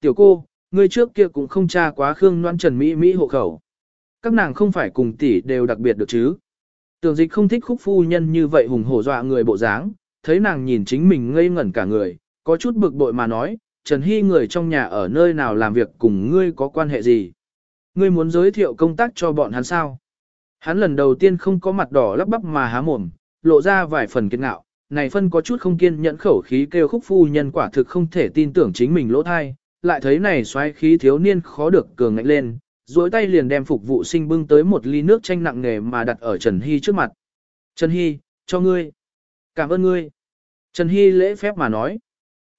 Tiểu cô, ngươi trước kia cũng không tra quá Khương Loan Trần Mỹ Mỹ hộ khẩu. Các nàng không phải cùng tỷ đều đặc biệt được chứ. Tưởng dịch không thích khúc phu nhân như vậy hùng hổ dọa người bộ dáng, thấy nàng nhìn chính mình ngây ngẩn cả người, có chút bực bội mà nói, Trần Hy người trong nhà ở nơi nào làm việc cùng ngươi có quan hệ gì. Ngươi muốn giới thiệu công tác cho bọn hắn sao? Hắn lần đầu tiên không có mặt đỏ lắp bắp mà há mồm, lộ ra vài phần kiên ngạo, này phân có chút không kiên nhẫn khẩu khí kêu khúc phu nhân quả thực không thể tin tưởng chính mình lỗ thai, lại thấy này xoáy khí thiếu niên khó được cường ngạnh lên, duỗi tay liền đem phục vụ sinh bưng tới một ly nước chanh nặng nề mà đặt ở Trần Hy trước mặt. Trần Hy, cho ngươi. Cảm ơn ngươi. Trần Hy lễ phép mà nói.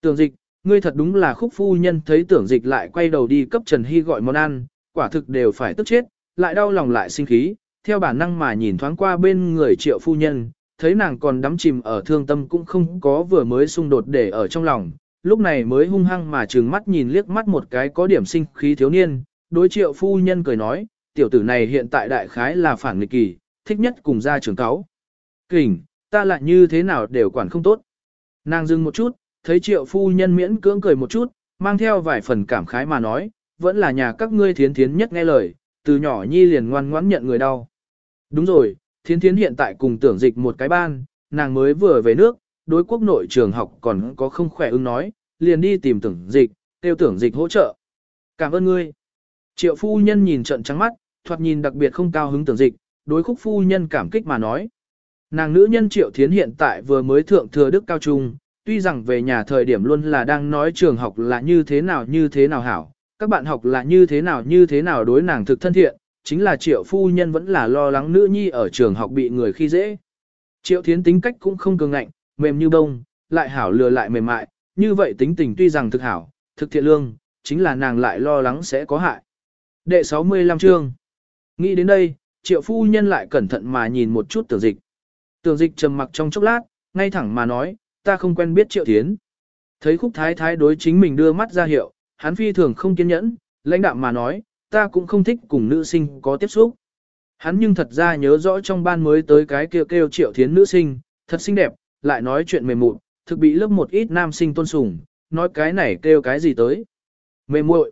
Tưởng dịch, ngươi thật đúng là khúc phu nhân thấy tưởng dịch lại quay đầu đi cấp Trần Hy gọi món ăn, quả thực đều phải tức chết, lại đau lòng lại sinh khí, theo bản năng mà nhìn thoáng qua bên người triệu phu nhân, thấy nàng còn đắm chìm ở thương tâm cũng không có vừa mới xung đột để ở trong lòng, lúc này mới hung hăng mà trừng mắt nhìn liếc mắt một cái có điểm sinh khí thiếu niên, đối triệu phu nhân cười nói, tiểu tử này hiện tại đại khái là phản nghịch kỳ, thích nhất cùng ra trường cáo. Kỉnh, ta lại như thế nào đều quản không tốt. Nàng dừng một chút, thấy triệu phu nhân miễn cưỡng cười một chút, mang theo vài phần cảm khái mà nói, vẫn là nhà các ngươi thiến thiến nhất nghe lời, từ nhỏ nhi liền ngoan ngoãn nhận người đau. Đúng rồi, thiến thiến hiện tại cùng tưởng dịch một cái ban, nàng mới vừa về nước, đối quốc nội trường học còn có không khỏe ứng nói, liền đi tìm tưởng dịch, tiêu tưởng dịch hỗ trợ. Cảm ơn ngươi. Triệu phu nhân nhìn trận trắng mắt, thoạt nhìn đặc biệt không cao hứng tưởng dịch, đối khúc phu nhân cảm kích mà nói. Nàng nữ nhân triệu thiến hiện tại vừa mới thượng thừa đức cao trung, tuy rằng về nhà thời điểm luôn là đang nói trường học là như thế nào như thế nào hảo, các bạn học là như thế nào như thế nào đối nàng thực thân thiện, chính là triệu phu nhân vẫn là lo lắng nữ nhi ở trường học bị người khi dễ. Triệu thiến tính cách cũng không cường ngạnh, mềm như bông, lại hảo lừa lại mềm mại, như vậy tính tình tuy rằng thực hảo, thực thiện lương, chính là nàng lại lo lắng sẽ có hại. Đệ 65 chương. Nghĩ đến đây, triệu phu nhân lại cẩn thận mà nhìn một chút tưởng dịch. Tưởng dịch trầm mặc trong chốc lát, ngay thẳng mà nói, ta không quen biết triệu thiến. Thấy khúc thái thái đối chính mình đưa mắt ra hiệu, hắn phi thường không kiên nhẫn, lãnh đạm mà nói, ta cũng không thích cùng nữ sinh có tiếp xúc. Hắn nhưng thật ra nhớ rõ trong ban mới tới cái kêu kêu triệu thiến nữ sinh, thật xinh đẹp, lại nói chuyện mềm mụn, thực bị lớp một ít nam sinh tôn sùng, nói cái này kêu cái gì tới. Mềm muội.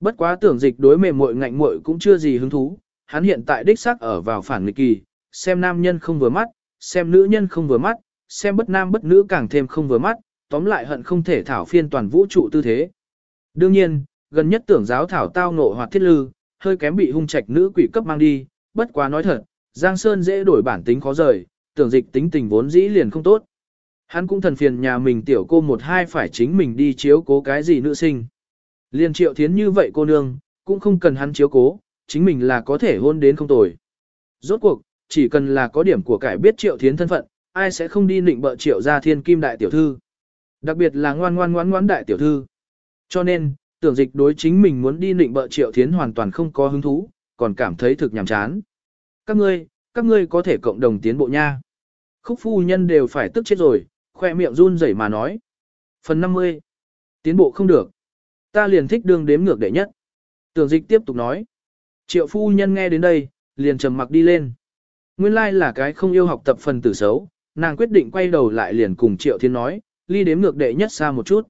Bất quá tưởng dịch đối mềm muội ngạnh muội cũng chưa gì hứng thú, hắn hiện tại đích xác ở vào phản nghịch kỳ, xem nam nhân không vừa mắt, xem nữ nhân không vừa mắt, xem bất nam bất nữ càng thêm không vừa mắt, tóm lại hận không thể thảo phiên toàn vũ trụ tư thế. Đương nhiên, gần nhất tưởng giáo thảo tao ngộ hoạt thiết lư, hơi kém bị hung trạch nữ quỷ cấp mang đi, bất quá nói thật, Giang Sơn dễ đổi bản tính khó rời, tưởng dịch tính tình vốn dĩ liền không tốt. Hắn cũng thần phiền nhà mình tiểu cô một hai phải chính mình đi chiếu cố cái gì nữ sinh. Liên triệu thiến như vậy cô nương, cũng không cần hắn chiếu cố, chính mình là có thể hôn đến không tồi. Rốt cuộc, chỉ cần là có điểm của cải biết triệu thiến thân phận, ai sẽ không đi nịnh bợ triệu ra thiên kim đại tiểu thư. Đặc biệt là ngoan ngoan ngoan ngoan đại tiểu thư. Cho nên, tưởng dịch đối chính mình muốn đi nịnh bợ triệu thiến hoàn toàn không có hứng thú, còn cảm thấy thực nhàm chán. Các ngươi, các ngươi có thể cộng đồng tiến bộ nha. Khúc phu nhân đều phải tức chết rồi, khoe miệng run rẩy mà nói. Phần 50. Tiến bộ không được. Ta liền thích đương đếm ngược đệ nhất. Tưởng dịch tiếp tục nói. Triệu phu nhân nghe đến đây, liền trầm mặc đi lên. Nguyên lai like là cái không yêu học tập phần tử xấu, nàng quyết định quay đầu lại liền cùng Triệu Thiên nói, ly đếm ngược đệ nhất xa một chút.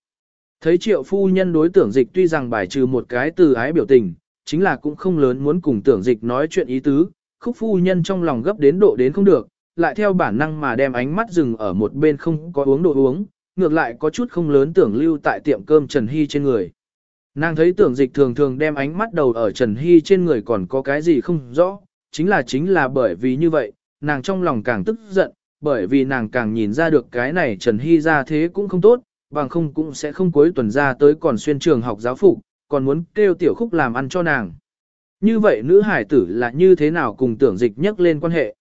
Thấy Triệu phu nhân đối tưởng dịch tuy rằng bài trừ một cái từ ái biểu tình, chính là cũng không lớn muốn cùng tưởng dịch nói chuyện ý tứ, khúc phu nhân trong lòng gấp đến độ đến không được, lại theo bản năng mà đem ánh mắt dừng ở một bên không có uống đồ uống, ngược lại có chút không lớn tưởng lưu tại tiệm cơm Trần Hy trên người. Nàng thấy tưởng dịch thường thường đem ánh mắt đầu ở Trần Hy trên người còn có cái gì không rõ, chính là chính là bởi vì như vậy, nàng trong lòng càng tức giận, bởi vì nàng càng nhìn ra được cái này Trần Hy ra thế cũng không tốt, bằng không cũng sẽ không cuối tuần ra tới còn xuyên trường học giáo phục, còn muốn kêu tiểu khúc làm ăn cho nàng. Như vậy nữ hải tử là như thế nào cùng tưởng dịch nhắc lên quan hệ?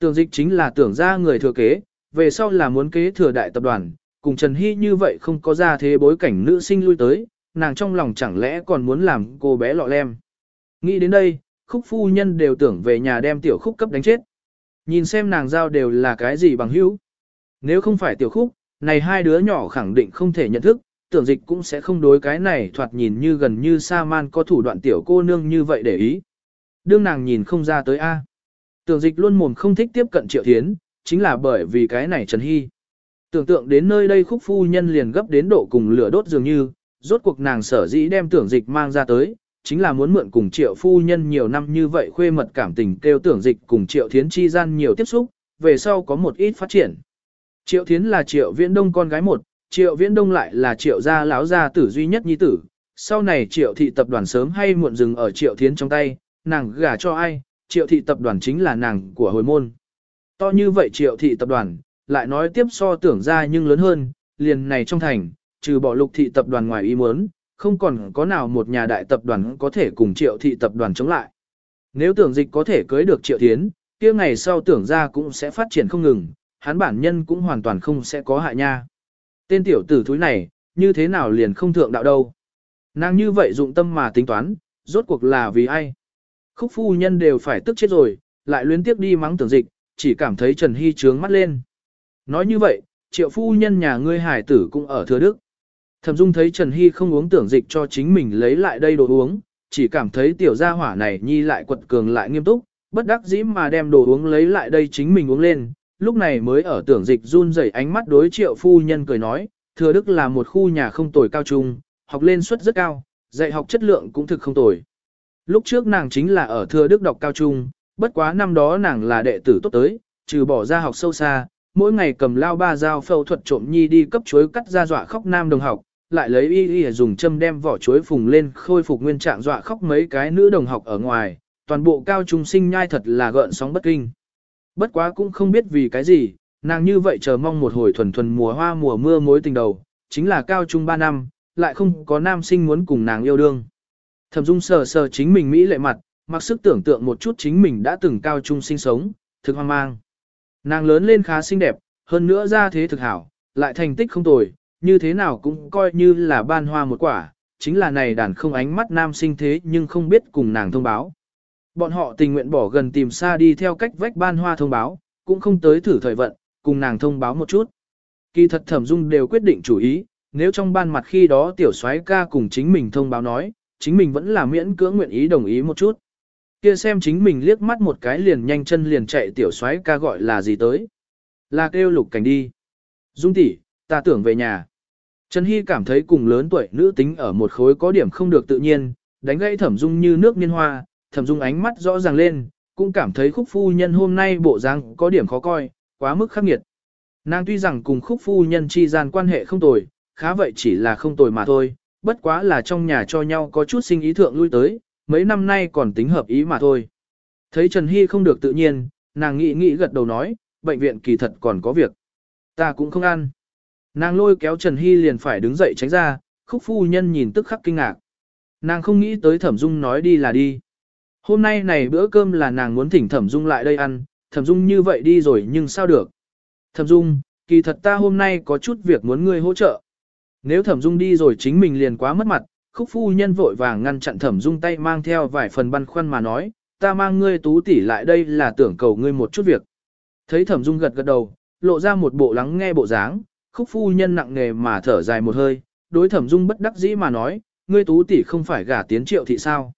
Tưởng dịch chính là tưởng ra người thừa kế, về sau là muốn kế thừa đại tập đoàn, cùng Trần Hy như vậy không có ra thế bối cảnh nữ sinh lui tới, nàng trong lòng chẳng lẽ còn muốn làm cô bé lọ lem. Nghĩ đến đây, khúc phu nhân đều tưởng về nhà đem tiểu khúc cấp đánh chết. Nhìn xem nàng giao đều là cái gì bằng hữu. Nếu không phải tiểu khúc, này hai đứa nhỏ khẳng định không thể nhận thức, tưởng dịch cũng sẽ không đối cái này thoạt nhìn như gần như sa man có thủ đoạn tiểu cô nương như vậy để ý. Đương nàng nhìn không ra tới A. Tưởng dịch luôn mồm không thích tiếp cận triệu thiến, chính là bởi vì cái này Trần Hy. Tưởng tượng đến nơi đây khúc phu nhân liền gấp đến độ cùng lửa đốt dường như, rốt cuộc nàng sở dĩ đem tưởng dịch mang ra tới, chính là muốn mượn cùng triệu phu nhân nhiều năm như vậy khuê mật cảm tình kêu tưởng dịch cùng triệu thiến chi gian nhiều tiếp xúc, về sau có một ít phát triển. Triệu thiến là triệu viễn đông con gái một, triệu viễn đông lại là triệu gia láo gia tử duy nhất nhi tử, sau này triệu thị tập đoàn sớm hay muộn dừng ở triệu thiến trong tay, nàng gả cho ai, triệu thị tập đoàn chính là nàng của hồi môn. To như vậy triệu thị tập đoàn, lại nói tiếp so tưởng ra nhưng lớn hơn, liền này trong thành, trừ bỏ lục thị tập đoàn ngoài ý muốn, không còn có nào một nhà đại tập đoàn có thể cùng triệu thị tập đoàn chống lại. Nếu tưởng dịch có thể cưới được triệu thiến, kia ngày sau tưởng ra cũng sẽ phát triển không ngừng, hắn bản nhân cũng hoàn toàn không sẽ có hại nha. Tên tiểu tử thúi này, như thế nào liền không thượng đạo đâu. Nàng như vậy dụng tâm mà tính toán, rốt cuộc là vì ai? Khúc phu nhân đều phải tức chết rồi, lại luyến tiếp đi mắng tưởng dịch, chỉ cảm thấy Trần Hy trướng mắt lên. Nói như vậy, triệu phu nhân nhà ngươi hải tử cũng ở thừa đức. Thẩm Dung thấy Trần Hy không uống tưởng dịch cho chính mình lấy lại đây đồ uống, chỉ cảm thấy tiểu gia hỏa này nhi lại quật cường lại nghiêm túc, bất đắc dĩ mà đem đồ uống lấy lại đây chính mình uống lên, lúc này mới ở tưởng dịch run rẩy ánh mắt đối triệu phu nhân cười nói, thừa đức là một khu nhà không tồi cao trung, học lên suất rất cao, dạy học chất lượng cũng thực không tồi. Lúc trước nàng chính là ở thừa đức đọc cao trung, bất quá năm đó nàng là đệ tử tốt tới, trừ bỏ ra học sâu xa, mỗi ngày cầm lao ba dao phẫu thuật trộm nhi đi cấp chuối cắt ra dọa khóc nam đồng học, lại lấy y y dùng châm đem vỏ chuối phùng lên khôi phục nguyên trạng dọa khóc mấy cái nữ đồng học ở ngoài, toàn bộ cao trung sinh nhai thật là gợn sóng bất kinh. Bất quá cũng không biết vì cái gì, nàng như vậy chờ mong một hồi thuần thuần mùa hoa mùa mưa mối tình đầu, chính là cao trung 3 năm, lại không có nam sinh muốn cùng nàng yêu đương. Thẩm Dung sờ sờ chính mình mỹ lệ mặt, mặc sức tưởng tượng một chút chính mình đã từng cao trung sinh sống, thực hoang mang. Nàng lớn lên khá xinh đẹp, hơn nữa ra thế thực hảo, lại thành tích không tồi, như thế nào cũng coi như là ban hoa một quả, chính là này đàn không ánh mắt nam sinh thế nhưng không biết cùng nàng thông báo. Bọn họ tình nguyện bỏ gần tìm xa đi theo cách vách ban hoa thông báo, cũng không tới thử thời vận, cùng nàng thông báo một chút. Kỳ thật thẩm dung đều quyết định chủ ý, nếu trong ban mặt khi đó tiểu soái ca cùng chính mình thông báo nói, chính mình vẫn là miễn cưỡng nguyện ý đồng ý một chút. Kia xem chính mình liếc mắt một cái liền nhanh chân liền chạy tiểu soái ca gọi là gì tới. Là kêu lục cảnh đi. Dung tỷ, ta tưởng về nhà. Trần Hy cảm thấy cùng lớn tuổi nữ tính ở một khối có điểm không được tự nhiên, đánh gãy thẩm dung như nước niên hoa, thẩm dung ánh mắt rõ ràng lên, cũng cảm thấy khúc phu nhân hôm nay bộ dáng có điểm khó coi, quá mức khắc nghiệt. Nàng tuy rằng cùng khúc phu nhân chi gian quan hệ không tồi, khá vậy chỉ là không tồi mà thôi, bất quá là trong nhà cho nhau có chút sinh ý thượng lui tới, mấy năm nay còn tính hợp ý mà thôi. Thấy Trần Hy không được tự nhiên, nàng nghĩ nghĩ gật đầu nói, bệnh viện kỳ thật còn có việc. Ta cũng không ăn. Nàng lôi kéo Trần Hy liền phải đứng dậy tránh ra, khúc phu nhân nhìn tức khắc kinh ngạc. Nàng không nghĩ tới thẩm dung nói đi là đi. Hôm nay này bữa cơm là nàng muốn thỉnh thẩm dung lại đây ăn, thẩm dung như vậy đi rồi nhưng sao được. Thẩm dung, kỳ thật ta hôm nay có chút việc muốn ngươi hỗ trợ. Nếu thẩm dung đi rồi chính mình liền quá mất mặt, khúc phu nhân vội vàng ngăn chặn thẩm dung tay mang theo vài phần băn khoăn mà nói, ta mang ngươi tú tỷ lại đây là tưởng cầu ngươi một chút việc. Thấy thẩm dung gật gật đầu, lộ ra một bộ lắng nghe bộ dáng, khúc phu nhân nặng nề mà thở dài một hơi, đối thẩm dung bất đắc dĩ mà nói, ngươi tú tỷ không phải gả tiến triệu thị sao.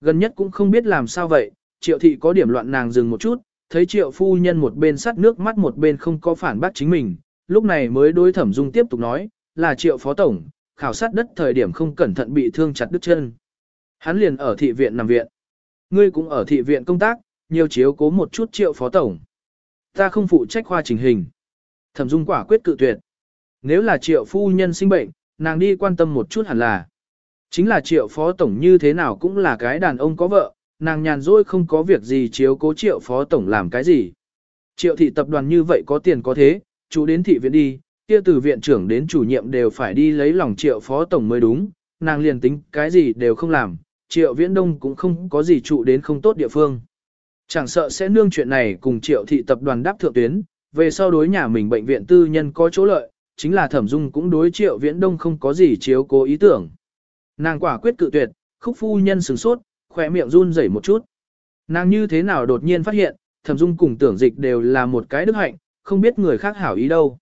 Gần nhất cũng không biết làm sao vậy, triệu thị có điểm loạn nàng dừng một chút, thấy triệu phu nhân một bên sắt nước mắt một bên không có phản bác chính mình, lúc này mới đối thẩm dung tiếp tục nói, là triệu phó tổng, khảo sát đất thời điểm không cẩn thận bị thương chặt đứt chân. Hắn liền ở thị viện nằm viện. Ngươi cũng ở thị viện công tác, nhiều chiếu cố một chút triệu phó tổng. Ta không phụ trách khoa trình hình. Thẩm dung quả quyết cự tuyệt. Nếu là triệu phu nhân sinh bệnh, nàng đi quan tâm một chút hẳn là. Chính là triệu phó tổng như thế nào cũng là cái đàn ông có vợ, nàng nhàn rỗi không có việc gì chiếu cố triệu phó tổng làm cái gì. Triệu thị tập đoàn như vậy có tiền có thế, chú đến thị viện đi, kia từ viện trưởng đến chủ nhiệm đều phải đi lấy lòng triệu phó tổng mới đúng, nàng liền tính cái gì đều không làm, triệu viễn đông cũng không có gì trụ đến không tốt địa phương. Chẳng sợ sẽ nương chuyện này cùng triệu thị tập đoàn đáp thượng tuyến, về sau đối nhà mình bệnh viện tư nhân có chỗ lợi, chính là thẩm dung cũng đối triệu viễn đông không có gì chiếu cố ý tưởng. Nàng quả quyết cự tuyệt, khúc phu nhân sửng sốt, khỏe miệng run rẩy một chút. Nàng như thế nào đột nhiên phát hiện, thẩm dung cùng tưởng dịch đều là một cái đức hạnh, không biết người khác hảo ý đâu.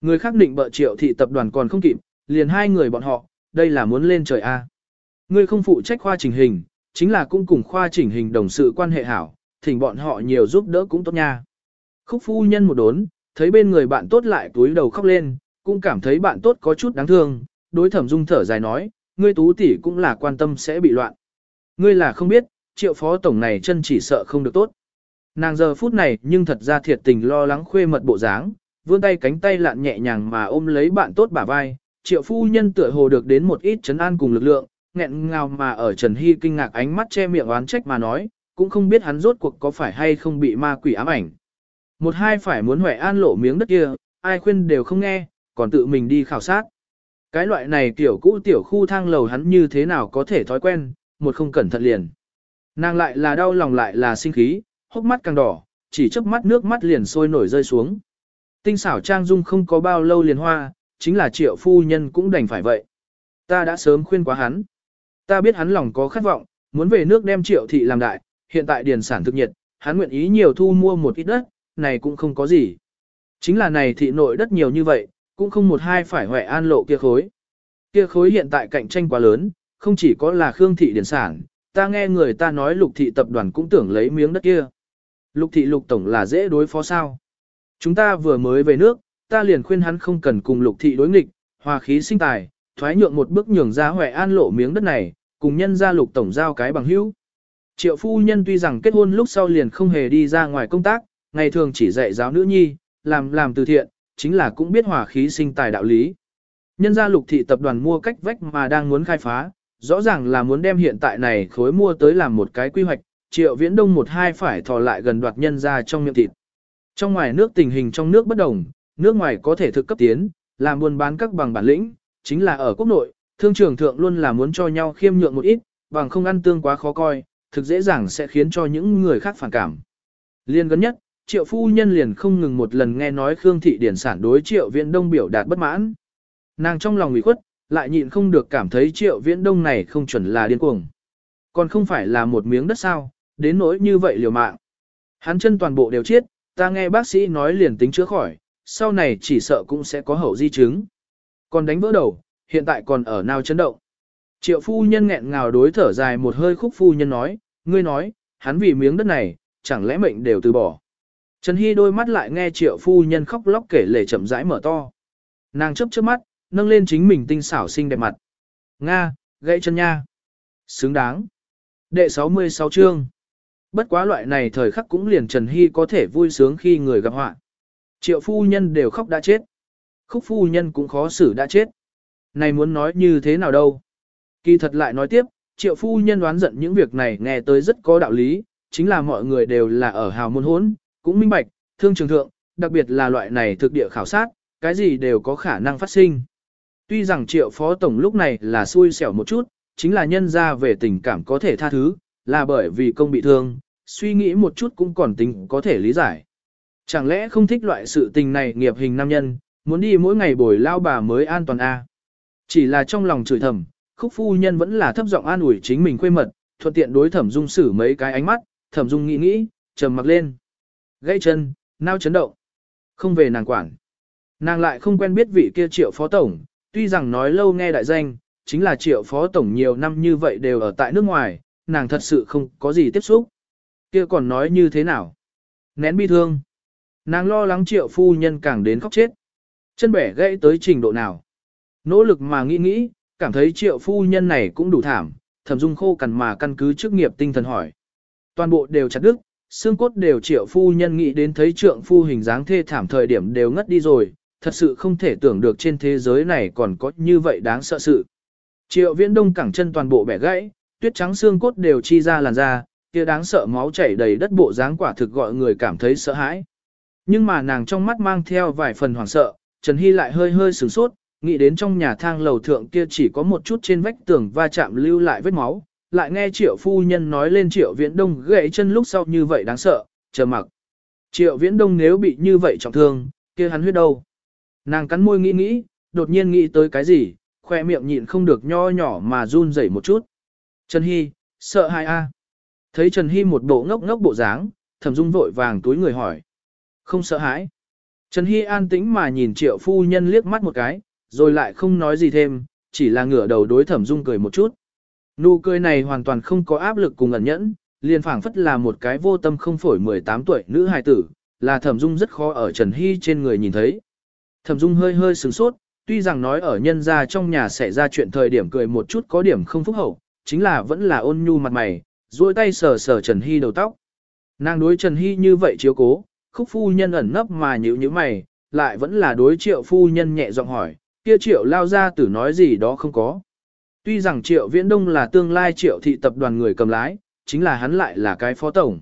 Người khác định bợ triệu thị tập đoàn còn không kịp, liền hai người bọn họ, đây là muốn lên trời A. Người không phụ trách khoa chỉnh hình, chính là cũng cùng khoa chỉnh hình đồng sự quan hệ hảo, thỉnh bọn họ nhiều giúp đỡ cũng tốt nha. Khúc phu nhân một đốn, thấy bên người bạn tốt lại túi đầu khóc lên, cũng cảm thấy bạn tốt có chút đáng thương, đối thẩm dung thở dài nói, ngươi tú tỷ cũng là quan tâm sẽ bị loạn. Ngươi là không biết, triệu phó tổng này chân chỉ sợ không được tốt. Nàng giờ phút này nhưng thật ra thiệt tình lo lắng khuê mật bộ dáng, vươn tay cánh tay lạn nhẹ nhàng mà ôm lấy bạn tốt bả vai, triệu phu nhân tựa hồ được đến một ít chấn an cùng lực lượng, nghẹn ngào mà ở Trần Hy kinh ngạc ánh mắt che miệng oán trách mà nói, cũng không biết hắn rốt cuộc có phải hay không bị ma quỷ ám ảnh. Một hai phải muốn hỏe An lộ miếng đất kia, ai khuyên đều không nghe, còn tự mình đi khảo sát. Cái loại này tiểu cũ tiểu khu thang lầu hắn như thế nào có thể thói quen, một không cẩn thận liền. Nàng lại là đau lòng lại là sinh khí, hốc mắt càng đỏ, chỉ chớp mắt nước mắt liền sôi nổi rơi xuống. Tinh xảo trang dung không có bao lâu liền hoa, chính là triệu phu nhân cũng đành phải vậy. Ta đã sớm khuyên quá hắn. Ta biết hắn lòng có khát vọng, muốn về nước đem triệu thị làm đại, hiện tại điền sản thực nhiệt, hắn nguyện ý nhiều thu mua một ít đất, này cũng không có gì. Chính là này thị nội đất nhiều như vậy, cũng không một hai phải hoại an lộ kia khối. Kia khối hiện tại cạnh tranh quá lớn, không chỉ có là Khương thị điển sản, ta nghe người ta nói lục thị tập đoàn cũng tưởng lấy miếng đất kia. Lục thị lục tổng là dễ đối phó sao. Chúng ta vừa mới về nước, ta liền khuyên hắn không cần cùng lục thị đối nghịch, hòa khí sinh tài, thoái nhượng một bước nhường ra Huệ An lộ miếng đất này, cùng nhân ra lục tổng giao cái bằng hữu. Triệu phu nhân tuy rằng kết hôn lúc sau liền không hề đi ra ngoài công tác, ngày thường chỉ dạy giáo nữ nhi, làm làm từ thiện, chính là cũng biết hòa khí sinh tài đạo lý. Nhân gia lục thị tập đoàn mua cách vách mà đang muốn khai phá, rõ ràng là muốn đem hiện tại này khối mua tới làm một cái quy hoạch, triệu viễn đông một hai phải thò lại gần đoạt nhân ra trong miệng thịt. Trong ngoài nước tình hình trong nước bất đồng, nước ngoài có thể thực cấp tiến, làm buôn bán các bằng bản lĩnh, chính là ở quốc nội, thương trường thượng luôn là muốn cho nhau khiêm nhượng một ít, bằng không ăn tương quá khó coi, thực dễ dàng sẽ khiến cho những người khác phản cảm. Liên gần nhất, triệu phu nhân liền không ngừng một lần nghe nói Khương Thị Điển sản đối triệu viễn đông biểu đạt bất mãn. Nàng trong lòng ủy khuất, lại nhịn không được cảm thấy triệu viễn đông này không chuẩn là điên cuồng. Còn không phải là một miếng đất sao, đến nỗi như vậy liều mạng. Hắn chân toàn bộ đều chết, ta nghe bác sĩ nói liền tính chữa khỏi, sau này chỉ sợ cũng sẽ có hậu di chứng. Còn đánh vỡ đầu, hiện tại còn ở nào chấn động. Triệu phu nhân nghẹn ngào đối thở dài một hơi khúc phu nhân nói, ngươi nói, hắn vì miếng đất này, chẳng lẽ mệnh đều từ bỏ. Trần Hy đôi mắt lại nghe triệu phu nhân khóc lóc kể lể chậm rãi mở to. Nàng chấp chớp mắt, nâng lên chính mình tinh xảo xinh đẹp mặt. Nga, gãy chân nha. Xứng đáng. Đệ 66 chương. Bất quá loại này thời khắc cũng liền Trần Hy có thể vui sướng khi người gặp họa. Triệu phu nhân đều khóc đã chết. Khúc phu nhân cũng khó xử đã chết. Này muốn nói như thế nào đâu. Kỳ thật lại nói tiếp, triệu phu nhân đoán giận những việc này nghe tới rất có đạo lý, chính là mọi người đều là ở hào môn hốn, cũng minh bạch, thương trường thượng, đặc biệt là loại này thực địa khảo sát, cái gì đều có khả năng phát sinh. Tuy rằng triệu phó tổng lúc này là xui xẻo một chút, chính là nhân ra về tình cảm có thể tha thứ, là bởi vì công bị thương, suy nghĩ một chút cũng còn tính có thể lý giải. Chẳng lẽ không thích loại sự tình này nghiệp hình nam nhân, muốn đi mỗi ngày bồi lao bà mới an toàn a? À? Chỉ là trong lòng chửi thầm, khúc phu nhân vẫn là thấp giọng an ủi chính mình khuê mật, thuận tiện đối thẩm dung xử mấy cái ánh mắt, thẩm dung nghĩ nghĩ, trầm mặc lên. Gãy chân, nao chấn động. Không về nàng quản. Nàng lại không quen biết vị kia triệu phó tổng, tuy rằng nói lâu nghe đại danh, chính là triệu phó tổng nhiều năm như vậy đều ở tại nước ngoài, nàng thật sự không có gì tiếp xúc. Kia còn nói như thế nào? Nén bi thương. Nàng lo lắng triệu phu nhân càng đến khóc chết. Chân bẻ gãy tới trình độ nào? Nỗ lực mà nghĩ nghĩ, cảm thấy triệu phu nhân này cũng đủ thảm, thẩm dung khô cằn mà căn cứ chức nghiệp tinh thần hỏi. Toàn bộ đều chặt đứt, xương cốt đều triệu phu nhân nghĩ đến thấy trượng phu hình dáng thê thảm thời điểm đều ngất đi rồi, thật sự không thể tưởng được trên thế giới này còn có như vậy đáng sợ sự. Triệu viễn đông cẳng chân toàn bộ bẻ gãy, tuyết trắng xương cốt đều chi ra làn da, kia đáng sợ máu chảy đầy đất bộ dáng quả thực gọi người cảm thấy sợ hãi. Nhưng mà nàng trong mắt mang theo vài phần hoảng sợ, Trần Hy lại hơi hơi sửng sốt, nghĩ đến trong nhà thang lầu thượng kia chỉ có một chút trên vách tường va chạm lưu lại vết máu, lại nghe triệu phu nhân nói lên triệu viễn đông gãy chân lúc sau như vậy đáng sợ, chờ mặc. Triệu viễn đông nếu bị như vậy trọng thương, kia hắn huyết đâu? Nàng cắn môi nghĩ nghĩ, đột nhiên nghĩ tới cái gì, khoe miệng nhịn không được nho nhỏ mà run rẩy một chút. Trần Hy, sợ hai a. Thấy Trần Hy một bộ ngốc ngốc bộ dáng, thẩm dung vội vàng túi người hỏi. Không sợ hãi. Trần Hy an tĩnh mà nhìn triệu phu nhân liếc mắt một cái, rồi lại không nói gì thêm, chỉ là ngửa đầu đối thẩm dung cười một chút. Nụ cười này hoàn toàn không có áp lực cùng ẩn nhẫn, liền phảng phất là một cái vô tâm không phổi 18 tuổi nữ hài tử, là thẩm dung rất khó ở Trần Hy trên người nhìn thấy. Thẩm dung hơi hơi sửng sốt, Tuy rằng nói ở nhân gia trong nhà xảy ra chuyện thời điểm cười một chút có điểm không phúc hậu, chính là vẫn là ôn nhu mặt mày, duỗi tay sờ sờ Trần Hy đầu tóc. Nàng đối Trần Hy như vậy chiếu cố, khúc phu nhân ẩn nấp mà nhíu như mày, lại vẫn là đối triệu phu nhân nhẹ giọng hỏi, kia triệu lao ra tử nói gì đó không có. Tuy rằng triệu viễn đông là tương lai triệu thị tập đoàn người cầm lái, chính là hắn lại là cái phó tổng.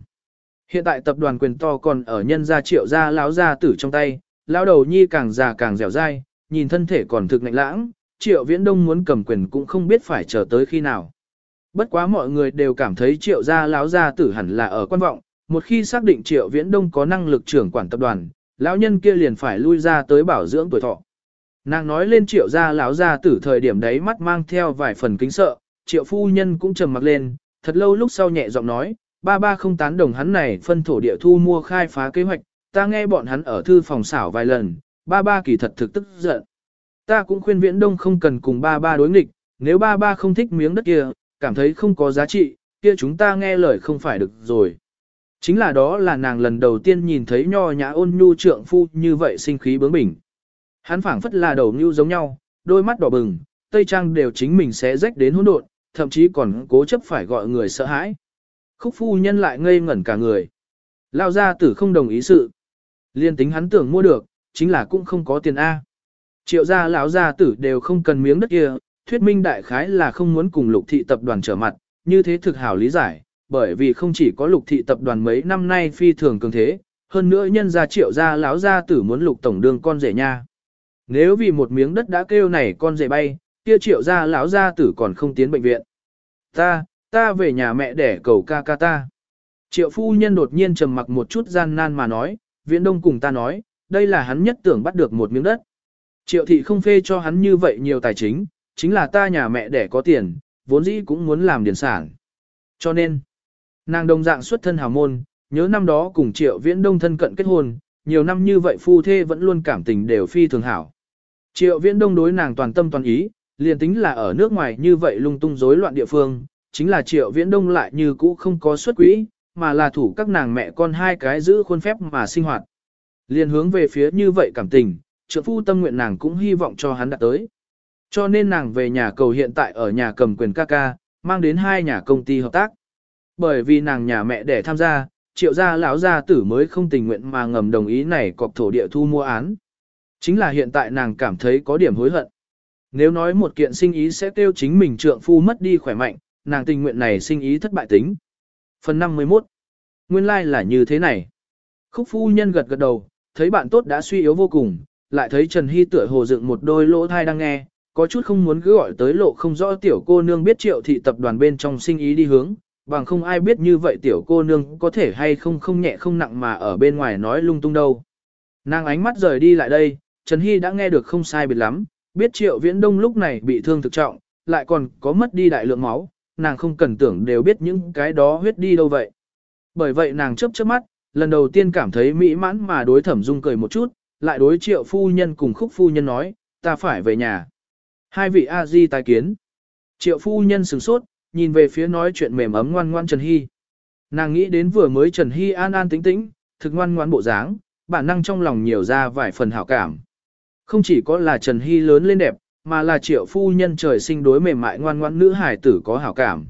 Hiện tại tập đoàn quyền to còn ở nhân gia triệu gia lão gia tử trong tay, lão đầu nhi càng già càng dẻo dai, nhìn thân thể còn thực lạnh lãng, triệu viễn đông muốn cầm quyền cũng không biết phải chờ tới khi nào. Bất quá mọi người đều cảm thấy triệu gia lão gia tử hẳn là ở quan vọng, một khi xác định triệu viễn đông có năng lực trưởng quản tập đoàn, lão nhân kia liền phải lui ra tới bảo dưỡng tuổi thọ. Nàng nói lên triệu gia lão gia tử thời điểm đấy mắt mang theo vài phần kính sợ, triệu phu nhân cũng trầm mặc lên, thật lâu lúc sau nhẹ giọng nói, ba ba không tán đồng hắn này phân thổ địa thu mua khai phá kế hoạch, ta nghe bọn hắn ở thư phòng xảo vài lần, ba ba kỳ thật thực tức giận. Ta cũng khuyên viễn đông không cần cùng ba ba đối nghịch, nếu ba ba không thích miếng đất kia, cảm thấy không có giá trị, kia chúng ta nghe lời không phải được rồi. Chính là đó là nàng lần đầu tiên nhìn thấy nho nhã ôn nhu trượng phu như vậy sinh khí bướng bỉnh. Hắn phảng phất là đầu nhu giống nhau, đôi mắt đỏ bừng, tây trang đều chính mình sẽ rách đến hỗn độn, thậm chí còn cố chấp phải gọi người sợ hãi. Khúc phu nhân lại ngây ngẩn cả người. Lao gia tử không đồng ý sự. Liên tính hắn tưởng mua được, chính là cũng không có tiền A. Triệu gia lão gia tử đều không cần miếng đất kia, thuyết minh đại khái là không muốn cùng lục thị tập đoàn trở mặt, như thế thực hảo lý giải, bởi vì không chỉ có lục thị tập đoàn mấy năm nay phi thường cường thế, hơn nữa nhân gia triệu gia lão gia tử muốn lục tổng đương con rể nha. Nếu vì một miếng đất đã kêu này con rể bay, kia triệu gia lão gia tử còn không tiến bệnh viện. Ta, ta về nhà mẹ để cầu ca ca ta. Triệu phu nhân đột nhiên trầm mặc một chút gian nan mà nói, viễn đông cùng ta nói, đây là hắn nhất tưởng bắt được một miếng đất. Triệu thị không phê cho hắn như vậy nhiều tài chính, chính là ta nhà mẹ để có tiền, vốn dĩ cũng muốn làm điển sản. Cho nên, nàng đồng dạng xuất thân hào môn, nhớ năm đó cùng triệu viễn đông thân cận kết hôn, nhiều năm như vậy phu thê vẫn luôn cảm tình đều phi thường hảo. Triệu viễn đông đối nàng toàn tâm toàn ý, liền tính là ở nước ngoài như vậy lung tung rối loạn địa phương, chính là triệu viễn đông lại như cũ không có xuất quỹ, mà là thủ các nàng mẹ con hai cái giữ khuôn phép mà sinh hoạt. Liền hướng về phía như vậy cảm tình, trượng phu tâm nguyện nàng cũng hy vọng cho hắn đạt tới. Cho nên nàng về nhà cầu hiện tại ở nhà cầm quyền ca ca, mang đến hai nhà công ty hợp tác. Bởi vì nàng nhà mẹ để tham gia, triệu gia lão gia tử mới không tình nguyện mà ngầm đồng ý này cọc thổ địa thu mua án. Chính là hiện tại nàng cảm thấy có điểm hối hận. Nếu nói một kiện sinh ý sẽ tiêu chính mình trượng phu mất đi khỏe mạnh, nàng tình nguyện này sinh ý thất bại tính. Phần 51 Nguyên lai like là như thế này. Khúc phu nhân gật gật đầu, thấy bạn tốt đã suy yếu vô cùng, lại thấy Trần Hy tựa hồ dựng một đôi lỗ thai đang nghe, có chút không muốn cứ gọi tới lộ không rõ tiểu cô nương biết triệu thị tập đoàn bên trong sinh ý đi hướng, bằng không ai biết như vậy tiểu cô nương có thể hay không không nhẹ không nặng mà ở bên ngoài nói lung tung đâu. Nàng ánh mắt rời đi lại đây, Trần Hy đã nghe được không sai biệt lắm, biết triệu viễn đông lúc này bị thương thực trọng, lại còn có mất đi đại lượng máu, nàng không cần tưởng đều biết những cái đó huyết đi đâu vậy. Bởi vậy nàng chấp chớp mắt, lần đầu tiên cảm thấy mỹ mãn mà đối thẩm dung cười một chút, lại đối triệu phu nhân cùng khúc phu nhân nói, ta phải về nhà. Hai vị A-di tài kiến. Triệu phu nhân sửng sốt, nhìn về phía nói chuyện mềm ấm ngoan ngoan Trần Hy. Nàng nghĩ đến vừa mới Trần Hy an an tĩnh tĩnh, thực ngoan ngoan bộ dáng, bản năng trong lòng nhiều ra vài phần hảo cảm. Không chỉ có là Trần Hy lớn lên đẹp, mà là triệu phu nhân trời sinh đối mềm mại ngoan ngoan nữ hải tử có hảo cảm.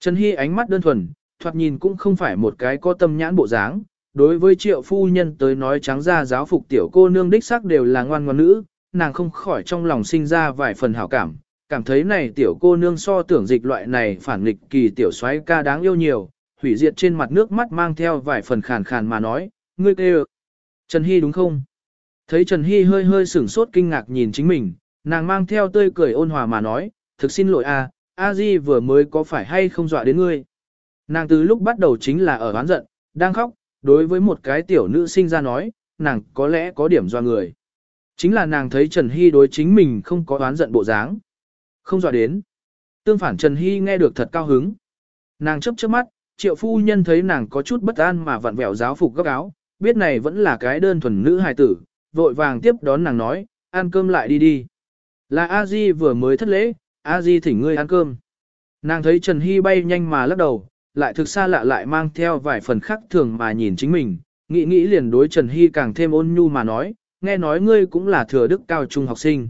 Trần Hy ánh mắt đơn thuần, thoạt nhìn cũng không phải một cái có tâm nhãn bộ dáng. Đối với triệu phu nhân tới nói trắng ra giáo phục tiểu cô nương đích sắc đều là ngoan ngoan nữ, nàng không khỏi trong lòng sinh ra vài phần hảo cảm, cảm thấy này tiểu cô nương so tưởng dịch loại này phản nghịch kỳ tiểu soái ca đáng yêu nhiều, hủy diệt trên mặt nước mắt mang theo vài phần khàn khàn mà nói, ngươi kêu. Trần Hy đúng không? Thấy Trần Hy hơi hơi sửng sốt kinh ngạc nhìn chính mình, nàng mang theo tươi cười ôn hòa mà nói, thực xin lỗi a, a di vừa mới có phải hay không dọa đến ngươi. Nàng từ lúc bắt đầu chính là ở oán giận, đang khóc, đối với một cái tiểu nữ sinh ra nói, nàng có lẽ có điểm dọa người. Chính là nàng thấy Trần Hy đối chính mình không có oán giận bộ dáng. Không dọa đến. Tương phản Trần Hy nghe được thật cao hứng. Nàng chấp chớp mắt, triệu phu nhân thấy nàng có chút bất an mà vặn vẹo giáo phục góc áo, biết này vẫn là cái đơn thuần nữ hài tử, vội vàng tiếp đón nàng nói, ăn cơm lại đi đi. Là A Di vừa mới thất lễ, A Di thỉnh ngươi ăn cơm. Nàng thấy Trần Hy bay nhanh mà lắc đầu, lại thực xa lạ lại mang theo vài phần khác thường mà nhìn chính mình, nghĩ nghĩ liền đối Trần Hy càng thêm ôn nhu mà nói, nghe nói ngươi cũng là thừa đức cao trung học sinh.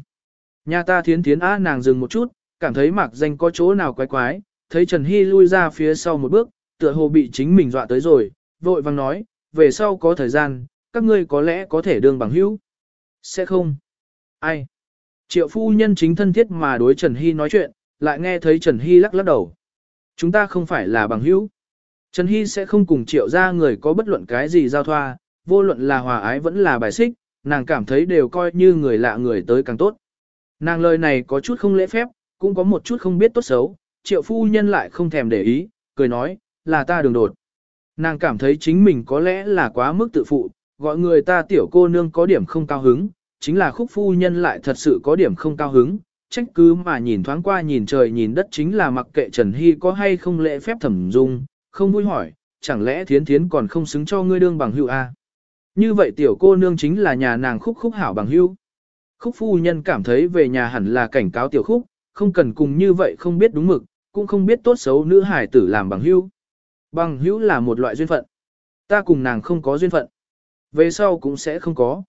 Nhà ta thiến thiến á nàng dừng một chút, cảm thấy mạc danh có chỗ nào quái quái, thấy Trần Hy lui ra phía sau một bước, tựa hồ bị chính mình dọa tới rồi, vội vàng nói, về sau có thời gian, các ngươi có lẽ có thể đương bằng hữu. Sẽ không. Ai? Triệu phu nhân chính thân thiết mà đối Trần Hy nói chuyện, lại nghe thấy Trần Hy lắc lắc đầu. Chúng ta không phải là bằng hữu. Trần Hy sẽ không cùng triệu ra người có bất luận cái gì giao thoa, vô luận là hòa ái vẫn là bài xích, nàng cảm thấy đều coi như người lạ người tới càng tốt. Nàng lời này có chút không lễ phép, cũng có một chút không biết tốt xấu, triệu phu nhân lại không thèm để ý, cười nói, là ta đường đột. Nàng cảm thấy chính mình có lẽ là quá mức tự phụ, gọi người ta tiểu cô nương có điểm không cao hứng, chính là khúc phu nhân lại thật sự có điểm không cao hứng, trách cứ mà nhìn thoáng qua nhìn trời nhìn đất chính là mặc kệ Trần Hy có hay không lễ phép thẩm dung, không vui hỏi, chẳng lẽ thiến thiến còn không xứng cho ngươi đương bằng hữu a? À? Như vậy tiểu cô nương chính là nhà nàng khúc khúc hảo bằng hữu. Khúc phu nhân cảm thấy về nhà hẳn là cảnh cáo tiểu khúc, không cần cùng như vậy không biết đúng mực, cũng không biết tốt xấu nữ hải tử làm bằng hữu. Bằng hữu là một loại duyên phận. Ta cùng nàng không có duyên phận. Về sau cũng sẽ không có.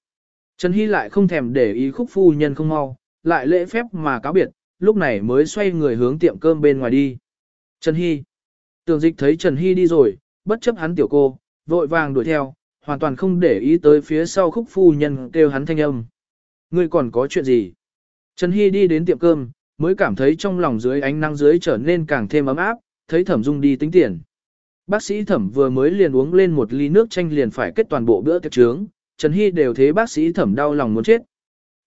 Trần Hy lại không thèm để ý khúc phu nhân không mau, lại lễ phép mà cáo biệt, lúc này mới xoay người hướng tiệm cơm bên ngoài đi. Trần Hy. Tường dịch thấy Trần Hy đi rồi, bất chấp hắn tiểu cô, vội vàng đuổi theo, hoàn toàn không để ý tới phía sau khúc phu nhân kêu hắn thanh âm. Ngươi còn có chuyện gì? Trần Hy đi đến tiệm cơm, mới cảm thấy trong lòng dưới ánh nắng dưới trở nên càng thêm ấm áp, thấy thẩm dung đi tính tiền. Bác sĩ thẩm vừa mới liền uống lên một ly nước chanh liền phải kết toàn bộ bữa tiệc trướng, Trần Hy đều thế bác sĩ thẩm đau lòng muốn chết.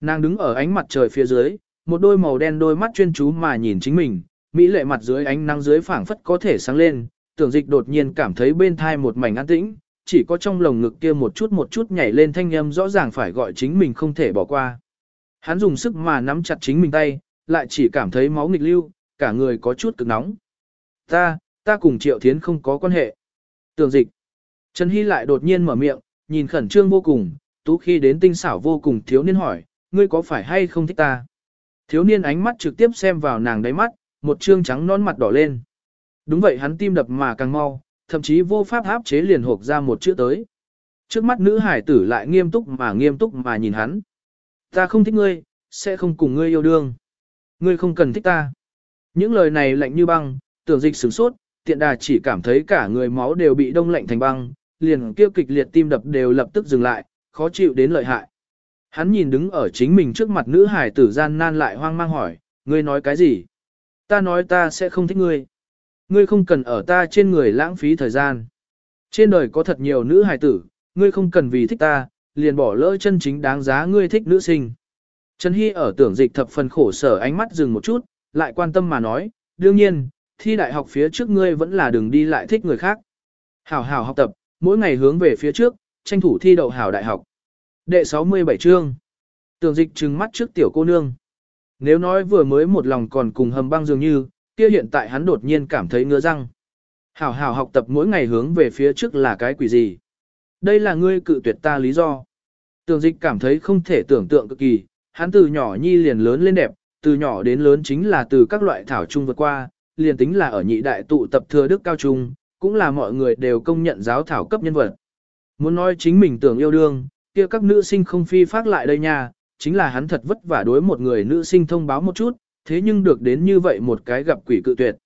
Nàng đứng ở ánh mặt trời phía dưới, một đôi màu đen đôi mắt chuyên chú mà nhìn chính mình, mỹ lệ mặt dưới ánh nắng dưới phảng phất có thể sáng lên, tưởng dịch đột nhiên cảm thấy bên thai một mảnh an tĩnh, chỉ có trong lồng ngực kia một chút một chút nhảy lên thanh âm rõ ràng phải gọi chính mình không thể bỏ qua. Hắn dùng sức mà nắm chặt chính mình tay, lại chỉ cảm thấy máu nghịch lưu, cả người có chút cực nóng. Ta, ta cùng Triệu Thiến không có quan hệ. tường dịch. Trần Hy lại đột nhiên mở miệng, nhìn khẩn trương vô cùng, tú khi đến tinh xảo vô cùng thiếu niên hỏi, ngươi có phải hay không thích ta? Thiếu niên ánh mắt trực tiếp xem vào nàng đáy mắt, một trương trắng non mặt đỏ lên. Đúng vậy hắn tim đập mà càng mau, thậm chí vô pháp áp chế liền hộp ra một chữ tới. Trước mắt nữ hải tử lại nghiêm túc mà nghiêm túc mà nhìn hắn. Ta không thích ngươi, sẽ không cùng ngươi yêu đương. Ngươi không cần thích ta. Những lời này lạnh như băng, tưởng dịch sửng sốt, tiện đà chỉ cảm thấy cả người máu đều bị đông lạnh thành băng, liền kêu kịch liệt tim đập đều lập tức dừng lại, khó chịu đến lợi hại. Hắn nhìn đứng ở chính mình trước mặt nữ hải tử gian nan lại hoang mang hỏi, ngươi nói cái gì? Ta nói ta sẽ không thích ngươi. Ngươi không cần ở ta trên người lãng phí thời gian. Trên đời có thật nhiều nữ hài tử, ngươi không cần vì thích ta, liền bỏ lỡ chân chính đáng giá ngươi thích nữ sinh. Trần Hy ở tưởng dịch thập phần khổ sở ánh mắt dừng một chút, lại quan tâm mà nói, đương nhiên, thi đại học phía trước ngươi vẫn là đường đi lại thích người khác. Hảo hảo học tập, mỗi ngày hướng về phía trước, tranh thủ thi đậu hảo đại học. Đệ 67 chương. Tưởng dịch trừng mắt trước tiểu cô nương. Nếu nói vừa mới một lòng còn cùng hầm băng dường như, kia hiện tại hắn đột nhiên cảm thấy ngứa răng. Hảo hảo học tập mỗi ngày hướng về phía trước là cái quỷ gì? Đây là ngươi cự tuyệt ta lý do. Tường dịch cảm thấy không thể tưởng tượng cực kỳ, hắn từ nhỏ nhi liền lớn lên đẹp, từ nhỏ đến lớn chính là từ các loại thảo trung vượt qua, liền tính là ở nhị đại tụ tập thừa đức cao trung, cũng là mọi người đều công nhận giáo thảo cấp nhân vật. Muốn nói chính mình tưởng yêu đương, kia các nữ sinh không phi phát lại đây nha, chính là hắn thật vất vả đối một người nữ sinh thông báo một chút, thế nhưng được đến như vậy một cái gặp quỷ cự tuyệt.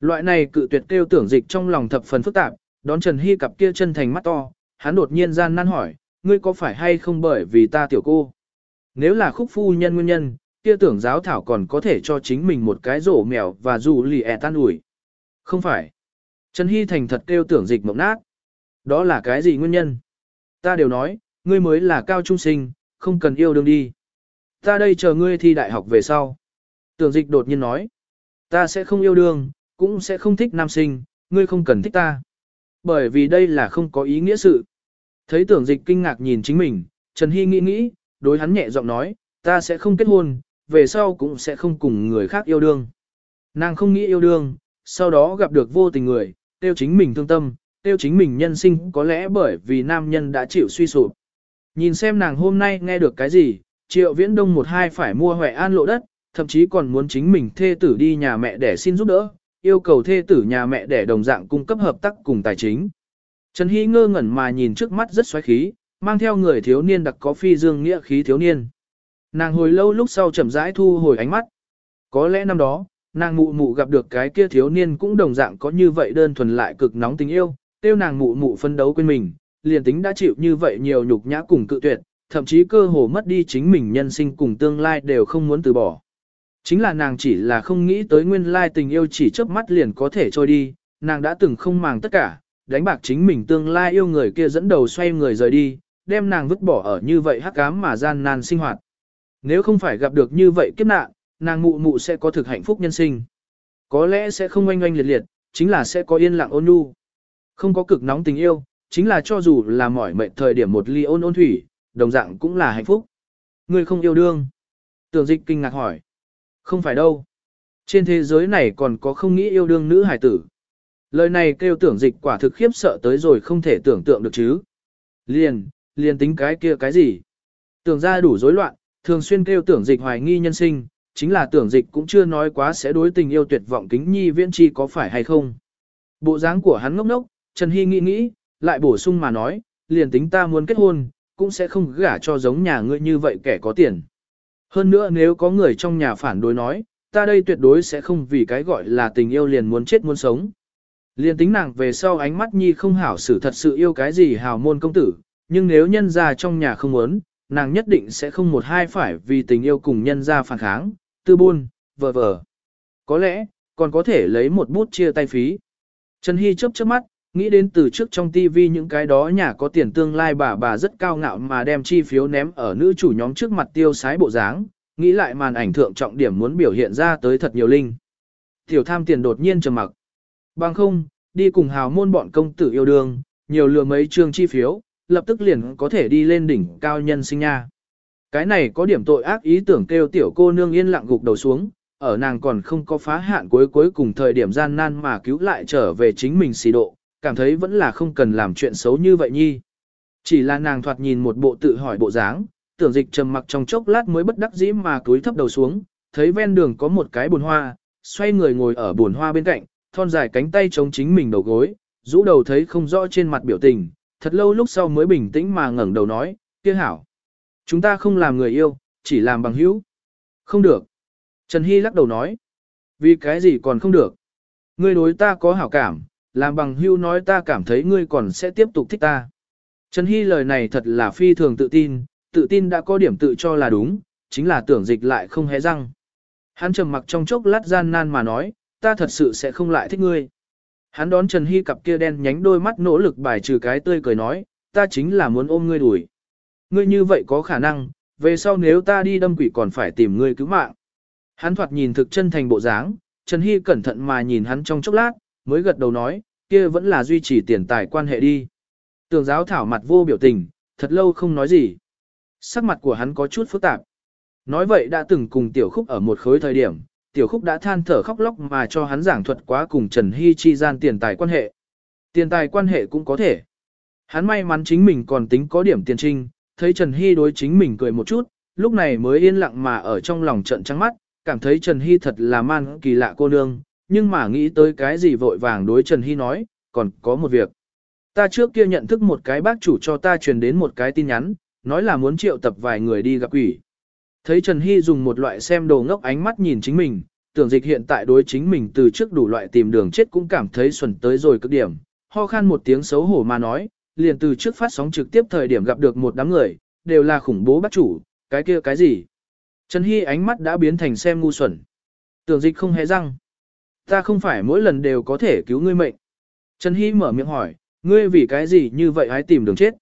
Loại này cự tuyệt kêu tưởng dịch trong lòng thập phần phức tạp, đón Trần Hy cặp kia chân thành mắt to, hắn đột nhiên gian nan hỏi, ngươi có phải hay không bởi vì ta tiểu cô? Nếu là khúc phu nhân nguyên nhân, kia tưởng giáo thảo còn có thể cho chính mình một cái rổ mèo và dù lì ẹ tan ủi. Không phải. Trần Hy thành thật kêu tưởng dịch mộng nát. Đó là cái gì nguyên nhân? Ta đều nói, ngươi mới là cao trung sinh, không cần yêu đương đi. Ta đây chờ ngươi thi đại học về sau. Tưởng dịch đột nhiên nói, ta sẽ không yêu đương, cũng sẽ không thích nam sinh, ngươi không cần thích ta. Bởi vì đây là không có ý nghĩa sự. Thấy tưởng dịch kinh ngạc nhìn chính mình, Trần Hy nghĩ nghĩ, đối hắn nhẹ giọng nói, ta sẽ không kết hôn, về sau cũng sẽ không cùng người khác yêu đương. Nàng không nghĩ yêu đương, sau đó gặp được vô tình người, tiêu chính mình thương tâm, tiêu chính mình nhân sinh có lẽ bởi vì nam nhân đã chịu suy sụp. Nhìn xem nàng hôm nay nghe được cái gì, triệu viễn đông một hai phải mua Huệ An lộ đất, thậm chí còn muốn chính mình thê tử đi nhà mẹ để xin giúp đỡ, yêu cầu thê tử nhà mẹ để đồng dạng cung cấp hợp tác cùng tài chính. Trần Hy ngơ ngẩn mà nhìn trước mắt rất xoáy khí, mang theo người thiếu niên đặc có phi dương nghĩa khí thiếu niên. Nàng hồi lâu lúc sau chậm rãi thu hồi ánh mắt. Có lẽ năm đó, nàng mụ mụ gặp được cái kia thiếu niên cũng đồng dạng có như vậy đơn thuần lại cực nóng tình yêu, tiêu nàng mụ mụ phân đấu quên mình, liền tính đã chịu như vậy nhiều nhục nhã cùng cự tuyệt, thậm chí cơ hồ mất đi chính mình nhân sinh cùng tương lai đều không muốn từ bỏ. Chính là nàng chỉ là không nghĩ tới nguyên lai tình yêu chỉ chớp mắt liền có thể trôi đi, nàng đã từng không màng tất cả, đánh bạc chính mình tương lai yêu người kia dẫn đầu xoay người rời đi, đem nàng vứt bỏ ở như vậy hắc cám mà gian nan sinh hoạt. Nếu không phải gặp được như vậy kiếp nạn, nàng mụ mụ sẽ có thực hạnh phúc nhân sinh. Có lẽ sẽ không oanh oanh liệt liệt, chính là sẽ có yên lặng ôn nhu. Không có cực nóng tình yêu, chính là cho dù là mỏi mệt thời điểm một ly ôn ôn thủy, đồng dạng cũng là hạnh phúc. Người không yêu đương. Tưởng dịch kinh ngạc hỏi. Không phải đâu. Trên thế giới này còn có không nghĩ yêu đương nữ hải tử. Lời này kêu tưởng dịch quả thực khiếp sợ tới rồi không thể tưởng tượng được chứ. Liền, liền tính cái kia cái gì. Tưởng ra đủ rối loạn, thường xuyên kêu tưởng dịch hoài nghi nhân sinh, chính là tưởng dịch cũng chưa nói quá sẽ đối tình yêu tuyệt vọng kính nhi viễn chi có phải hay không. Bộ dáng của hắn ngốc ngốc, Trần Hy nghĩ nghĩ, lại bổ sung mà nói, liền tính ta muốn kết hôn, cũng sẽ không gả cho giống nhà ngươi như vậy kẻ có tiền. Hơn nữa nếu có người trong nhà phản đối nói, ta đây tuyệt đối sẽ không vì cái gọi là tình yêu liền muốn chết muốn sống. Liền tính nàng về sau ánh mắt nhi không hảo xử thật sự yêu cái gì hào môn công tử, nhưng nếu nhân ra trong nhà không muốn, nàng nhất định sẽ không một hai phải vì tình yêu cùng nhân ra phản kháng, tư buôn, vờ vờ. Có lẽ, còn có thể lấy một bút chia tay phí. Trần Hy chớp chớp mắt, nghĩ đến từ trước trong tivi những cái đó nhà có tiền tương lai bà bà rất cao ngạo mà đem chi phiếu ném ở nữ chủ nhóm trước mặt tiêu sái bộ dáng, nghĩ lại màn ảnh thượng trọng điểm muốn biểu hiện ra tới thật nhiều linh. Tiểu tham tiền đột nhiên trầm mặc. Bằng không, đi cùng hào môn bọn công tử yêu đương, nhiều lừa mấy trương chi phiếu, lập tức liền có thể đi lên đỉnh cao nhân sinh nha. Cái này có điểm tội ác ý tưởng kêu tiểu cô nương yên lặng gục đầu xuống, ở nàng còn không có phá hạn cuối cuối cùng thời điểm gian nan mà cứu lại trở về chính mình xì độ, cảm thấy vẫn là không cần làm chuyện xấu như vậy nhi. Chỉ là nàng thoạt nhìn một bộ tự hỏi bộ dáng, tưởng dịch trầm mặc trong chốc lát mới bất đắc dĩ mà túi thấp đầu xuống, thấy ven đường có một cái bồn hoa, xoay người ngồi ở bồn hoa bên cạnh, thon dài cánh tay chống chính mình đầu gối, rũ đầu thấy không rõ trên mặt biểu tình, thật lâu lúc sau mới bình tĩnh mà ngẩng đầu nói, kia hảo. Chúng ta không làm người yêu, chỉ làm bằng hữu. Không được. Trần Hy lắc đầu nói. Vì cái gì còn không được? Ngươi đối ta có hảo cảm, làm bằng Hưu nói ta cảm thấy ngươi còn sẽ tiếp tục thích ta. Trần Hy lời này thật là phi thường tự tin, tự tin đã có điểm tự cho là đúng, chính là tưởng dịch lại không hé răng. Hắn trầm mặc trong chốc lát gian nan mà nói, ta thật sự sẽ không lại thích ngươi. Hắn đón Trần Hy cặp kia đen nhánh đôi mắt nỗ lực bài trừ cái tươi cười nói, ta chính là muốn ôm ngươi đuổi. Ngươi như vậy có khả năng, về sau nếu ta đi đâm quỷ còn phải tìm ngươi cứu mạng. Hắn thoạt nhìn thực chân thành bộ dáng, Trần Hy cẩn thận mà nhìn hắn trong chốc lát, mới gật đầu nói, kia vẫn là duy trì tiền tài quan hệ đi. Tường giáo thảo mặt vô biểu tình, thật lâu không nói gì. Sắc mặt của hắn có chút phức tạp. Nói vậy đã từng cùng tiểu khúc ở một khối thời điểm, tiểu khúc đã than thở khóc lóc mà cho hắn giảng thuật quá cùng Trần Hy chi gian tiền tài quan hệ. Tiền tài quan hệ cũng có thể. Hắn may mắn chính mình còn tính có điểm tiền trinh, thấy Trần Hy đối chính mình cười một chút, lúc này mới yên lặng mà ở trong lòng trận trắng mắt, cảm thấy Trần Hy thật là man kỳ lạ cô nương, nhưng mà nghĩ tới cái gì vội vàng đối Trần Hy nói, còn có một việc. Ta trước kia nhận thức một cái bác chủ cho ta truyền đến một cái tin nhắn, nói là muốn triệu tập vài người đi gặp quỷ. Thấy Trần Hy dùng một loại xem đồ ngốc ánh mắt nhìn chính mình, tưởng dịch hiện tại đối chính mình từ trước đủ loại tìm đường chết cũng cảm thấy xuẩn tới rồi cực điểm, ho khan một tiếng xấu hổ mà nói, liền từ trước phát sóng trực tiếp thời điểm gặp được một đám người, đều là khủng bố bác chủ, cái kia cái gì. Trần Hy ánh mắt đã biến thành xem ngu xuẩn. Tưởng dịch không hề răng. Ta không phải mỗi lần đều có thể cứu ngươi mệnh. Trần Hy mở miệng hỏi, ngươi vì cái gì như vậy hãy tìm đường chết.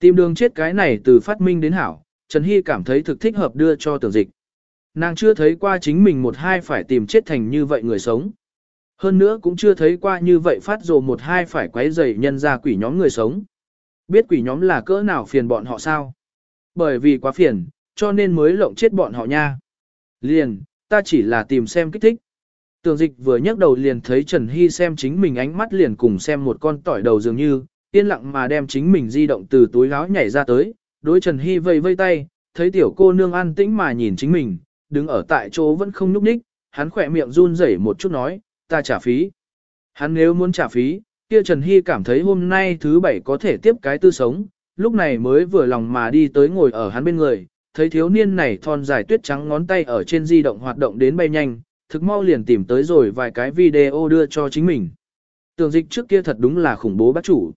Tìm đường chết cái này từ phát minh đến hảo, Trần Hy cảm thấy thực thích hợp đưa cho tưởng dịch. Nàng chưa thấy qua chính mình một hai phải tìm chết thành như vậy người sống. Hơn nữa cũng chưa thấy qua như vậy phát rồ một hai phải quấy rầy nhân ra quỷ nhóm người sống. Biết quỷ nhóm là cỡ nào phiền bọn họ sao? Bởi vì quá phiền, cho nên mới lộng chết bọn họ nha. Liền, ta chỉ là tìm xem kích thích. Tường dịch vừa nhấc đầu liền thấy Trần Hy xem chính mình ánh mắt liền cùng xem một con tỏi đầu dường như, yên lặng mà đem chính mình di động từ túi áo nhảy ra tới, đối Trần Hy vây vây tay, thấy tiểu cô nương an tĩnh mà nhìn chính mình, đứng ở tại chỗ vẫn không nhúc ních, hắn khỏe miệng run rẩy một chút nói, ta trả phí. Hắn nếu muốn trả phí, kia Trần Hy cảm thấy hôm nay thứ bảy có thể tiếp cái tư sống, lúc này mới vừa lòng mà đi tới ngồi ở hắn bên người, thấy thiếu niên này thon dài tuyết trắng ngón tay ở trên di động hoạt động đến bay nhanh, thực mau liền tìm tới rồi vài cái video đưa cho chính mình. Tưởng dịch trước kia thật đúng là khủng bố bác chủ.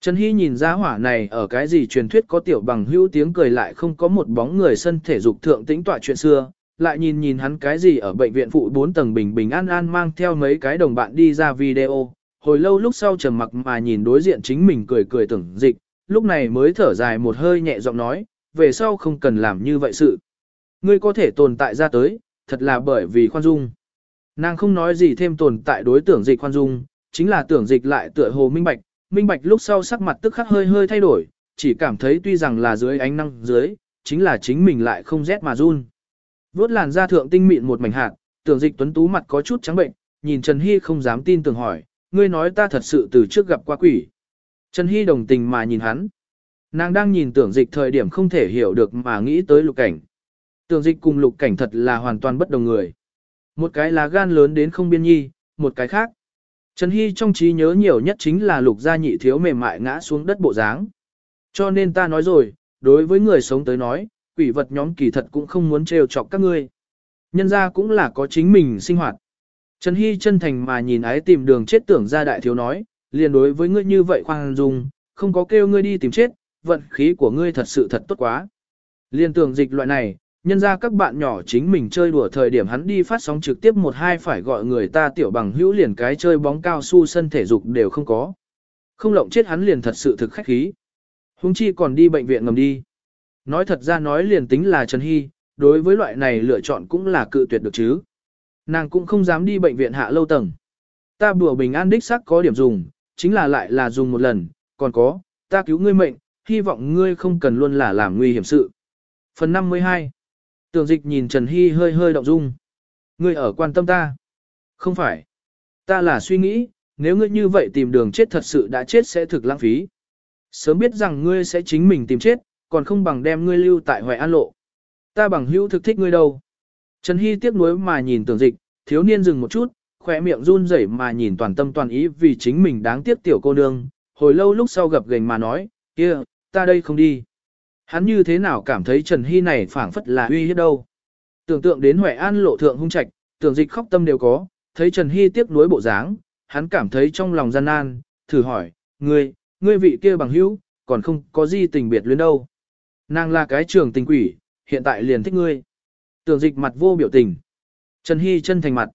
Trần Hy nhìn ra hỏa này ở cái gì truyền thuyết có tiểu bằng hữu tiếng cười lại không có một bóng người sân thể dục thượng tĩnh tọa chuyện xưa, lại nhìn nhìn hắn cái gì ở bệnh viện phụ 4 tầng bình bình an an mang theo mấy cái đồng bạn đi ra video, hồi lâu lúc sau trầm mặc mà nhìn đối diện chính mình cười cười tưởng dịch, lúc này mới thở dài một hơi nhẹ giọng nói, về sau không cần làm như vậy sự. Ngươi có thể tồn tại ra tới, thật là bởi vì khoan dung. Nàng không nói gì thêm tồn tại đối tưởng dịch khoan dung, chính là tưởng dịch lại tựa hồ minh bạch, minh bạch lúc sau sắc mặt tức khắc hơi hơi thay đổi, chỉ cảm thấy tuy rằng là dưới ánh năng dưới, chính là chính mình lại không rét mà run. Vốt làn da thượng tinh mịn một mảnh hạt, tưởng dịch tuấn tú mặt có chút trắng bệnh, nhìn Trần Hy không dám tin tưởng hỏi, ngươi nói ta thật sự từ trước gặp qua quỷ. Trần Hy đồng tình mà nhìn hắn. Nàng đang nhìn tưởng dịch thời điểm không thể hiểu được mà nghĩ tới lục cảnh. Tưởng dịch cùng lục cảnh thật là hoàn toàn bất đồng người. Một cái là gan lớn đến không biên nhi, một cái khác. Trần Hy trong trí nhớ nhiều nhất chính là lục gia nhị thiếu mềm mại ngã xuống đất bộ dáng. Cho nên ta nói rồi, đối với người sống tới nói, quỷ vật nhóm kỳ thật cũng không muốn trêu chọc các ngươi. Nhân ra cũng là có chính mình sinh hoạt. Trần Hy chân thành mà nhìn ái tìm đường chết tưởng ra đại thiếu nói, liền đối với ngươi như vậy khoan dung, không có kêu ngươi đi tìm chết, vận khí của ngươi thật sự thật tốt quá. Liên tưởng dịch loại này, nhân ra các bạn nhỏ chính mình chơi đùa thời điểm hắn đi phát sóng trực tiếp một hai phải gọi người ta tiểu bằng hữu liền cái chơi bóng cao su sân thể dục đều không có. Không lộng chết hắn liền thật sự thực khách khí. Hùng chi còn đi bệnh viện ngầm đi. Nói thật ra nói liền tính là Trần Hy, đối với loại này lựa chọn cũng là cự tuyệt được chứ. Nàng cũng không dám đi bệnh viện hạ lâu tầng. Ta bùa bình an đích sắc có điểm dùng, chính là lại là dùng một lần, còn có, ta cứu ngươi mệnh, hy vọng ngươi không cần luôn là làm nguy hiểm sự. Phần 52 Tưởng dịch nhìn Trần Hy hơi hơi động dung. Ngươi ở quan tâm ta. Không phải. Ta là suy nghĩ, nếu ngươi như vậy tìm đường chết thật sự đã chết sẽ thực lãng phí. Sớm biết rằng ngươi sẽ chính mình tìm chết, còn không bằng đem ngươi lưu tại Hoài An Lộ. Ta bằng hữu thực thích ngươi đâu. Trần Hy tiếc nuối mà nhìn tưởng dịch, thiếu niên dừng một chút, khỏe miệng run rẩy mà nhìn toàn tâm toàn ý vì chính mình đáng tiếc tiểu cô nương, hồi lâu lúc sau gặp gành mà nói, kia, ta đây không đi. Hắn như thế nào cảm thấy Trần Hy này phảng phất là uy hiếp đâu. Tưởng tượng đến Huệ An lộ thượng hung trạch, tưởng dịch khóc tâm đều có, thấy Trần Hy tiếc nuối bộ dáng, hắn cảm thấy trong lòng gian nan, thử hỏi, ngươi, ngươi vị kia bằng hữu, còn không có gì tình biệt luyến đâu. Nàng là cái trường tình quỷ, hiện tại liền thích ngươi. Tưởng dịch mặt vô biểu tình. Trần Hy chân thành mặt.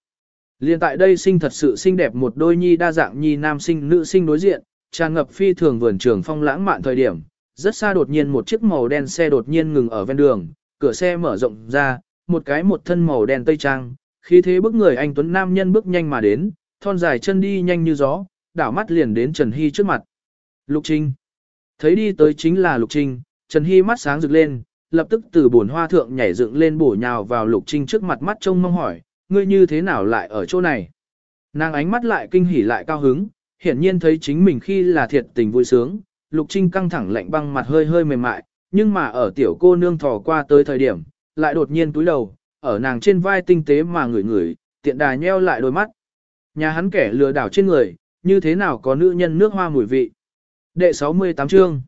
Liền tại đây sinh thật sự xinh đẹp một đôi nhi đa dạng nhi nam sinh nữ sinh đối diện, tràn ngập phi thường vườn trường phong lãng mạn thời điểm. Rất xa đột nhiên một chiếc màu đen xe đột nhiên ngừng ở ven đường, cửa xe mở rộng ra, một cái một thân màu đen tây trang, khí thế bức người anh tuấn nam nhân bước nhanh mà đến, thon dài chân đi nhanh như gió, đảo mắt liền đến Trần Hy trước mặt. Lục Trinh. Thấy đi tới chính là Lục Trinh, Trần Hy mắt sáng rực lên, lập tức từ bổn hoa thượng nhảy dựng lên bổ nhào vào Lục Trinh trước mặt mắt trông mong hỏi, ngươi như thế nào lại ở chỗ này? Nàng ánh mắt lại kinh hỉ lại cao hứng, hiển nhiên thấy chính mình khi là thiệt tình vui sướng, Lục Trinh căng thẳng lạnh băng mặt hơi hơi mềm mại, nhưng mà ở tiểu cô nương thò qua tới thời điểm, lại đột nhiên túi đầu, ở nàng trên vai tinh tế mà ngửi ngửi, tiện đà nheo lại đôi mắt. Nhà hắn kẻ lừa đảo trên người, như thế nào có nữ nhân nước hoa mùi vị. Đệ 68 chương.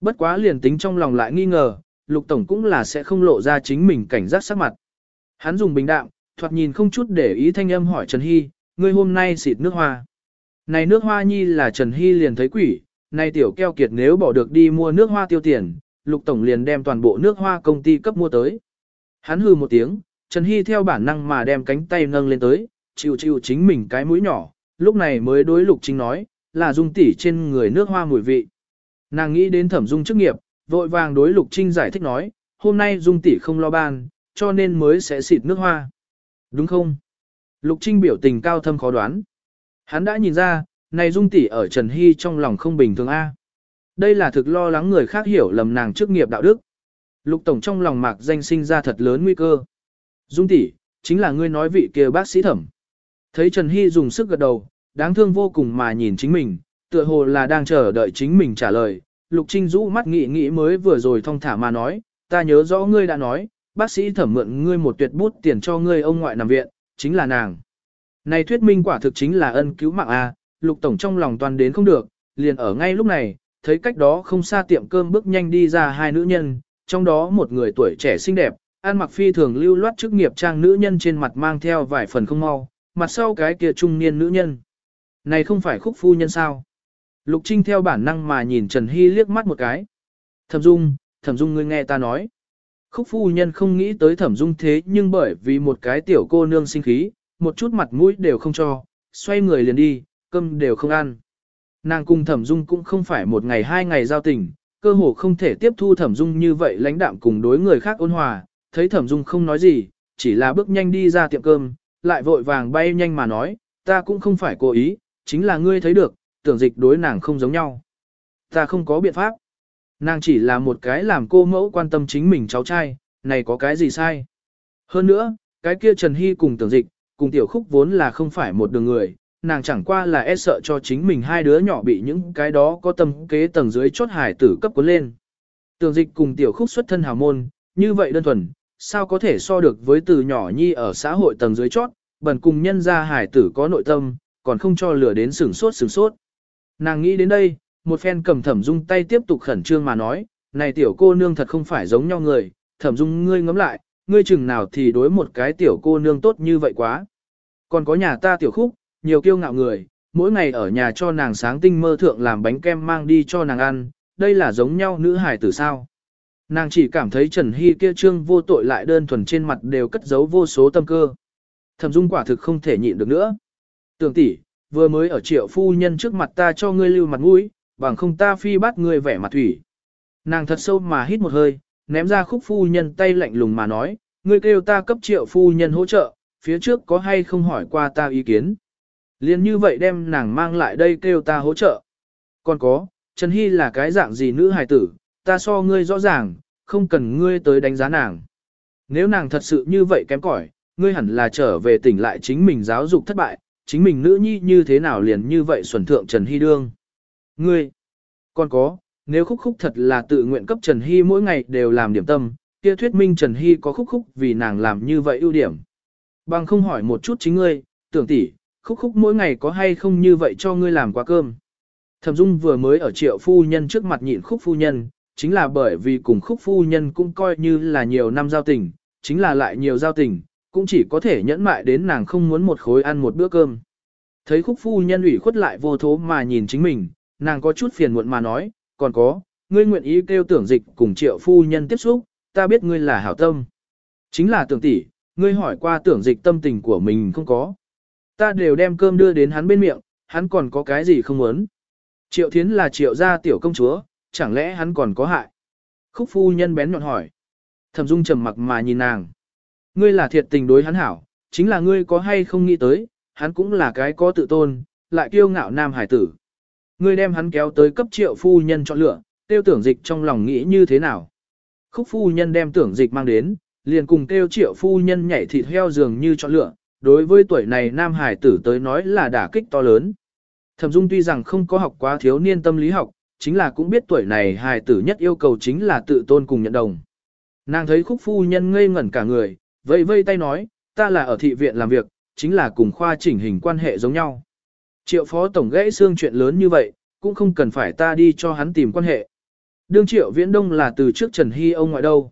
Bất quá liền tính trong lòng lại nghi ngờ, Lục Tổng cũng là sẽ không lộ ra chính mình cảnh giác sắc mặt. Hắn dùng bình đạm, thoạt nhìn không chút để ý thanh âm hỏi Trần Hy, ngươi hôm nay xịt nước hoa. Này nước hoa nhi là Trần Hy liền thấy quỷ, nay tiểu keo kiệt nếu bỏ được đi mua nước hoa tiêu tiền, Lục Tổng liền đem toàn bộ nước hoa công ty cấp mua tới. Hắn hừ một tiếng, Trần Hy theo bản năng mà đem cánh tay nâng lên tới, chịu chịu chính mình cái mũi nhỏ, lúc này mới đối Lục Trinh nói, là dung tỉ trên người nước hoa mùi vị. Nàng nghĩ đến thẩm dung chức nghiệp, vội vàng đối Lục Trinh giải thích nói, hôm nay dung tỉ không lo ban, cho nên mới sẽ xịt nước hoa. Đúng không? Lục Trinh biểu tình cao thâm khó đoán. Hắn đã nhìn ra, này dung tỷ ở Trần Hy trong lòng không bình thường A. Đây là thực lo lắng người khác hiểu lầm nàng chức nghiệp đạo đức. Lục Tổng trong lòng mạc danh sinh ra thật lớn nguy cơ. Dung tỷ, chính là ngươi nói vị kia bác sĩ thẩm. Thấy Trần Hy dùng sức gật đầu, đáng thương vô cùng mà nhìn chính mình, tựa hồ là đang chờ đợi chính mình trả lời. Lục Trinh rũ mắt nghĩ nghĩ mới vừa rồi thong thả mà nói, ta nhớ rõ ngươi đã nói, bác sĩ thẩm mượn ngươi một tuyệt bút tiền cho ngươi ông ngoại nằm viện, chính là nàng. Này thuyết minh quả thực chính là ân cứu mạng A, Lục Tổng trong lòng toàn đến không được, liền ở ngay lúc này, thấy cách đó không xa tiệm cơm bước nhanh đi ra hai nữ nhân, trong đó một người tuổi trẻ xinh đẹp, ăn mặc phi thường lưu loát chức nghiệp trang nữ nhân trên mặt mang theo vài phần không mau, mặt sau cái kia trung niên nữ nhân. Này không phải khúc phu nhân sao? Lục Trinh theo bản năng mà nhìn Trần Hy liếc mắt một cái. Thẩm Dung, Thẩm Dung ngươi nghe ta nói. Khúc phu nhân không nghĩ tới Thẩm Dung thế nhưng bởi vì một cái tiểu cô nương sinh khí, một chút mặt mũi đều không cho, xoay người liền đi, cơm đều không ăn. Nàng cùng Thẩm Dung cũng không phải một ngày hai ngày giao tình, cơ hồ không thể tiếp thu Thẩm Dung như vậy lãnh đạm cùng đối người khác ôn hòa, thấy Thẩm Dung không nói gì, chỉ là bước nhanh đi ra tiệm cơm, lại vội vàng bay nhanh mà nói, ta cũng không phải cố ý, chính là ngươi thấy được, tưởng dịch đối nàng không giống nhau. Ta không có biện pháp. Nàng chỉ là một cái làm cô mẫu quan tâm chính mình cháu trai, này có cái gì sai. Hơn nữa, cái kia Trần Hy cùng tưởng dịch, cùng tiểu khúc vốn là không phải một đường người, nàng chẳng qua là e sợ cho chính mình hai đứa nhỏ bị những cái đó có tâm kế tầng dưới chốt hải tử cấp cuốn lên. tường dịch cùng tiểu khúc xuất thân hào môn, như vậy đơn thuần, sao có thể so được với từ nhỏ nhi ở xã hội tầng dưới chót bần cùng nhân gia hải tử có nội tâm, còn không cho lửa đến sửng sốt sửng sốt. Nàng nghĩ đến đây, một phen cầm thẩm dung tay tiếp tục khẩn trương mà nói, này tiểu cô nương thật không phải giống nhau người, thẩm dung ngươi ngắm lại, ngươi chừng nào thì đối một cái tiểu cô nương tốt như vậy quá. Còn có nhà ta tiểu khúc, nhiều kiêu ngạo người, mỗi ngày ở nhà cho nàng sáng tinh mơ thượng làm bánh kem mang đi cho nàng ăn, đây là giống nhau nữ hài tử sao. Nàng chỉ cảm thấy Trần Hy kia trương vô tội lại đơn thuần trên mặt đều cất giấu vô số tâm cơ. Thẩm dung quả thực không thể nhịn được nữa. Tưởng tỷ, vừa mới ở triệu phu nhân trước mặt ta cho ngươi lưu mặt mũi, bằng không ta phi bắt ngươi vẻ mặt thủy. Nàng thật sâu mà hít một hơi, ném ra khúc phu nhân tay lạnh lùng mà nói, ngươi kêu ta cấp triệu phu nhân hỗ trợ, phía trước có hay không hỏi qua ta ý kiến. Liên như vậy đem nàng mang lại đây kêu ta hỗ trợ. Còn có, Trần Hy là cái dạng gì nữ hài tử, ta so ngươi rõ ràng, không cần ngươi tới đánh giá nàng. Nếu nàng thật sự như vậy kém cỏi, ngươi hẳn là trở về tỉnh lại chính mình giáo dục thất bại, chính mình nữ nhi như thế nào liền như vậy xuẩn thượng Trần Hy đương. Ngươi, còn có, nếu khúc khúc thật là tự nguyện cấp Trần Hy mỗi ngày đều làm điểm tâm, kia thuyết minh Trần Hy có khúc khúc vì nàng làm như vậy ưu điểm. Bằng không hỏi một chút chính ngươi, tưởng tỷ, khúc khúc mỗi ngày có hay không như vậy cho ngươi làm quá cơm. Thẩm Dung vừa mới ở triệu phu nhân trước mặt nhịn khúc phu nhân, chính là bởi vì cùng khúc phu nhân cũng coi như là nhiều năm giao tình, chính là lại nhiều giao tình, cũng chỉ có thể nhẫn mại đến nàng không muốn một khối ăn một bữa cơm. Thấy khúc phu nhân ủy khuất lại vô thố mà nhìn chính mình, nàng có chút phiền muộn mà nói, còn có, ngươi nguyện ý kêu tưởng dịch cùng triệu phu nhân tiếp xúc, ta biết ngươi là hảo tâm. Chính là tưởng tỷ, ngươi hỏi qua tưởng dịch tâm tình của mình không có. Ta đều đem cơm đưa đến hắn bên miệng, hắn còn có cái gì không muốn. Triệu thiến là triệu gia tiểu công chúa, chẳng lẽ hắn còn có hại? Khúc phu nhân bén nhọn hỏi. Thẩm dung trầm mặc mà nhìn nàng. Ngươi là thiệt tình đối hắn hảo, chính là ngươi có hay không nghĩ tới, hắn cũng là cái có tự tôn, lại kiêu ngạo nam hải tử. Ngươi đem hắn kéo tới cấp triệu phu nhân chọn lựa, tiêu tưởng dịch trong lòng nghĩ như thế nào. Khúc phu nhân đem tưởng dịch mang đến, liền cùng tiêu triệu phu nhân nhảy thịt heo dường như chọn lựa, đối với tuổi này nam hải tử tới nói là đả kích to lớn. Thẩm Dung tuy rằng không có học quá thiếu niên tâm lý học, chính là cũng biết tuổi này hài tử nhất yêu cầu chính là tự tôn cùng nhận đồng. Nàng thấy khúc phu nhân ngây ngẩn cả người, vây vây tay nói, ta là ở thị viện làm việc, chính là cùng khoa chỉnh hình quan hệ giống nhau. Triệu phó tổng gãy xương chuyện lớn như vậy, cũng không cần phải ta đi cho hắn tìm quan hệ. Đương triệu viễn đông là từ trước Trần Hy ông ngoại đâu.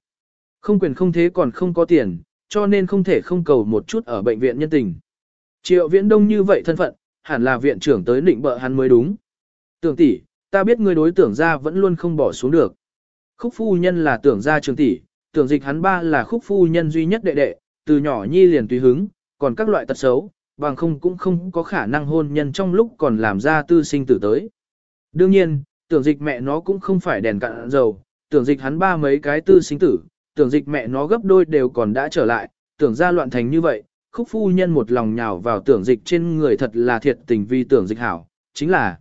Không quyền không thế còn không có tiền, cho nên không thể không cầu một chút ở bệnh viện nhân tình. Triệu viễn đông như vậy thân phận, hẳn là viện trưởng tới định bợ hắn mới đúng. Tưởng tỷ, ta biết ngươi đối tưởng gia vẫn luôn không bỏ xuống được. Khúc phu nhân là tưởng gia trường tỷ, tưởng dịch hắn ba là khúc phu nhân duy nhất đệ đệ, từ nhỏ nhi liền tùy hứng, còn các loại tật xấu, bằng không cũng không có khả năng hôn nhân trong lúc còn làm ra tư sinh tử tới. Đương nhiên, tưởng dịch mẹ nó cũng không phải đèn cạn dầu, tưởng dịch hắn ba mấy cái tư sinh tử, tưởng dịch mẹ nó gấp đôi đều còn đã trở lại, tưởng ra loạn thành như vậy, khúc phu nhân một lòng nhào vào tưởng dịch trên người thật là thiệt tình vì tưởng dịch hảo, chính là.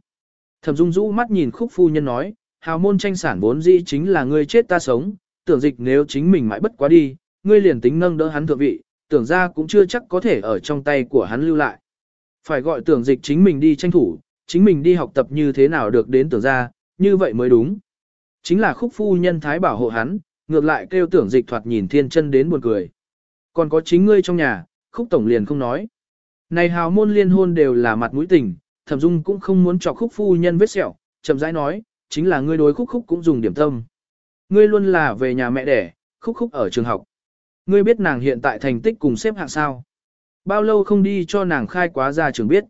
Thẩm Dung rũ mắt nhìn khúc phu nhân nói, hào môn tranh sản vốn dĩ chính là ngươi chết ta sống, tưởng dịch nếu chính mình mãi bất quá đi, ngươi liền tính nâng đỡ hắn thượng vị, tưởng ra cũng chưa chắc có thể ở trong tay của hắn lưu lại. Phải gọi tưởng dịch chính mình đi tranh thủ, chính mình đi học tập như thế nào được đến tưởng ra, như vậy mới đúng. Chính là khúc phu nhân thái bảo hộ hắn, ngược lại kêu tưởng dịch thoạt nhìn thiên chân đến buồn cười. Còn có chính ngươi trong nhà, khúc tổng liền không nói. Này hào môn liên hôn đều là mặt mũi tình, thẩm dung cũng không muốn cho khúc phu nhân vết sẹo, chậm rãi nói, chính là ngươi đối khúc khúc cũng dùng điểm tâm. Ngươi luôn là về nhà mẹ đẻ, khúc khúc ở trường học. Ngươi biết nàng hiện tại thành tích cùng xếp hạng sao. Bao lâu không đi cho nàng khai quá ra trường biết.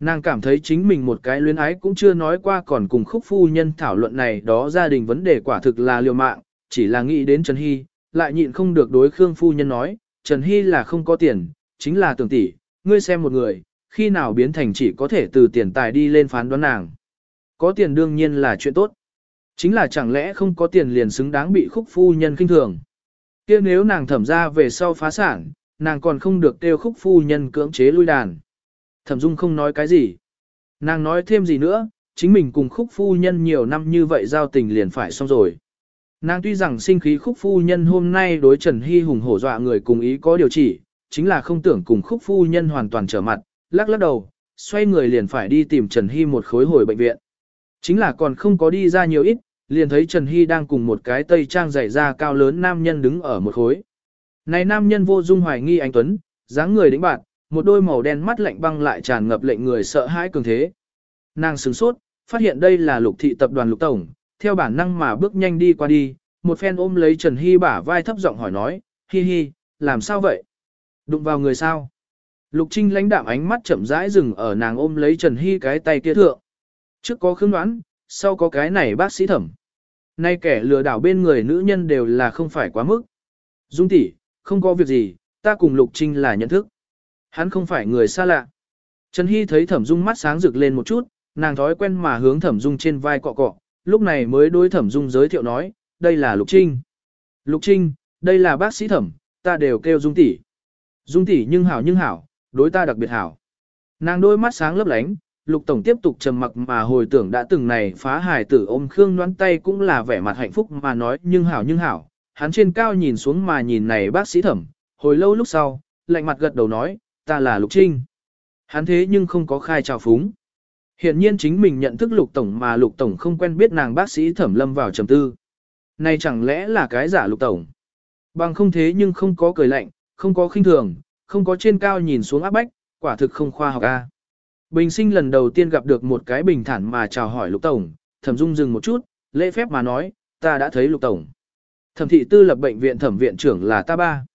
Nàng cảm thấy chính mình một cái luyến ái cũng chưa nói qua còn cùng khúc phu nhân thảo luận này đó gia đình vấn đề quả thực là liều mạng, chỉ là nghĩ đến Trần Hy, lại nhịn không được đối Khương phu nhân nói, Trần Hy là không có tiền, chính là tưởng tỷ, ngươi xem một người, khi nào biến thành chỉ có thể từ tiền tài đi lên phán đoán nàng. Có tiền đương nhiên là chuyện tốt. Chính là chẳng lẽ không có tiền liền xứng đáng bị khúc phu nhân kinh thường. kia nếu nàng thẩm ra về sau phá sản, nàng còn không được tiêu khúc phu nhân cưỡng chế lui đàn. Thẩm Dung không nói cái gì. Nàng nói thêm gì nữa, chính mình cùng khúc phu nhân nhiều năm như vậy giao tình liền phải xong rồi. Nàng tuy rằng sinh khí khúc phu nhân hôm nay đối Trần Hy hùng hổ dọa người cùng ý có điều chỉ, chính là không tưởng cùng khúc phu nhân hoàn toàn trở mặt, lắc lắc đầu, xoay người liền phải đi tìm Trần Hy một khối hồi bệnh viện. Chính là còn không có đi ra nhiều ít, liền thấy Trần Hy đang cùng một cái tây trang dày da cao lớn nam nhân đứng ở một khối. Này nam nhân vô dung hoài nghi anh Tuấn, dáng người đĩnh bạn, một đôi màu đen mắt lạnh băng lại tràn ngập lệnh người sợ hãi cường thế. Nàng sửng sốt, phát hiện đây là lục thị tập đoàn lục tổng, theo bản năng mà bước nhanh đi qua đi, một phen ôm lấy Trần Hy bả vai thấp giọng hỏi nói, hi hi, làm sao vậy? Đụng vào người sao? Lục Trinh lãnh đạm ánh mắt chậm rãi dừng ở nàng ôm lấy Trần Hy cái tay kia thượng. Trước có khương đoán, sau có cái này bác sĩ thẩm. Nay kẻ lừa đảo bên người nữ nhân đều là không phải quá mức. Dung tỷ, không có việc gì, ta cùng Lục Trinh là nhận thức. Hắn không phải người xa lạ. Trần Hy thấy thẩm dung mắt sáng rực lên một chút, nàng thói quen mà hướng thẩm dung trên vai cọ cọ, lúc này mới đối thẩm dung giới thiệu nói, đây là Lục Trinh. Lục Trinh, đây là bác sĩ thẩm, ta đều kêu dung tỷ. Dung tỷ nhưng hảo nhưng hảo, đối ta đặc biệt hảo. Nàng đôi mắt sáng lấp lánh, Lục Tổng tiếp tục trầm mặc mà hồi tưởng đã từng này phá hài tử ôm Khương đoán tay cũng là vẻ mặt hạnh phúc mà nói nhưng hảo nhưng hảo. Hắn trên cao nhìn xuống mà nhìn này bác sĩ thẩm, hồi lâu lúc sau, lạnh mặt gật đầu nói, ta là Lục Trinh. Hắn thế nhưng không có khai trào phúng. Hiện nhiên chính mình nhận thức Lục Tổng mà Lục Tổng không quen biết nàng bác sĩ thẩm lâm vào trầm tư. Này chẳng lẽ là cái giả Lục Tổng? Bằng không thế nhưng không có cười lạnh, không có khinh thường, không có trên cao nhìn xuống áp bách, quả thực không khoa học a. Bình sinh lần đầu tiên gặp được một cái bình thản mà chào hỏi Lục Tổng, thẩm dung dừng một chút, lễ phép mà nói, ta đã thấy Lục Tổng. Thẩm thị tư lập bệnh viện thẩm viện trưởng là ta ba.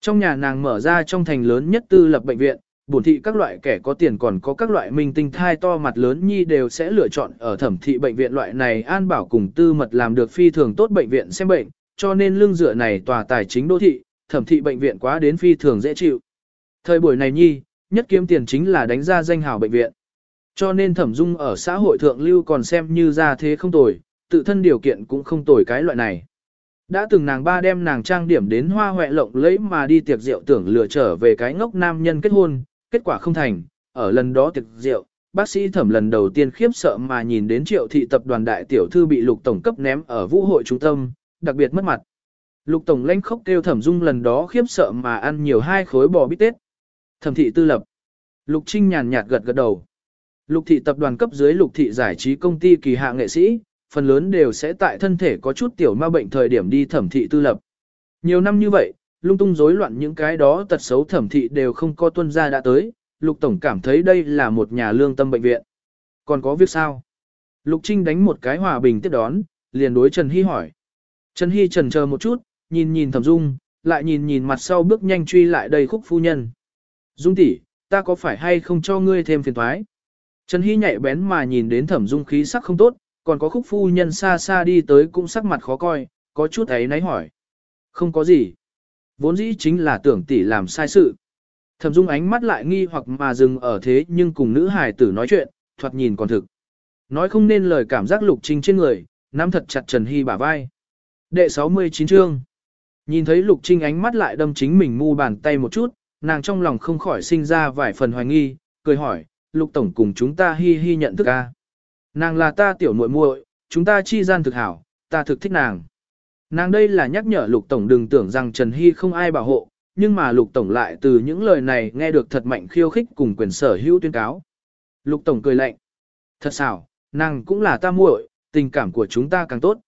Trong nhà nàng mở ra trong thành lớn nhất tư lập bệnh viện, bổn thị các loại kẻ có tiền còn có các loại minh tinh thai to mặt lớn nhi đều sẽ lựa chọn ở thẩm thị bệnh viện loại này an bảo cùng tư mật làm được phi thường tốt bệnh viện xem bệnh, cho nên lương dựa này tòa tài chính đô thị, thẩm thị bệnh viện quá đến phi thường dễ chịu. Thời buổi này nhi, nhất kiếm tiền chính là đánh ra danh hào bệnh viện. Cho nên thẩm dung ở xã hội thượng lưu còn xem như ra thế không tồi, tự thân điều kiện cũng không tồi cái loại này. Đã từng nàng ba đem nàng trang điểm đến hoa hoẹ lộng lấy mà đi tiệc rượu tưởng lừa trở về cái ngốc nam nhân kết hôn, kết quả không thành, ở lần đó tiệc rượu, bác sĩ thẩm lần đầu tiên khiếp sợ mà nhìn đến triệu thị tập đoàn đại tiểu thư bị lục tổng cấp ném ở vũ hội trung tâm, đặc biệt mất mặt. Lục tổng lanh khóc kêu thẩm dung lần đó khiếp sợ mà ăn nhiều hai khối bò bít tết. Thẩm thị tư lập. Lục Trinh nhàn nhạt gật gật đầu. Lục thị tập đoàn cấp dưới lục thị giải trí công ty kỳ hạ nghệ sĩ, phần lớn đều sẽ tại thân thể có chút tiểu ma bệnh thời điểm đi thẩm thị tư lập. Nhiều năm như vậy, lung tung rối loạn những cái đó tật xấu thẩm thị đều không có tuân gia đã tới, Lục Tổng cảm thấy đây là một nhà lương tâm bệnh viện. Còn có việc sao? Lục Trinh đánh một cái hòa bình tiếp đón, liền đối Trần Hy hỏi. Trần Hy trần chờ một chút, nhìn nhìn thẩm dung, lại nhìn nhìn mặt sau bước nhanh truy lại đầy khúc phu nhân. Dung tỷ, ta có phải hay không cho ngươi thêm phiền thoái? Trần Hy nhạy bén mà nhìn đến thẩm dung khí sắc không tốt, còn có khúc phu nhân xa xa đi tới cũng sắc mặt khó coi, có chút ấy náy hỏi. Không có gì. Vốn dĩ chính là tưởng tỷ làm sai sự. Thẩm dung ánh mắt lại nghi hoặc mà dừng ở thế nhưng cùng nữ hài tử nói chuyện, thoạt nhìn còn thực. Nói không nên lời cảm giác lục trinh trên người, nắm thật chặt Trần Hy bả vai. Đệ 69 chương. Nhìn thấy lục trinh ánh mắt lại đâm chính mình mu bàn tay một chút, nàng trong lòng không khỏi sinh ra vài phần hoài nghi, cười hỏi, lục tổng cùng chúng ta hi hi nhận thức a. Nàng là ta tiểu muội muội, chúng ta chi gian thực hảo, ta thực thích nàng. Nàng đây là nhắc nhở Lục Tổng đừng tưởng rằng Trần Hy không ai bảo hộ, nhưng mà Lục Tổng lại từ những lời này nghe được thật mạnh khiêu khích cùng quyền sở hữu tuyên cáo. Lục Tổng cười lạnh. Thật xảo, nàng cũng là ta muội, tình cảm của chúng ta càng tốt.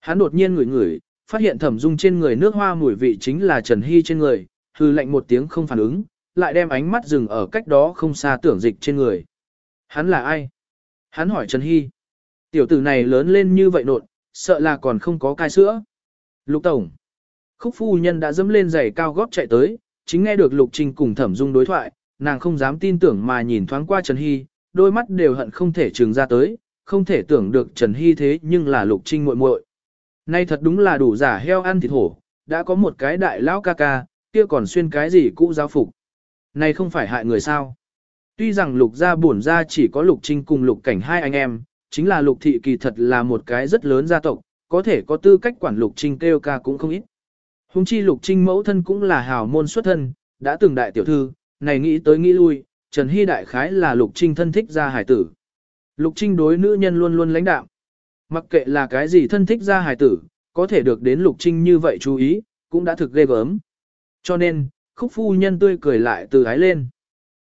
Hắn đột nhiên ngửi ngửi, phát hiện thẩm dung trên người nước hoa mùi vị chính là Trần Hy trên người, hư lạnh một tiếng không phản ứng, lại đem ánh mắt dừng ở cách đó không xa tưởng dịch trên người. Hắn là ai? Hắn hỏi Trần Hy. Tiểu tử này lớn lên như vậy nột, sợ là còn không có cai sữa. Lục Tổng. Khúc phu nhân đã dẫm lên giày cao gót chạy tới, chính nghe được Lục Trinh cùng Thẩm Dung đối thoại, nàng không dám tin tưởng mà nhìn thoáng qua Trần Hy, đôi mắt đều hận không thể trừng ra tới, không thể tưởng được Trần Hy thế nhưng là Lục Trinh muội muội. Nay thật đúng là đủ giả heo ăn thịt hổ, đã có một cái đại lão ca ca, kia còn xuyên cái gì cũ giáo phục. Này không phải hại người sao. Tuy rằng lục gia bổn gia chỉ có lục trinh cùng lục cảnh hai anh em, chính là lục thị kỳ thật là một cái rất lớn gia tộc, có thể có tư cách quản lục trinh kêu ca cũng không ít. Hùng chi lục trinh mẫu thân cũng là hào môn xuất thân, đã từng đại tiểu thư, này nghĩ tới nghĩ lui, Trần Hy đại khái là lục trinh thân thích gia hải tử. Lục trinh đối nữ nhân luôn luôn lãnh đạo. Mặc kệ là cái gì thân thích gia hải tử, có thể được đến lục trinh như vậy chú ý, cũng đã thực ghê gớm. Cho nên, khúc phu nhân tươi cười lại từ ái lên.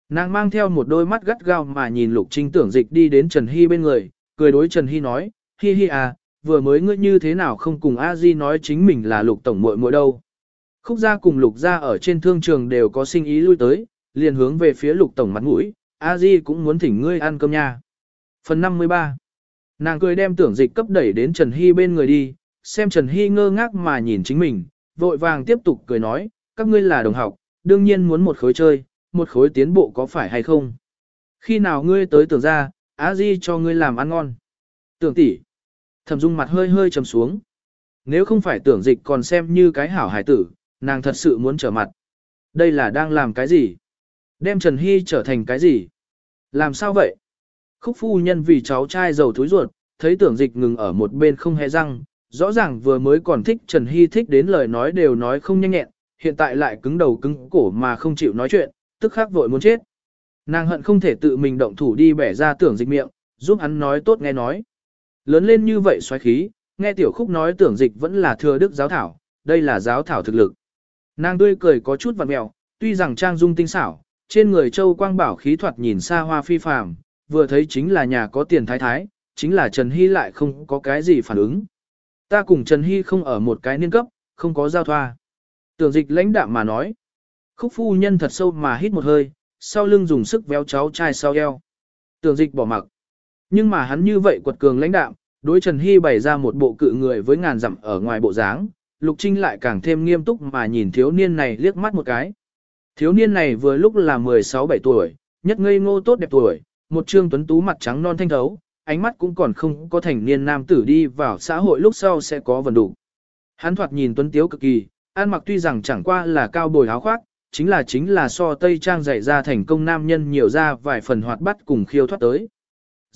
Nàng mang theo một đôi mắt gắt gao mà nhìn lục trinh tưởng dịch đi đến Trần Hy bên người, cười đối Trần Hy nói, hi hi à, vừa mới ngươi như thế nào không cùng a di nói chính mình là lục tổng muội muội đâu. Khúc gia cùng lục gia ở trên thương trường đều có sinh ý lui tới, liền hướng về phía lục tổng mặt mũi, a di cũng muốn thỉnh ngươi ăn cơm nha. Phần 53 Nàng cười đem tưởng dịch cấp đẩy đến Trần Hy bên người đi, xem Trần Hy ngơ ngác mà nhìn chính mình, vội vàng tiếp tục cười nói, các ngươi là đồng học, đương nhiên muốn một khối chơi, một khối tiến bộ có phải hay không. Khi nào ngươi tới tưởng ra, a di cho ngươi làm ăn ngon. Tưởng tỷ, thẩm dung mặt hơi hơi trầm xuống. Nếu không phải tưởng dịch còn xem như cái hảo hải tử, nàng thật sự muốn trở mặt. Đây là đang làm cái gì? Đem Trần Hy trở thành cái gì? Làm sao vậy? Khúc phu nhân vì cháu trai giàu thúi ruột, thấy tưởng dịch ngừng ở một bên không hề răng, rõ ràng vừa mới còn thích Trần Hy thích đến lời nói đều nói không nhanh nhẹn, hiện tại lại cứng đầu cứng cổ mà không chịu nói chuyện, tức khắc vội muốn chết. Nàng hận không thể tự mình động thủ đi bẻ ra tưởng dịch miệng, giúp hắn nói tốt nghe nói. Lớn lên như vậy xoáy khí, nghe tiểu khúc nói tưởng dịch vẫn là thừa đức giáo thảo, đây là giáo thảo thực lực. Nàng tươi cười có chút vặn mẹo, tuy rằng trang dung tinh xảo, trên người châu quang bảo khí thoạt nhìn xa hoa phi phàm, vừa thấy chính là nhà có tiền thái thái, chính là Trần Hy lại không có cái gì phản ứng. Ta cùng Trần Hy không ở một cái niên cấp, không có giao thoa. Tưởng dịch lãnh đạm mà nói. Khúc phu nhân thật sâu mà hít một hơi, sau lưng dùng sức véo cháu trai sau eo. Tưởng dịch bỏ mặc. Nhưng mà hắn như vậy quật cường lãnh đạm, đối Trần Hy bày ra một bộ cự người với ngàn dặm ở ngoài bộ dáng, Lục Trinh lại càng thêm nghiêm túc mà nhìn thiếu niên này liếc mắt một cái. Thiếu niên này vừa lúc là 16-17 tuổi, nhất ngây ngô tốt đẹp tuổi, một trương tuấn tú mặt trắng non thanh thấu, ánh mắt cũng còn không có thành niên nam tử đi vào xã hội lúc sau sẽ có vần đủ. Hắn thoạt nhìn tuấn tiếu cực kỳ, an mặc tuy rằng chẳng qua là cao bồi áo khoác, chính là chính là so tây trang dạy ra thành công nam nhân nhiều ra vài phần hoạt bắt cùng khiêu thoát tới.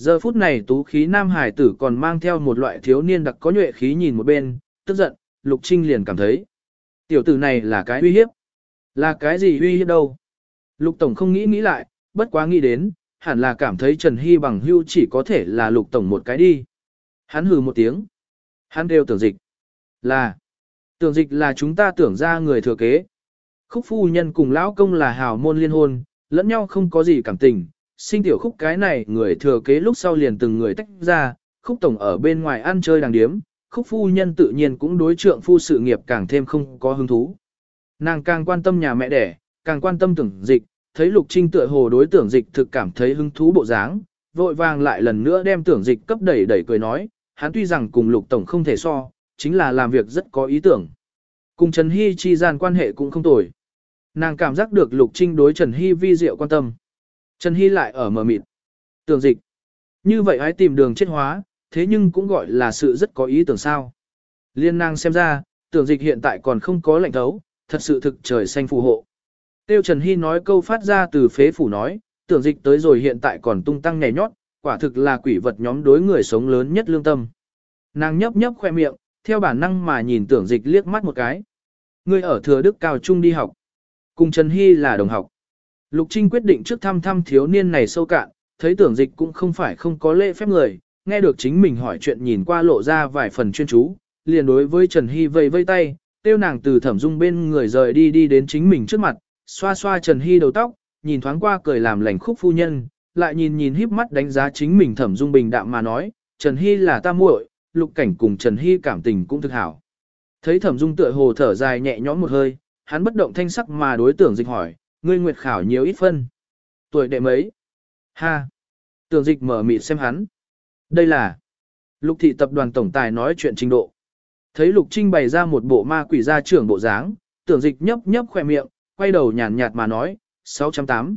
Giờ phút này tú khí nam hải tử còn mang theo một loại thiếu niên đặc có nhuệ khí nhìn một bên, tức giận, Lục Trinh liền cảm thấy. Tiểu tử này là cái uy hiếp. Là cái gì uy hiếp đâu? Lục Tổng không nghĩ nghĩ lại, bất quá nghĩ đến, hẳn là cảm thấy Trần Hy bằng hưu chỉ có thể là Lục Tổng một cái đi. Hắn hừ một tiếng. Hắn đều tưởng dịch. Là. Tưởng dịch là chúng ta tưởng ra người thừa kế. Khúc phu nhân cùng lão công là hào môn liên hôn, lẫn nhau không có gì cảm tình, sinh tiểu khúc cái này người thừa kế lúc sau liền từng người tách ra, khúc tổng ở bên ngoài ăn chơi đàng điếm, khúc phu nhân tự nhiên cũng đối trượng phu sự nghiệp càng thêm không có hứng thú. Nàng càng quan tâm nhà mẹ đẻ, càng quan tâm tưởng dịch, thấy lục trinh tựa hồ đối tưởng dịch thực cảm thấy hứng thú bộ dáng, vội vàng lại lần nữa đem tưởng dịch cấp đẩy đẩy cười nói, hắn tuy rằng cùng lục tổng không thể so, chính là làm việc rất có ý tưởng. Cùng Trần Hy chi gian quan hệ cũng không tồi. Nàng cảm giác được Lục Trinh đối Trần Hy vi diệu quan tâm. Trần Hy lại ở mờ mịt. Tưởng dịch. Như vậy hãy tìm đường chết hóa, thế nhưng cũng gọi là sự rất có ý tưởng sao. Liên năng xem ra, tưởng dịch hiện tại còn không có lệnh thấu, thật sự thực trời xanh phù hộ. Tiêu Trần Hy nói câu phát ra từ phế phủ nói, tưởng dịch tới rồi hiện tại còn tung tăng nhảy nhót, quả thực là quỷ vật nhóm đối người sống lớn nhất lương tâm. Nàng nhấp nhấp khoe miệng, theo bản năng mà nhìn tưởng dịch liếc mắt một cái. Ngươi ở thừa đức cao trung đi học. Cùng Trần Hy là đồng học. Lục Trinh quyết định trước thăm thăm thiếu niên này sâu cạn, thấy tưởng dịch cũng không phải không có lễ phép người, nghe được chính mình hỏi chuyện nhìn qua lộ ra vài phần chuyên chú, liền đối với Trần Hy vây vây tay, tiêu nàng từ thẩm dung bên người rời đi đi đến chính mình trước mặt, xoa xoa Trần Hy đầu tóc, nhìn thoáng qua cười làm lành khúc phu nhân, lại nhìn nhìn híp mắt đánh giá chính mình thẩm dung bình đạm mà nói, Trần Hy là ta muội, lục cảnh cùng Trần Hy cảm tình cũng thực hảo. Thấy thẩm dung tựa hồ thở dài nhẹ nhõm một hơi, hắn bất động thanh sắc mà đối tưởng dịch hỏi, ngươi nguyệt khảo nhiều ít phân. Tuổi đệ mấy? Ha! Tưởng dịch mở mịt xem hắn. Đây là... Lục thị tập đoàn tổng tài nói chuyện trình độ. Thấy Lục Trinh bày ra một bộ ma quỷ gia trưởng bộ dáng, tưởng dịch nhấp nhấp khỏe miệng, quay đầu nhàn nhạt mà nói, 608.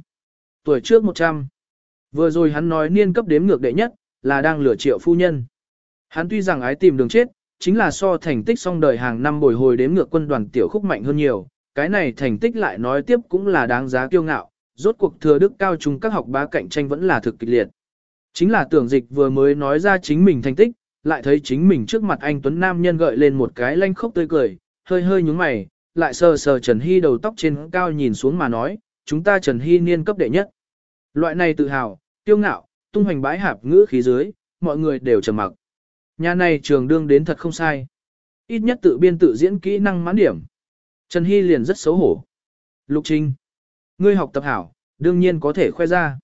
Tuổi trước 100. Vừa rồi hắn nói niên cấp đếm ngược đệ nhất, là đang lửa triệu phu nhân. Hắn tuy rằng ái tìm đường chết, chính là so thành tích song đời hàng năm bồi hồi đếm ngược quân đoàn tiểu khúc mạnh hơn nhiều, cái này thành tích lại nói tiếp cũng là đáng giá kiêu ngạo, rốt cuộc thừa đức cao trung các học bá cạnh tranh vẫn là thực kịch liệt. Chính là tưởng dịch vừa mới nói ra chính mình thành tích, lại thấy chính mình trước mặt anh Tuấn Nam nhân gợi lên một cái lanh khốc tươi cười, hơi hơi nhúng mày, lại sờ sờ Trần Hy đầu tóc trên cao nhìn xuống mà nói, chúng ta Trần Hy niên cấp đệ nhất. Loại này tự hào, tiêu ngạo, tung hoành bãi hạp ngữ khí dưới, mọi người đều trầm mặc. Nhà này trường đương đến thật không sai. Ít nhất tự biên tự diễn kỹ năng mãn điểm. Trần Hy liền rất xấu hổ. Lục Trinh. Ngươi học tập hảo, đương nhiên có thể khoe ra.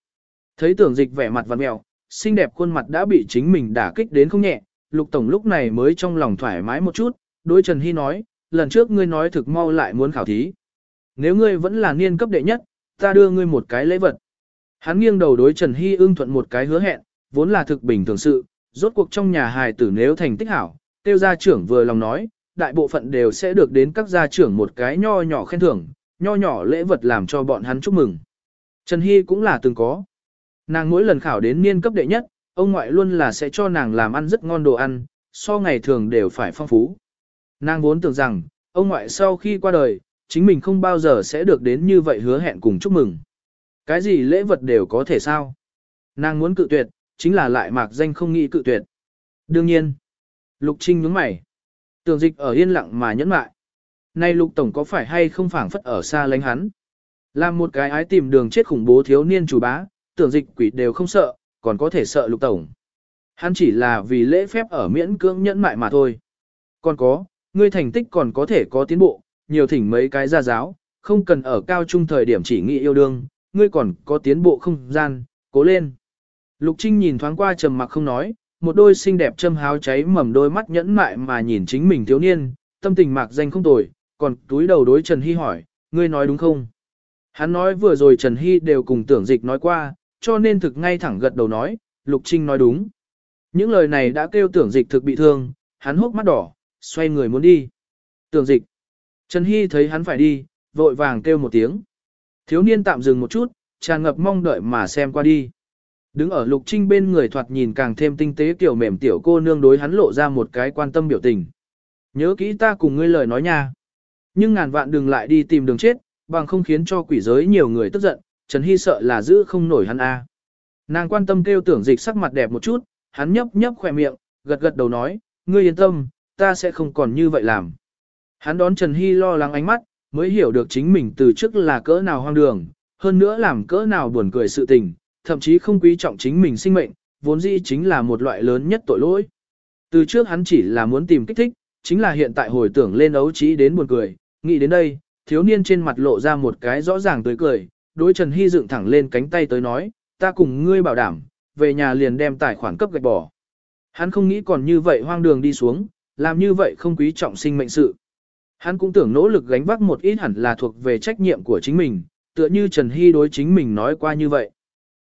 Thấy tưởng dịch vẻ mặt vằn mèo, xinh đẹp khuôn mặt đã bị chính mình đả kích đến không nhẹ. Lục Tổng lúc này mới trong lòng thoải mái một chút, đối Trần Hy nói, lần trước ngươi nói thực mau lại muốn khảo thí. Nếu ngươi vẫn là niên cấp đệ nhất, ta đưa ngươi một cái lễ vật. Hắn nghiêng đầu đối Trần Hy ưng thuận một cái hứa hẹn, vốn là thực bình thường sự, rốt cuộc trong nhà hài tử nếu thành tích hảo, tiêu gia trưởng vừa lòng nói, đại bộ phận đều sẽ được đến các gia trưởng một cái nho nhỏ khen thưởng, nho nhỏ lễ vật làm cho bọn hắn chúc mừng. Trần Hy cũng là từng có. Nàng mỗi lần khảo đến niên cấp đệ nhất, ông ngoại luôn là sẽ cho nàng làm ăn rất ngon đồ ăn, so ngày thường đều phải phong phú. Nàng vốn tưởng rằng, ông ngoại sau khi qua đời, chính mình không bao giờ sẽ được đến như vậy hứa hẹn cùng chúc mừng. Cái gì lễ vật đều có thể sao? Nàng muốn cự tuyệt, chính là lại mạc danh không nghĩ cự tuyệt. Đương nhiên, Lục Trinh nhướng mày. Tường dịch ở yên lặng mà nhẫn mại. Nay Lục Tổng có phải hay không phảng phất ở xa lánh hắn? Làm một cái ái tìm đường chết khủng bố thiếu niên chủ bá, tưởng dịch quỷ đều không sợ, còn có thể sợ Lục Tổng. Hắn chỉ là vì lễ phép ở miễn cưỡng nhẫn mại mà thôi. Còn có, ngươi thành tích còn có thể có tiến bộ, nhiều thỉnh mấy cái gia giáo, không cần ở cao trung thời điểm chỉ nghĩ yêu đương, ngươi còn có tiến bộ không gian, cố lên. Lục Trinh nhìn thoáng qua trầm mặc không nói, một đôi xinh đẹp châm háo cháy mầm đôi mắt nhẫn mại mà nhìn chính mình thiếu niên, tâm tình mạc danh không tồi, còn túi đầu đối Trần Hy hỏi, ngươi nói đúng không? Hắn nói vừa rồi Trần Hy đều cùng tưởng dịch nói qua, cho nên thực ngay thẳng gật đầu nói, Lục Trinh nói đúng. Những lời này đã kêu tưởng dịch thực bị thương, hắn hốc mắt đỏ, xoay người muốn đi. Tưởng dịch. Trần Hy thấy hắn phải đi, vội vàng kêu một tiếng. Thiếu niên tạm dừng một chút, tràn ngập mong đợi mà xem qua đi. Đứng ở Lục Trinh bên người thoạt nhìn càng thêm tinh tế kiểu mềm tiểu cô nương đối hắn lộ ra một cái quan tâm biểu tình. Nhớ kỹ ta cùng ngươi lời nói nha. Nhưng ngàn vạn đừng lại đi tìm đường chết, bằng không khiến cho quỷ giới nhiều người tức giận, Trần Hy sợ là giữ không nổi hắn a. Nàng quan tâm kêu tưởng dịch sắc mặt đẹp một chút, hắn nhấp nhấp khỏe miệng, gật gật đầu nói, ngươi yên tâm, ta sẽ không còn như vậy làm. Hắn đón Trần Hy lo lắng ánh mắt, mới hiểu được chính mình từ trước là cỡ nào hoang đường, hơn nữa làm cỡ nào buồn cười sự tình, thậm chí không quý trọng chính mình sinh mệnh, vốn dĩ chính là một loại lớn nhất tội lỗi. Từ trước hắn chỉ là muốn tìm kích thích, chính là hiện tại hồi tưởng lên ấu trí đến buồn cười, nghĩ đến đây, thiếu niên trên mặt lộ ra một cái rõ ràng tươi cười, đối Trần Hy dựng thẳng lên cánh tay tới nói, ta cùng ngươi bảo đảm, về nhà liền đem tài khoản cấp gạch bỏ. Hắn không nghĩ còn như vậy hoang đường đi xuống, làm như vậy không quý trọng sinh mệnh sự. Hắn cũng tưởng nỗ lực gánh vác một ít hẳn là thuộc về trách nhiệm của chính mình, tựa như Trần Hy đối chính mình nói qua như vậy.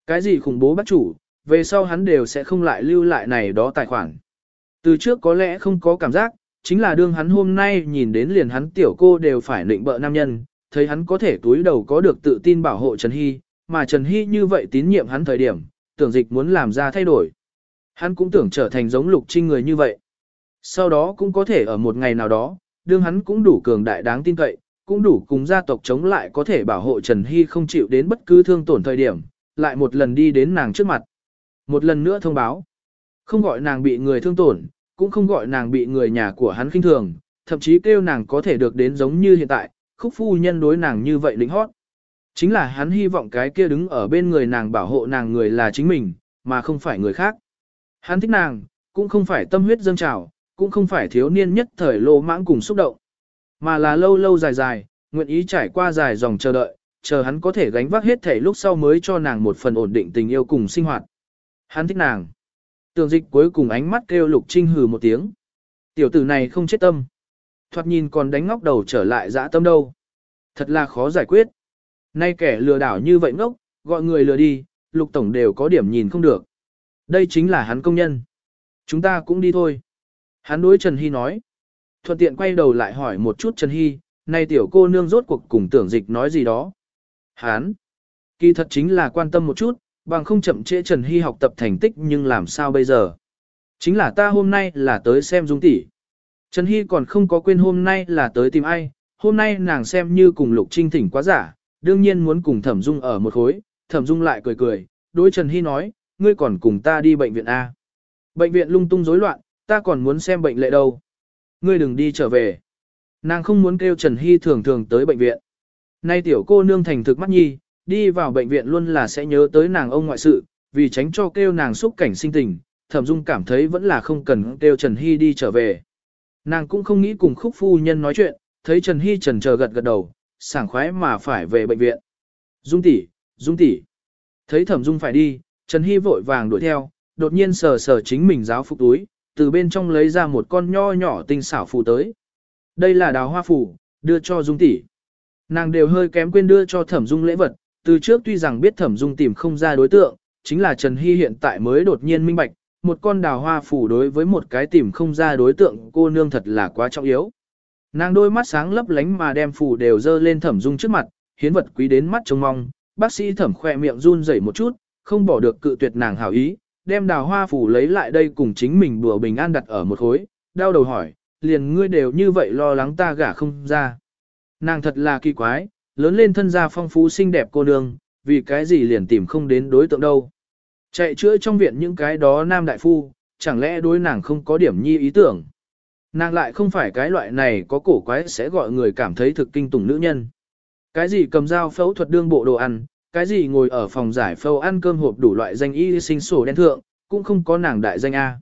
Cái gì khủng bố bắt chủ, về sau hắn đều sẽ không lại lưu lại này đó tài khoản. Từ trước có lẽ không có cảm giác, chính là đương hắn hôm nay nhìn đến liền hắn tiểu cô đều phải nịnh bợ nam nhân, thấy hắn có thể túi đầu có được tự tin bảo hộ Trần Hy, mà Trần Hy như vậy tín nhiệm hắn thời điểm, tưởng dịch muốn làm ra thay đổi. Hắn cũng tưởng trở thành giống lục trinh người như vậy. Sau đó cũng có thể ở một ngày nào đó, đương hắn cũng đủ cường đại đáng tin cậy, cũng đủ cùng gia tộc chống lại có thể bảo hộ Trần Hy không chịu đến bất cứ thương tổn thời điểm, lại một lần đi đến nàng trước mặt. Một lần nữa thông báo. Không gọi nàng bị người thương tổn, cũng không gọi nàng bị người nhà của hắn khinh thường, thậm chí kêu nàng có thể được đến giống như hiện tại, khúc phu nhân đối nàng như vậy lính hót. Chính là hắn hy vọng cái kia đứng ở bên người nàng bảo hộ nàng người là chính mình, mà không phải người khác. Hắn thích nàng, cũng không phải tâm huyết dâng trào, cũng không phải thiếu niên nhất thời lô mãng cùng xúc động, mà là lâu lâu dài dài, nguyện ý trải qua dài dòng chờ đợi, chờ hắn có thể gánh vác hết thể lúc sau mới cho nàng một phần ổn định tình yêu cùng sinh hoạt. Hắn thích nàng. Tường dịch cuối cùng ánh mắt kêu lục trinh hừ một tiếng. Tiểu tử này không chết tâm. Thoạt nhìn còn đánh ngóc đầu trở lại dã tâm đâu. Thật là khó giải quyết. Nay kẻ lừa đảo như vậy ngốc, gọi người lừa đi, lục tổng đều có điểm nhìn không được. Đây chính là hắn công nhân. Chúng ta cũng đi thôi. Hắn đối Trần Hy nói. Thuận tiện quay đầu lại hỏi một chút Trần Hy, nay tiểu cô nương rốt cuộc cùng tưởng dịch nói gì đó. Hán, kỳ thật chính là quan tâm một chút, bằng không chậm trễ Trần Hy học tập thành tích nhưng làm sao bây giờ. Chính là ta hôm nay là tới xem Dung tỷ. Trần Hy còn không có quên hôm nay là tới tìm ai, hôm nay nàng xem như cùng Lục Trinh thỉnh quá giả, đương nhiên muốn cùng Thẩm Dung ở một khối, Thẩm Dung lại cười cười, đối Trần Hy nói, ngươi còn cùng ta đi bệnh viện A. Bệnh viện lung tung rối loạn, ta còn muốn xem bệnh lệ đâu. Ngươi đừng đi trở về. Nàng không muốn kêu Trần Hy thường thường tới bệnh viện. Nay tiểu cô nương thành thực mắt nhi, đi vào bệnh viện luôn là sẽ nhớ tới nàng ông ngoại sự, vì tránh cho kêu nàng xúc cảnh sinh tình, thẩm dung cảm thấy vẫn là không cần kêu Trần Hy đi trở về. Nàng cũng không nghĩ cùng khúc phu nhân nói chuyện, thấy Trần Hy trần chờ gật gật đầu, sảng khoái mà phải về bệnh viện. Dung tỷ, Dung tỷ. Thấy thẩm dung phải đi, Trần Hy vội vàng đuổi theo, đột nhiên sờ sờ chính mình giáo phục túi, từ bên trong lấy ra một con nho nhỏ tinh xảo phù tới. Đây là đào hoa phù, đưa cho Dung tỷ. Nàng đều hơi kém quên đưa cho Thẩm Dung lễ vật, từ trước tuy rằng biết Thẩm Dung tìm không ra đối tượng, chính là Trần Hy hiện tại mới đột nhiên minh bạch, một con đào hoa phù đối với một cái tìm không ra đối tượng cô nương thật là quá trọng yếu. Nàng đôi mắt sáng lấp lánh mà đem phù đều dơ lên Thẩm Dung trước mặt, hiến vật quý đến mắt trông mong, bác sĩ Thẩm khoe miệng run rẩy một chút, không bỏ được cự tuyệt nàng hảo ý, đem đào hoa phù lấy lại đây cùng chính mình đùa bình an đặt ở một khối, đau đầu hỏi, liền ngươi đều như vậy lo lắng ta gả không ra. Nàng thật là kỳ quái, lớn lên thân gia phong phú xinh đẹp cô nương, vì cái gì liền tìm không đến đối tượng đâu. Chạy chữa trong viện những cái đó nam đại phu, chẳng lẽ đối nàng không có điểm nhi ý tưởng. Nàng lại không phải cái loại này có cổ quái sẽ gọi người cảm thấy thực kinh tủng nữ nhân. Cái gì cầm dao phẫu thuật đương bộ đồ ăn, cái gì ngồi ở phòng giải phẫu ăn cơm hộp đủ loại danh y sinh sổ đen thượng, cũng không có nàng đại danh A.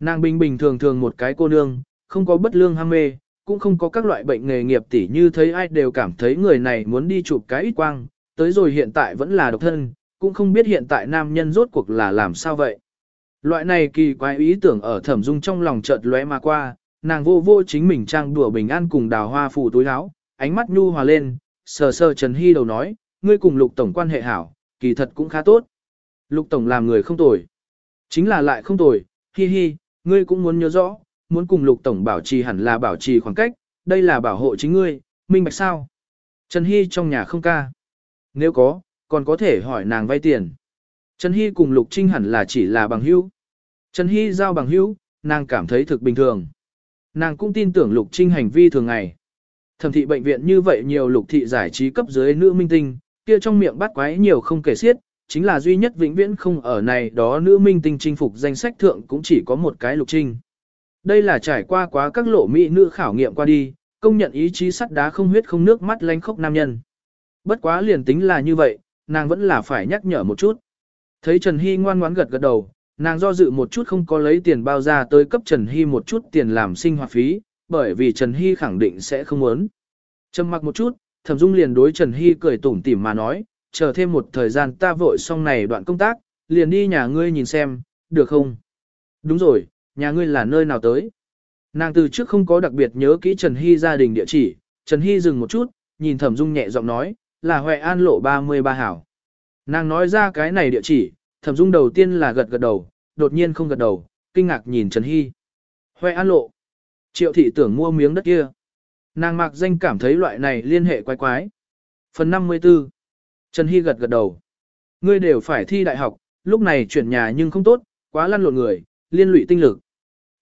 Nàng bình bình thường thường một cái cô nương, không có bất lương ham mê, cũng không có các loại bệnh nghề nghiệp tỉ như thấy ai đều cảm thấy người này muốn đi chụp cái ít quang, tới rồi hiện tại vẫn là độc thân, cũng không biết hiện tại nam nhân rốt cuộc là làm sao vậy. Loại này kỳ quái ý tưởng ở thẩm dung trong lòng chợt lóe mà qua, nàng vô vô chính mình trang đùa bình an cùng đào hoa phủ túi áo, ánh mắt nhu hòa lên, sờ sờ Trần Hy đầu nói, ngươi cùng lục tổng quan hệ hảo, kỳ thật cũng khá tốt. Lục tổng làm người không tồi. Chính là lại không tồi, hi hi, ngươi cũng muốn nhớ rõ, muốn cùng lục tổng bảo trì hẳn là bảo trì khoảng cách, đây là bảo hộ chính ngươi, minh bạch sao. Trần Hy trong nhà không ca. Nếu có, còn có thể hỏi nàng vay tiền. Trần Hy cùng Lục Trinh hẳn là chỉ là bằng hữu. Trần Hy giao bằng hữu, nàng cảm thấy thực bình thường. Nàng cũng tin tưởng Lục Trinh hành vi thường ngày. Thẩm thị bệnh viện như vậy nhiều lục thị giải trí cấp dưới nữ minh tinh, kia trong miệng bắt quái nhiều không kể xiết, chính là duy nhất vĩnh viễn không ở này đó nữ minh tinh chinh phục danh sách thượng cũng chỉ có một cái Lục Trinh. Đây là trải qua quá các lộ mỹ nữ khảo nghiệm qua đi, công nhận ý chí sắt đá không huyết không nước mắt lánh khốc nam nhân. Bất quá liền tính là như vậy, nàng vẫn là phải nhắc nhở một chút. Thấy Trần Hy ngoan ngoãn gật gật đầu, nàng do dự một chút không có lấy tiền bao ra tới cấp Trần Hy một chút tiền làm sinh hoạt phí, bởi vì Trần Hy khẳng định sẽ không muốn. Trầm mặc một chút, Thẩm Dung liền đối Trần Hy cười tủm tỉm mà nói, chờ thêm một thời gian ta vội xong này đoạn công tác, liền đi nhà ngươi nhìn xem, được không? Đúng rồi, nhà ngươi là nơi nào tới? Nàng từ trước không có đặc biệt nhớ kỹ Trần Hy gia đình địa chỉ, Trần Hy dừng một chút, nhìn Thẩm Dung nhẹ giọng nói, là Huệ An lộ 33 hảo. Nàng nói ra cái này địa chỉ, Thẩm Dung đầu tiên là gật gật đầu, đột nhiên không gật đầu, kinh ngạc nhìn Trần Hy. Huệ An lộ. Triệu thị tưởng mua miếng đất kia. Nàng mặc danh cảm thấy loại này liên hệ quái quái. Phần 54. Trần Hy gật gật đầu. Ngươi đều phải thi đại học, lúc này chuyển nhà nhưng không tốt, quá lăn lộn người, liên lụy tinh lực.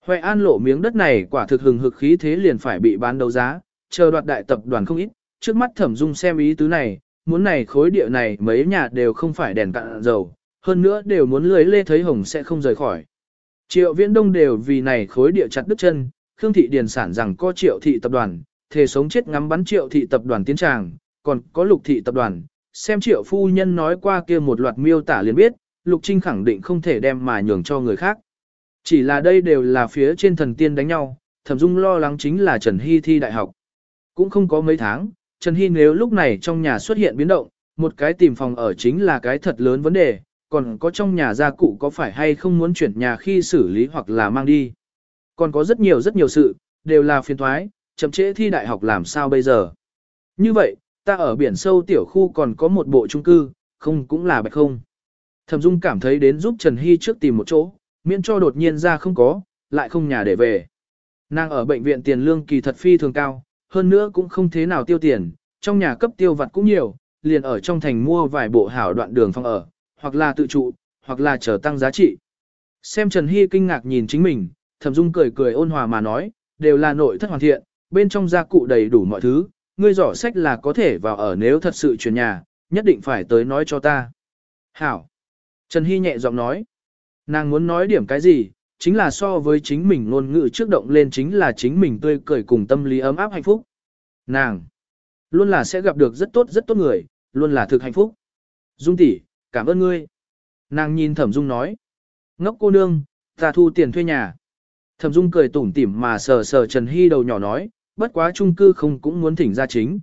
Huệ An lộ miếng đất này quả thực hừng hực khí thế liền phải bị bán đấu giá, chờ đoạt đại tập đoàn không ít, trước mắt thẩm dung xem ý tứ này, muốn này khối địa này mấy nhà đều không phải đèn cạn dầu, hơn nữa đều muốn lưới lê thấy hồng sẽ không rời khỏi. Triệu viễn đông đều vì này khối địa chặt đứt chân, Khương thị điền sản rằng có triệu thị tập đoàn, thể sống chết ngắm bắn triệu thị tập đoàn tiến tràng, còn có lục thị tập đoàn, xem triệu phu nhân nói qua kia một loạt miêu tả liền biết, lục trinh khẳng định không thể đem mà nhường cho người khác. Chỉ là đây đều là phía trên thần tiên đánh nhau, thẩm dung lo lắng chính là Trần Hy thi đại học. Cũng không có mấy tháng, Trần Hy nếu lúc này trong nhà xuất hiện biến động, một cái tìm phòng ở chính là cái thật lớn vấn đề, còn có trong nhà gia cụ có phải hay không muốn chuyển nhà khi xử lý hoặc là mang đi. Còn có rất nhiều rất nhiều sự, đều là phiền thoái, chậm trễ thi đại học làm sao bây giờ. Như vậy, ta ở biển sâu tiểu khu còn có một bộ chung cư, không cũng là bạch không. Thẩm Dung cảm thấy đến giúp Trần Hy trước tìm một chỗ, Miễn cho đột nhiên ra không có, lại không nhà để về. Nàng ở bệnh viện tiền lương kỳ thật phi thường cao, hơn nữa cũng không thế nào tiêu tiền, trong nhà cấp tiêu vặt cũng nhiều, liền ở trong thành mua vài bộ hảo đoạn đường phòng ở, hoặc là tự trụ, hoặc là trở tăng giá trị. Xem Trần Hy kinh ngạc nhìn chính mình, thẩm dung cười cười ôn hòa mà nói, đều là nội thất hoàn thiện, bên trong gia cụ đầy đủ mọi thứ, ngươi giỏ sách là có thể vào ở nếu thật sự chuyển nhà, nhất định phải tới nói cho ta. Hảo. Trần Hy nhẹ giọng nói. Nàng muốn nói điểm cái gì, chính là so với chính mình ngôn ngữ trước động lên chính là chính mình tươi cười cùng tâm lý ấm áp hạnh phúc. Nàng. Luôn là sẽ gặp được rất tốt rất tốt người, luôn là thực hạnh phúc. Dung tỷ, cảm ơn ngươi. Nàng nhìn thẩm dung nói. Ngốc cô nương, ta thu tiền thuê nhà. Thẩm dung cười tủm tỉm mà sờ sờ Trần Hy đầu nhỏ nói, bất quá trung cư không cũng muốn thỉnh ra chính.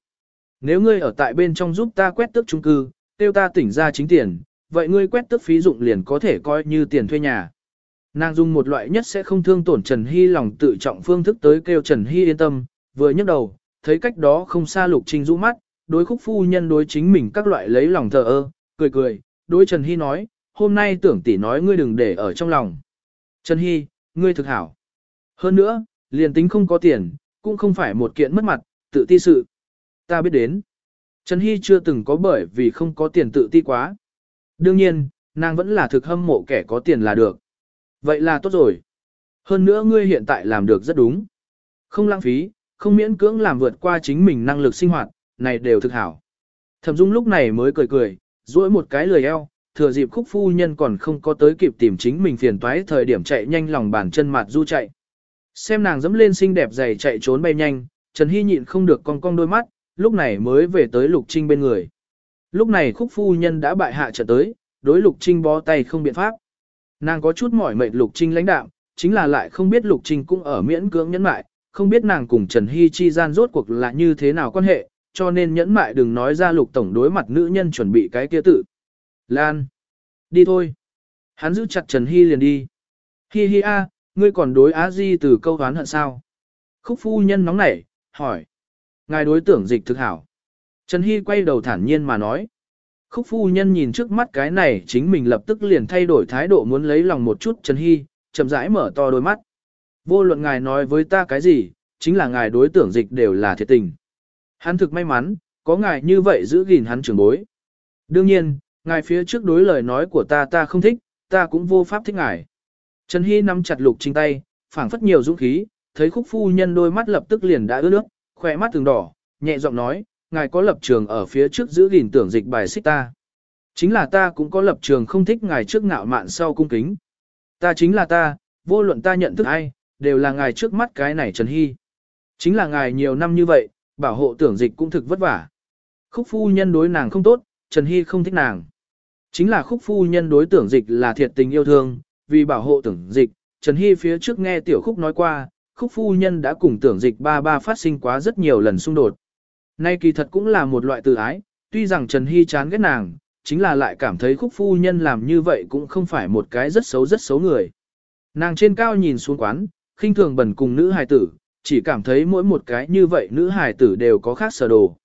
Nếu ngươi ở tại bên trong giúp ta quét tước trung cư, tiêu ta tỉnh ra chính tiền, vậy ngươi quét tức phí dụng liền có thể coi như tiền thuê nhà. Nàng dùng một loại nhất sẽ không thương tổn Trần Hy lòng tự trọng phương thức tới kêu Trần Hy yên tâm, vừa nhấc đầu, thấy cách đó không xa Lục Trinh rũ mắt, đối khúc phu nhân đối chính mình các loại lấy lòng thờ ơ, cười cười, đối Trần Hy nói, hôm nay tưởng tỷ nói ngươi đừng để ở trong lòng. Trần Hy, ngươi thực hảo. Hơn nữa, liền tính không có tiền, cũng không phải một kiện mất mặt, tự ti sự. Ta biết đến. Trần Hy chưa từng có bởi vì không có tiền tự ti quá. Đương nhiên, nàng vẫn là thực hâm mộ kẻ có tiền là được. Vậy là tốt rồi. Hơn nữa ngươi hiện tại làm được rất đúng. Không lãng phí, không miễn cưỡng làm vượt qua chính mình năng lực sinh hoạt, này đều thực hảo. Thẩm Dung lúc này mới cười cười, duỗi một cái lười eo, thừa dịp khúc phu nhân còn không có tới kịp tìm chính mình phiền toái thời điểm chạy nhanh lòng bàn chân mặt du chạy. Xem nàng dẫm lên xinh đẹp dày chạy trốn bay nhanh, Trần Hy nhịn không được cong cong đôi mắt, lúc này mới về tới Lục Trinh bên người. Lúc này khúc phu nhân đã bại hạ trở tới, đối Lục Trinh bó tay không biện pháp. Nàng có chút mỏi mệt Lục Trinh lãnh đạm, chính là lại không biết Lục Trinh cũng ở miễn cưỡng nhẫn mại, không biết nàng cùng Trần Hy chi gian rốt cuộc là như thế nào quan hệ, cho nên nhẫn mại đừng nói ra Lục Tổng đối mặt nữ nhân chuẩn bị cái kia tự. Lan! Đi thôi! Hắn giữ chặt Trần Hy liền đi. Hi hi a, ngươi còn đối Á Di từ câu đoán hận sao? Khúc phu nhân nóng nảy, hỏi. Ngài đối tưởng dịch thực hảo. Trần Hy quay đầu thản nhiên mà nói. Khúc phu nhân nhìn trước mắt cái này chính mình lập tức liền thay đổi thái độ muốn lấy lòng một chút Trần Hy, chậm rãi mở to đôi mắt. Vô luận ngài nói với ta cái gì, chính là ngài đối tưởng dịch đều là thiệt tình. Hắn thực may mắn, có ngài như vậy giữ gìn hắn trưởng bối. Đương nhiên, ngài phía trước đối lời nói của ta ta không thích, ta cũng vô pháp thích ngài. Trần Hy nắm chặt lục trinh tay, phảng phất nhiều dũng khí, thấy khúc phu nhân đôi mắt lập tức liền đã ướt nước, khỏe mắt từng đỏ, nhẹ giọng nói, ngài có lập trường ở phía trước giữ gìn tưởng dịch bài xích ta. Chính là ta cũng có lập trường không thích ngài trước ngạo mạn sau cung kính. Ta chính là ta, vô luận ta nhận thức ai, đều là ngài trước mắt cái này Trần Hy. Chính là ngài nhiều năm như vậy, bảo hộ tưởng dịch cũng thực vất vả. Khúc phu nhân đối nàng không tốt, Trần Hy không thích nàng. Chính là khúc phu nhân đối tưởng dịch là thiệt tình yêu thương, vì bảo hộ tưởng dịch, Trần Hy phía trước nghe tiểu khúc nói qua, khúc phu nhân đã cùng tưởng dịch ba ba phát sinh quá rất nhiều lần xung đột. Nay kỳ thật cũng là một loại từ ái, tuy rằng Trần Hy chán ghét nàng, chính là lại cảm thấy khúc phu nhân làm như vậy cũng không phải một cái rất xấu rất xấu người. Nàng trên cao nhìn xuống quán, khinh thường bẩn cùng nữ hài tử, chỉ cảm thấy mỗi một cái như vậy nữ hài tử đều có khác sở đồ.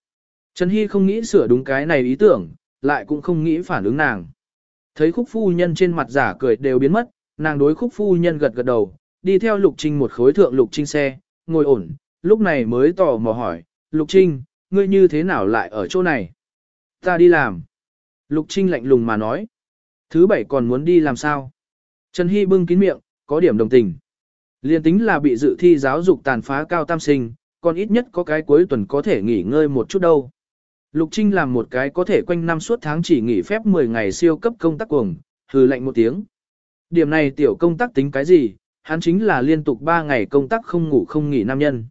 Trần Hy không nghĩ sửa đúng cái này ý tưởng, lại cũng không nghĩ phản ứng nàng. Thấy khúc phu nhân trên mặt giả cười đều biến mất, nàng đối khúc phu nhân gật gật đầu, đi theo Lục Trinh một khối thượng Lục Trinh xe, ngồi ổn, lúc này mới tò mò hỏi, Lục Trinh, ngươi như thế nào lại ở chỗ này? Ta đi làm. Lục Trinh lạnh lùng mà nói. Thứ bảy còn muốn đi làm sao? Trần Hy bưng kín miệng, có điểm đồng tình. Liên tính là bị dự thi giáo dục tàn phá cao tam sinh, còn ít nhất có cái cuối tuần có thể nghỉ ngơi một chút đâu. Lục Trinh làm một cái có thể quanh năm suốt tháng chỉ nghỉ phép 10 ngày siêu cấp công tác cuồng, hừ lạnh một tiếng. Điểm này tiểu công tác tính cái gì, hắn chính là liên tục 3 ngày công tác không ngủ không nghỉ nam nhân.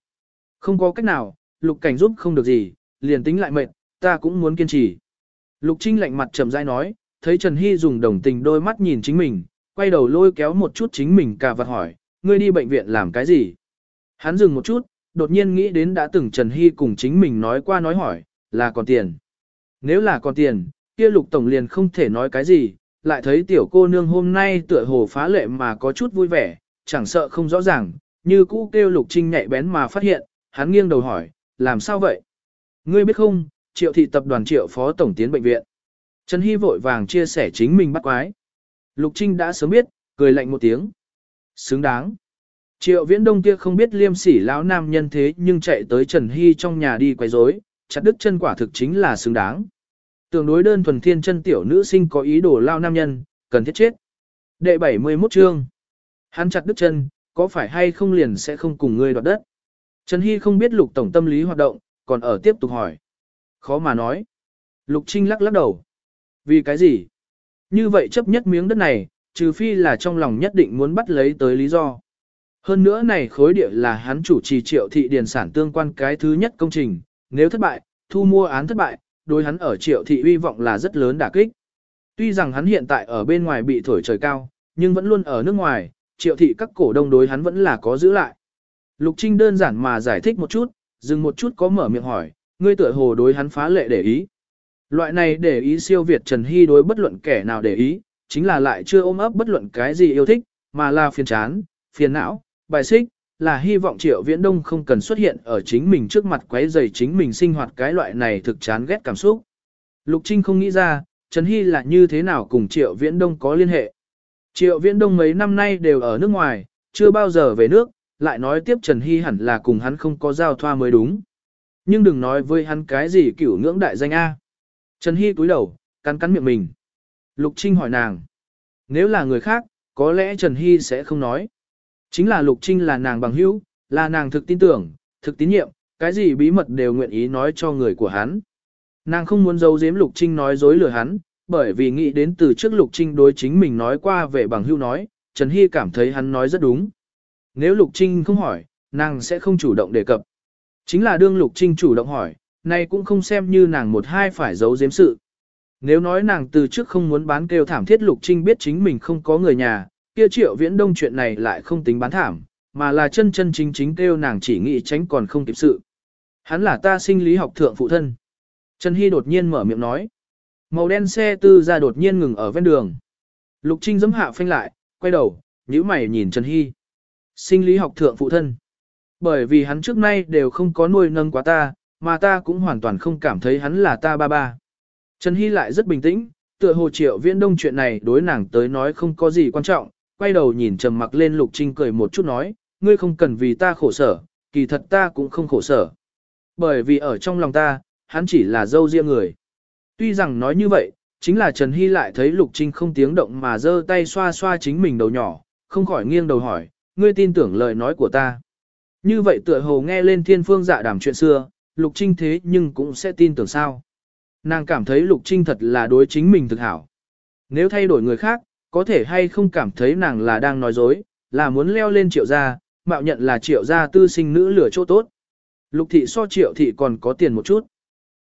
Không có cách nào, lục cảnh giúp không được gì, liền tính lại mệt, ta cũng muốn kiên trì. Lục Trinh lạnh mặt trầm rãi nói, thấy Trần Hy dùng đồng tình đôi mắt nhìn chính mình, quay đầu lôi kéo một chút chính mình cả vật hỏi, ngươi đi bệnh viện làm cái gì? Hắn dừng một chút, đột nhiên nghĩ đến đã từng Trần Hy cùng chính mình nói qua nói hỏi, là còn tiền. Nếu là còn tiền, kia lục tổng liền không thể nói cái gì, lại thấy tiểu cô nương hôm nay tựa hồ phá lệ mà có chút vui vẻ, chẳng sợ không rõ ràng, như cũ kêu lục trinh nhạy bén mà phát hiện, hắn nghiêng đầu hỏi, làm sao vậy? Ngươi biết không, triệu thị tập đoàn triệu phó tổng tiến bệnh viện. Trần Hy vội vàng chia sẻ chính mình bắt quái. Lục Trinh đã sớm biết, cười lạnh một tiếng. Xứng đáng. Triệu viễn đông kia không biết liêm sỉ lão nam nhân thế nhưng chạy tới Trần Hy trong nhà đi quấy rối, chặt đứt chân quả thực chính là xứng đáng. tương đối đơn thuần thiên chân tiểu nữ sinh có ý đồ lao nam nhân, cần thiết chết. Đệ 71 chương. Hắn chặt đứt chân, có phải hay không liền sẽ không cùng ngươi đoạt đất. Trần Hy không biết lục tổng tâm lý hoạt động, còn ở tiếp tục hỏi. Khó mà nói. Lục Trinh lắc lắc đầu. Vì cái gì? Như vậy chấp nhất miếng đất này, trừ phi là trong lòng nhất định muốn bắt lấy tới lý do. Hơn nữa này khối địa là hắn chủ trì triệu thị điền sản tương quan cái thứ nhất công trình, nếu thất bại, thu mua án thất bại, đối hắn ở triệu thị uy vọng là rất lớn đả kích. Tuy rằng hắn hiện tại ở bên ngoài bị thổi trời cao, nhưng vẫn luôn ở nước ngoài, triệu thị các cổ đông đối hắn vẫn là có giữ lại. Lục Trinh đơn giản mà giải thích một chút, dừng một chút có mở miệng hỏi, ngươi tựa hồ đối hắn phá lệ để ý. Loại này để ý siêu việt Trần Hy đối bất luận kẻ nào để ý, chính là lại chưa ôm ấp bất luận cái gì yêu thích, mà là phiền chán, phiền não, bài xích, là hy vọng Triệu Viễn Đông không cần xuất hiện ở chính mình trước mặt quấy rầy chính mình sinh hoạt cái loại này thực chán ghét cảm xúc. Lục Trinh không nghĩ ra, Trần Hy là như thế nào cùng Triệu Viễn Đông có liên hệ. Triệu Viễn Đông mấy năm nay đều ở nước ngoài, chưa bao giờ về nước, lại nói tiếp Trần Hy hẳn là cùng hắn không có giao thoa mới đúng. Nhưng đừng nói với hắn cái gì cửu ngưỡng đại danh A. Trần Hy cúi đầu, cắn cắn miệng mình. Lục Trinh hỏi nàng. Nếu là người khác, có lẽ Trần Hy sẽ không nói. Chính là Lục Trinh là nàng bằng hữu, là nàng thực tin tưởng, thực tín nhiệm, cái gì bí mật đều nguyện ý nói cho người của hắn. Nàng không muốn giấu giếm Lục Trinh nói dối lừa hắn, bởi vì nghĩ đến từ trước Lục Trinh đối chính mình nói qua về bằng hữu nói, Trần Hy cảm thấy hắn nói rất đúng. Nếu Lục Trinh không hỏi, nàng sẽ không chủ động đề cập. Chính là đương Lục Trinh chủ động hỏi, nay cũng không xem như nàng một hai phải giấu giếm sự. Nếu nói nàng từ trước không muốn bán kêu thảm thiết Lục Trinh biết chính mình không có người nhà, kia triệu viễn đông chuyện này lại không tính bán thảm, mà là chân chân chính chính kêu nàng chỉ nghĩ tránh còn không kịp sự. Hắn là ta sinh lý học thượng phụ thân. Trần Hy đột nhiên mở miệng nói. Màu đen xe tư ra đột nhiên ngừng ở ven đường. Lục Trinh giấm hạ phanh lại, quay đầu, nhíu mày nhìn Trần Hy. Sinh lý học thượng phụ thân. Bởi vì hắn trước nay đều không có nuôi nâng quá ta, mà ta cũng hoàn toàn không cảm thấy hắn là ta ba ba. Trần Hy lại rất bình tĩnh, tựa hồ triệu viễn đông chuyện này đối nàng tới nói không có gì quan trọng, quay đầu nhìn trầm mặc lên Lục Trinh cười một chút nói, ngươi không cần vì ta khổ sở, kỳ thật ta cũng không khổ sở. Bởi vì ở trong lòng ta, hắn chỉ là dâu riêng người. Tuy rằng nói như vậy, chính là Trần Hy lại thấy Lục Trinh không tiếng động mà giơ tay xoa xoa chính mình đầu nhỏ, không khỏi nghiêng đầu hỏi, ngươi tin tưởng lời nói của ta. Như vậy tựa hồ nghe lên thiên phương dạ đàm chuyện xưa, Lục Trinh thế nhưng cũng sẽ tin tưởng sao. Nàng cảm thấy Lục Trinh thật là đối chính mình thực hảo. Nếu thay đổi người khác, có thể hay không cảm thấy nàng là đang nói dối, là muốn leo lên triệu gia, mạo nhận là triệu gia tư sinh nữ lửa chỗ tốt. Lục thị so triệu thị còn có tiền một chút.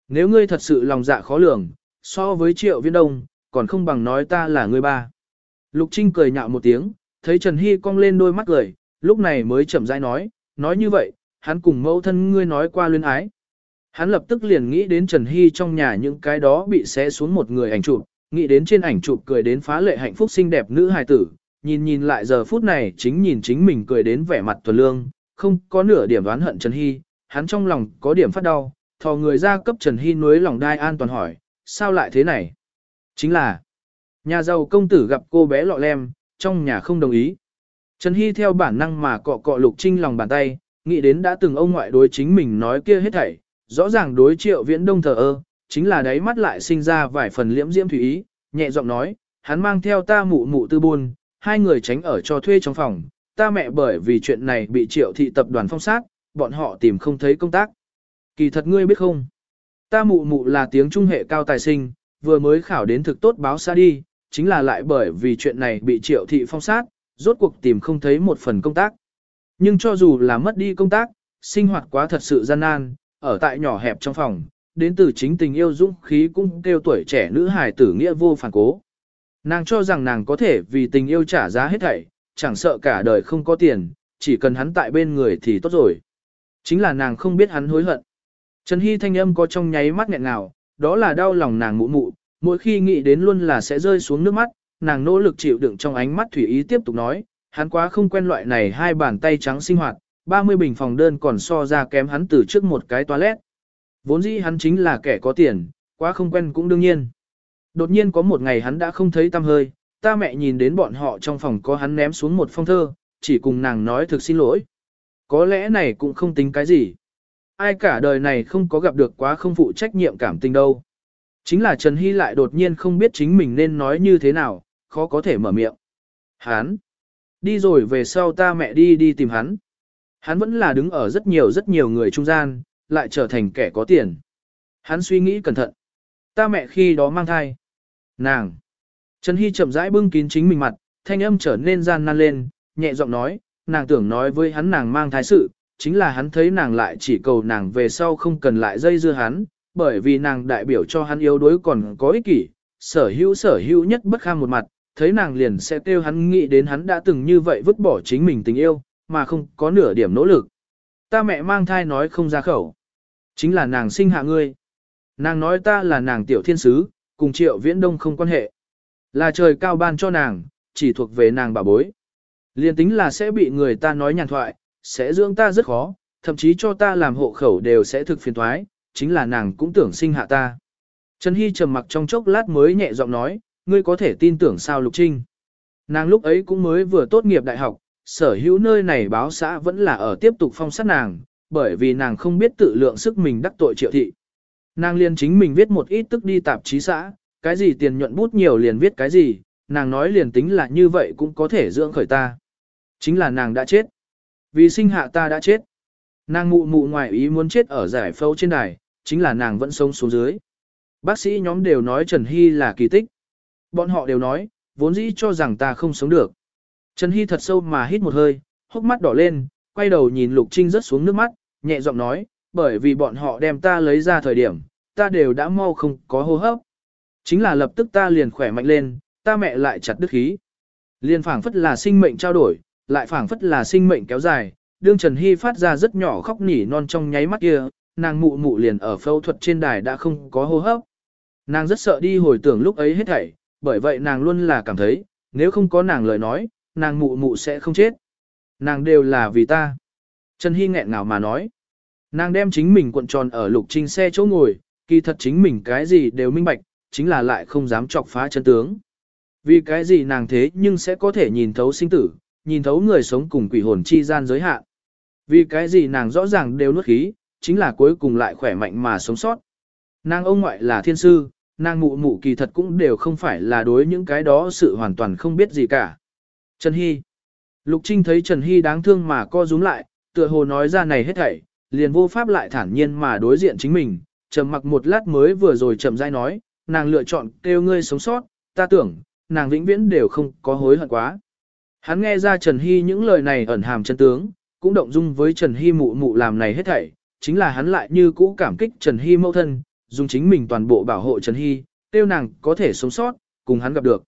Nếu ngươi thật sự lòng dạ khó lường, so với triệu viên đông, còn không bằng nói ta là người ba. Lục Trinh cười nhạo một tiếng, thấy Trần Hy cong lên đôi mắt cười, lúc này mới chậm rãi nói, nói như vậy, hắn cùng mẫu thân ngươi nói qua luyến ái. Hắn lập tức liền nghĩ đến Trần Hy trong nhà những cái đó bị xé xuống một người ảnh chụp, nghĩ đến trên ảnh chụp cười đến phá lệ hạnh phúc xinh đẹp nữ hài tử, nhìn nhìn lại giờ phút này chính nhìn chính mình cười đến vẻ mặt thuần lương, không có nửa điểm đoán hận Trần Hy, hắn trong lòng có điểm phát đau, thò người ra cấp Trần Hy nuối lòng đai an toàn hỏi, sao lại thế này? Chính là, nhà giàu công tử gặp cô bé lọ lem, trong nhà không đồng ý. Trần Hy theo bản năng mà cọ cọ lục trinh lòng bàn tay, nghĩ đến đã từng ông ngoại đối chính mình nói kia hết thảy, rõ ràng đối triệu viễn đông thờ ơ, chính là đáy mắt lại sinh ra vài phần liễm diễm thủy ý, nhẹ giọng nói, hắn mang theo ta mụ mụ tư buôn, hai người tránh ở cho thuê trong phòng, ta mẹ bởi vì chuyện này bị triệu thị tập đoàn phong sát, bọn họ tìm không thấy công tác. Kỳ thật ngươi biết không? Ta mụ mụ là tiếng trung hệ cao tài sinh, vừa mới khảo đến thực tốt báo xa đi, chính là lại bởi vì chuyện này bị triệu thị phong sát, rốt cuộc tìm không thấy một phần công tác. Nhưng cho dù là mất đi công tác, sinh hoạt quá thật sự gian nan, ở tại nhỏ hẹp trong phòng, đến từ chính tình yêu dũng khí cũng kêu tuổi trẻ nữ hài tử nghĩa vô phản cố. Nàng cho rằng nàng có thể vì tình yêu trả giá hết thảy, chẳng sợ cả đời không có tiền, chỉ cần hắn tại bên người thì tốt rồi. Chính là nàng không biết hắn hối hận. Trần Hy thanh âm có trong nháy mắt nghẹn ngào, đó là đau lòng nàng mụ mụ, mỗi khi nghĩ đến luôn là sẽ rơi xuống nước mắt, nàng nỗ lực chịu đựng trong ánh mắt thủy ý tiếp tục nói, hắn quá không quen loại này hai bàn tay trắng sinh hoạt, 30 bình phòng đơn còn so ra kém hắn từ trước một cái toilet. Vốn dĩ hắn chính là kẻ có tiền, quá không quen cũng đương nhiên. Đột nhiên có một ngày hắn đã không thấy tâm hơi, ta mẹ nhìn đến bọn họ trong phòng có hắn ném xuống một phong thơ, chỉ cùng nàng nói thực xin lỗi. Có lẽ này cũng không tính cái gì. Ai cả đời này không có gặp được quá không phụ trách nhiệm cảm tình đâu. Chính là Trần Hy lại đột nhiên không biết chính mình nên nói như thế nào, khó có thể mở miệng. Hán, đi rồi về sau ta mẹ đi đi tìm hắn. Hắn vẫn là đứng ở rất nhiều rất nhiều người trung gian, lại trở thành kẻ có tiền. Hắn suy nghĩ cẩn thận. Ta mẹ khi đó mang thai. Nàng. Trần Hy chậm rãi bưng kín chính mình mặt, thanh âm trở nên gian nan lên, nhẹ giọng nói, nàng tưởng nói với hắn nàng mang thai sự, chính là hắn thấy nàng lại chỉ cầu nàng về sau không cần lại dây dưa hắn, bởi vì nàng đại biểu cho hắn yếu đuối còn có ích kỷ, sở hữu sở hữu nhất bất kham một mặt, thấy nàng liền sẽ kêu hắn nghĩ đến hắn đã từng như vậy vứt bỏ chính mình tình yêu, mà không có nửa điểm nỗ lực. Ta mẹ mang thai nói không ra khẩu. Chính là nàng sinh hạ ngươi. Nàng nói ta là nàng tiểu thiên sứ, cùng triệu viễn đông không quan hệ. Là trời cao ban cho nàng, chỉ thuộc về nàng bà bối. Liên tính là sẽ bị người ta nói nhàn thoại, sẽ dưỡng ta rất khó, thậm chí cho ta làm hộ khẩu đều sẽ thực phiền thoái, chính là nàng cũng tưởng sinh hạ ta. Trần Hy trầm mặc trong chốc lát mới nhẹ giọng nói, ngươi có thể tin tưởng sao Lục Trinh. Nàng lúc ấy cũng mới vừa tốt nghiệp đại học, sở hữu nơi này báo xã vẫn là ở tiếp tục phong sát nàng, bởi vì nàng không biết tự lượng sức mình đắc tội triệu thị. Nàng liền chính mình viết một ít tức đi tạp chí xã, cái gì tiền nhuận bút nhiều liền viết cái gì, nàng nói liền tính là như vậy cũng có thể dưỡng khởi ta. Chính là nàng đã chết. Vì sinh hạ ta đã chết. Nàng mụ mụ ngoài ý muốn chết ở giải phẫu trên đài, chính là nàng vẫn sống xuống dưới. Bác sĩ nhóm đều nói Trần Hy là kỳ tích. Bọn họ đều nói, vốn dĩ cho rằng ta không sống được. Trần Hy thật sâu mà hít một hơi, hốc mắt đỏ lên, quay đầu nhìn Lục Trinh rớt xuống nước mắt, nhẹ giọng nói, bởi vì bọn họ đem ta lấy ra thời điểm, ta đều đã mau không có hô hấp. Chính là lập tức ta liền khỏe mạnh lên, ta mẹ lại chặt đứt khí. Liền phảng phất là sinh mệnh trao đổi, lại phảng phất là sinh mệnh kéo dài, đương Trần Hy phát ra rất nhỏ khóc nỉ non trong nháy mắt kia, nàng mụ mụ liền ở phẫu thuật trên đài đã không có hô hấp. Nàng rất sợ đi hồi tưởng lúc ấy hết thảy, bởi vậy nàng luôn là cảm thấy, nếu không có nàng lời nói, nàng mụ mụ sẽ không chết. Nàng đều là vì ta. Trần Hy nghẹn ngào mà nói. Nàng đem chính mình cuộn tròn ở lục trinh xe chỗ ngồi, kỳ thật chính mình cái gì đều minh bạch, chính là lại không dám chọc phá chân tướng. Vì cái gì nàng thế nhưng sẽ có thể nhìn thấu sinh tử, nhìn thấu người sống cùng quỷ hồn chi gian giới hạn. Vì cái gì nàng rõ ràng đều nuốt khí, chính là cuối cùng lại khỏe mạnh mà sống sót. Nàng ông ngoại là thiên sư, nàng mụ mụ kỳ thật cũng đều không phải là đối những cái đó sự hoàn toàn không biết gì cả. Trần Hy Lục Trinh thấy Trần Hy đáng thương mà co rúm lại, tựa hồ nói ra này hết thảy, liền vô pháp lại thản nhiên mà đối diện chính mình, trầm mặc một lát mới vừa rồi chậm rãi nói, nàng lựa chọn kêu ngươi sống sót, ta tưởng, nàng vĩnh viễn đều không có hối hận quá. Hắn nghe ra Trần Hy những lời này ẩn hàm chân tướng, cũng động dung với Trần Hy mụ mụ làm này hết thảy, chính là hắn lại như cũ cảm kích Trần Hy mẫu thân, dùng chính mình toàn bộ bảo hộ Trần Hy, tiêu nàng có thể sống sót, cùng hắn gặp được.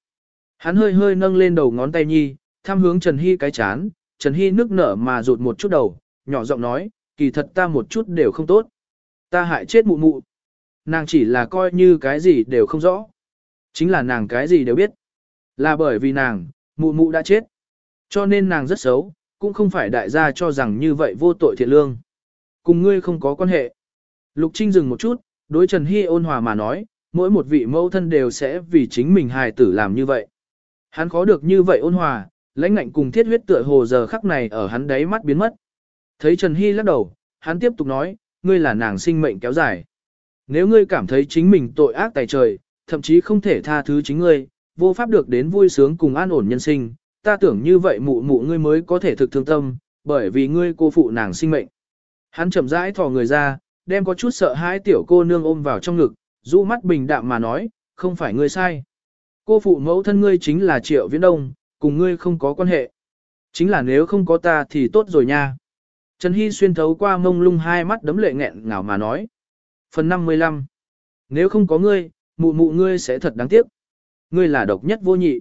Hắn hơi hơi nâng lên đầu ngón tay nhi, tham hướng Trần Hy cái chán, Trần Hy nước nở mà rụt một chút đầu, nhỏ giọng nói, kỳ thật ta một chút đều không tốt. Ta hại chết mụ mụ. Nàng chỉ là coi như cái gì đều không rõ. Chính là nàng cái gì đều biết. Là bởi vì nàng, mụ mụ đã chết. Cho nên nàng rất xấu, cũng không phải đại gia cho rằng như vậy vô tội thiện lương. Cùng ngươi không có quan hệ. Lục Trinh dừng một chút, đối Trần Hy ôn hòa mà nói, mỗi một vị mẫu thân đều sẽ vì chính mình hài tử làm như vậy. Hắn khó được như vậy ôn hòa, lãnh ngạnh cùng thiết huyết tựa hồ giờ khắc này ở hắn đáy mắt biến mất. Thấy Trần Hy lắc đầu, hắn tiếp tục nói, ngươi là nàng sinh mệnh kéo dài. Nếu ngươi cảm thấy chính mình tội ác tài trời, thậm chí không thể tha thứ chính ngươi, vô pháp được đến vui sướng cùng an ổn nhân sinh, ta tưởng như vậy mụ mụ ngươi mới có thể thực thương tâm, bởi vì ngươi cô phụ nàng sinh mệnh. Hắn chậm rãi thò người ra, đem có chút sợ hãi tiểu cô nương ôm vào trong ngực, rũ mắt bình đạm mà nói, không phải ngươi sai. Cô phụ mẫu thân ngươi chính là Triệu Viễn Đông, cùng ngươi không có quan hệ. Chính là nếu không có ta thì tốt rồi nha. Trần Hy xuyên thấu qua mông lung hai mắt đấm lệ nghẹn ngào mà nói. Phần 55 Nếu không có ngươi, mụ mụ ngươi sẽ thật đáng tiếc. Ngươi là độc nhất vô nhị.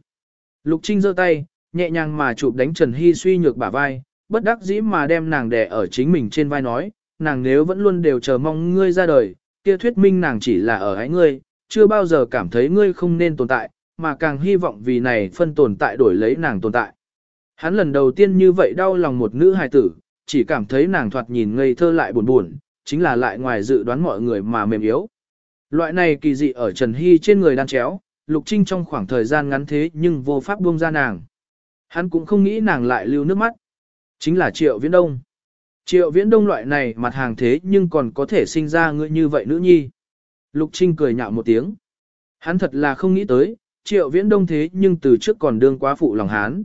Lục Trinh giơ tay, nhẹ nhàng mà chụp đánh Trần Hy suy nhược bả vai, bất đắc dĩ mà đem nàng đè ở chính mình trên vai nói, nàng nếu vẫn luôn đều chờ mong ngươi ra đời, kia thuyết minh nàng chỉ là ở ái ngươi, chưa bao giờ cảm thấy ngươi không nên tồn tại, mà càng hy vọng vì này phân tồn tại đổi lấy nàng tồn tại. Hắn lần đầu tiên như vậy đau lòng một nữ hài tử, chỉ cảm thấy nàng thoạt nhìn ngây thơ lại buồn buồn, chính là lại ngoài dự đoán mọi người mà mềm yếu. Loại này kỳ dị ở Trần Hy trên người đan chéo, Lục Trinh trong khoảng thời gian ngắn thế nhưng vô pháp buông ra nàng. Hắn cũng không nghĩ nàng lại lưu nước mắt. Chính là Triệu Viễn Đông. Triệu Viễn Đông loại này mặt hàng thế nhưng còn có thể sinh ra người như vậy nữ nhi. Lục Trinh cười nhạo một tiếng. Hắn thật là không nghĩ tới, Triệu Viễn Đông thế nhưng từ trước còn đương quá phụ lòng hắn.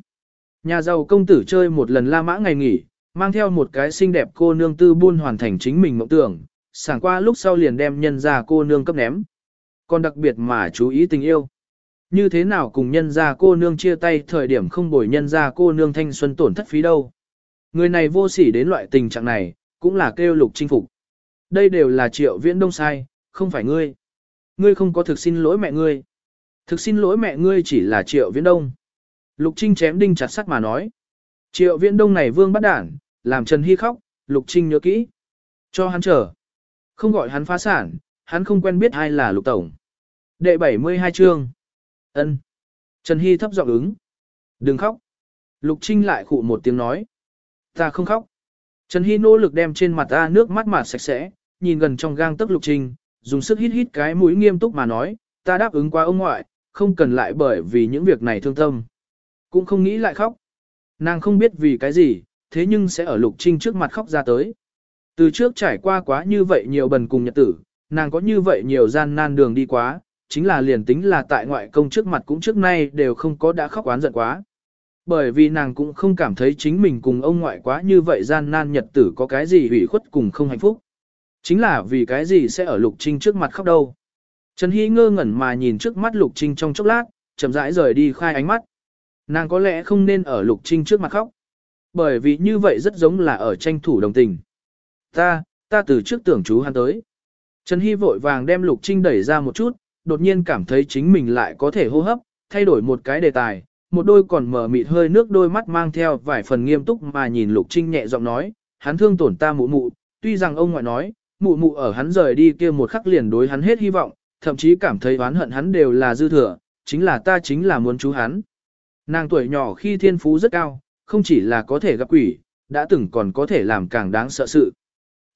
Nhà giàu công tử chơi một lần la mã ngày nghỉ, mang theo một cái xinh đẹp cô nương tư buôn hoàn thành chính mình mộng tưởng, sảng qua lúc sau liền đem nhân ra cô nương cấp ném. Còn đặc biệt mà chú ý tình yêu. Như thế nào cùng nhân ra cô nương chia tay thời điểm không bồi nhân ra cô nương thanh xuân tổn thất phí đâu. Người này vô sỉ đến loại tình trạng này, cũng là kêu lục chinh phục. Đây đều là triệu viễn đông sai, không phải ngươi. Ngươi không có thực xin lỗi mẹ ngươi. Thực xin lỗi mẹ ngươi chỉ là triệu viễn đông. Lục Trinh chém đinh chặt sắt mà nói. Triệu viễn đông này vương bắt đản, làm Trần Hy khóc, Lục Trinh nhớ kỹ. Cho hắn chờ. Không gọi hắn phá sản, hắn không quen biết ai là Lục Tổng. Đệ 72 chương. ân Trần Hy thấp giọng ứng. Đừng khóc. Lục Trinh lại khụ một tiếng nói. Ta không khóc. Trần Hy nỗ lực đem trên mặt ta nước mắt mà sạch sẽ, nhìn gần trong gang tức Lục Trinh, dùng sức hít hít cái mũi nghiêm túc mà nói, ta đáp ứng qua ông ngoại, không cần lại bởi vì những việc này thương tâm. Cũng không nghĩ lại khóc. Nàng không biết vì cái gì, thế nhưng sẽ ở Lục Trinh trước mặt khóc ra tới. Từ trước trải qua quá như vậy nhiều bần cùng nhật tử, nàng có như vậy nhiều gian nan đường đi quá, chính là liền tính là tại ngoại công trước mặt cũng trước nay đều không có đã khóc oán giận quá. Bởi vì nàng cũng không cảm thấy chính mình cùng ông ngoại quá như vậy gian nan nhật tử có cái gì hủy khuất cùng không hạnh phúc. Chính là vì cái gì sẽ ở Lục Trinh trước mặt khóc đâu. Trần Hy ngơ ngẩn mà nhìn trước mắt Lục Trinh trong chốc lát, chậm rãi rời đi khai ánh mắt. Nàng có lẽ không nên ở Lục Trinh trước mặt khóc. Bởi vì như vậy rất giống là ở tranh thủ đồng tình. Ta, ta từ trước tưởng chú hắn tới. Trần Hy vội vàng đem Lục Trinh đẩy ra một chút, đột nhiên cảm thấy chính mình lại có thể hô hấp, thay đổi một cái đề tài. Một đôi còn mở mịt hơi nước đôi mắt mang theo vài phần nghiêm túc mà nhìn Lục Trinh nhẹ giọng nói, hắn thương tổn ta mụ mụ, tuy rằng ông ngoại nói, mụ mụ ở hắn rời đi kia một khắc liền đối hắn hết hy vọng, thậm chí cảm thấy oán hận hắn đều là dư thừa, chính là ta chính là muốn chú hắn. Nàng tuổi nhỏ khi thiên phú rất cao, không chỉ là có thể gặp quỷ, đã từng còn có thể làm càng đáng sợ sự.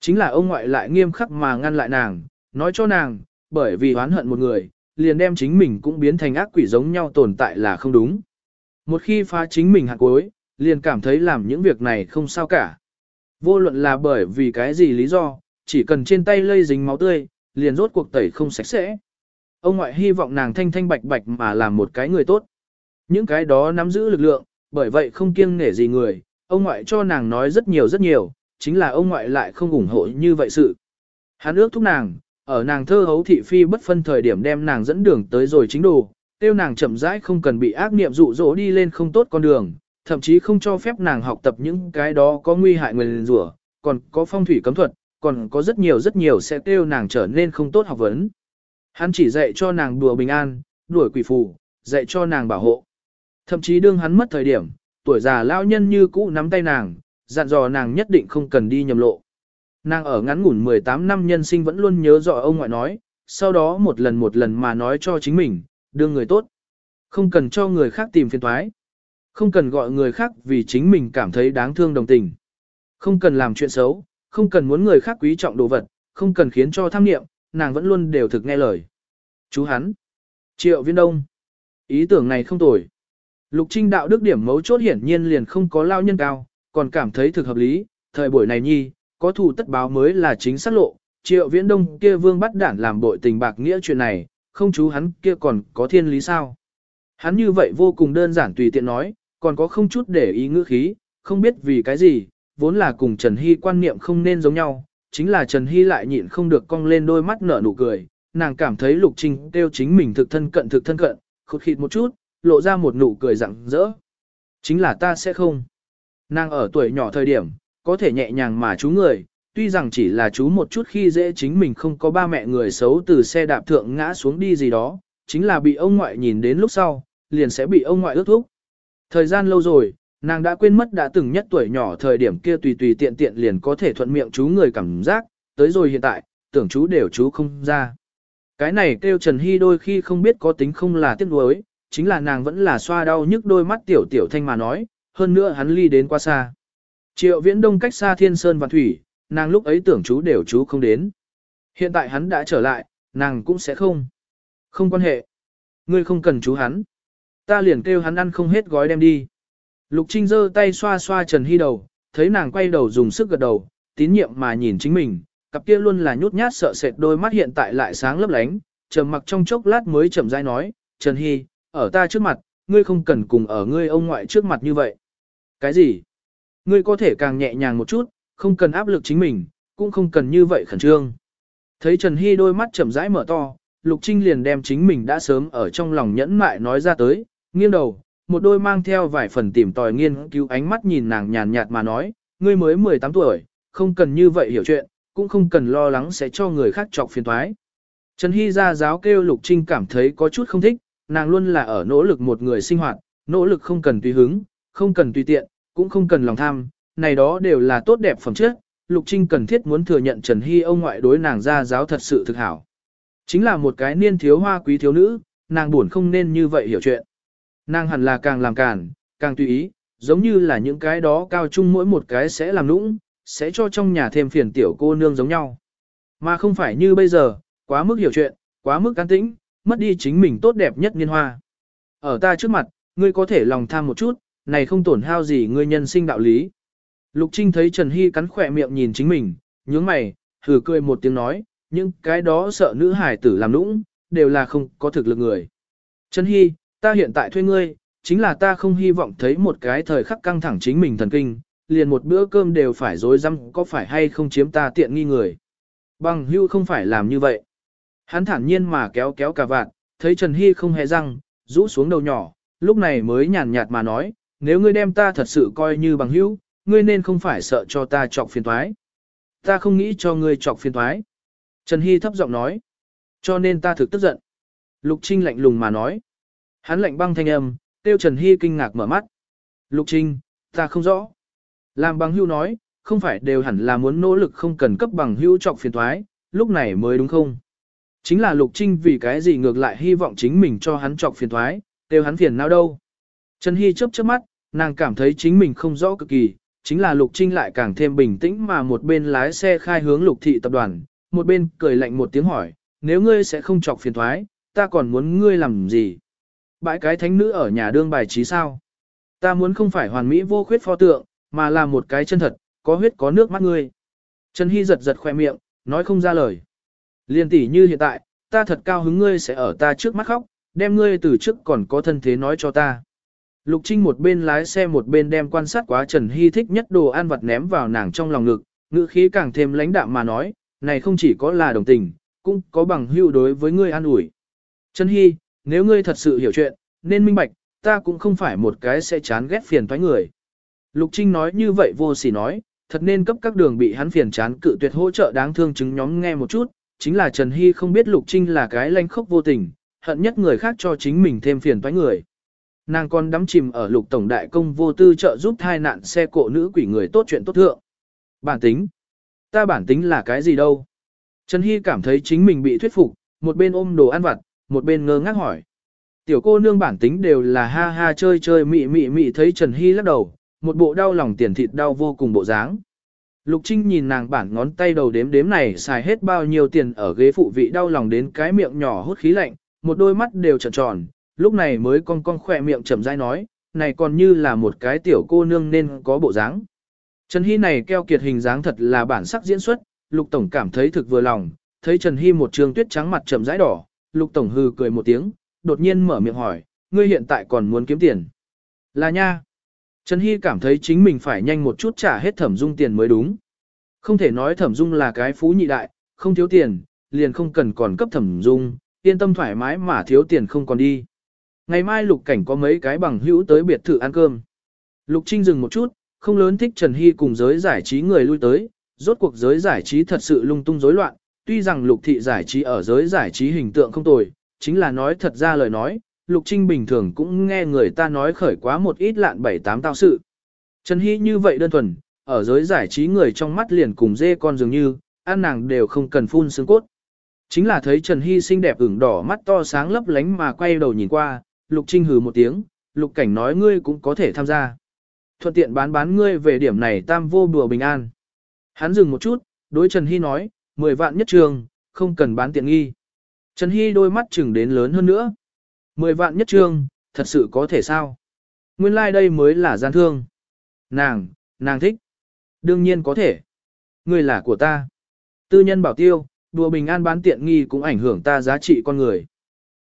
Chính là ông ngoại lại nghiêm khắc mà ngăn lại nàng, nói cho nàng, bởi vì oán hận một người, liền đem chính mình cũng biến thành ác quỷ giống nhau tồn tại là không đúng. Một khi phá chính mình hạt cuối, liền cảm thấy làm những việc này không sao cả. Vô luận là bởi vì cái gì lý do, chỉ cần trên tay lây dính máu tươi, liền rốt cuộc tẩy không sạch sẽ. Ông ngoại hy vọng nàng thanh thanh bạch bạch mà làm một cái người tốt. Những cái đó nắm giữ lực lượng, bởi vậy không kiêng nể gì người, ông ngoại cho nàng nói rất nhiều rất nhiều, chính là ông ngoại lại không ủng hộ như vậy sự. Hắn ước thúc nàng, ở nàng thơ hấu thị phi bất phân thời điểm đem nàng dẫn đường tới rồi chính đồ, tiêu nàng chậm rãi không cần bị ác niệm dụ dỗ đi lên không tốt con đường, thậm chí không cho phép nàng học tập những cái đó có nguy hại người rủa, còn có phong thủy cấm thuật, còn có rất nhiều rất nhiều sẽ tiêu nàng trở nên không tốt học vấn. Hắn chỉ dạy cho nàng đùa bình an, đuổi quỷ phù, dạy cho nàng bảo hộ. Thậm chí đương hắn mất thời điểm, tuổi già lão nhân như cũ nắm tay nàng, dặn dò nàng nhất định không cần đi nhầm lộ. Nàng ở ngắn ngủn 18 năm nhân sinh vẫn luôn nhớ rõ ông ngoại nói, sau đó một lần một lần mà nói cho chính mình, đương người tốt. Không cần cho người khác tìm phiền toái. Không cần gọi người khác vì chính mình cảm thấy đáng thương đồng tình. Không cần làm chuyện xấu, không cần muốn người khác quý trọng đồ vật, không cần khiến cho tham nghiệm, nàng vẫn luôn đều thực nghe lời. Chú hắn. Triệu viên đông. Ý tưởng này không tồi. Lục Trinh đạo đức điểm mấu chốt hiển nhiên liền không có lao nhân cao, còn cảm thấy thực hợp lý, thời buổi này nhi, có thủ tất báo mới là chính xác lộ, triệu viễn đông kia vương bắt đản làm bội tình bạc nghĩa chuyện này, không chú hắn kia còn có thiên lý sao. Hắn như vậy vô cùng đơn giản tùy tiện nói, còn có không chút để ý ngữ khí, không biết vì cái gì, vốn là cùng Trần Hy quan niệm không nên giống nhau, chính là Trần Hy lại nhịn không được cong lên đôi mắt nở nụ cười, nàng cảm thấy Lục Trinh kêu chính mình thực thân cận thực thân cận, khụt khịt một chút, lộ ra một nụ cười rặng rỡ. Chính là ta sẽ không. Nàng ở tuổi nhỏ thời điểm, có thể nhẹ nhàng mà chú người, tuy rằng chỉ là chú một chút khi dễ chính mình không có ba mẹ người xấu từ xe đạp thượng ngã xuống đi gì đó, chính là bị ông ngoại nhìn đến lúc sau, liền sẽ bị ông ngoại ước thúc. Thời gian lâu rồi, nàng đã quên mất đã từng nhất tuổi nhỏ thời điểm kia tùy tùy tiện tiện liền có thể thuận miệng chú người cảm giác, tới rồi hiện tại, tưởng chú đều chú không ra. Cái này kêu Trần Hy đôi khi không biết có tính không là tiếc nuối, chính là nàng vẫn là xoa đau nhức đôi mắt tiểu tiểu thanh mà nói, hơn nữa hắn ly đến quá xa. Triệu viễn đông cách xa thiên sơn và thủy, nàng lúc ấy tưởng chú đều chú không đến. Hiện tại hắn đã trở lại, nàng cũng sẽ không. Không quan hệ. Ngươi không cần chú hắn. Ta liền kêu hắn ăn không hết gói đem đi. Lục Trinh giơ tay xoa xoa Trần Hy đầu, thấy nàng quay đầu dùng sức gật đầu, tín nhiệm mà nhìn chính mình, cặp kia luôn là nhút nhát sợ sệt đôi mắt hiện tại lại sáng lấp lánh, trầm mặc trong chốc lát mới chậm rãi nói, Trần Hy, ở ta trước mặt, ngươi không cần cùng ở ngươi ông ngoại trước mặt như vậy. Cái gì? Ngươi có thể càng nhẹ nhàng một chút, không cần áp lực chính mình, cũng không cần như vậy khẩn trương. Thấy Trần Hy đôi mắt chậm rãi mở to, Lục Trinh liền đem chính mình đã sớm ở trong lòng nhẫn mại nói ra tới, nghiêng đầu, một đôi mang theo vài phần tìm tòi nghiên cứu ánh mắt nhìn nàng nhàn nhạt mà nói, ngươi mới 18 tuổi, không cần như vậy hiểu chuyện, cũng không cần lo lắng sẽ cho người khác chọc phiền toái. Trần Hy ra giáo kêu Lục Trinh cảm thấy có chút không thích, nàng luôn là ở nỗ lực một người sinh hoạt, nỗ lực không cần tùy hứng, không cần tùy tiện, cũng không cần lòng tham, này đó đều là tốt đẹp phẩm chất. Lục Trinh cần thiết muốn thừa nhận Trần Hy ông ngoại đối nàng ra giáo thật sự thực hảo. Chính là một cái niên thiếu hoa quý thiếu nữ, nàng buồn không nên như vậy hiểu chuyện. Nàng hẳn là càng làm càn, càng tùy ý, giống như là những cái đó cao chung mỗi một cái sẽ làm nũng, sẽ cho trong nhà thêm phiền tiểu cô nương giống nhau. Mà không phải như bây giờ, quá mức hiểu chuyện, quá mức can tĩnh, mất đi chính mình tốt đẹp nhất niên hoa. Ở ta trước mặt, ngươi có thể lòng tham một chút, này không tổn hao gì ngươi nhân sinh đạo lý. Lục Trinh thấy Trần Hy cắn khỏe miệng nhìn chính mình, nhướng mày, thử cười một tiếng nói, những cái đó sợ nữ hải tử làm nũng, đều là không có thực lực người. Trần Hy, ta hiện tại thuê ngươi, chính là ta không hy vọng thấy một cái thời khắc căng thẳng chính mình thần kinh, liền một bữa cơm đều phải dối rắm, có phải hay không chiếm ta tiện nghi người. Bằng hưu không phải làm như vậy. Hắn thản nhiên mà kéo kéo cả vạn, thấy Trần Hy không hề răng, rũ xuống đầu nhỏ, lúc này mới nhàn nhạt mà nói, nếu ngươi đem ta thật sự coi như bằng hữu, ngươi nên không phải sợ cho ta chọc phiền thoái. Ta không nghĩ cho ngươi chọc phiền thoái. Trần Hy thấp giọng nói, cho nên ta thực tức giận. Lục Trinh lạnh lùng mà nói. Hắn lạnh băng thanh âm, tiêu Trần Hy kinh ngạc mở mắt. Lục Trinh, ta không rõ. Làm bằng Hưu nói, không phải đều hẳn là muốn nỗ lực không cần cấp bằng Hưu chọc phiền thoái, lúc này mới đúng không? Chính là Lục Trinh vì cái gì ngược lại hy vọng chính mình cho hắn chọc phiền thoái, Tiêu hắn phiền nào đâu. Trần Hy chớp chớp mắt, nàng cảm thấy chính mình không rõ cực kỳ, chính là Lục Trinh lại càng thêm bình tĩnh mà một bên lái xe khai hướng Lục Thị tập đoàn, một bên cười lạnh một tiếng hỏi, nếu ngươi sẽ không chọc phiền thoái, ta còn muốn ngươi làm gì? Bãi cái thánh nữ ở nhà đương bài trí sao? Ta muốn không phải hoàn mỹ vô khuyết pho tượng, mà là một cái chân thật, có huyết có nước mắt ngươi. Trần Hy giật giật khoe miệng, nói không ra lời. Liên tỷ như hiện tại, ta thật cao hứng ngươi sẽ ở ta trước mắt khóc, đem ngươi từ trước còn có thân thế nói cho ta. Lục Trinh một bên lái xe một bên đem quan sát quá Trần Hy thích nhất đồ ăn vặt ném vào nàng trong lòng ngực, ngữ khí càng thêm lãnh đạm mà nói, này không chỉ có là đồng tình, cũng có bằng hữu đối với ngươi an ủi. Trần Hy, nếu ngươi thật sự hiểu chuyện, nên minh bạch, ta cũng không phải một cái sẽ chán ghét phiền thoái người. Lục Trinh nói như vậy vô sỉ nói, thật nên cấp các đường bị hắn phiền chán cự tuyệt hỗ trợ đáng thương chứng nhóm nghe một chút, chính là Trần Hy không biết Lục Trinh là cái lanh khốc vô tình, hận nhất người khác cho chính mình thêm phiền toái người. Nàng còn đắm chìm ở lục tổng đại công vô tư trợ giúp thai nạn xe cộ nữ quỷ người tốt chuyện tốt thượng. Bản tính. Ta bản tính là cái gì đâu? Trần Hy cảm thấy chính mình bị thuyết phục, một bên ôm đồ ăn vặt, một bên ngơ ngác hỏi. Tiểu cô nương bản tính đều là ha ha chơi chơi mị mị mị thấy Trần Hy lắc đầu, một bộ đau lòng tiền thịt đau vô cùng bộ dáng. Lục Trinh nhìn nàng bản ngón tay đầu đếm đếm này xài hết bao nhiêu tiền ở ghế phụ vị đau lòng đến cái miệng nhỏ hút khí lạnh, một đôi mắt đều tròn tròn, lúc này mới con con khỏe miệng chậm rãi nói, này còn như là một cái tiểu cô nương nên có bộ dáng. Trần Hy này keo kiệt hình dáng thật là bản sắc diễn xuất, Lục Tổng cảm thấy thực vừa lòng, thấy Trần Hy một trường tuyết trắng mặt chậm rãi đỏ, Lục Tổng hừ cười một tiếng, đột nhiên mở miệng hỏi, ngươi hiện tại còn muốn kiếm tiền. Là nha. Trần Hy cảm thấy chính mình phải nhanh một chút trả hết thẩm dung tiền mới đúng. Không thể nói thẩm dung là cái phú nhị đại, không thiếu tiền, liền không cần còn cấp thẩm dung, yên tâm thoải mái mà thiếu tiền không còn đi. Ngày mai lục cảnh có mấy cái bằng hữu tới biệt thự ăn cơm. Lục Trinh dừng một chút, không lớn thích Trần Hy cùng giới giải trí người lui tới, rốt cuộc giới giải trí thật sự lung tung rối loạn, tuy rằng lục thị giải trí ở giới giải trí hình tượng không tồi, chính là nói thật ra lời nói, lục trinh bình thường cũng nghe người ta nói khởi quá một ít lạn bảy tám tao sự. Trần Hy như vậy đơn thuần, ở giới giải trí người trong mắt liền cùng dê con dường như, ăn nàng đều không cần phun xương cốt. Chính là thấy Trần Hy xinh đẹp ửng đỏ mắt to sáng lấp lánh mà quay đầu nhìn qua, Lục Trinh hừ một tiếng, Lục Cảnh nói ngươi cũng có thể tham gia. Thuận tiện bán bán ngươi về điểm này tam vô đùa bình an. Hắn dừng một chút, đối Trần Hy nói, 10 vạn nhất trường, không cần bán tiện nghi. Trần Hy đôi mắt chừng đến lớn hơn nữa. Mười vạn nhất trường, thật sự có thể sao? Nguyên lai like đây mới là gian thương. Nàng, nàng thích. Đương nhiên có thể. ngươi là của ta. Tư nhân bảo tiêu, đùa bình an bán tiện nghi cũng ảnh hưởng ta giá trị con người.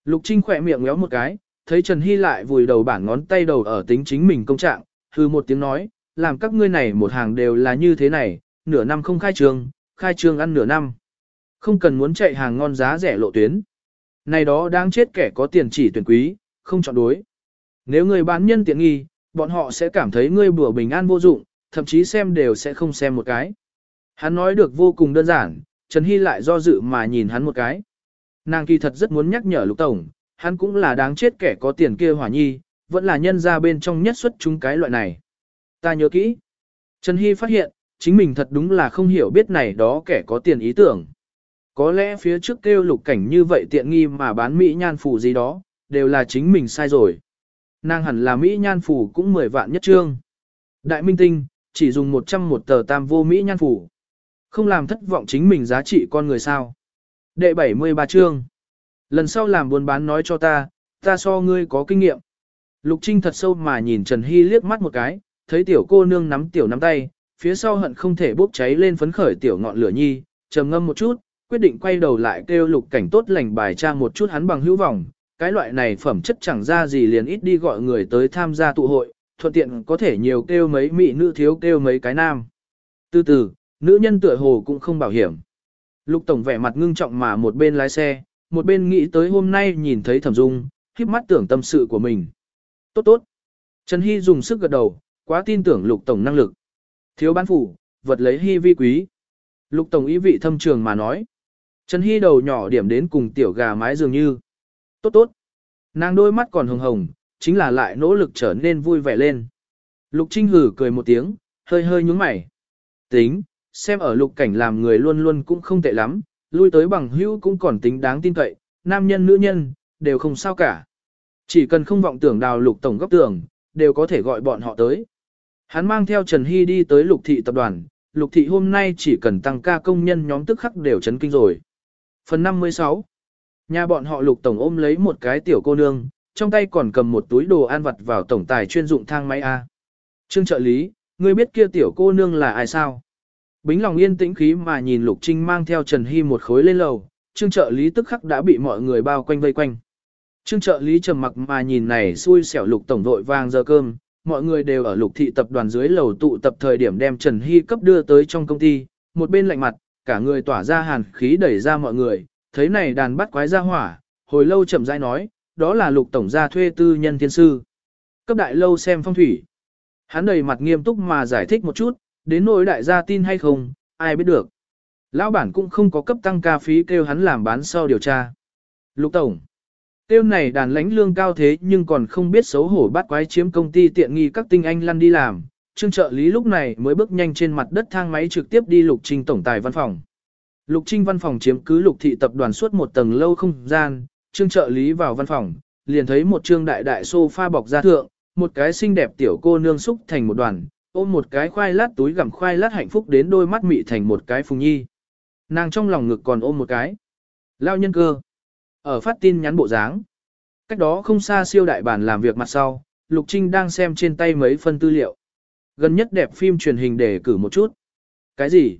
Lục Trinh khỏe miệng ngéo một cái, thấy Trần Hy lại vùi đầu bản ngón tay đầu ở tính chính mình công trạng, hư một tiếng nói, làm các ngươi này một hàng đều là như thế này, nửa năm không khai trương, khai trương ăn nửa năm. Không cần muốn chạy hàng ngon giá rẻ lộ tuyến. Này đó đang chết kẻ có tiền chỉ tuyển quý, không chọn đối. Nếu người bán nhân tiện nghi, bọn họ sẽ cảm thấy ngươi bùa bình an vô dụng, thậm chí xem đều sẽ không xem một cái. Hắn nói được vô cùng đơn giản, Trần Hy lại do dự mà nhìn hắn một cái. Nàng kỳ thật rất muốn nhắc nhở Lục Tổng, hắn cũng là đáng chết kẻ có tiền kia hỏa nhi, vẫn là nhân ra bên trong nhất xuất chúng cái loại này. Ta nhớ kỹ. Trần Hy phát hiện, chính mình thật đúng là không hiểu biết này đó kẻ có tiền ý tưởng. Có lẽ phía trước kêu lục cảnh như vậy tiện nghi mà bán Mỹ nhan phủ gì đó, đều là chính mình sai rồi. Nàng hẳn là Mỹ nhan phủ cũng 10 vạn nhất trương. Đại minh tinh, chỉ dùng 100 một tờ tam vô Mỹ nhan phủ. Không làm thất vọng chính mình giá trị con người sao. Đệ 73 chương. Lần sau làm buôn bán nói cho ta, ta so ngươi có kinh nghiệm. Lục Trinh thật sâu mà nhìn Trần Hy liếc mắt một cái, thấy tiểu cô nương nắm tiểu nắm tay, phía sau hận không thể bốc cháy lên phấn khởi tiểu ngọn lửa nhi, trầm ngâm một chút, quyết định quay đầu lại kêu lục cảnh tốt lành bài tra một chút hắn bằng hữu vọng, cái loại này phẩm chất chẳng ra gì liền ít đi gọi người tới tham gia tụ hội, thuận tiện có thể nhiều kêu mấy mỹ nữ thiếu kêu mấy cái nam. Từ từ, nữ nhân tựa hồ cũng không bảo hiểm. Lục tổng vẻ mặt ngưng trọng mà một bên lái xe, một bên nghĩ tới hôm nay nhìn thấy thẩm dung, khiếp mắt tưởng tâm sự của mình. Tốt tốt. Trần Hy dùng sức gật đầu, quá tin tưởng lục tổng năng lực. Thiếu bán phủ, vật lấy hy vi quý. Lục tổng ý vị thâm trường mà nói. Trần Hy đầu nhỏ điểm đến cùng tiểu gà mái dường như. Tốt tốt. Nàng đôi mắt còn hồng hồng, chính là lại nỗ lực trở nên vui vẻ lên. Lục Trinh hử cười một tiếng, hơi hơi nhúng mày. Tính, xem ở lục cảnh làm người luôn luôn cũng không tệ lắm, lui tới bằng hữu cũng còn tính đáng tin cậy, nam nhân nữ nhân, đều không sao cả. Chỉ cần không vọng tưởng đào lục tổng góc tưởng, đều có thể gọi bọn họ tới. Hắn mang theo Trần Hy đi tới lục thị tập đoàn, lục thị hôm nay chỉ cần tăng ca công nhân nhóm tức khắc đều chấn kinh rồi. Phần 56 Nhà bọn họ lục tổng ôm lấy một cái tiểu cô nương, trong tay còn cầm một túi đồ ăn vặt vào tổng tài chuyên dụng thang máy A. Trương trợ lý, ngươi biết kia tiểu cô nương là ai sao? Bính lòng yên tĩnh khí mà nhìn Lục Trinh mang theo Trần Hy một khối lên lầu, trương trợ lý tức khắc đã bị mọi người bao quanh vây quanh. Trương trợ lý trầm mặc mà nhìn này xui xẻo Lục tổng vội vàng giờ cơm, mọi người đều ở Lục thị tập đoàn dưới lầu tụ tập thời điểm đem Trần Hy cấp đưa tới trong công ty, một bên lạnh mặt, cả người tỏa ra hàn khí đẩy ra mọi người, thấy này đàn bắt quái ra hỏa, hồi lâu chậm rãi nói, đó là Lục tổng gia thuê tư nhân thiên sư. Cấp đại lâu xem phong thủy. Hắn đầy mặt nghiêm túc mà giải thích một chút, đến nỗi đại gia tin hay không, ai biết được. Lão bản cũng không có cấp tăng ca phí kêu hắn làm bán sau điều tra. Lục Tổng. Tiêu này đàn lãnh lương cao thế nhưng còn không biết xấu hổ bắt quái chiếm công ty tiện nghi các tinh anh lăn đi làm. Trương trợ lý lúc này mới bước nhanh trên mặt đất thang máy trực tiếp đi Lục Trinh tổng tài văn phòng. Lục Trinh văn phòng chiếm cứ Lục thị tập đoàn suốt một tầng lâu không gian, Trương trợ lý vào văn phòng, liền thấy một trương đại đại sofa bọc ra thượng, một cái xinh đẹp tiểu cô nương xúc thành một đoàn, ôm một cái khoai lát túi gặm khoai lát hạnh phúc đến đôi mắt mị thành một cái phùng nhi. Nàng trong lòng ngực còn ôm một cái. Lao nhân cơ. Ở phát tin nhắn bộ dáng. Cách đó không xa siêu đại bản làm việc mặt sau, Lục Trinh đang xem trên tay mấy phân tư liệu. Gần nhất đẹp phim truyền hình để cử một chút. Cái gì?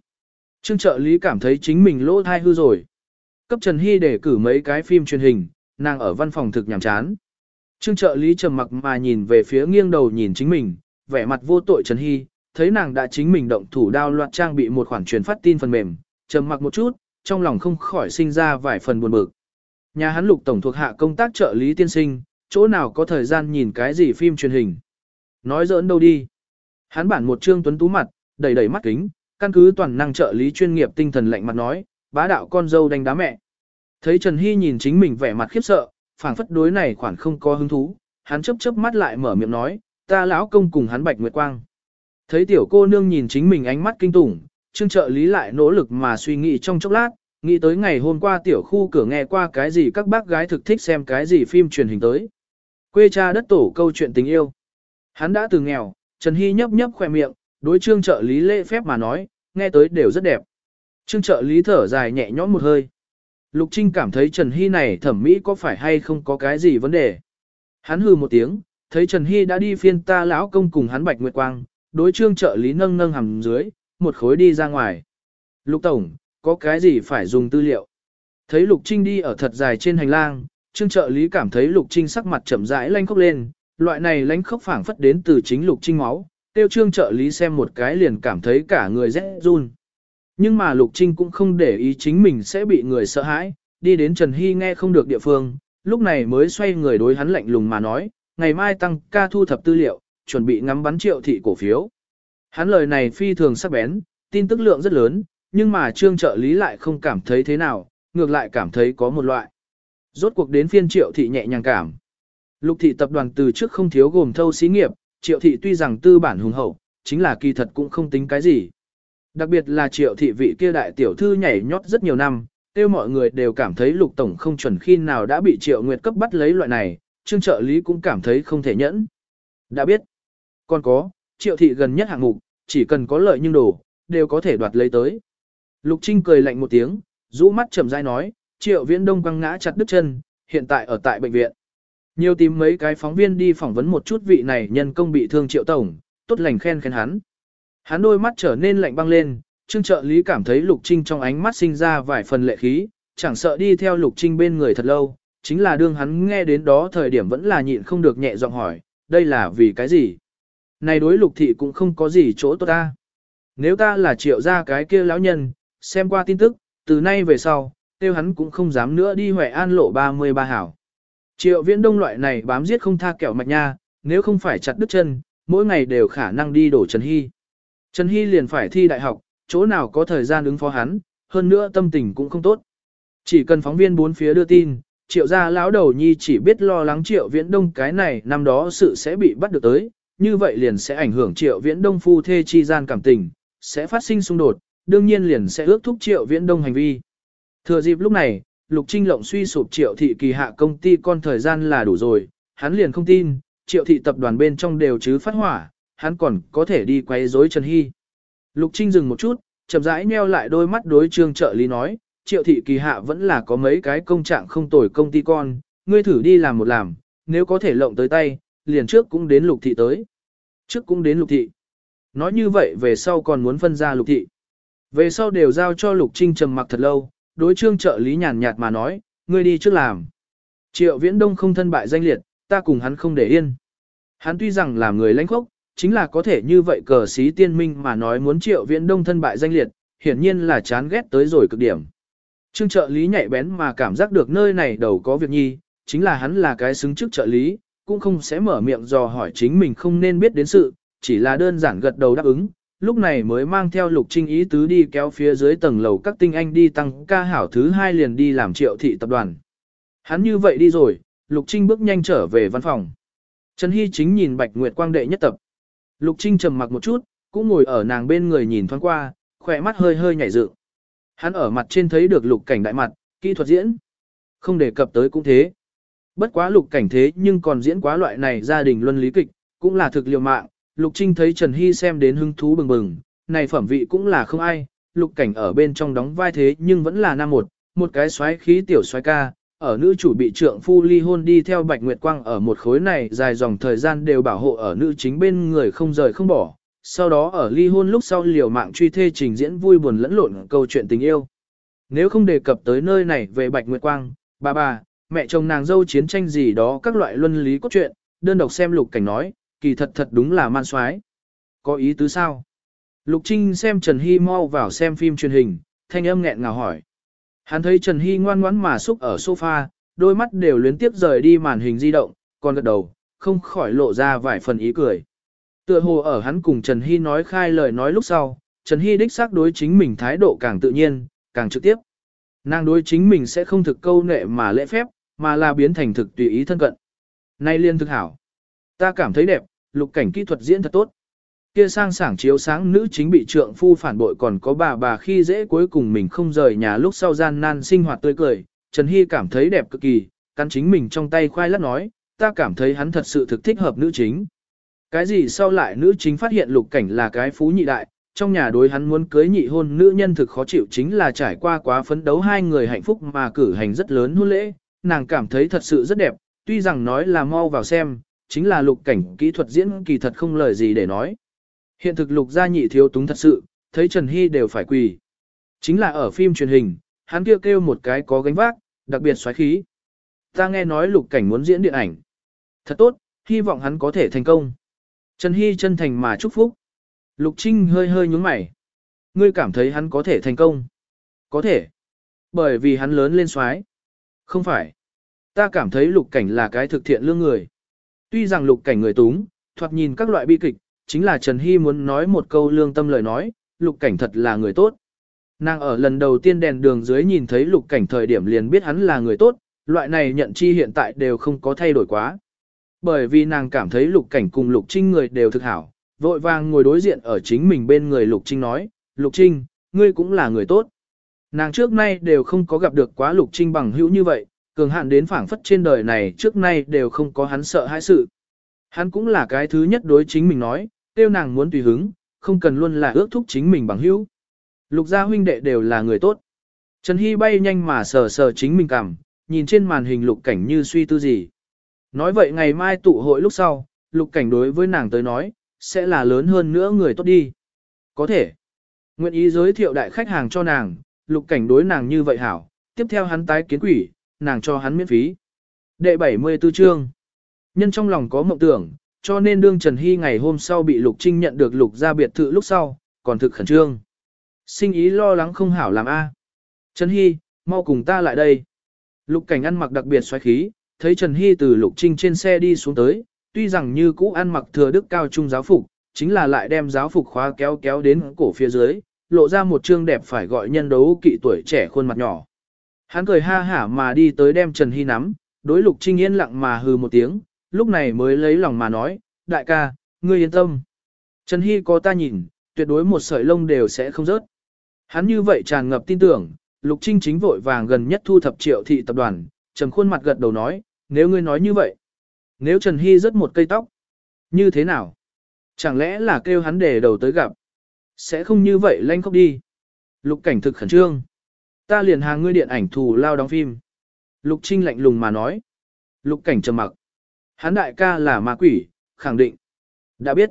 Trương trợ lý cảm thấy chính mình lỗ thai hư rồi. Cấp Trần Hy để cử mấy cái phim truyền hình, nàng ở văn phòng thực nhàm chán. Trương trợ lý trầm mặc mà nhìn về phía nghiêng đầu nhìn chính mình, vẻ mặt vô tội Trần Hy, thấy nàng đã chính mình động thủ đao loạt trang bị một khoản truyền phát tin phần mềm, trầm mặc một chút, trong lòng không khỏi sinh ra vài phần buồn bực. Nhà hắn lục tổng thuộc hạ công tác trợ lý tiên sinh, chỗ nào có thời gian nhìn cái gì phim truyền hình. Nói giỡn đâu đi. Hắn bản một trương tuấn tú mặt, đầy đầy mắt kính, căn cứ toàn năng trợ lý chuyên nghiệp tinh thần lạnh mặt nói, bá đạo con dâu đánh đá mẹ. Thấy Trần Hy nhìn chính mình vẻ mặt khiếp sợ, phảng phất đối này khoản không có hứng thú, hắn chớp chớp mắt lại mở miệng nói, ta lão công cùng hắn bạch nguyệt quang. Thấy tiểu cô nương nhìn chính mình ánh mắt kinh tủng, trương trợ lý lại nỗ lực mà suy nghĩ trong chốc lát, nghĩ tới ngày hôm qua tiểu khu cửa nghe qua cái gì các bác gái thực thích xem cái gì phim truyền hình tới. Quê cha đất tổ câu chuyện tình yêu. Hắn đã từ nghèo, Trần Hy nhấp nhấp khoe miệng, đối trương trợ lý lễ phép mà nói, nghe tới đều rất đẹp. Trương trợ lý thở dài nhẹ nhõm một hơi. Lục Trinh cảm thấy Trần Hy này thẩm mỹ có phải hay không có cái gì vấn đề. Hắn hừ một tiếng, thấy Trần Hy đã đi phiên ta lão công cùng hắn Bạch Nguyệt Quang, đối trương trợ lý nâng nâng hầm dưới, một khối đi ra ngoài. Lục Tổng, có cái gì phải dùng tư liệu? Thấy Lục Trinh đi ở thật dài trên hành lang, trương trợ lý cảm thấy Lục Trinh sắc mặt chậm rãi lanh khóc lên, loại này lanh khóc phảng phất đến từ chính Lục Trinh máu, tiêu trương trợ lý xem một cái liền cảm thấy cả người rẽ run. Nhưng mà Lục Trinh cũng không để ý chính mình sẽ bị người sợ hãi, đi đến Trần Hy nghe không được địa phương, lúc này mới xoay người đối hắn lạnh lùng mà nói, ngày mai tăng ca thu thập tư liệu, chuẩn bị ngắm bắn triệu thị cổ phiếu. Hắn lời này phi thường sắc bén, tin tức lượng rất lớn, nhưng mà trương trợ lý lại không cảm thấy thế nào, ngược lại cảm thấy có một loại. Rốt cuộc đến phiên triệu thị nhẹ nhàng cảm. Lục thị tập đoàn từ trước không thiếu gồm thâu xí nghiệp, triệu thị tuy rằng tư bản hùng hậu, chính là kỳ thật cũng không tính cái gì. Đặc biệt là triệu thị vị kia đại tiểu thư nhảy nhót rất nhiều năm, tiêu mọi người đều cảm thấy lục tổng không chuẩn khi nào đã bị triệu nguyệt cấp bắt lấy loại này, trương trợ lý cũng cảm thấy không thể nhẫn. Đã biết, còn có, triệu thị gần nhất hạng mục, chỉ cần có lợi nhưng đủ, đều có thể đoạt lấy tới. Lục Trinh cười lạnh một tiếng, rũ mắt chậm rãi nói, triệu viễn đông quăng ngã chặt đứt chân, hiện tại ở tại bệnh viện. Nhiều tìm mấy cái phóng viên đi phỏng vấn một chút vị này nhân công bị thương triệu tổng, tốt lành khen khen hắn. Hắn đôi mắt trở nên lạnh băng lên, trương trợ lý cảm thấy Lục Trinh trong ánh mắt sinh ra vài phần lệ khí, chẳng sợ đi theo Lục Trinh bên người thật lâu, chính là đương hắn nghe đến đó thời điểm vẫn là nhịn không được nhẹ giọng hỏi, đây là vì cái gì? Này đối Lục Thị cũng không có gì chỗ tốt ta. Nếu ta là triệu gia cái kia lão nhân, xem qua tin tức, từ nay về sau, tiêu hắn cũng không dám nữa đi Huệ An lộ 33 hảo. Triệu viễn đông loại này bám giết không tha kẹo mạch nha, nếu không phải chặt đứt chân, mỗi ngày đều khả năng đi đổ Trần Hy. Trần Hy liền phải thi đại học, chỗ nào có thời gian ứng phó hắn, hơn nữa tâm tình cũng không tốt. Chỉ cần phóng viên bốn phía đưa tin, triệu gia lão đầu nhi chỉ biết lo lắng triệu viễn đông cái này năm đó sự sẽ bị bắt được tới, như vậy liền sẽ ảnh hưởng triệu viễn đông phu thê chi gian cảm tình, sẽ phát sinh xung đột, đương nhiên liền sẽ ước thúc triệu viễn đông hành vi. Thừa dịp lúc này, Lục Trinh Lộng suy sụp triệu thị kỳ hạ công ty con thời gian là đủ rồi, hắn liền không tin, triệu thị tập đoàn bên trong đều chứ phát hỏa, hắn còn có thể đi quay rối Trần Hy. Lục Trinh dừng một chút, chậm rãi nheo lại đôi mắt đối trương trợ lý nói, triệu thị kỳ hạ vẫn là có mấy cái công trạng không tồi công ty con, ngươi thử đi làm một làm, nếu có thể lộng tới tay, liền trước cũng đến lục thị tới. Trước cũng đến lục thị. Nói như vậy về sau còn muốn phân ra lục thị. Về sau đều giao cho lục trinh trầm mặc thật lâu, đối trương trợ lý nhàn nhạt mà nói, ngươi đi trước làm. Triệu viễn đông không thân bại danh liệt, ta cùng hắn không để yên. Hắn tuy rằng là người lãnh khốc, chính là có thể như vậy cờ sĩ tiên minh mà nói muốn triệu viễn đông thân bại danh liệt, hiển nhiên là chán ghét tới rồi cực điểm. Trương trợ lý nhạy bén mà cảm giác được nơi này đầu có việc nhi, chính là hắn là cái xứng chức trợ lý, cũng không sẽ mở miệng dò hỏi chính mình không nên biết đến sự, chỉ là đơn giản gật đầu đáp ứng, lúc này mới mang theo lục trinh ý tứ đi kéo phía dưới tầng lầu các tinh anh đi tăng ca hảo thứ hai liền đi làm triệu thị tập đoàn. Hắn như vậy đi rồi, lục trinh bước nhanh trở về văn phòng. Trần Hy chính nhìn Bạch Nguyệt Quang đệ nhất tập. Lục Trinh trầm mặc một chút, cũng ngồi ở nàng bên người nhìn thoáng qua, khỏe mắt hơi hơi nhảy dựng. Hắn ở mặt trên thấy được lục cảnh đại mặt, kỹ thuật diễn. Không đề cập tới cũng thế. Bất quá lục cảnh thế nhưng còn diễn quá loại này gia đình luân lý kịch, cũng là thực liều mạng. Lục Trinh thấy Trần Hy xem đến hứng thú bừng bừng, này phẩm vị cũng là không ai, lục cảnh ở bên trong đóng vai thế nhưng vẫn là nam một, một cái xoáy khí tiểu xoáy ca, ở nữ chủ bị trượng phu ly hôn đi theo Bạch Nguyệt Quang ở một khối này dài dòng thời gian đều bảo hộ ở nữ chính bên người không rời không bỏ. Sau đó ở ly hôn lúc sau liều mạng truy thê trình diễn vui buồn lẫn lộn câu chuyện tình yêu. Nếu không đề cập tới nơi này về Bạch Nguyệt Quang, bà bà, mẹ chồng nàng dâu chiến tranh gì đó các loại luân lý cốt truyện, đơn độc xem lục cảnh nói, kỳ thật thật đúng là man soái. Có ý tứ sao? Lục Trinh xem Trần Hy mau vào xem phim truyền hình, thanh âm nghẹn ngào hỏi. Hắn thấy Trần Hy ngoan ngoãn mà xúc ở sofa, đôi mắt đều luyến tiếp rời đi màn hình di động, còn gật đầu, không khỏi lộ ra vài phần ý cười. Tựa hồ ở hắn cùng Trần Hy nói khai lời nói lúc sau, Trần Hy đích xác đối chính mình thái độ càng tự nhiên, càng trực tiếp. Nàng đối chính mình sẽ không thực câu nệ mà lễ phép, mà là biến thành thực tùy ý thân cận. Nay liên thực hảo. Ta cảm thấy đẹp, lục cảnh kỹ thuật diễn thật tốt. Kia sang sảng chiếu sáng nữ chính bị trượng phu phản bội còn có bà bà khi dễ cuối cùng mình không rời nhà lúc sau gian nan sinh hoạt tươi cười, Trần Hy cảm thấy đẹp cực kỳ, cắn chính mình trong tay khoai lát nói, ta cảm thấy hắn thật sự thực thích hợp nữ chính. Cái gì sau lại nữ chính phát hiện lục cảnh là cái phú nhị đại, trong nhà đối hắn muốn cưới nhị hôn nữ nhân thực khó chịu chính là trải qua quá phấn đấu hai người hạnh phúc mà cử hành rất lớn hôn lễ, nàng cảm thấy thật sự rất đẹp, tuy rằng nói là mau vào xem, chính là lục cảnh kỹ thuật diễn kỳ thật không lời gì để nói. Hiện thực lục gia nhị thiếu túng thật sự, thấy Trần Hy đều phải quỳ. Chính là ở phim truyền hình, hắn kêu kêu một cái có gánh vác, đặc biệt xoáy khí. Ta nghe nói lục cảnh muốn diễn điện ảnh. Thật tốt, hy vọng hắn có thể thành công. Trần Hy chân thành mà chúc phúc. Lục Trinh hơi hơi nhúng mày. Ngươi cảm thấy hắn có thể thành công? Có thể. Bởi vì hắn lớn lên xoái. Không phải. Ta cảm thấy lục cảnh là cái thực thiện lương người. Tuy rằng lục cảnh người túng, thoạt nhìn các loại bi kịch, chính là Trần Hy muốn nói một câu lương tâm lời nói, lục cảnh thật là người tốt. Nàng ở lần đầu tiên đèn đường dưới nhìn thấy lục cảnh thời điểm liền biết hắn là người tốt, loại này nhận chi hiện tại đều không có thay đổi quá. Bởi vì nàng cảm thấy lục cảnh cùng lục trinh người đều thực hảo, vội vàng ngồi đối diện ở chính mình bên người lục trinh nói, lục trinh, ngươi cũng là người tốt. Nàng trước nay đều không có gặp được quá lục trinh bằng hữu như vậy, cường hạn đến phảng phất trên đời này trước nay đều không có hắn sợ hãi sự. Hắn cũng là cái thứ nhất đối chính mình nói, tiêu nàng muốn tùy hứng, không cần luôn là ước thúc chính mình bằng hữu. Lục gia huynh đệ đều là người tốt. Trần Hy bay nhanh mà sờ sờ chính mình cảm, nhìn trên màn hình lục cảnh như suy tư gì. Nói vậy ngày mai tụ hội lúc sau, lục cảnh đối với nàng tới nói, sẽ là lớn hơn nữa người tốt đi. Có thể. Nguyện ý giới thiệu đại khách hàng cho nàng, lục cảnh đối nàng như vậy hảo, tiếp theo hắn tái kiến quỷ, nàng cho hắn miễn phí. Đệ 74 chương. Nhân trong lòng có mộng tưởng, cho nên đương Trần Hy ngày hôm sau bị Lục Trinh nhận được Lục ra biệt thự lúc sau, còn thực khẩn trương. Sinh ý lo lắng không hảo làm A. Trần Hy, mau cùng ta lại đây. Lục cảnh ăn mặc đặc biệt xoáy khí, thấy Trần Hy từ Lục Trinh trên xe đi xuống tới, tuy rằng như cũ ăn mặc thừa đức cao trung giáo phục, chính là lại đem giáo phục khóa kéo kéo đến cổ phía dưới, lộ ra một trương đẹp phải gọi nhân đấu kỵ tuổi trẻ khuôn mặt nhỏ. Hắn cười ha hả mà đi tới đem Trần Hy nắm, đối Lục Trinh yên lặng mà hừ một tiếng, lúc này mới lấy lòng mà nói, đại ca, ngươi yên tâm. Trần Hy có ta nhìn, tuyệt đối một sợi lông đều sẽ không rớt. Hắn như vậy tràn ngập tin tưởng, Lục Trinh chính vội vàng gần nhất thu thập triệu thị tập đoàn, trầm khuôn mặt gật đầu nói, nếu ngươi nói như vậy, nếu Trần Hy rớt một cây tóc, như thế nào? Chẳng lẽ là kêu hắn để đầu tới gặp? Sẽ không như vậy lanh khóc đi. Lục cảnh thực khẩn trương. Ta liền hàng ngươi điện ảnh thù lao đóng phim. Lục Trinh lạnh lùng mà nói. Lục cảnh trầm mặc. Hắn đại ca là ma quỷ, khẳng định. Đã biết.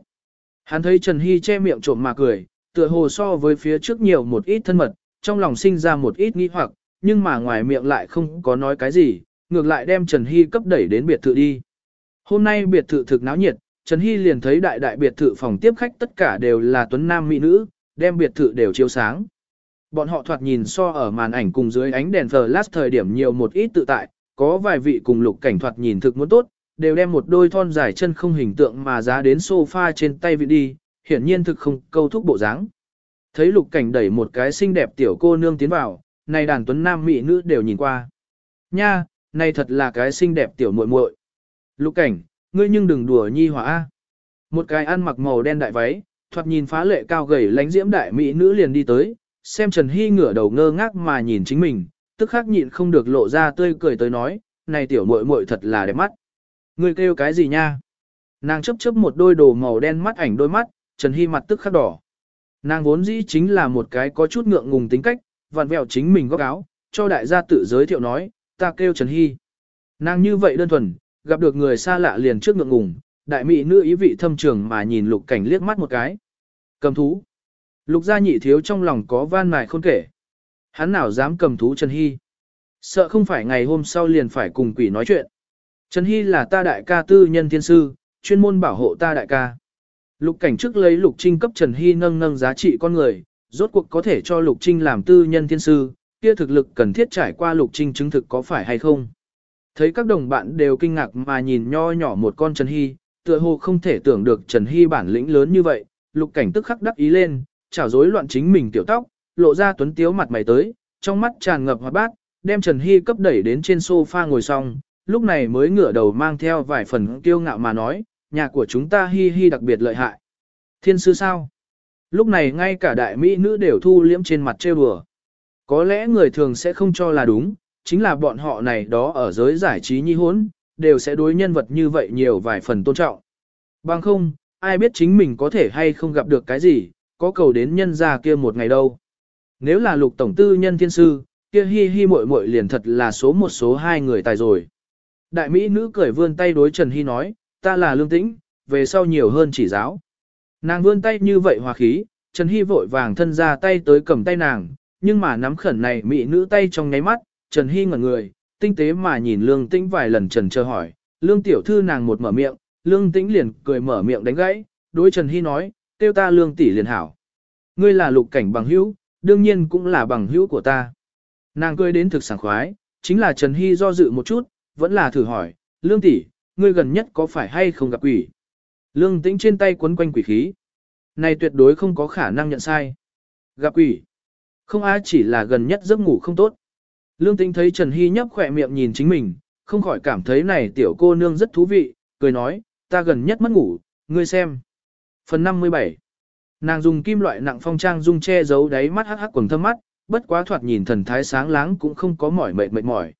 Hắn thấy Trần Hy che miệng trộm mà cười, tựa hồ so với phía trước nhiều một ít thân mật, trong lòng sinh ra một ít nghi hoặc, nhưng mà ngoài miệng lại không có nói cái gì, ngược lại đem Trần Hy cấp đẩy đến biệt thự đi. Hôm nay biệt thự thực náo nhiệt, Trần Hy liền thấy đại đại biệt thự phòng tiếp khách tất cả đều là tuấn nam mỹ nữ, đem biệt thự đều chiếu sáng. Bọn họ thoạt nhìn so ở màn ảnh cùng dưới ánh đèn flash thời điểm nhiều một ít tự tại, có vài vị cùng lục cảnh thoạt nhìn thực muốn tốt, đều đem một đôi thon dài chân không hình tượng mà giá đến sofa trên tay vị đi, hiển nhiên thực không câu thúc bộ dáng. Thấy lục cảnh đẩy một cái xinh đẹp tiểu cô nương tiến vào, này đàn tuấn nam mỹ nữ đều nhìn qua. Nha, này thật là cái xinh đẹp tiểu muội muội. Lục cảnh, ngươi nhưng đừng đùa nhi hỏa a. Một cái ăn mặc màu đen đại váy, thoạt nhìn phá lệ cao gầy lánh diễm đại mỹ nữ liền đi tới, xem Trần Hy ngửa đầu ngơ ngác mà nhìn chính mình, tức khắc nhịn không được lộ ra tươi cười tới nói, này tiểu muội muội thật là đẹp mắt. Ngươi kêu cái gì nha? Nàng chấp chấp một đôi đồ màu đen mắt ảnh đôi mắt, Trần Hy mặt tức khắc đỏ. Nàng vốn dĩ chính là một cái có chút ngượng ngùng tính cách, vặn vẹo chính mình góc áo, cho đại gia tự giới thiệu nói, ta kêu Trần Hy. Nàng như vậy đơn thuần, gặp được người xa lạ liền trước ngượng ngùng, đại mỹ nữ ý vị thâm trường mà nhìn lục cảnh liếc mắt một cái. Cầm thú. Lục gia nhị thiếu trong lòng có van mài khôn kể. Hắn nào dám cầm thú Trần Hy. Sợ không phải ngày hôm sau liền phải cùng quỷ nói chuyện. Trần Hy là ta đại ca tư nhân thiên sư, chuyên môn bảo hộ ta đại ca. Lục cảnh trước lấy Lục Trinh cấp Trần Hy nâng nâng giá trị con người, rốt cuộc có thể cho Lục Trinh làm tư nhân thiên sư, kia thực lực cần thiết trải qua Lục Trinh chứng thực có phải hay không. Thấy các đồng bạn đều kinh ngạc mà nhìn nho nhỏ một con Trần Hy, tựa hồ không thể tưởng được Trần Hy bản lĩnh lớn như vậy, Lục cảnh tức khắc đắc ý lên, chảo rối loạn chính mình tiểu tóc, lộ ra tuấn tiếu mặt mày tới, trong mắt tràn ngập hoạt bát, đem Trần Hy cấp đẩy đến trên sofa ngồi xong, lúc này mới ngửa đầu mang theo vài phần kiêu ngạo mà nói, nhà của chúng ta Hi Hi đặc biệt lợi hại. Thiên sư sao? Lúc này ngay cả đại mỹ nữ đều thu liễm trên mặt trêu đùa. Có lẽ người thường sẽ không cho là đúng, chính là bọn họ này đó ở giới giải trí nhi hốn, đều sẽ đối nhân vật như vậy nhiều vài phần tôn trọng. Bằng không, ai biết chính mình có thể hay không gặp được cái gì, có cầu đến nhân gia kia một ngày đâu. Nếu là lục tổng tư nhân thiên sư, kia hi hi muội muội liền thật là số một số hai người tài rồi. Đại Mỹ nữ cười vươn tay đối Trần Hy nói, ta là lương tĩnh, về sau nhiều hơn chỉ giáo. Nàng vươn tay như vậy hòa khí, Trần Hy vội vàng thân ra tay tới cầm tay nàng, nhưng mà nắm khẩn này Mỹ nữ tay trong nháy mắt, Trần Hy ngẩn người, tinh tế mà nhìn lương tĩnh vài lần Trần chờ hỏi, lương tiểu thư nàng một mở miệng, lương tĩnh liền cười mở miệng đánh gãy, đối Trần Hy nói, tiêu ta lương tỷ liền hảo. Ngươi là lục cảnh bằng hữu, đương nhiên cũng là bằng hữu của ta. Nàng cười đến thực sảng khoái, chính là Trần Hy do dự một chút, vẫn là thử hỏi, lương tỷ, ngươi gần nhất có phải hay không gặp quỷ? Lương tĩnh trên tay quấn quanh quỷ khí. Này tuyệt đối không có khả năng nhận sai. Gặp quỷ. Không ai chỉ là gần nhất giấc ngủ không tốt. Lương tĩnh thấy Trần Hy nhấp khỏe miệng nhìn chính mình, không khỏi cảm thấy này tiểu cô nương rất thú vị, cười nói, ta gần nhất mất ngủ, ngươi xem. Phần 57 Nàng dùng kim loại nặng phong trang dung che giấu đáy mắt hắc hắc quầng thâm mắt, bất quá thoạt nhìn thần thái sáng láng cũng không có mỏi mệt mệt mỏi.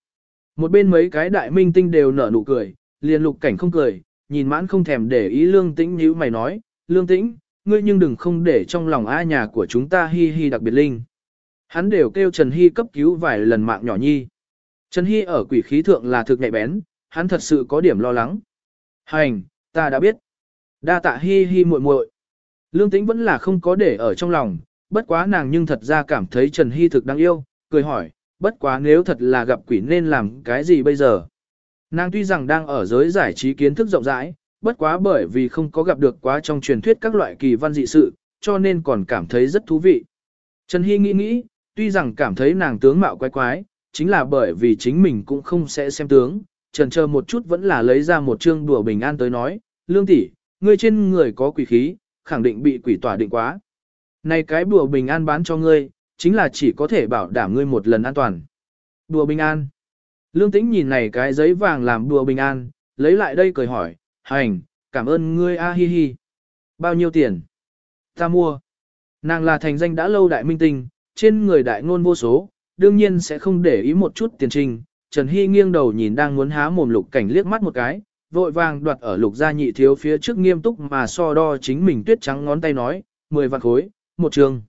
Một bên mấy cái đại minh tinh đều nở nụ cười, liền lục cảnh không cười, nhìn mãn không thèm để ý lương tĩnh như mày nói, lương tĩnh, ngươi nhưng đừng không để trong lòng a nhà của chúng ta hi hi đặc biệt linh. Hắn đều kêu Trần Hy cấp cứu vài lần mạng nhỏ nhi. Trần Hy ở quỷ khí thượng là thực nhạy bén, hắn thật sự có điểm lo lắng. Hành, ta đã biết. Đa tạ Hi Hi muội muội. Lương Tĩnh vẫn là không có để ở trong lòng, bất quá nàng nhưng thật ra cảm thấy Trần Hy thực đáng yêu, cười hỏi, bất quá nếu thật là gặp quỷ nên làm cái gì bây giờ. Nàng tuy rằng đang ở giới giải trí kiến thức rộng rãi, bất quá bởi vì không có gặp được quá trong truyền thuyết các loại kỳ văn dị sự, cho nên còn cảm thấy rất thú vị. Trần Hy nghĩ nghĩ, tuy rằng cảm thấy nàng tướng mạo quái quái, chính là bởi vì chính mình cũng không sẽ xem tướng, trần chờ một chút vẫn là lấy ra một chương đùa bình an tới nói, lương tỷ, ngươi trên người có quỷ khí, khẳng định bị quỷ tỏa định quá. Này cái đùa bình an bán cho ngươi, chính là chỉ có thể bảo đảm ngươi một lần an toàn. Đùa bình an. Lương tĩnh nhìn này cái giấy vàng làm đùa bình an, lấy lại đây cười hỏi, hành, cảm ơn ngươi a hi hi. Bao nhiêu tiền? Ta mua. Nàng là thành danh đã lâu đại minh tinh, trên người đại ngôn vô số, đương nhiên sẽ không để ý một chút tiền trình. Trần Hy nghiêng đầu nhìn đang muốn há mồm lục cảnh liếc mắt một cái, vội vàng đoạt ở lục gia nhị thiếu phía trước nghiêm túc mà so đo chính mình tuyết trắng ngón tay nói, 10 vạn khối, một trường.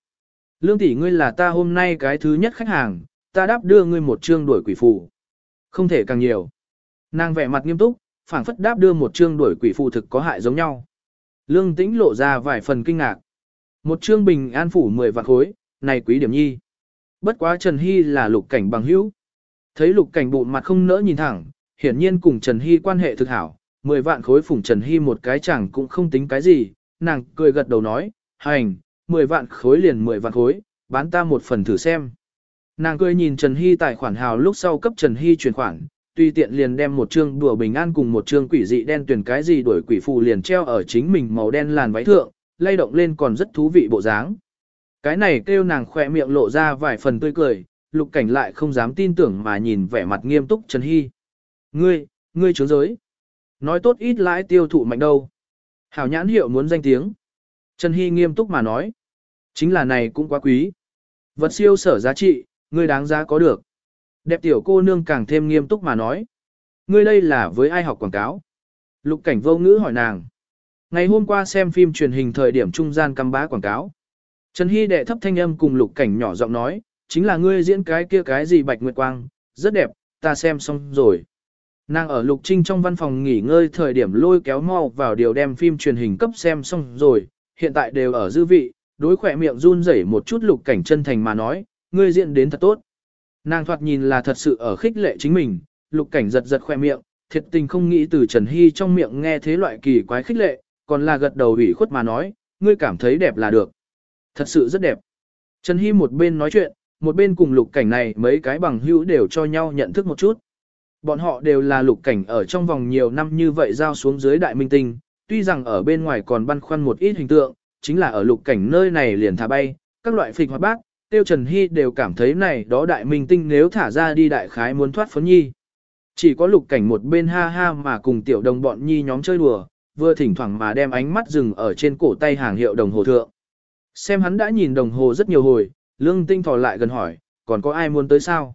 Lương tỷ ngươi là ta hôm nay cái thứ nhất khách hàng, ta đáp đưa ngươi một trương đuổi quỷ phù. Không thể càng nhiều. Nàng vẻ mặt nghiêm túc, phảng phất đáp đưa một trương đuổi quỷ phù thực có hại giống nhau. Lương tĩnh lộ ra vài phần kinh ngạc. Một trương bình an phủ 10 vạn khối, này quý điểm nhi. Bất quá Trần Hy là lục cảnh bằng hữu. Thấy lục cảnh bụng mặt không nỡ nhìn thẳng, hiển nhiên cùng Trần Hy quan hệ thực hảo, 10 vạn khối phủng Trần Hy một cái chẳng cũng không tính cái gì, nàng cười gật đầu nói, hành, 10 vạn khối liền 10 vạn khối, bán ta một phần thử xem. Nàng cười nhìn Trần Hy tài khoản hào lúc sau cấp Trần Hy chuyển khoản, tuy tiện liền đem một chương đùa bình an cùng một chương quỷ dị đen tuyển cái gì đổi quỷ phù liền treo ở chính mình màu đen làn váy thượng, lay động lên còn rất thú vị bộ dáng. Cái này kêu nàng khỏe miệng lộ ra vài phần tươi cười, lục cảnh lại không dám tin tưởng mà nhìn vẻ mặt nghiêm túc Trần Hy. Ngươi, ngươi trướng giới. Nói tốt ít lãi tiêu thụ mạnh đâu. Hảo nhãn hiệu muốn danh tiếng. Trần Hy nghiêm túc mà nói. Chính là này cũng quá quý. Vật siêu sở giá trị, ngươi đáng giá có được. Đẹp tiểu cô nương càng thêm nghiêm túc mà nói. Ngươi đây là với ai học quảng cáo? Lục cảnh vô ngữ hỏi nàng. Ngày hôm qua xem phim truyền hình thời điểm trung gian căm bá quảng cáo. Trần Hy đệ thấp thanh âm cùng lục cảnh nhỏ giọng nói, chính là ngươi diễn cái kia cái gì bạch nguyệt quang, rất đẹp, ta xem xong rồi. Nàng ở Lục Trinh trong văn phòng nghỉ ngơi thời điểm lôi kéo mau vào điều đem phim truyền hình cấp xem xong rồi, hiện tại đều ở dư vị, đối khỏe miệng run rẩy một chút lục cảnh chân thành mà nói, ngươi diễn đến thật tốt. Nàng thoạt nhìn là thật sự ở khích lệ chính mình, lục cảnh giật giật khỏe miệng, thiệt tình không nghĩ từ Trần Hy trong miệng nghe thế loại kỳ quái khích lệ, còn là gật đầu ủy khuất mà nói, ngươi cảm thấy đẹp là được. Thật sự rất đẹp. Trần Hy một bên nói chuyện, một bên cùng lục cảnh này mấy cái bằng hữu đều cho nhau nhận thức một chút. Bọn họ đều là lục cảnh ở trong vòng nhiều năm như vậy giao xuống dưới đại minh tinh, tuy rằng ở bên ngoài còn băn khoăn một ít hình tượng, chính là ở lục cảnh nơi này liền thả bay, các loại phịch hoạt bác, tiêu Trần Hy đều cảm thấy này đó đại minh tinh nếu thả ra đi đại khái muốn thoát phấn nhi. Chỉ có lục cảnh một bên ha ha mà cùng tiểu đồng bọn nhi nhóm chơi đùa, vừa thỉnh thoảng mà đem ánh mắt dừng ở trên cổ tay hàng hiệu đồng hồ thượng. Xem hắn đã nhìn đồng hồ rất nhiều hồi, lương tinh thò lại gần hỏi, còn có ai muốn tới sao?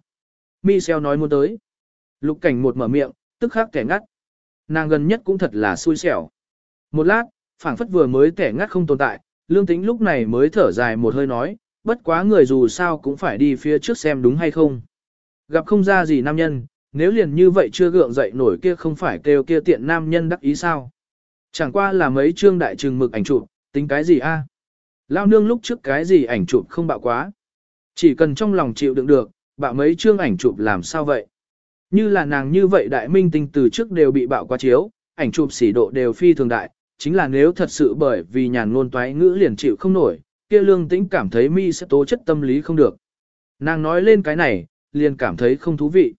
Michel nói muốn tới. Lục cảnh một mở miệng, tức khắc kẻ ngắt. Nàng gần nhất cũng thật là xui xẻo. Một lát, phảng phất vừa mới kẻ ngắt không tồn tại, lương tĩnh lúc này mới thở dài một hơi nói, bất quá người dù sao cũng phải đi phía trước xem đúng hay không. Gặp không ra gì nam nhân, nếu liền như vậy chưa gượng dậy nổi kia không phải kêu kia tiện nam nhân đắc ý sao. Chẳng qua là mấy chương đại trừng mực ảnh chụp, tính cái gì a? Lao nương lúc trước cái gì ảnh chụp không bạo quá. Chỉ cần trong lòng chịu đựng được, bạo mấy chương ảnh chụp làm sao vậy? Như là nàng như vậy đại minh tinh từ trước đều bị bạo quá chiếu, ảnh chụp xỉ độ đều phi thường đại, chính là nếu thật sự bởi vì nhàn ngôn toái ngữ liền chịu không nổi, kia lương tĩnh cảm thấy mi sẽ tố chất tâm lý không được. Nàng nói lên cái này, liền cảm thấy không thú vị.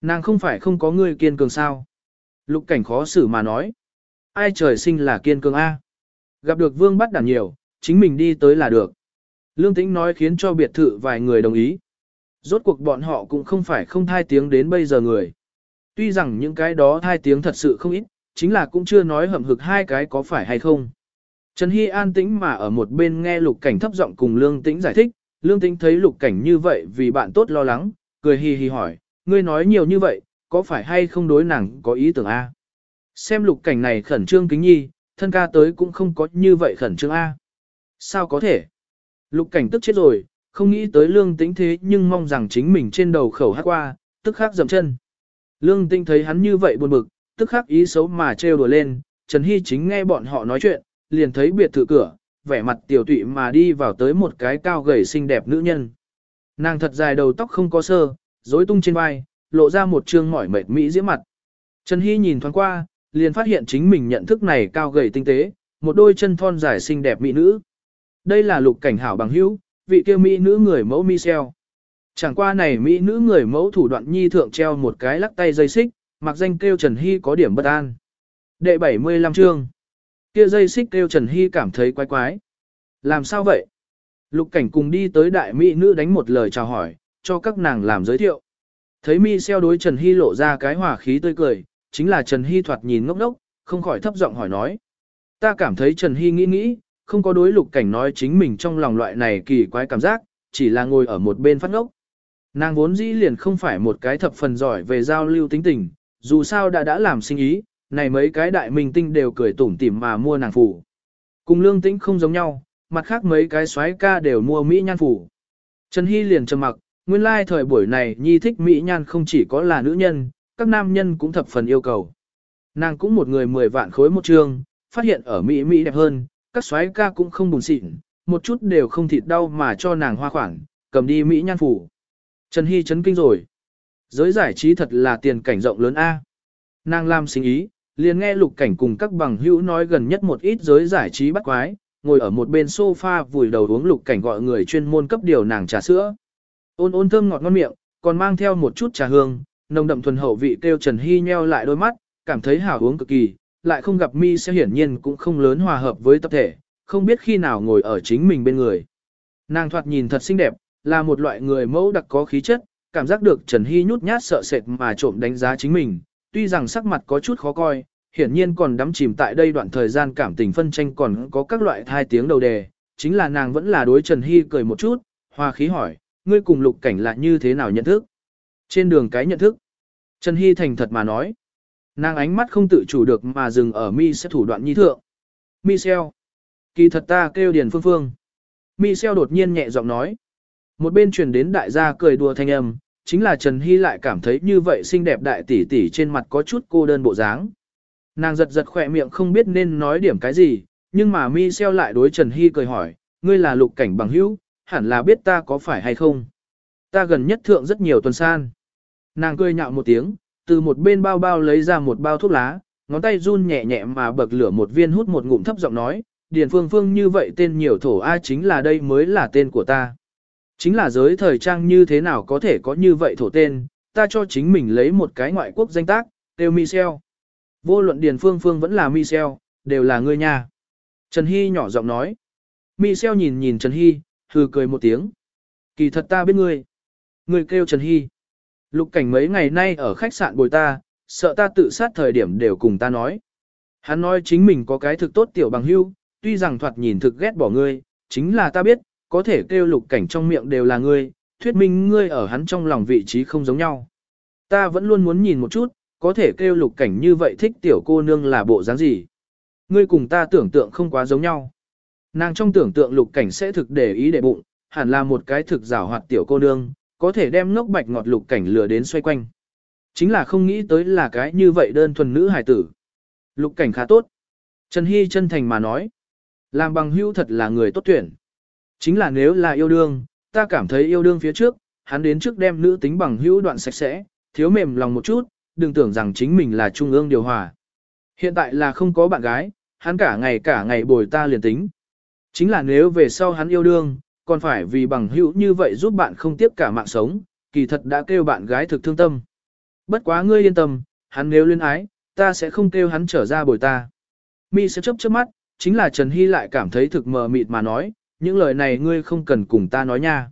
Nàng không phải không có người kiên cường sao. Lục cảnh khó xử mà nói. Ai trời sinh là kiên cường A. Gặp được vương bắt đàn nhiều, chính mình đi tới là được. Lương tĩnh nói khiến cho biệt thự vài người đồng ý. Rốt cuộc bọn họ cũng không phải không thai tiếng đến bây giờ người. Tuy rằng những cái đó thai tiếng thật sự không ít, chính là cũng chưa nói hậm hực hai cái có phải hay không. Trần Hy an tĩnh mà ở một bên nghe lục cảnh thấp giọng cùng lương tĩnh giải thích, lương tĩnh thấy lục cảnh như vậy vì bạn tốt lo lắng, cười hì hì hỏi, ngươi nói nhiều như vậy, có phải hay không đối nàng có ý tưởng A? Xem lục cảnh này khẩn trương kính nhi, thân ca tới cũng không có như vậy khẩn trương A. Sao có thể? Lục cảnh tức chết rồi, không nghĩ tới lương tĩnh thế nhưng mong rằng chính mình trên đầu khẩu hát qua, tức khắc dầm chân. Lương tĩnh thấy hắn như vậy buồn bực, tức khắc ý xấu mà trêu đùa lên, Trần Hy chính nghe bọn họ nói chuyện, liền thấy biệt thự cửa, vẻ mặt tiểu tụy mà đi vào tới một cái cao gầy xinh đẹp nữ nhân. Nàng thật dài đầu tóc không có sơ, rối tung trên vai, lộ ra một trương mỏi mệt mỹ diễm mặt. Trần Hy nhìn thoáng qua, liền phát hiện chính mình nhận thức này cao gầy tinh tế, một đôi chân thon dài xinh đẹp mỹ nữ. Đây là lục cảnh hảo bằng hữu, vị kia mỹ nữ người mẫu Michelle. Chẳng qua này mỹ nữ người mẫu thủ đoạn nhi thượng treo một cái lắc tay dây xích, mặc danh kêu Trần Hy có điểm bất an. Đệ 75 chương. Kia dây xích kêu Trần Hy cảm thấy quái quái. Làm sao vậy? Lục cảnh cùng đi tới đại mỹ nữ đánh một lời chào hỏi, cho các nàng làm giới thiệu. Thấy mi xeo đối Trần Hy lộ ra cái hỏa khí tươi cười, chính là Trần Hy thoạt nhìn ngốc ngốc, không khỏi thấp giọng hỏi nói. Ta cảm thấy Trần Hy nghĩ nghĩ, không có đối lục cảnh nói chính mình trong lòng loại này kỳ quái cảm giác, chỉ là ngồi ở một bên phát ngốc. Nàng vốn dĩ liền không phải một cái thập phần giỏi về giao lưu tính tình, dù sao đã đã làm sinh ý, này mấy cái đại minh tinh đều cười tủm tỉm mà mua nàng phủ. Cùng lương tĩnh không giống nhau, mặt khác mấy cái xoái ca đều mua Mỹ nhan phủ. Trần Hy liền trầm mặc, nguyên lai like thời buổi này nhi thích Mỹ nhan không chỉ có là nữ nhân, các nam nhân cũng thập phần yêu cầu. Nàng cũng một người mười vạn khối một trương, phát hiện ở Mỹ Mỹ đẹp hơn, các soái ca cũng không buồn xịn, một chút đều không thịt đau mà cho nàng hoa khoản, cầm đi Mỹ nhan phủ. Trần Hy chấn kinh rồi. Giới giải trí thật là tiền cảnh rộng lớn A. Nàng làm sinh ý, liền nghe lục cảnh cùng các bằng hữu nói gần nhất một ít giới giải trí bắt quái, ngồi ở một bên sofa vùi đầu uống lục cảnh gọi người chuyên môn cấp điều nàng trà sữa. Ôn ôn thơm ngọt ngon miệng, còn mang theo một chút trà hương, nồng đậm thuần hậu vị kêu Trần Hy nheo lại đôi mắt, cảm thấy hảo uống cực kỳ, lại không gặp mi sẽ hiển nhiên cũng không lớn hòa hợp với tập thể, không biết khi nào ngồi ở chính mình bên người. Nàng thoạt nhìn thật xinh đẹp, là một loại người mẫu đặc có khí chất, cảm giác được Trần Hy nhút nhát sợ sệt mà trộm đánh giá chính mình, tuy rằng sắc mặt có chút khó coi, hiển nhiên còn đắm chìm tại đây đoạn thời gian cảm tình phân tranh còn có các loại thai tiếng đầu đề, chính là nàng vẫn là đối Trần Hy cười một chút, hòa khí hỏi, ngươi cùng lục cảnh là như thế nào nhận thức? Trên đường cái nhận thức, Trần Hy thành thật mà nói, nàng ánh mắt không tự chủ được mà dừng ở mi sẽ thủ đoạn nhi thượng. Michel, kỳ thật ta kêu Điền Phương Phương. Michel đột nhiên nhẹ giọng nói, một bên truyền đến đại gia cười đùa thanh âm, chính là Trần Hy lại cảm thấy như vậy xinh đẹp đại tỷ tỷ trên mặt có chút cô đơn bộ dáng. Nàng giật giật khỏe miệng không biết nên nói điểm cái gì, nhưng mà mi xeo lại đối Trần Hy cười hỏi, ngươi là lục cảnh bằng hữu, hẳn là biết ta có phải hay không. Ta gần nhất thượng rất nhiều tuần san. Nàng cười nhạo một tiếng, từ một bên bao bao lấy ra một bao thuốc lá, ngón tay run nhẹ nhẹ mà bậc lửa một viên hút một ngụm thấp giọng nói, Điền Phương Phương như vậy tên nhiều thổ A chính là đây mới là tên của ta. Chính là giới thời trang như thế nào có thể có như vậy thổ tên, ta cho chính mình lấy một cái ngoại quốc danh tác, đều Michel. Vô luận Điền Phương Phương vẫn là Michel, đều là người nhà Trần Hy nhỏ giọng nói. Michel nhìn nhìn Trần Hy, hừ cười một tiếng. Kỳ thật ta biết ngươi. Ngươi kêu Trần Hy. Lục cảnh mấy ngày nay ở khách sạn bồi ta, sợ ta tự sát thời điểm đều cùng ta nói. Hắn nói chính mình có cái thực tốt tiểu bằng hưu, tuy rằng thoạt nhìn thực ghét bỏ ngươi, chính là ta biết, có thể kêu lục cảnh trong miệng đều là ngươi, thuyết minh ngươi ở hắn trong lòng vị trí không giống nhau. Ta vẫn luôn muốn nhìn một chút, có thể kêu lục cảnh như vậy thích tiểu cô nương là bộ dáng gì. Ngươi cùng ta tưởng tượng không quá giống nhau. Nàng trong tưởng tượng lục cảnh sẽ thực để ý để bụng, hẳn là một cái thực rào hoạt tiểu cô nương, có thể đem ngốc bạch ngọt lục cảnh lừa đến xoay quanh. Chính là không nghĩ tới là cái như vậy đơn thuần nữ hài tử. Lục cảnh khá tốt. Trần Hy chân thành mà nói. Làm bằng hữu thật là người tốt tuyển. Chính là nếu là yêu đương, ta cảm thấy yêu đương phía trước, hắn đến trước đem nữ tính bằng hữu đoạn sạch sẽ, thiếu mềm lòng một chút, đừng tưởng rằng chính mình là trung ương điều hòa. Hiện tại là không có bạn gái, hắn cả ngày cả ngày bồi ta liền tính. Chính là nếu về sau hắn yêu đương, còn phải vì bằng hữu như vậy giúp bạn không tiếp cả mạng sống, kỳ thật đã kêu bạn gái thực thương tâm. Bất quá ngươi yên tâm, hắn nếu luyến ái, ta sẽ không kêu hắn trở ra bồi ta. Mi sẽ chấp chớp mắt, chính là Trần Hy lại cảm thấy thực mờ mịt mà nói, những lời này ngươi không cần cùng ta nói nha.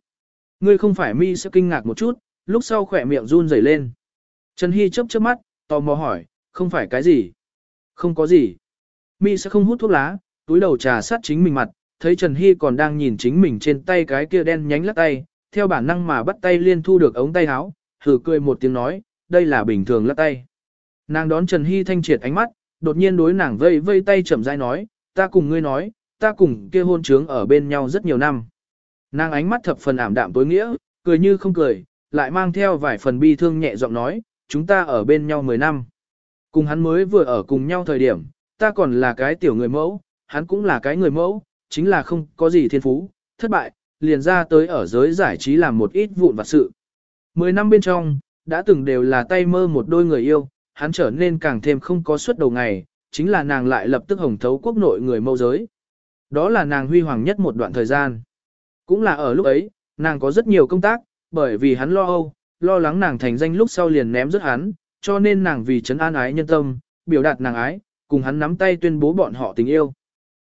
Ngươi không phải Mi sẽ kinh ngạc một chút, lúc sau khỏe miệng run rẩy lên. Trần Hy chấp chớp mắt, tò mò hỏi, không phải cái gì? Không có gì. Mi sẽ không hút thuốc lá, túi đầu trà sát chính mình mặt, thấy Trần Hy còn đang nhìn chính mình trên tay cái kia đen nhánh lắc tay, theo bản năng mà bắt tay liên thu được ống tay áo, thử cười một tiếng nói, đây là bình thường lắc tay. Nàng đón Trần Hy thanh triệt ánh mắt, đột nhiên đối nàng vây vây tay chậm rãi nói, ta cùng ngươi nói, ta cùng kia hôn trướng ở bên nhau rất nhiều năm. Nàng ánh mắt thập phần ảm đạm tối nghĩa, cười như không cười, lại mang theo vài phần bi thương nhẹ giọng nói, chúng ta ở bên nhau 10 năm. Cùng hắn mới vừa ở cùng nhau thời điểm, ta còn là cái tiểu người mẫu, hắn cũng là cái người mẫu, chính là không có gì thiên phú, thất bại, liền ra tới ở giới giải trí làm một ít vụn vặt sự. Mười năm bên trong, đã từng đều là tay mơ một đôi người yêu, hắn trở nên càng thêm không có suất đầu ngày, chính là nàng lại lập tức hồng thấu quốc nội người mâu giới. Đó là nàng huy hoàng nhất một đoạn thời gian. Cũng là ở lúc ấy, nàng có rất nhiều công tác, bởi vì hắn lo âu, lo lắng nàng thành danh lúc sau liền ném rất hắn, cho nên nàng vì chấn an ái nhân tâm, biểu đạt nàng ái, cùng hắn nắm tay tuyên bố bọn họ tình yêu.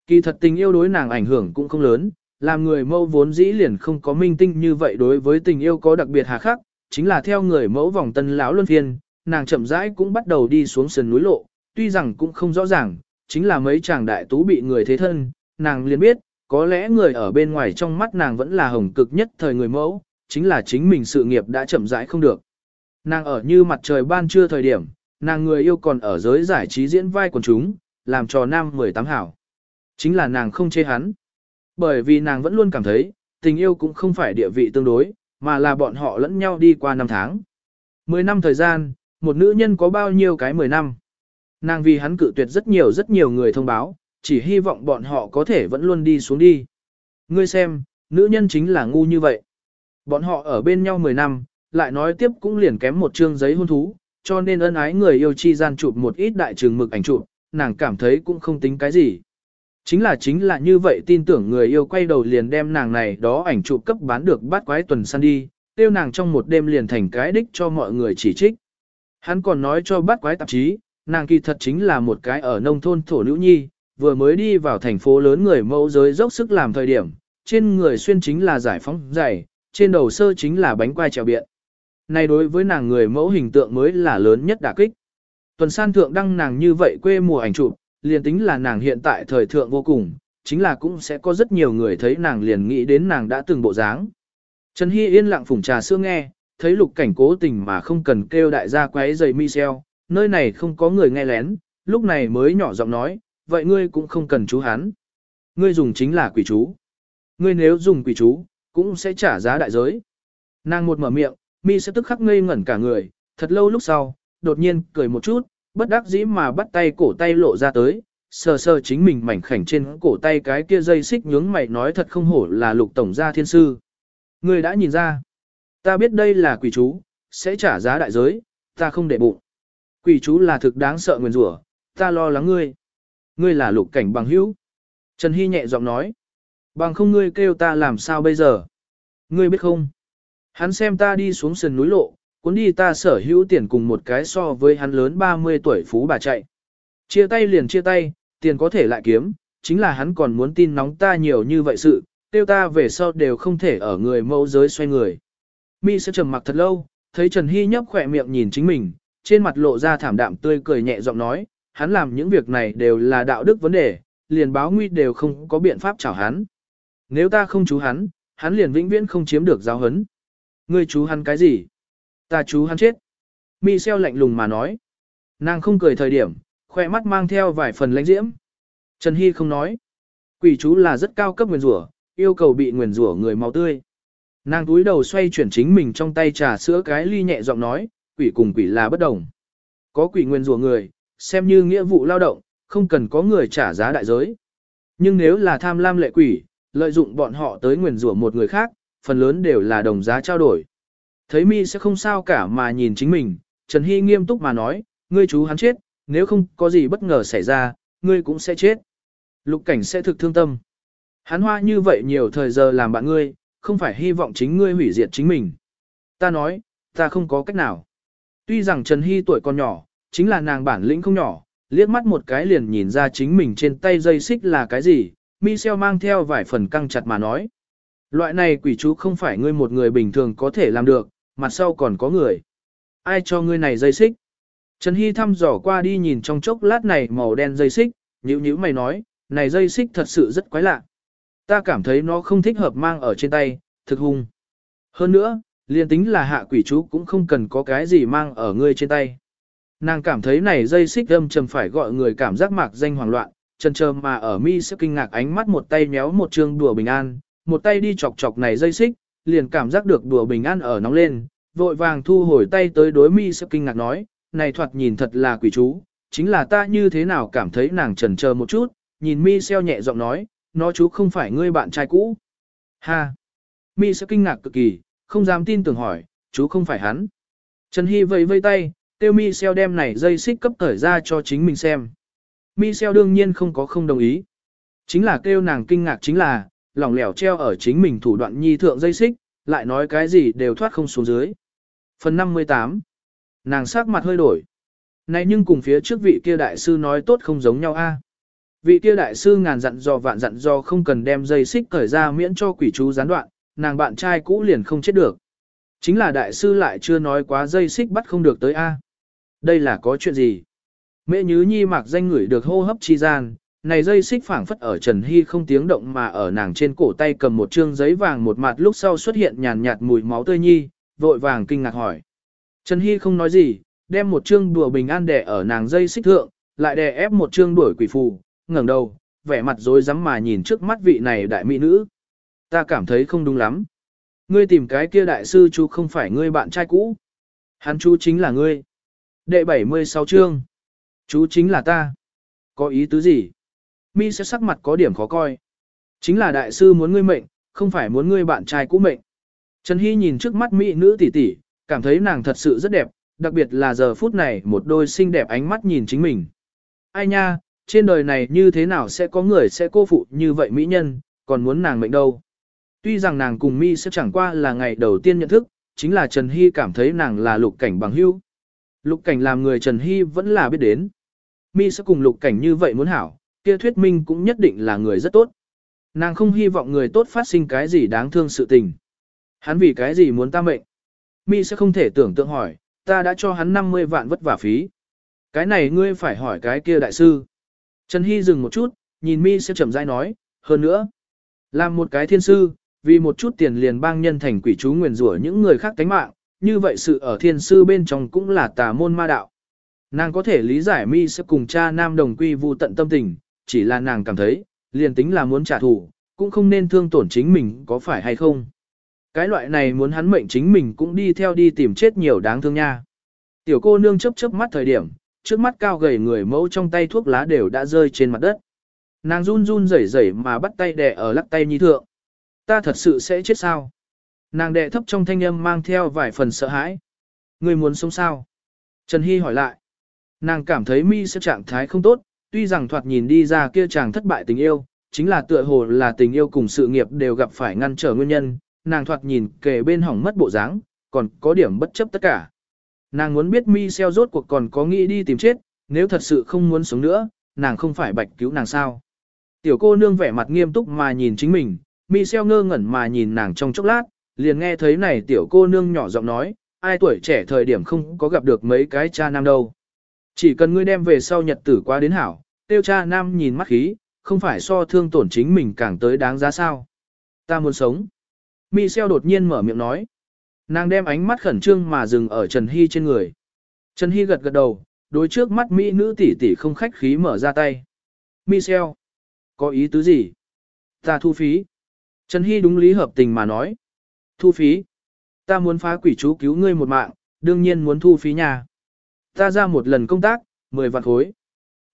Kỳ thật tình yêu đối nàng ảnh hưởng cũng không lớn, làm người mẫu vốn dĩ liền không có minh tinh như vậy đối với tình yêu có đặc biệt hà khắc, chính là theo người mẫu vòng tân lão luân phiên, nàng chậm rãi cũng bắt đầu đi xuống sườn núi lộ, tuy rằng cũng không rõ ràng, chính là mấy chàng đại tú bị người thế thân, nàng liền biết, có lẽ người ở bên ngoài trong mắt nàng vẫn là hồng cực nhất thời người mẫu, chính là chính mình sự nghiệp đã chậm rãi không được. Nàng ở như mặt trời ban trưa thời điểm, nàng người yêu còn ở giới giải trí diễn vai quần chúng, làm trò nam 18 hảo. Chính là nàng không chê hắn. Bởi vì nàng vẫn luôn cảm thấy, tình yêu cũng không phải địa vị tương đối, mà là bọn họ lẫn nhau đi qua năm tháng. Mười năm thời gian, một nữ nhân có bao nhiêu cái mười năm. Nàng vì hắn cự tuyệt rất nhiều rất nhiều người thông báo, chỉ hy vọng bọn họ có thể vẫn luôn đi xuống đi. Ngươi xem, nữ nhân chính là ngu như vậy. Bọn họ ở bên nhau 10 năm, lại nói tiếp cũng liền kém một chương giấy hôn thú, cho nên ân ái người yêu chi gian chụp một ít đại trường mực ảnh chụp, nàng cảm thấy cũng không tính cái gì. Chính là chính là như vậy tin tưởng người yêu quay đầu liền đem nàng này đó ảnh chụp cấp bán được bát quái tuần săn đi, tiêu nàng trong một đêm liền thành cái đích cho mọi người chỉ trích. Hắn còn nói cho bát quái tạp chí, nàng kỳ thật chính là một cái ở nông thôn thổ nữ nhi, vừa mới đi vào thành phố lớn người mẫu giới dốc sức làm thời điểm, trên người xuyên chính là giải phóng dày, trên đầu sơ chính là bánh quai trèo biện. Này đối với nàng người mẫu hình tượng mới là lớn nhất đả kích. Tuần san thượng đăng nàng như vậy quê mùa ảnh chụp, liền tính là nàng hiện tại thời thượng vô cùng, chính là cũng sẽ có rất nhiều người thấy nàng liền nghĩ đến nàng đã từng bộ dáng. Trần Hy yên lặng phủng trà sữa nghe, thấy lục cảnh cố tình mà không cần kêu đại gia quấy giày Michel, nơi này không có người nghe lén, lúc này mới nhỏ giọng nói, vậy ngươi cũng không cần chú hắn. Ngươi dùng chính là quỷ chú. Ngươi nếu dùng quỷ chú, cũng sẽ trả giá đại giới. Nàng một mở miệng, mi sẽ tức khắc ngây ngẩn cả người, thật lâu lúc sau, đột nhiên cười một chút, bất đắc dĩ mà bắt tay cổ tay lộ ra tới, sờ sờ chính mình mảnh khảnh trên cổ tay cái kia dây xích nhướng mày nói thật không hổ là lục tổng gia thiên sư. Người đã nhìn ra, ta biết đây là quỷ chú, sẽ trả giá đại giới, ta không để bụng. Quỷ chú là thực đáng sợ nguyền rủa, ta lo lắng ngươi. Ngươi là lục cảnh bằng hữu. Trần Hy nhẹ giọng nói. Bằng không ngươi kêu ta làm sao bây giờ? Ngươi biết không? Hắn xem ta đi xuống sườn núi lộ, cuốn đi ta sở hữu tiền cùng một cái so với hắn lớn 30 tuổi phú bà chạy. Chia tay liền chia tay, tiền có thể lại kiếm, chính là hắn còn muốn tin nóng ta nhiều như vậy sự, tiêu ta về sau đều không thể ở người mẫu giới xoay người. Mi sẽ trầm mặc thật lâu, thấy Trần Hy nhấp khỏe miệng nhìn chính mình, trên mặt lộ ra thảm đạm tươi cười nhẹ giọng nói, hắn làm những việc này đều là đạo đức vấn đề, liền báo nguy đều không có biện pháp chảo hắn. Nếu ta không chú hắn, hắn liền vĩnh viễn không chiếm được giáo hấn. Ngươi chú hắn cái gì? Ta chú hắn chết. Mi xeo lạnh lùng mà nói. Nàng không cười thời điểm, khoe mắt mang theo vài phần lãnh diễm. Trần Hy không nói. Quỷ chú là rất cao cấp nguyền rủa, yêu cầu bị nguyền rủa người máu tươi. Nàng túi đầu xoay chuyển chính mình trong tay trà sữa cái ly nhẹ giọng nói, quỷ cùng quỷ là bất đồng. Có quỷ nguyền rủa người, xem như nghĩa vụ lao động, không cần có người trả giá đại giới. Nhưng nếu là tham lam lệ quỷ, lợi dụng bọn họ tới nguyền rủa một người khác, phần lớn đều là đồng giá trao đổi. Thấy mi sẽ không sao cả mà nhìn chính mình, Trần Hy nghiêm túc mà nói, ngươi chú hắn chết, nếu không có gì bất ngờ xảy ra, ngươi cũng sẽ chết. Lục cảnh sẽ thực thương tâm. Hắn hoa như vậy nhiều thời giờ làm bạn ngươi, không phải hy vọng chính ngươi hủy diệt chính mình. Ta nói, ta không có cách nào. Tuy rằng Trần Hy tuổi còn nhỏ, chính là nàng bản lĩnh không nhỏ, liếc mắt một cái liền nhìn ra chính mình trên tay dây xích là cái gì, Michel mang theo vài phần căng chặt mà nói. Loại này quỷ chú không phải ngươi một người bình thường có thể làm được, mặt sau còn có người. Ai cho ngươi này dây xích? Trần Hy thăm dò qua đi nhìn trong chốc lát này màu đen dây xích, nhữ nhữ mày nói, này dây xích thật sự rất quái lạ. Ta cảm thấy nó không thích hợp mang ở trên tay, thực hung. Hơn nữa, liền tính là hạ quỷ chú cũng không cần có cái gì mang ở ngươi trên tay. Nàng cảm thấy này dây xích âm trầm phải gọi người cảm giác mạc danh hoảng loạn, chân chờ mà ở mi sẽ kinh ngạc ánh mắt một tay méo một chương đùa bình an, một tay đi chọc chọc này dây xích, liền cảm giác được đùa bình an ở nóng lên, vội vàng thu hồi tay tới đối mi sẽ kinh ngạc nói, này thoạt nhìn thật là quỷ chú, chính là ta như thế nào cảm thấy nàng trần chờ một chút, nhìn mi xeo nhẹ giọng nói, nó chú không phải ngươi bạn trai cũ. Ha! Mi sẽ kinh ngạc cực kỳ, không dám tin tưởng hỏi, chú không phải hắn. Trần Hy vẫy vây tay, tiêu mi xeo đem này dây xích cấp thời ra cho chính mình xem. Mi xeo đương nhiên không có không đồng ý. Chính là kêu nàng kinh ngạc chính là, lỏng lẻo treo ở chính mình thủ đoạn nhi thượng dây xích, lại nói cái gì đều thoát không xuống dưới. Phần 58 Nàng sắc mặt hơi đổi. Này nhưng cùng phía trước vị kia đại sư nói tốt không giống nhau a. Vị kia đại sư ngàn dặn dò vạn dặn dò không cần đem dây xích cởi ra miễn cho quỷ chú gián đoạn, nàng bạn trai cũ liền không chết được. Chính là đại sư lại chưa nói quá dây xích bắt không được tới a. Đây là có chuyện gì? Mẹ nhứ nhi mặc danh ngửi được hô hấp chi gian, này dây xích phảng phất ở Trần Hy không tiếng động mà ở nàng trên cổ tay cầm một trương giấy vàng một mặt lúc sau xuất hiện nhàn nhạt mùi máu tươi nhi, vội vàng kinh ngạc hỏi. Trần Hy không nói gì, đem một trương đùa bình an đẻ ở nàng dây xích thượng, lại đè ép một trương đuổi quỷ phù, ngẩng đầu, vẻ mặt rối rắm mà nhìn trước mắt vị này đại mỹ nữ. Ta cảm thấy không đúng lắm. Ngươi tìm cái kia đại sư chú không phải ngươi bạn trai cũ. Hắn chú chính là ngươi. Đệ 76 chương. Chú chính là ta. Có ý tứ gì? Mi sẽ sắc mặt có điểm khó coi. Chính là đại sư muốn ngươi mệnh, không phải muốn ngươi bạn trai cũ mệnh. Trần Hy nhìn trước mắt mỹ nữ tỷ tỷ, cảm thấy nàng thật sự rất đẹp, đặc biệt là giờ phút này một đôi xinh đẹp ánh mắt nhìn chính mình. Ai nha, trên đời này như thế nào sẽ có người sẽ cô phụ như vậy mỹ nhân, còn muốn nàng mệnh đâu. Tuy rằng nàng cùng mi sẽ chẳng qua là ngày đầu tiên nhận thức, chính là Trần Hy cảm thấy nàng là lục cảnh bằng hữu. Lục cảnh làm người Trần Hy vẫn là biết đến. Mi sẽ cùng lục cảnh như vậy muốn hảo, kia thuyết minh cũng nhất định là người rất tốt. Nàng không hy vọng người tốt phát sinh cái gì đáng thương sự tình. Hắn vì cái gì muốn ta mệnh? Mi sẽ không thể tưởng tượng hỏi, ta đã cho hắn 50 vạn vất vả phí. Cái này ngươi phải hỏi cái kia đại sư. Trần Hy dừng một chút, nhìn Mi sẽ chậm rãi nói, hơn nữa. Làm một cái thiên sư, vì một chút tiền liền bang nhân thành quỷ chú nguyền rủa những người khác tánh mạng, như vậy sự ở thiên sư bên trong cũng là tà môn ma đạo. Nàng có thể lý giải Mi sẽ cùng cha nam đồng quy vu tận tâm tình, chỉ là nàng cảm thấy, liền tính là muốn trả thù, cũng không nên thương tổn chính mình có phải hay không. Cái loại này muốn hắn mệnh chính mình cũng đi theo đi tìm chết nhiều đáng thương nha. Tiểu cô nương chớp chớp mắt thời điểm, trước mắt cao gầy người mẫu trong tay thuốc lá đều đã rơi trên mặt đất. Nàng run run rẩy rẩy mà bắt tay đè ở lắc tay nhi thượng. Ta thật sự sẽ chết sao? Nàng đè thấp trong thanh âm mang theo vài phần sợ hãi. Người muốn sống sao? Trần Hy hỏi lại. Nàng cảm thấy mi sẽ trạng thái không tốt, tuy rằng thoạt nhìn đi ra kia chàng thất bại tình yêu, chính là tựa hồ là tình yêu cùng sự nghiệp đều gặp phải ngăn trở nguyên nhân, nàng thoạt nhìn kề bên hỏng mất bộ dáng, còn có điểm bất chấp tất cả. Nàng muốn biết mi rốt cuộc còn có nghĩ đi tìm chết, nếu thật sự không muốn sống nữa, nàng không phải bạch cứu nàng sao. Tiểu cô nương vẻ mặt nghiêm túc mà nhìn chính mình, mi ngơ ngẩn mà nhìn nàng trong chốc lát, liền nghe thấy này tiểu cô nương nhỏ giọng nói, ai tuổi trẻ thời điểm không có gặp được mấy cái cha nam đâu. Chỉ cần ngươi đem về sau nhật tử qua đến hảo, tiêu cha nam nhìn mắt khí, không phải so thương tổn chính mình càng tới đáng giá sao. Ta muốn sống. Michel đột nhiên mở miệng nói. Nàng đem ánh mắt khẩn trương mà dừng ở Trần Hy trên người. Trần Hy gật gật đầu, đối trước mắt Mỹ nữ tỷ tỷ không khách khí mở ra tay. Michel, có ý tứ gì? Ta thu phí. Trần Hy đúng lý hợp tình mà nói. Thu phí. Ta muốn phá quỷ chú cứu ngươi một mạng, đương nhiên muốn thu phí nhà. Ta ra một lần công tác, 10 vạn khối.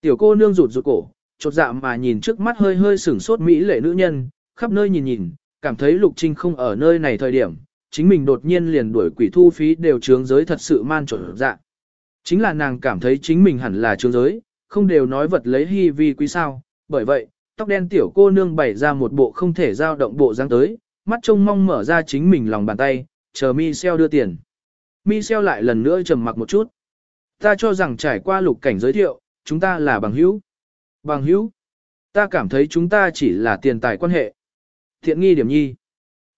Tiểu cô nương rụt rụt cổ, chột dạ mà nhìn trước mắt hơi hơi sửng sốt mỹ lệ nữ nhân, khắp nơi nhìn nhìn, cảm thấy Lục Trinh không ở nơi này thời điểm, chính mình đột nhiên liền đuổi quỷ thu phí đều trướng giới thật sự man trộn dạ. Chính là nàng cảm thấy chính mình hẳn là trướng giới, không đều nói vật lấy hy vi quý sao, bởi vậy, tóc đen tiểu cô nương bày ra một bộ không thể giao động bộ dáng tới, mắt trông mong mở ra chính mình lòng bàn tay, chờ Michel đưa tiền. Michel lại lần nữa trầm mặc một chút. Ta cho rằng trải qua lục cảnh giới thiệu, chúng ta là bằng hữu. Bằng hữu. Ta cảm thấy chúng ta chỉ là tiền tài quan hệ. Thiện nghi điểm nhi.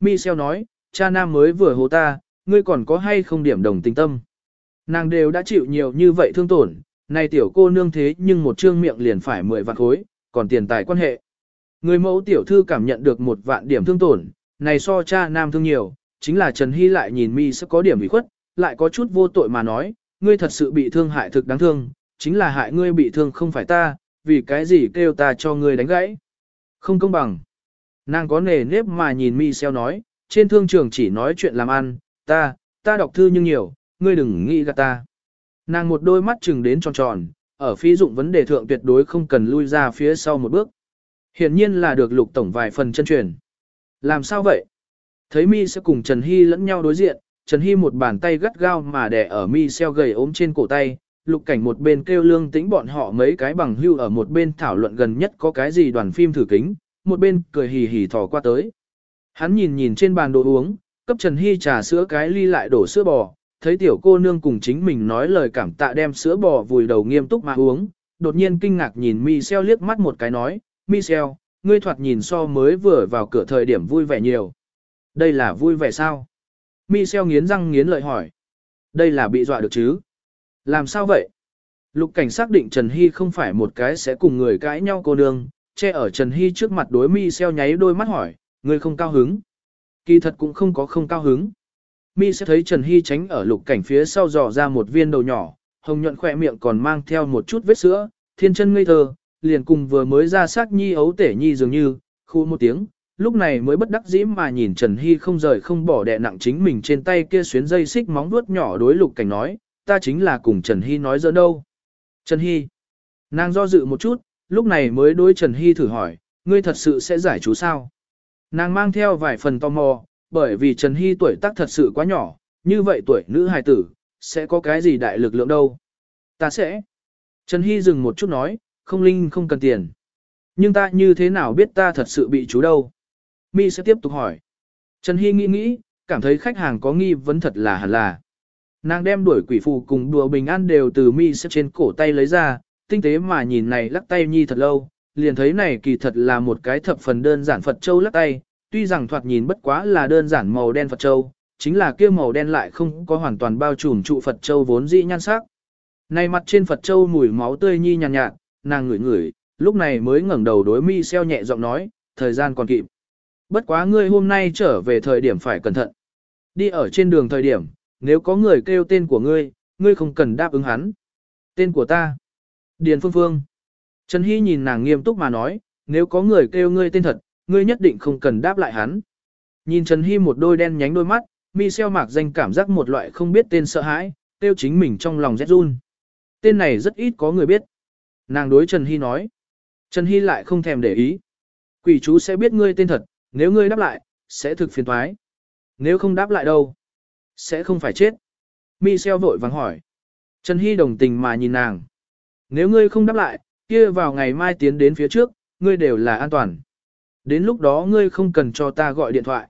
Michel nói, cha nam mới vừa hố ta, ngươi còn có hay không điểm đồng tình tâm. Nàng đều đã chịu nhiều như vậy thương tổn, này tiểu cô nương thế nhưng một trương miệng liền phải 10 vạn khối, còn tiền tài quan hệ. Người mẫu tiểu thư cảm nhận được một vạn điểm thương tổn, này so cha nam thương nhiều, chính là Trần Hy lại nhìn mi sẽ có điểm bị khuất, lại có chút vô tội mà nói, ngươi thật sự bị thương hại thực đáng thương, chính là hại ngươi bị thương không phải ta, vì cái gì kêu ta cho ngươi đánh gãy. Không công bằng. Nàng có nề nếp mà nhìn mi xeo nói, trên thương trường chỉ nói chuyện làm ăn, ta, ta đọc thư nhưng nhiều, ngươi đừng nghĩ gạt ta. Nàng một đôi mắt chừng đến tròn tròn, ở phí dụng vấn đề thượng tuyệt đối không cần lui ra phía sau một bước. Hiển nhiên là được lục tổng vài phần chân truyền. Làm sao vậy? Thấy mi sẽ cùng Trần Hy lẫn nhau đối diện, Trần Hy một bàn tay gắt gao mà đè ở mi xeo gầy ốm trên cổ tay, lục cảnh một bên kêu lương tĩnh bọn họ mấy cái bằng hưu ở một bên thảo luận gần nhất có cái gì đoàn phim thử kính, một bên cười hì hì thò qua tới. Hắn nhìn nhìn trên bàn đồ uống, cấp Trần Hy trà sữa cái ly lại đổ sữa bò, thấy tiểu cô nương cùng chính mình nói lời cảm tạ đem sữa bò vùi đầu nghiêm túc mà uống, đột nhiên kinh ngạc nhìn Michel liếc mắt một cái nói, Michel, ngươi thoạt nhìn so mới vừa vào cửa thời điểm vui vẻ nhiều. Đây là vui vẻ sao? Michel nghiến răng nghiến lợi hỏi. Đây là bị dọa được chứ? Làm sao vậy? Lục cảnh xác định Trần Hy không phải một cái sẽ cùng người cãi nhau cô nương, che ở Trần Hy trước mặt đối Michel nháy đôi mắt hỏi, người không cao hứng. Kỳ thật cũng không có không cao hứng. Mi sẽ thấy Trần Hy tránh ở lục cảnh phía sau dò ra một viên đầu nhỏ, hồng nhuận khỏe miệng còn mang theo một chút vết sữa, thiên chân ngây thơ, liền cùng vừa mới ra xác nhi ấu tể nhi dường như, khu một tiếng, lúc này mới bất đắc dĩ mà nhìn Trần Hy không rời không bỏ đè nặng chính mình trên tay kia xuyến dây xích móng vuốt nhỏ đối lục cảnh nói, ta chính là cùng Trần Hy nói giỡn đâu. Trần Hy, nàng do dự một chút, lúc này mới đối Trần Hy thử hỏi, ngươi thật sự sẽ giải chú sao? Nàng mang theo vài phần tò mò, bởi vì Trần Hy tuổi tác thật sự quá nhỏ, như vậy tuổi nữ hài tử, sẽ có cái gì đại lực lượng đâu. Ta sẽ. Trần Hy dừng một chút nói, không linh không cần tiền. Nhưng ta như thế nào biết ta thật sự bị chú đâu? Mi sẽ tiếp tục hỏi. Trần Hy nghĩ nghĩ, cảm thấy khách hàng có nghi vấn thật là hẳn là. Nàng đem đuổi quỷ phù cùng đùa bình an đều từ Mi sẽ trên cổ tay lấy ra, tinh tế mà nhìn này lắc tay nhi thật lâu, liền thấy này kỳ thật là một cái thập phần đơn giản Phật Châu lắc tay, tuy rằng thoạt nhìn bất quá là đơn giản màu đen Phật Châu, chính là kia màu đen lại không có hoàn toàn bao trùm trụ Phật Châu vốn dĩ nhan sắc. Này mặt trên Phật Châu mùi máu tươi nhi nhàn nhạt, nhạt, nàng ngửi ngửi, lúc này mới ngẩng đầu đối mi xeo nhẹ giọng nói, thời gian còn kịp. Bất quá ngươi hôm nay trở về thời điểm phải cẩn thận. Đi ở trên đường thời điểm, nếu có người kêu tên của ngươi, ngươi không cần đáp ứng hắn. Tên của ta. Điền Phương Phương. Trần Hy nhìn nàng nghiêm túc mà nói, nếu có người kêu ngươi tên thật, ngươi nhất định không cần đáp lại hắn. Nhìn Trần Hy một đôi đen nhánh đôi mắt, Michel mạc danh cảm giác một loại không biết tên sợ hãi, tiêu chính mình trong lòng rét run. Tên này rất ít có người biết. Nàng đối Trần Hy nói. Trần Hy lại không thèm để ý. Quỷ chú sẽ biết ngươi tên thật, nếu ngươi đáp lại, sẽ thực phiền thoái. Nếu không đáp lại đâu, sẽ không phải chết. Michel vội vắng hỏi. Trần Hy đồng tình mà nhìn nàng. Nếu ngươi không đáp lại, kia vào ngày mai tiến đến phía trước, ngươi đều là an toàn. Đến lúc đó ngươi không cần cho ta gọi điện thoại.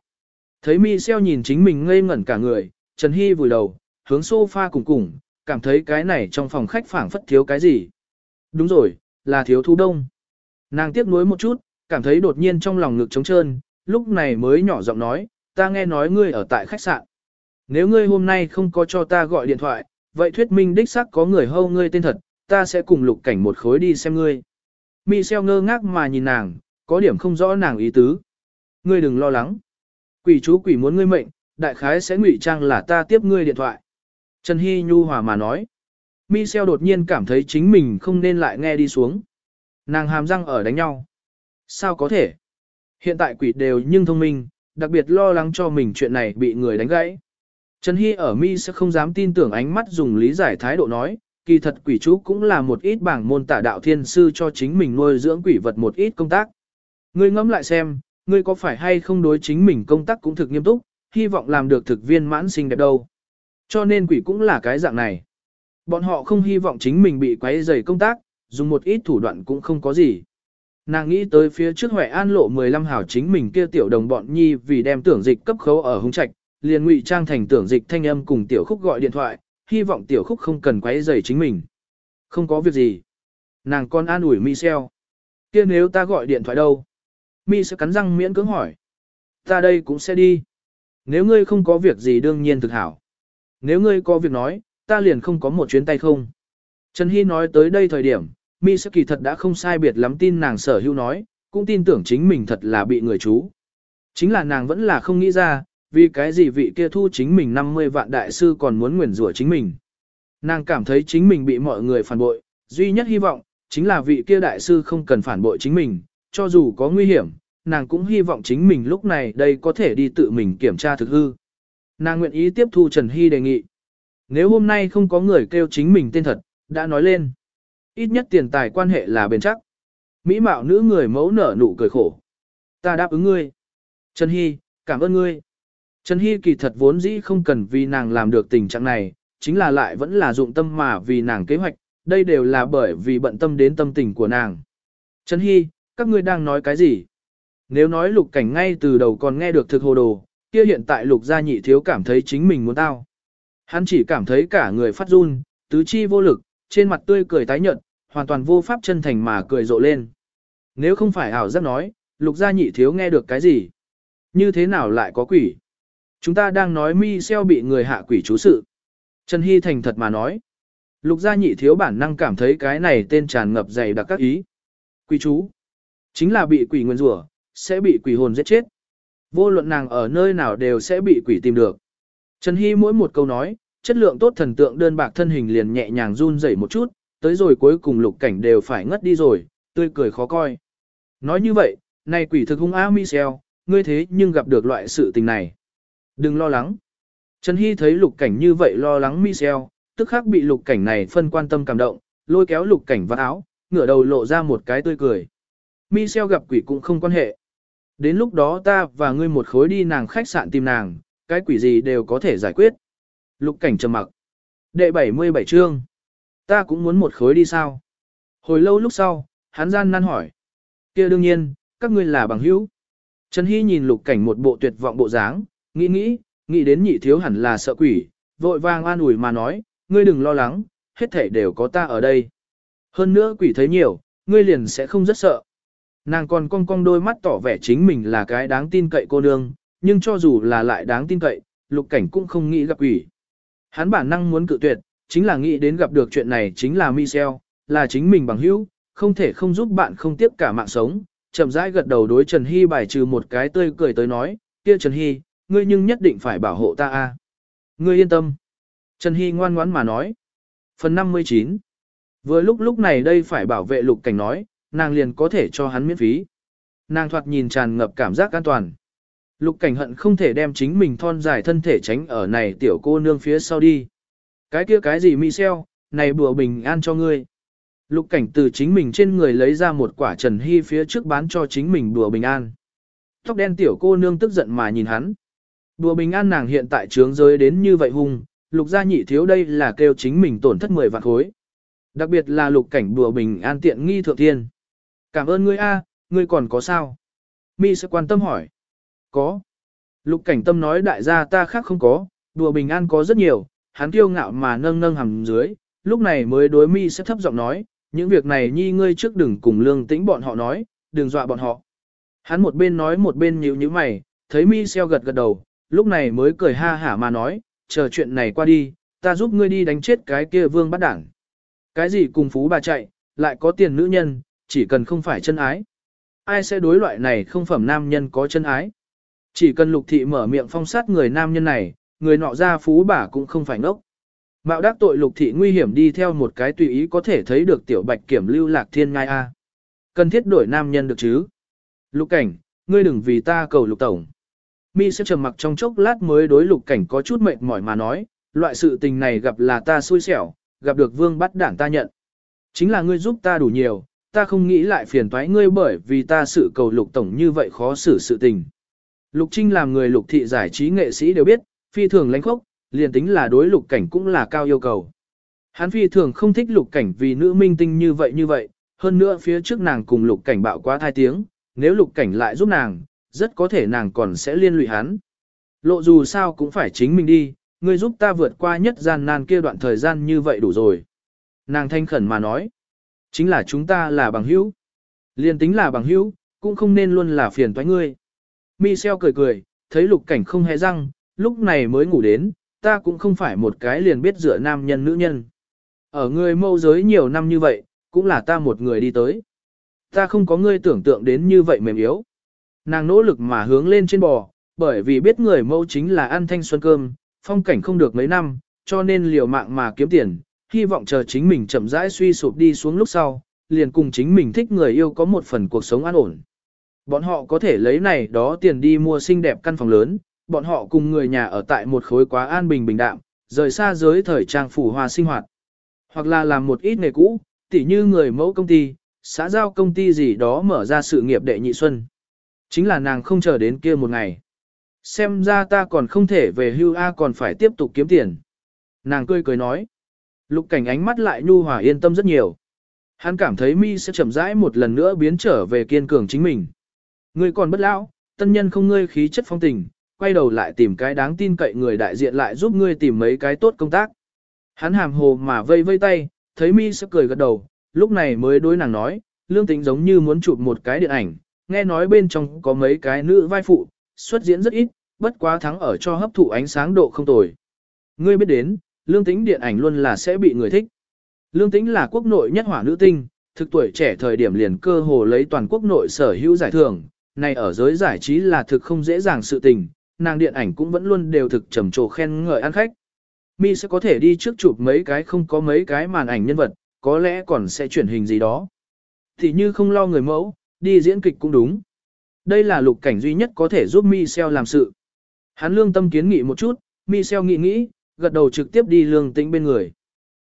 Thấy Michel nhìn chính mình ngây ngẩn cả người, Trần Hy vùi đầu, hướng sofa cùng cùng, cảm thấy cái này trong phòng khách phảng phất thiếu cái gì. Đúng rồi, là thiếu thu đông. Nàng tiếc nuối một chút, cảm thấy đột nhiên trong lòng ngực trống trơn, lúc này mới nhỏ giọng nói, ta nghe nói ngươi ở tại khách sạn. Nếu ngươi hôm nay không có cho ta gọi điện thoại, vậy thuyết minh đích xác có người hâu ngươi tên thật, ta sẽ cùng lục cảnh một khối đi xem ngươi. Michel ngơ ngác mà nhìn nàng, có điểm không rõ nàng ý tứ. Ngươi đừng lo lắng. Quỷ chú quỷ muốn ngươi mệnh, đại khái sẽ ngụy trang là ta tiếp ngươi điện thoại. Trần Hy nhu hòa mà nói. Michel đột nhiên cảm thấy chính mình không nên lại nghe đi xuống. Nàng hàm răng ở đánh nhau. Sao có thể? Hiện tại quỷ đều nhưng thông minh, đặc biệt lo lắng cho mình chuyện này bị người đánh gãy. Trần Hy ở mi sẽ không dám tin tưởng ánh mắt dùng lý giải thái độ nói, kỳ thật quỷ chú cũng là một ít bảng môn tả đạo thiên sư cho chính mình nuôi dưỡng quỷ vật một ít công tác. Ngươi ngẫm lại xem, ngươi có phải hay không đối chính mình công tác cũng thực nghiêm túc, hy vọng làm được thực viên mãn sinh đẹp đâu. Cho nên quỷ cũng là cái dạng này. Bọn họ không hy vọng chính mình bị quấy rầy công tác, dùng một ít thủ đoạn cũng không có gì. Nàng nghĩ tới phía trước Huệ An lộ 15 hảo chính mình kia tiểu đồng bọn nhi vì đem tưởng dịch cấp khấu ở hung trạch, liền ngụy trang thành tưởng dịch thanh âm cùng tiểu khúc gọi điện thoại, hy vọng tiểu khúc không cần quấy rầy chính mình. Không có việc gì. Nàng con an ủi Michel. kia nếu ta gọi điện thoại đâu? Mi sẽ cắn răng miễn cưỡng hỏi. Ta đây cũng sẽ đi. Nếu ngươi không có việc gì đương nhiên thực hảo. Nếu ngươi có việc nói, ta liền không có một chuyến tay không. Trần Hy nói tới đây thời điểm, Mi sẽ kỳ thật đã không sai biệt lắm tin nàng sở hữu nói, cũng tin tưởng chính mình thật là bị người chú. Chính là nàng vẫn là không nghĩ ra, vì cái gì vị kia thu chính mình 50 vạn đại sư còn muốn nguyền rủa chính mình. Nàng cảm thấy chính mình bị mọi người phản bội, duy nhất hy vọng, chính là vị kia đại sư không cần phản bội chính mình, cho dù có nguy hiểm, nàng cũng hy vọng chính mình lúc này đây có thể đi tự mình kiểm tra thực hư. Nàng nguyện ý tiếp thu Trần Hy đề nghị. Nếu hôm nay không có người kêu chính mình tên thật, đã nói lên. Ít nhất tiền tài quan hệ là bền chắc. Mỹ mạo nữ người mẫu nở nụ cười khổ. Ta đáp ứng ngươi. Trần Hy, cảm ơn ngươi. Trần Hy kỳ thật vốn dĩ không cần vì nàng làm được tình trạng này, chính là lại vẫn là dụng tâm mà vì nàng kế hoạch, đây đều là bởi vì bận tâm đến tâm tình của nàng. Trần Hy, các ngươi đang nói cái gì? Nếu nói lục cảnh ngay từ đầu còn nghe được thực hồ đồ, kia hiện tại lục gia nhị thiếu cảm thấy chính mình muốn tao. Hắn chỉ cảm thấy cả người phát run, tứ chi vô lực, trên mặt tươi cười tái nhợt, hoàn toàn vô pháp chân thành mà cười rộ lên. Nếu không phải ảo giác nói, lục gia nhị thiếu nghe được cái gì? Như thế nào lại có quỷ? Chúng ta đang nói mi xeo bị người hạ quỷ chú sự. Trần Hy thành thật mà nói. Lục gia nhị thiếu bản năng cảm thấy cái này tên tràn ngập dày đặc các ý. Quỷ chú. Chính là bị quỷ nguyên rủa, sẽ bị quỷ hồn giết chết. Vô luận nàng ở nơi nào đều sẽ bị quỷ tìm được. Trần Hy mỗi một câu nói, chất lượng tốt thần tượng đơn bạc thân hình liền nhẹ nhàng run rẩy một chút, tới rồi cuối cùng lục cảnh đều phải ngất đi rồi, tươi cười khó coi. Nói như vậy, này quỷ thực hung á Michel, ngươi thế nhưng gặp được loại sự tình này. Đừng lo lắng. Trần Hy thấy lục cảnh như vậy lo lắng Michel, tức khắc bị lục cảnh này phân quan tâm cảm động, lôi kéo lục cảnh vào áo, ngửa đầu lộ ra một cái tươi cười. Michel gặp quỷ cũng không quan hệ. Đến lúc đó ta và ngươi một khối đi nàng khách sạn tìm nàng, cái quỷ gì đều có thể giải quyết. Lục cảnh trầm mặc. Đệ 77 chương. Ta cũng muốn một khối đi sao? Hồi lâu lúc sau, hắn gian nan hỏi. kia đương nhiên, các ngươi là bằng hữu. Trần Hy nhìn lục cảnh một bộ tuyệt vọng bộ dáng, nghĩ nghĩ, nghĩ đến nhị thiếu hẳn là sợ quỷ, vội vàng an ủi mà nói, ngươi đừng lo lắng, hết thảy đều có ta ở đây. Hơn nữa quỷ thấy nhiều, ngươi liền sẽ không rất sợ. Nàng còn cong cong đôi mắt tỏ vẻ chính mình là cái đáng tin cậy cô nương, nhưng cho dù là lại đáng tin cậy, lục cảnh cũng không nghĩ gặp quỷ. Hắn bản năng muốn cự tuyệt, chính là nghĩ đến gặp được chuyện này chính là Michel, là chính mình bằng hữu, không thể không giúp bạn không tiếp cả mạng sống. Chậm rãi gật đầu đối Trần Hy bài trừ một cái tươi cười tới nói, kia Trần Hy, ngươi nhưng nhất định phải bảo hộ ta a. Ngươi yên tâm. Trần Hy ngoan ngoãn mà nói. Phần 59 Vừa lúc lúc này đây phải bảo vệ lục cảnh nói, nàng liền có thể cho hắn miễn phí. Nàng thoạt nhìn tràn ngập cảm giác an toàn. Lục cảnh hận không thể đem chính mình thon dài thân thể tránh ở này tiểu cô nương phía sau đi. Cái kia cái gì Michel, này bùa bình an cho ngươi. Lục cảnh từ chính mình trên người lấy ra một quả trần hy phía trước bán cho chính mình bùa bình an. Tóc đen tiểu cô nương tức giận mà nhìn hắn. Bùa bình an nàng hiện tại trướng giới đến như vậy hung, lục gia nhị thiếu đây là kêu chính mình tổn thất 10 vạn khối. Đặc biệt là lục cảnh bùa bình an tiện nghi thượng thiên. Cảm ơn ngươi a, ngươi còn có sao? Mi sẽ quan tâm hỏi. Có. Lục cảnh tâm nói đại gia ta khác không có, đùa bình an có rất nhiều, hắn kiêu ngạo mà nâng nâng hầm dưới, lúc này mới đối mi sẽ thấp giọng nói, những việc này nhi ngươi trước đừng cùng lương tĩnh bọn họ nói, đừng dọa bọn họ. Hắn một bên nói một bên nhíu nhíu mày, thấy mi xeo gật gật đầu, lúc này mới cười ha hả mà nói, chờ chuyện này qua đi, ta giúp ngươi đi đánh chết cái kia vương bắt đảng. Cái gì cùng phú bà chạy, lại có tiền nữ nhân, chỉ cần không phải chân ái. Ai sẽ đối loại này không phẩm nam nhân có chân ái? Chỉ cần lục thị mở miệng phong sát người nam nhân này, người nọ ra phú bà cũng không phải ngốc. Mạo đắc tội lục thị nguy hiểm đi theo một cái tùy ý có thể thấy được tiểu bạch kiểm lưu lạc thiên ngai A. Cần thiết đổi nam nhân được chứ? Lục cảnh, ngươi đừng vì ta cầu lục tổng. Mi sẽ trầm mặc trong chốc lát mới đối lục cảnh có chút mệt mỏi mà nói, loại sự tình này gặp là ta xui xẻo, gặp được vương bắt đảng ta nhận. Chính là ngươi giúp ta đủ nhiều, ta không nghĩ lại phiền toái ngươi bởi vì ta sự cầu lục tổng như vậy khó xử sự tình. Lục Trinh làm người lục thị giải trí nghệ sĩ đều biết, phi thường lãnh khốc, liền tính là đối lục cảnh cũng là cao yêu cầu. Hắn phi thường không thích lục cảnh vì nữ minh tinh như vậy như vậy, hơn nữa phía trước nàng cùng lục cảnh bạo quá thai tiếng, nếu lục cảnh lại giúp nàng, rất có thể nàng còn sẽ liên lụy hắn. Lộ dù sao cũng phải chính mình đi, ngươi giúp ta vượt qua nhất gian nan kia đoạn thời gian như vậy đủ rồi. Nàng thanh khẩn mà nói, chính là chúng ta là bằng hữu. Liên tính là bằng hữu, cũng không nên luôn là phiền toái ngươi. Michel cười cười, thấy lục cảnh không hề răng, lúc này mới ngủ đến, ta cũng không phải một cái liền biết dựa nam nhân nữ nhân. Ở người mâu giới nhiều năm như vậy, cũng là ta một người đi tới. Ta không có ngươi tưởng tượng đến như vậy mềm yếu. Nàng nỗ lực mà hướng lên trên bò, bởi vì biết người mâu chính là ăn thanh xuân cơm, phong cảnh không được mấy năm, cho nên liều mạng mà kiếm tiền, hy vọng chờ chính mình chậm rãi suy sụp đi xuống lúc sau, liền cùng chính mình thích người yêu có một phần cuộc sống an ổn. Bọn họ có thể lấy này đó tiền đi mua xinh đẹp căn phòng lớn, bọn họ cùng người nhà ở tại một khối quá an bình bình đạm, rời xa giới thời trang phủ hòa sinh hoạt. Hoặc là làm một ít nghề cũ, tỉ như người mẫu công ty, xã giao công ty gì đó mở ra sự nghiệp đệ nhị xuân. Chính là nàng không chờ đến kia một ngày. Xem ra ta còn không thể về hưu A còn phải tiếp tục kiếm tiền. Nàng cười cười nói. Lục cảnh ánh mắt lại nhu hòa yên tâm rất nhiều. Hắn cảm thấy mi sẽ chậm rãi một lần nữa biến trở về kiên cường chính mình. Ngươi còn bất lão, tân nhân không ngươi khí chất phong tình, quay đầu lại tìm cái đáng tin cậy người đại diện lại giúp ngươi tìm mấy cái tốt công tác. Hắn hàm hồ mà vây vây tay, thấy mi sẽ cười gật đầu, lúc này mới đối nàng nói, lương tính giống như muốn chụp một cái điện ảnh, nghe nói bên trong có mấy cái nữ vai phụ, xuất diễn rất ít, bất quá thắng ở cho hấp thụ ánh sáng độ không tồi. Ngươi biết đến, lương tính điện ảnh luôn là sẽ bị người thích. Lương tính là quốc nội nhất hỏa nữ tinh, thực tuổi trẻ thời điểm liền cơ hồ lấy toàn quốc nội sở hữu giải thưởng, này ở giới giải trí là thực không dễ dàng sự tình, nàng điện ảnh cũng vẫn luôn đều thực trầm trồ khen ngợi ăn khách. Mi sẽ có thể đi trước chụp mấy cái không có mấy cái màn ảnh nhân vật, có lẽ còn sẽ chuyển hình gì đó. Thì như không lo người mẫu, đi diễn kịch cũng đúng. Đây là lục cảnh duy nhất có thể giúp Michel làm sự. Hắn lương tâm kiến nghị một chút, Michel nghĩ nghĩ, gật đầu trực tiếp đi lương tĩnh bên người.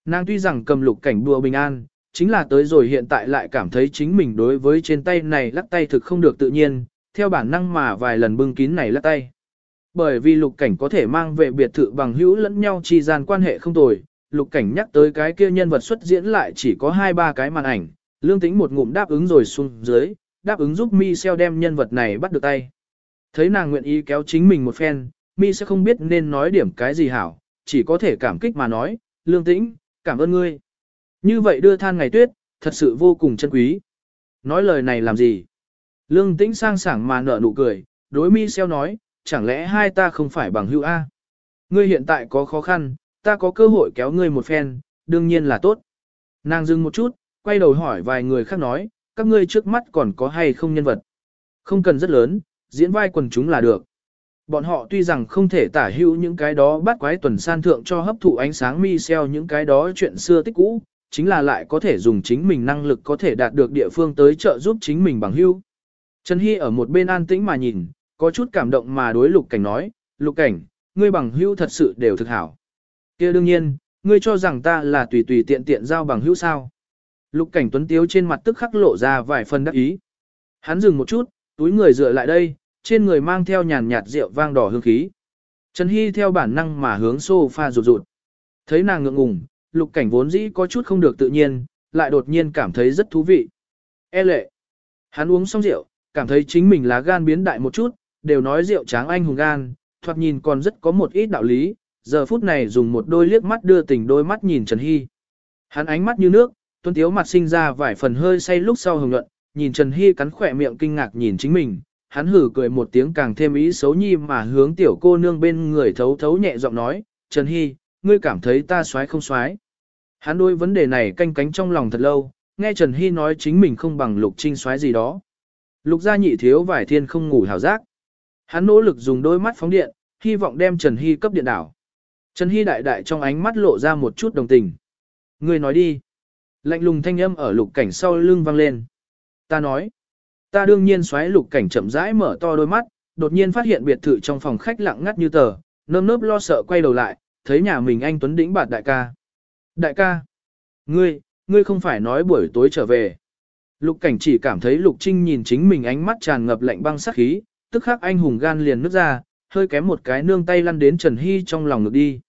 Nàng tuy rằng cầm lục cảnh đùa bình an, chính là tới rồi hiện tại lại cảm thấy chính mình đối với trên tay này lắc tay thực không được tự nhiên, theo bản năng mà vài lần bưng kín này lắc tay. Bởi vì lục cảnh có thể mang về biệt thự bằng hữu lẫn nhau chi gian quan hệ không tồi, lục cảnh nhắc tới cái kia nhân vật xuất diễn lại chỉ có hai ba cái màn ảnh, lương tính một ngụm đáp ứng rồi xuống dưới, đáp ứng giúp mi xeo đem nhân vật này bắt được tay. Thấy nàng nguyện ý kéo chính mình một phen, mi sẽ không biết nên nói điểm cái gì hảo, chỉ có thể cảm kích mà nói, lương tĩnh, cảm ơn ngươi. Như vậy đưa than ngày tuyết, thật sự vô cùng chân quý. Nói lời này làm gì? Lương tĩnh sang sảng mà nở nụ cười, đối mi xeo nói, chẳng lẽ hai ta không phải bằng hữu A? Ngươi hiện tại có khó khăn, ta có cơ hội kéo ngươi một phen, đương nhiên là tốt. Nàng dừng một chút, quay đầu hỏi vài người khác nói, các ngươi trước mắt còn có hay không nhân vật. Không cần rất lớn, diễn vai quần chúng là được. Bọn họ tuy rằng không thể tả hữu những cái đó bắt quái tuần san thượng cho hấp thụ ánh sáng mi xeo những cái đó chuyện xưa tích cũ, chính là lại có thể dùng chính mình năng lực có thể đạt được địa phương tới trợ giúp chính mình bằng hữu. Trần Hy ở một bên an tĩnh mà nhìn, có chút cảm động mà đối lục cảnh nói, lục cảnh, ngươi bằng hữu thật sự đều thực hảo. kia đương nhiên, ngươi cho rằng ta là tùy tùy tiện tiện giao bằng hữu sao. Lục cảnh tuấn tiếu trên mặt tức khắc lộ ra vài phần đắc ý. Hắn dừng một chút, túi người dựa lại đây, trên người mang theo nhàn nhạt rượu vang đỏ hương khí. Trần Hy theo bản năng mà hướng sofa rụt rụt. Thấy nàng ngượng ngùng, lục cảnh vốn dĩ có chút không được tự nhiên, lại đột nhiên cảm thấy rất thú vị. E lệ. Hắn uống xong rượu, cảm thấy chính mình lá gan biến đại một chút, đều nói rượu tráng anh hùng gan, thoạt nhìn còn rất có một ít đạo lý, giờ phút này dùng một đôi liếc mắt đưa tình đôi mắt nhìn Trần Hy. Hắn ánh mắt như nước, tuân tiếu mặt sinh ra vài phần hơi say lúc sau hồng luận, nhìn Trần Hy cắn khỏe miệng kinh ngạc nhìn chính mình, hắn hử cười một tiếng càng thêm ý xấu nhi mà hướng tiểu cô nương bên người thấu thấu nhẹ giọng nói, Trần Hy, ngươi cảm thấy ta xoái không xoái. Hắn đôi vấn đề này canh cánh trong lòng thật lâu, nghe Trần Hy nói chính mình không bằng lục trinh xoái gì đó. Lục gia nhị thiếu vải thiên không ngủ hào giác. Hắn nỗ lực dùng đôi mắt phóng điện, hy vọng đem Trần Hy cấp điện đảo. Trần Hy đại đại trong ánh mắt lộ ra một chút đồng tình. người nói đi. Lạnh lùng thanh âm ở lục cảnh sau lưng vang lên. Ta nói. Ta đương nhiên xoáy lục cảnh chậm rãi mở to đôi mắt, đột nhiên phát hiện biệt thự trong phòng khách lặng ngắt như tờ, nơm nớp lo sợ quay đầu lại, thấy nhà mình anh Tuấn Đĩnh bạt đại ca. Đại ca, ngươi, ngươi không phải nói buổi tối trở về. Lục cảnh chỉ cảm thấy lục trinh nhìn chính mình ánh mắt tràn ngập lạnh băng sắc khí, tức khắc anh hùng gan liền nứt ra, hơi kém một cái nương tay lăn đến Trần Hy trong lòng ngực đi.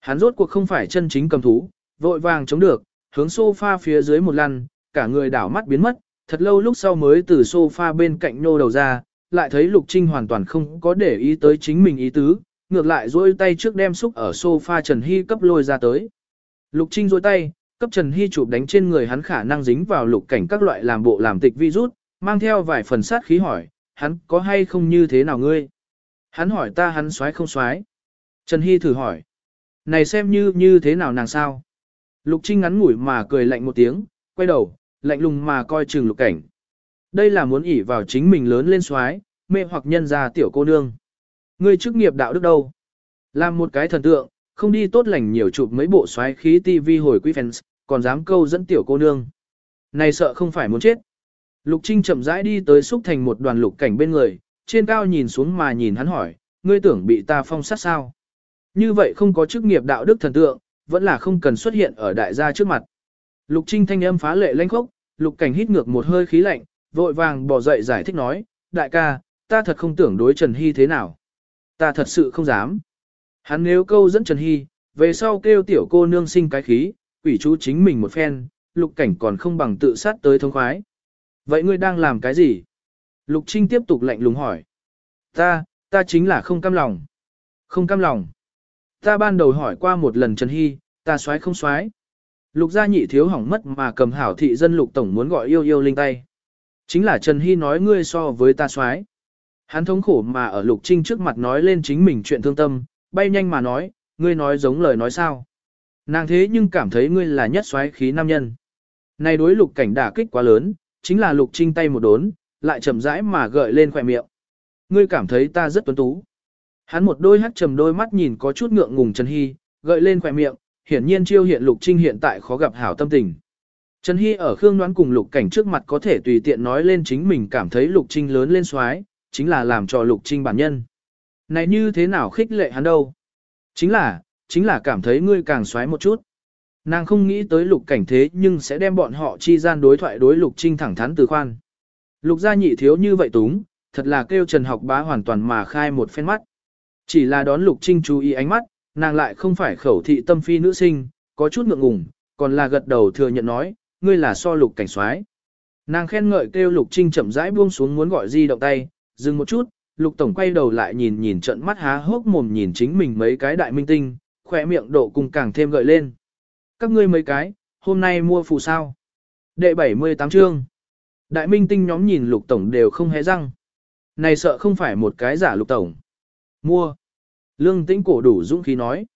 Hắn rốt cuộc không phải chân chính cầm thú, vội vàng chống được, hướng sofa phía dưới một lăn, cả người đảo mắt biến mất, thật lâu lúc sau mới từ sofa bên cạnh nô đầu ra, lại thấy Lục Trinh hoàn toàn không có để ý tới chính mình ý tứ, ngược lại duỗi tay trước đem xúc ở sofa Trần Hy cấp lôi ra tới. Lục Trinh duỗi tay, cấp Trần Hy chụp đánh trên người hắn khả năng dính vào lục cảnh các loại làm bộ làm tịch virus, mang theo vài phần sát khí hỏi, hắn có hay không như thế nào ngươi? Hắn hỏi ta hắn xoái không xoái. Trần Hy thử hỏi. Này xem như như thế nào nàng sao? Lục Trinh ngắn ngủi mà cười lạnh một tiếng, quay đầu, lạnh lùng mà coi chừng lục cảnh. Đây là muốn ỉ vào chính mình lớn lên xoái, mê hoặc nhân ra tiểu cô nương. Ngươi chức nghiệp đạo đức đâu? Làm một cái thần tượng, không đi tốt lành nhiều chụp mấy bộ xoáy khí TV hồi quý fans, còn dám câu dẫn tiểu cô nương. Này sợ không phải muốn chết. Lục Trinh chậm rãi đi tới xúc thành một đoàn lục cảnh bên người, trên cao nhìn xuống mà nhìn hắn hỏi, ngươi tưởng bị ta phong sát sao? Như vậy không có chức nghiệp đạo đức thần tượng, vẫn là không cần xuất hiện ở đại gia trước mặt. Lục Trinh thanh âm phá lệ lanh khốc, lục cảnh hít ngược một hơi khí lạnh, vội vàng bỏ dậy giải thích nói, đại ca, ta thật không tưởng đối Trần Hy thế nào. Ta thật sự không dám. Hắn nếu câu dẫn Trần Hy, về sau kêu tiểu cô nương sinh cái khí, quỷ chú chính mình một phen, lục cảnh còn không bằng tự sát tới thông khoái. Vậy ngươi đang làm cái gì? Lục Trinh tiếp tục lạnh lùng hỏi. Ta, ta chính là không cam lòng. Không cam lòng. Ta ban đầu hỏi qua một lần Trần Hy, ta xoái không xoái. Lục gia nhị thiếu hỏng mất mà cầm hảo thị dân lục tổng muốn gọi yêu yêu linh tay. Chính là Trần Hy nói ngươi so với ta xoái. Hắn thống khổ mà ở lục trinh trước mặt nói lên chính mình chuyện thương tâm, bay nhanh mà nói, ngươi nói giống lời nói sao. Nàng thế nhưng cảm thấy ngươi là nhất xoái khí nam nhân. Này đối lục cảnh đả kích quá lớn, chính là lục trinh tay một đốn, lại chậm rãi mà gợi lên khỏe miệng. Ngươi cảm thấy ta rất tuấn tú. Hắn một đôi hắt trầm đôi mắt nhìn có chút ngượng ngùng Trần Hy, gợi lên khỏe miệng, hiển nhiên chiêu hiện lục trinh hiện tại khó gặp hảo tâm tình. Trần Hy ở Khương Đoán cùng lục cảnh trước mặt có thể tùy tiện nói lên chính mình cảm thấy lục trinh lớn lên xoái, chính là làm cho lục trinh bản nhân. Này như thế nào khích lệ hắn đâu? Chính là, chính là cảm thấy ngươi càng xoáy một chút. Nàng không nghĩ tới lục cảnh thế nhưng sẽ đem bọn họ chi gian đối thoại đối lục trinh thẳng thắn từ khoan. Lục gia nhị thiếu như vậy túng, thật là kêu trần học bá hoàn toàn mà khai một phen mắt. Chỉ là đón lục trinh chú ý ánh mắt, nàng lại không phải khẩu thị tâm phi nữ sinh, có chút ngượng ngùng, còn là gật đầu thừa nhận nói, ngươi là so lục cảnh soái. Nàng khen ngợi kêu lục trinh chậm rãi buông xuống muốn gọi di động tay, dừng một chút, lục tổng quay đầu lại nhìn nhìn trận mắt há hốc mồm nhìn chính mình mấy cái đại minh tinh, khỏe miệng độ cùng càng thêm gợi lên. Các ngươi mấy cái, hôm nay mua phù sao? Đệ 78 chương. Đại minh tinh nhóm nhìn lục tổng đều không hé răng. Này sợ không phải một cái giả lục tổng. Mua. Lương tĩnh cổ đủ dũng khí nói.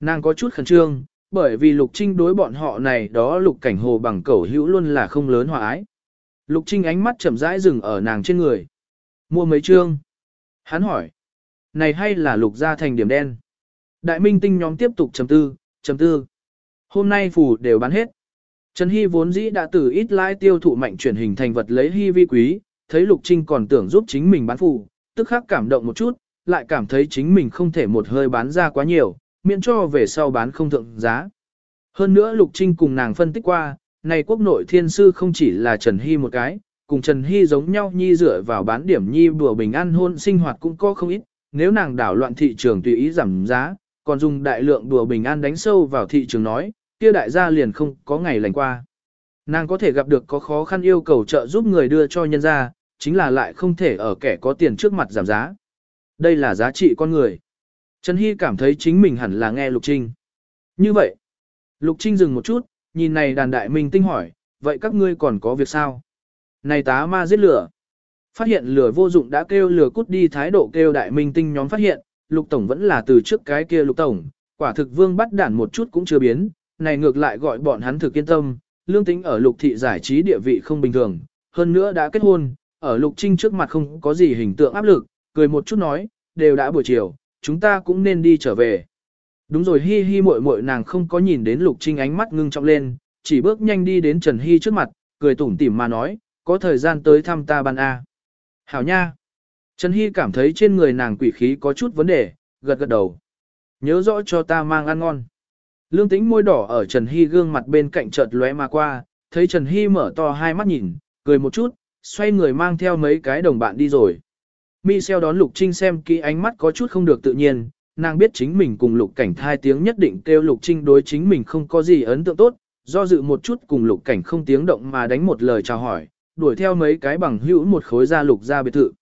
Nàng có chút khẩn trương, bởi vì lục trinh đối bọn họ này đó lục cảnh hồ bằng cẩu hữu luôn là không lớn hòa ái. Lục trinh ánh mắt chậm rãi dừng ở nàng trên người. Mua mấy chương. Hắn hỏi. Này hay là lục gia thành điểm đen? Đại minh tinh nhóm tiếp tục chấm tư, chấm tư. Hôm nay phù đều bán hết. Trần Hy vốn dĩ đã từ ít lãi tiêu thụ mạnh chuyển hình thành vật lấy hy vi quý, thấy Lục Trinh còn tưởng giúp chính mình bán phù, tức khắc cảm động một chút, lại cảm thấy chính mình không thể một hơi bán ra quá nhiều, miễn cho về sau bán không thượng giá. Hơn nữa Lục Trinh cùng nàng phân tích qua, này quốc nội thiên sư không chỉ là Trần Hy một cái, cùng Trần Hy giống nhau nhi dựa vào bán điểm nhi bùa bình an hôn sinh hoạt cũng có không ít, nếu nàng đảo loạn thị trường tùy ý giảm giá, còn dùng đại lượng đùa bình an đánh sâu vào thị trường nói, kia đại gia liền không có ngày lành qua. Nàng có thể gặp được có khó khăn yêu cầu trợ giúp người đưa cho nhân gia, chính là lại không thể ở kẻ có tiền trước mặt giảm giá. Đây là giá trị con người. Trần Hy cảm thấy chính mình hẳn là nghe Lục Trinh. Như vậy, Lục Trinh dừng một chút, nhìn này đàn đại minh tinh hỏi, vậy các ngươi còn có việc sao? Này tá ma giết lửa. Phát hiện lửa vô dụng đã kêu lửa cút đi thái độ kêu đại minh tinh nhóm phát hiện, lục tổng vẫn là từ trước cái kia lục tổng, quả thực vương bắt đản một chút cũng chưa biến, này ngược lại gọi bọn hắn thực yên tâm, lương tính ở lục thị giải trí địa vị không bình thường, hơn nữa đã kết hôn, ở lục trinh trước mặt không có gì hình tượng áp lực, cười một chút nói, đều đã buổi chiều, chúng ta cũng nên đi trở về. Đúng rồi hi hi muội muội nàng không có nhìn đến lục trinh ánh mắt ngưng trọng lên, chỉ bước nhanh đi đến Trần Hi trước mặt, cười tủm tỉm mà nói, có thời gian tới thăm ta ban A. Hảo nha. Trần Hy cảm thấy trên người nàng quỷ khí có chút vấn đề, gật gật đầu. Nhớ rõ cho ta mang ăn ngon. Lương tĩnh môi đỏ ở Trần Hy gương mặt bên cạnh chợt lóe mà qua, thấy Trần Hy mở to hai mắt nhìn, cười một chút, xoay người mang theo mấy cái đồng bạn đi rồi. Mi xeo đón Lục Trinh xem kỹ ánh mắt có chút không được tự nhiên, nàng biết chính mình cùng Lục Cảnh thai tiếng nhất định kêu Lục Trinh đối chính mình không có gì ấn tượng tốt, do dự một chút cùng Lục Cảnh không tiếng động mà đánh một lời chào hỏi, đuổi theo mấy cái bằng hữu một khối ra Lục gia biệt thự.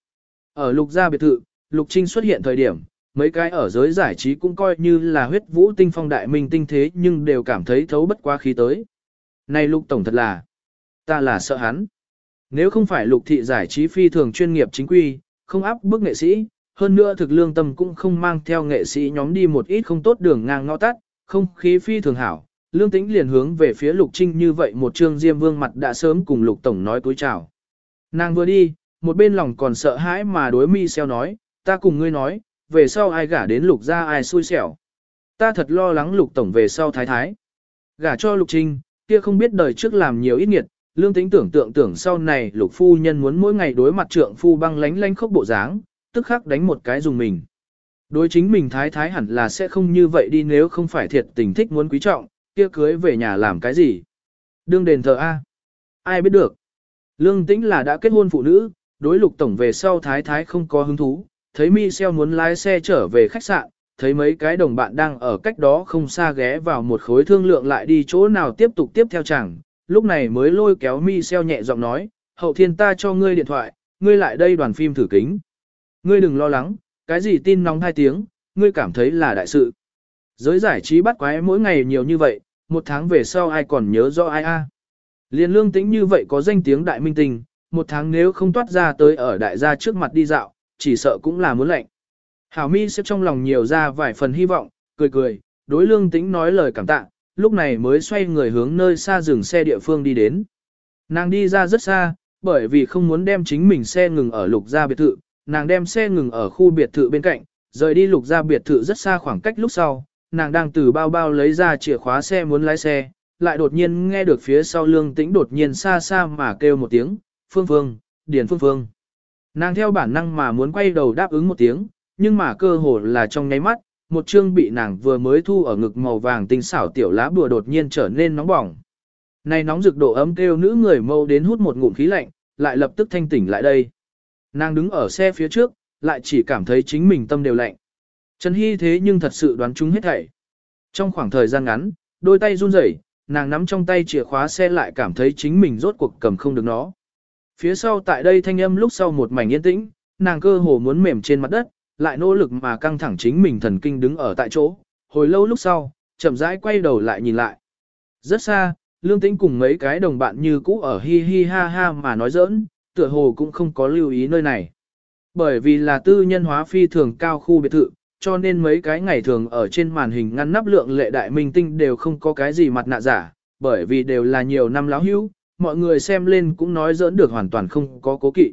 Ở Lục gia biệt thự, Lục Trinh xuất hiện thời điểm, mấy cái ở giới giải trí cũng coi như là huyết vũ tinh phong đại minh tinh thế nhưng đều cảm thấy thấu bất quá khí tới. Này Lục Tổng thật là, ta là sợ hắn. Nếu không phải Lục thị giải trí phi thường chuyên nghiệp chính quy, không áp bức nghệ sĩ, hơn nữa thực lương tâm cũng không mang theo nghệ sĩ nhóm đi một ít không tốt đường ngang ngõ tắt, không khí phi thường hảo. Lương tĩnh liền hướng về phía Lục Trinh như vậy một trương diêm vương mặt đã sớm cùng Lục Tổng nói cúi chào. Nàng vừa đi, một bên lòng còn sợ hãi mà đối mi xeo nói, ta cùng ngươi nói, về sau ai gả đến Lục ra ai xui xẻo. Ta thật lo lắng Lục Tổng về sau thái thái. Gả cho Lục Trinh, kia không biết đời trước làm nhiều ít nghiệt, lương tính tưởng tượng tưởng sau này lục phu nhân muốn mỗi ngày đối mặt trượng phu băng lánh lánh khốc bộ dáng, tức khắc đánh một cái dùng mình. Đối chính mình thái thái hẳn là sẽ không như vậy đi nếu không phải thiệt tình thích muốn quý trọng, kia cưới về nhà làm cái gì. Đương đền thờ A. Ai biết được. Lương tĩnh là đã kết hôn phụ nữ, đối lục tổng về sau thái thái không có hứng thú, thấy Michel muốn lái xe trở về khách sạn, thấy mấy cái đồng bạn đang ở cách đó không xa ghé vào một khối thương lượng lại đi chỗ nào tiếp tục tiếp theo chẳng, lúc này mới lôi kéo mi xeo nhẹ giọng nói, hậu thiên ta cho ngươi điện thoại, ngươi lại đây đoàn phim thử kính. Ngươi đừng lo lắng, cái gì tin nóng hai tiếng, ngươi cảm thấy là đại sự. Giới giải trí bắt quái mỗi ngày nhiều như vậy, một tháng về sau ai còn nhớ rõ ai a? Liên lương tĩnh như vậy có danh tiếng đại minh tình, một tháng nếu không toát ra tới ở đại gia trước mặt đi dạo, chỉ sợ cũng là muốn lệnh. Hảo mi sẽ trong lòng nhiều ra vài phần hy vọng, cười cười, đối lương tĩnh nói lời cảm tạ, lúc này mới xoay người hướng nơi xa dừng xe địa phương đi đến. Nàng đi ra rất xa, bởi vì không muốn đem chính mình xe ngừng ở lục gia biệt thự, nàng đem xe ngừng ở khu biệt thự bên cạnh, rời đi lục gia biệt thự rất xa khoảng cách lúc sau, nàng đang từ bao bao lấy ra chìa khóa xe muốn lái xe, lại đột nhiên nghe được phía sau lương tĩnh đột nhiên xa xa mà kêu một tiếng, phương phương, điền phương phương. Nàng theo bản năng mà muốn quay đầu đáp ứng một tiếng, nhưng mà cơ hồ là trong nháy mắt, một chương bị nàng vừa mới thu ở ngực màu vàng tinh xảo tiểu lá bùa đột nhiên trở nên nóng bỏng. Này nóng rực độ ấm kêu nữ người mâu đến hút một ngụm khí lạnh, lại lập tức thanh tỉnh lại đây. Nàng đứng ở xe phía trước, lại chỉ cảm thấy chính mình tâm đều lạnh. Trần Hy thế nhưng thật sự đoán chúng hết thảy. Trong khoảng thời gian ngắn, đôi tay run rẩy, nàng nắm trong tay chìa khóa xe lại cảm thấy chính mình rốt cuộc cầm không được nó. Phía sau tại đây thanh âm lúc sau một mảnh yên tĩnh, nàng cơ hồ muốn mềm trên mặt đất, lại nỗ lực mà căng thẳng chính mình thần kinh đứng ở tại chỗ, hồi lâu lúc sau, chậm rãi quay đầu lại nhìn lại. Rất xa, Lương Tĩnh cùng mấy cái đồng bạn như cũ ở hi hi ha ha mà nói giỡn, tựa hồ cũng không có lưu ý nơi này. Bởi vì là tư nhân hóa phi thường cao khu biệt thự, cho nên mấy cái ngày thường ở trên màn hình ngăn nắp lượng lệ đại minh tinh đều không có cái gì mặt nạ giả, bởi vì đều là nhiều năm láo hữu, mọi người xem lên cũng nói giỡn được hoàn toàn không có cố kỵ.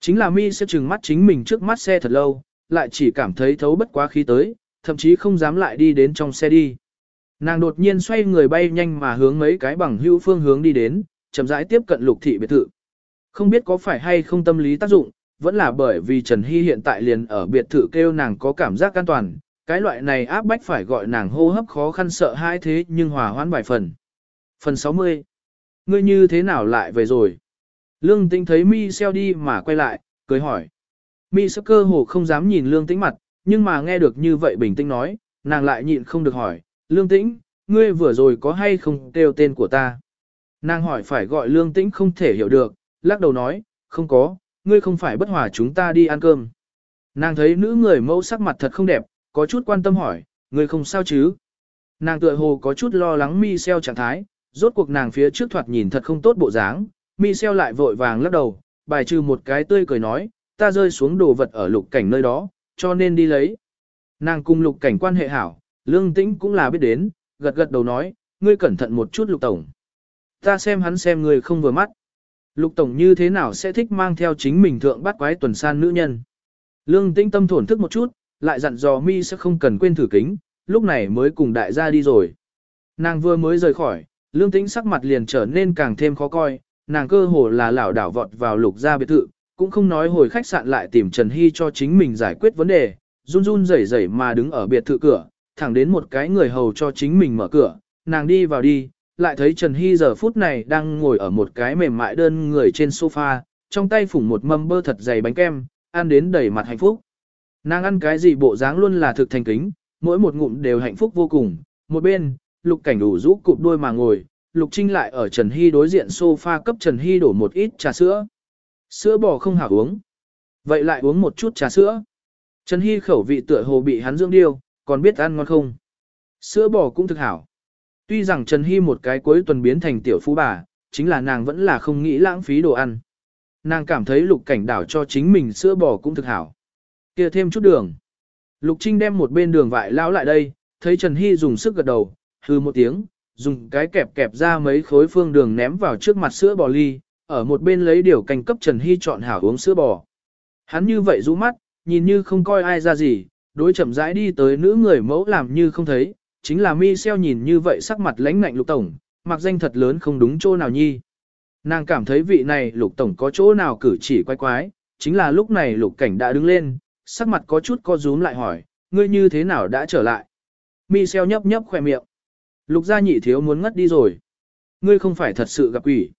Chính là mi sẽ chừng mắt chính mình trước mắt xe thật lâu, lại chỉ cảm thấy thấu bất quá khí tới, thậm chí không dám lại đi đến trong xe đi. Nàng đột nhiên xoay người bay nhanh mà hướng mấy cái bằng hữu phương hướng đi đến, chậm rãi tiếp cận lục thị biệt thự. Không biết có phải hay không tâm lý tác dụng, vẫn là bởi vì Trần Hy hiện tại liền ở biệt thự kêu nàng có cảm giác an toàn, cái loại này áp bách phải gọi nàng hô hấp khó khăn sợ hãi thế nhưng hòa hoãn bài phần. Phần 60 Ngươi như thế nào lại về rồi? Lương Tĩnh thấy mi xeo đi mà quay lại, cười hỏi. Mi Seo cơ hồ không dám nhìn lương tĩnh mặt, nhưng mà nghe được như vậy bình tĩnh nói, nàng lại nhịn không được hỏi, lương tĩnh, ngươi vừa rồi có hay không kêu tên của ta? Nàng hỏi phải gọi lương tĩnh không thể hiểu được, lắc đầu nói, không có, ngươi không phải bất hòa chúng ta đi ăn cơm. Nàng thấy nữ người mẫu sắc mặt thật không đẹp, có chút quan tâm hỏi, ngươi không sao chứ? Nàng tựa hồ có chút lo lắng mi xeo trạng thái, rốt cuộc nàng phía trước thoạt nhìn thật không tốt bộ dáng, mi xeo lại vội vàng lắc đầu, bài trừ một cái tươi cười nói, ta rơi xuống đồ vật ở lục cảnh nơi đó, cho nên đi lấy. Nàng cùng lục cảnh quan hệ hảo, lương tĩnh cũng là biết đến, gật gật đầu nói, ngươi cẩn thận một chút lục tổng. Ta xem hắn xem ngươi không vừa mắt. Lục tổng như thế nào sẽ thích mang theo chính mình thượng bắt quái tuần san nữ nhân. Lương tĩnh tâm thổn thức một chút, lại dặn dò mi sẽ không cần quên thử kính, lúc này mới cùng đại gia đi rồi. Nàng vừa mới rời khỏi, lương tĩnh sắc mặt liền trở nên càng thêm khó coi, nàng cơ hồ là lảo đảo vọt vào lục gia biệt thự, cũng không nói hồi khách sạn lại tìm Trần Hy cho chính mình giải quyết vấn đề, run run rẩy rẩy mà đứng ở biệt thự cửa, thẳng đến một cái người hầu cho chính mình mở cửa, nàng đi vào đi, lại thấy Trần Hy giờ phút này đang ngồi ở một cái mềm mại đơn người trên sofa, trong tay phủng một mâm bơ thật dày bánh kem, ăn đến đầy mặt hạnh phúc. Nàng ăn cái gì bộ dáng luôn là thực thành kính, mỗi một ngụm đều hạnh phúc vô cùng. Một bên, lục cảnh đủ rũ cụp đôi mà ngồi, lục trinh lại ở Trần Hy đối diện sofa cấp Trần Hy đổ một ít trà sữa. Sữa bò không hảo uống. Vậy lại uống một chút trà sữa. Trần Hy khẩu vị tựa hồ bị hắn dưỡng điêu, còn biết ăn ngon không. Sữa bò cũng thực hảo. Tuy rằng Trần Hy một cái cuối tuần biến thành tiểu phú bà, chính là nàng vẫn là không nghĩ lãng phí đồ ăn. Nàng cảm thấy lục cảnh đảo cho chính mình sữa bò cũng thực hảo. kia thêm chút đường. Lục Trinh đem một bên đường vại lao lại đây, thấy Trần Hy dùng sức gật đầu, hư một tiếng, dùng cái kẹp kẹp ra mấy khối phương đường ném vào trước mặt sữa bò ly, ở một bên lấy điều canh cấp Trần Hy chọn hảo uống sữa bò. Hắn như vậy rũ mắt, nhìn như không coi ai ra gì, đối chậm rãi đi tới nữ người mẫu làm như không thấy, chính là mi xeo nhìn như vậy sắc mặt lãnh ngạnh lục tổng, mặc danh thật lớn không đúng chỗ nào nhi. Nàng cảm thấy vị này lục tổng có chỗ nào cử chỉ quái quái, chính là lúc này lục cảnh đã đứng lên, sắc mặt có chút co rúm lại hỏi, ngươi như thế nào đã trở lại. Mi xeo nhấp nhấp khỏe miệng. Lục gia nhị thiếu muốn ngất đi rồi. Ngươi không phải thật sự gặp quỷ.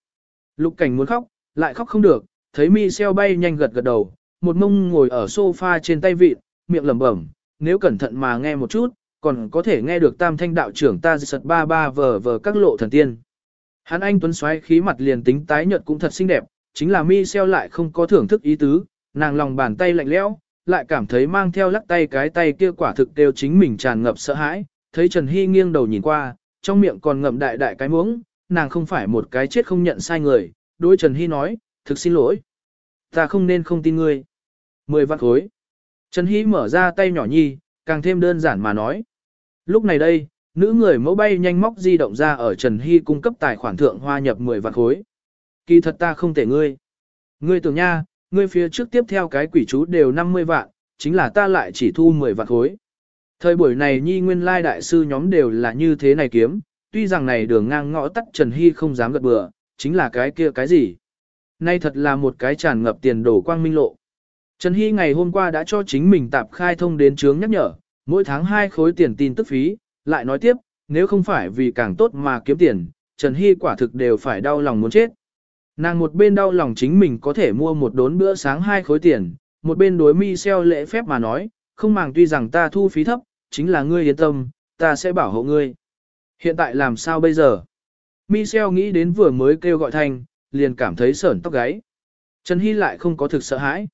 Lục cảnh muốn khóc, lại khóc không được, thấy mi xeo bay nhanh gật gật đầu, một mông ngồi ở sofa trên tay vịt, miệng lẩm bẩm, nếu cẩn thận mà nghe một chút, còn có thể nghe được tam thanh đạo trưởng ta sật ba ba vờ vờ các lộ thần tiên. Hắn anh tuấn xoáy khí mặt liền tính tái nhợt cũng thật xinh đẹp, chính là mi xeo lại không có thưởng thức ý tứ, nàng lòng bàn tay lạnh lẽo, lại cảm thấy mang theo lắc tay cái tay kia quả thực đều chính mình tràn ngập sợ hãi, thấy Trần Hy nghiêng đầu nhìn qua, trong miệng còn ngậm đại đại cái muỗng, nàng không phải một cái chết không nhận sai người, đối Trần Hy nói, thực xin lỗi. Ta không nên không tin ngươi. Mười vạn khối. Trần Hy mở ra tay nhỏ nhi, càng thêm đơn giản mà nói. Lúc này đây, nữ người mẫu bay nhanh móc di động ra ở Trần Hy cung cấp tài khoản thượng hoa nhập 10 vạn khối. Kỳ thật ta không thể ngươi. Ngươi tưởng nha, ngươi phía trước tiếp theo cái quỷ chú đều 50 vạn, chính là ta lại chỉ thu 10 vạn khối. Thời buổi này nhi nguyên lai đại sư nhóm đều là như thế này kiếm, tuy rằng này đường ngang ngõ tắt Trần Hy không dám gật bừa, chính là cái kia cái gì. Nay thật là một cái tràn ngập tiền đổ quang minh lộ. Trần Hy ngày hôm qua đã cho chính mình tạp khai thông đến chướng nhắc nhở, mỗi tháng hai khối tiền tin tức phí, lại nói tiếp, nếu không phải vì càng tốt mà kiếm tiền, Trần Hy quả thực đều phải đau lòng muốn chết. Nàng một bên đau lòng chính mình có thể mua một đốn bữa sáng hai khối tiền, một bên đối mi xeo lễ phép mà nói, không màng tuy rằng ta thu phí thấp, chính là ngươi yên tâm, ta sẽ bảo hộ ngươi. Hiện tại làm sao bây giờ? Michel nghĩ đến vừa mới kêu gọi thành, liền cảm thấy sởn tóc gáy. Trần Hy lại không có thực sợ hãi.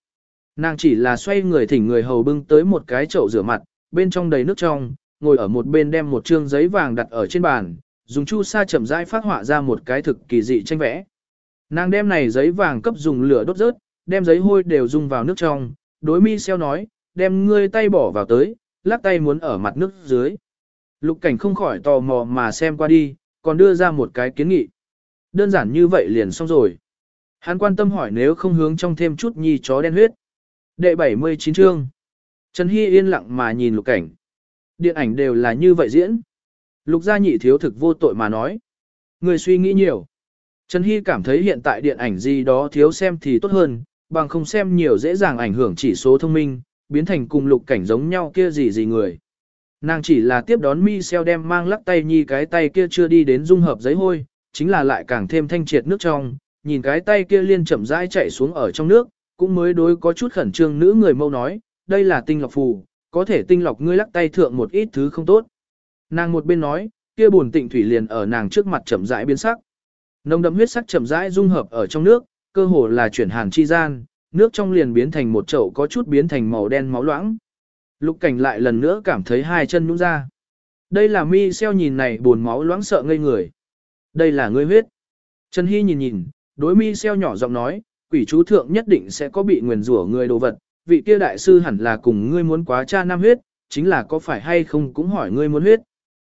Nàng chỉ là xoay người thỉnh người hầu bưng tới một cái chậu rửa mặt, bên trong đầy nước trong, ngồi ở một bên đem một trương giấy vàng đặt ở trên bàn, dùng chu sa chậm rãi phát họa ra một cái thực kỳ dị tranh vẽ. Nàng đem này giấy vàng cấp dùng lửa đốt rớt, đem giấy hôi đều dùng vào nước trong, đối mi xeo nói, đem ngươi tay bỏ vào tới, lắc tay muốn ở mặt nước dưới. Lục cảnh không khỏi tò mò mà xem qua đi, còn đưa ra một cái kiến nghị. Đơn giản như vậy liền xong rồi. Hắn quan tâm hỏi nếu không hướng trong thêm chút nhi chó đen huyết. Đệ 79 chương. Trần Hy yên lặng mà nhìn lục cảnh. Điện ảnh đều là như vậy diễn. Lục gia nhị thiếu thực vô tội mà nói. Người suy nghĩ nhiều. Trần Hy cảm thấy hiện tại điện ảnh gì đó thiếu xem thì tốt hơn, bằng không xem nhiều dễ dàng ảnh hưởng chỉ số thông minh, biến thành cùng lục cảnh giống nhau kia gì gì người. Nàng chỉ là tiếp đón mi đem mang lắc tay nhi cái tay kia chưa đi đến dung hợp giấy hôi, chính là lại càng thêm thanh triệt nước trong, nhìn cái tay kia liên chậm rãi chạy xuống ở trong nước, cũng mới đối có chút khẩn trương nữ người mâu nói, đây là tinh lọc phù, có thể tinh lọc ngươi lắc tay thượng một ít thứ không tốt. Nàng một bên nói, kia buồn tịnh thủy liền ở nàng trước mặt chậm rãi biến sắc. Nồng đậm huyết sắc chậm rãi dung hợp ở trong nước, cơ hồ là chuyển hàn chi gian, nước trong liền biến thành một chậu có chút biến thành màu đen máu loãng. Lục cảnh lại lần nữa cảm thấy hai chân nhũn ra. Đây là mi xeo nhìn này buồn máu loãng sợ ngây người. Đây là ngươi huyết. Trần Hy nhìn nhìn, đối mi xeo nhỏ giọng nói, quỷ chú thượng nhất định sẽ có bị nguyền rủa người đồ vật, vị kia đại sư hẳn là cùng ngươi muốn quá cha nam huyết, chính là có phải hay không cũng hỏi ngươi muốn huyết.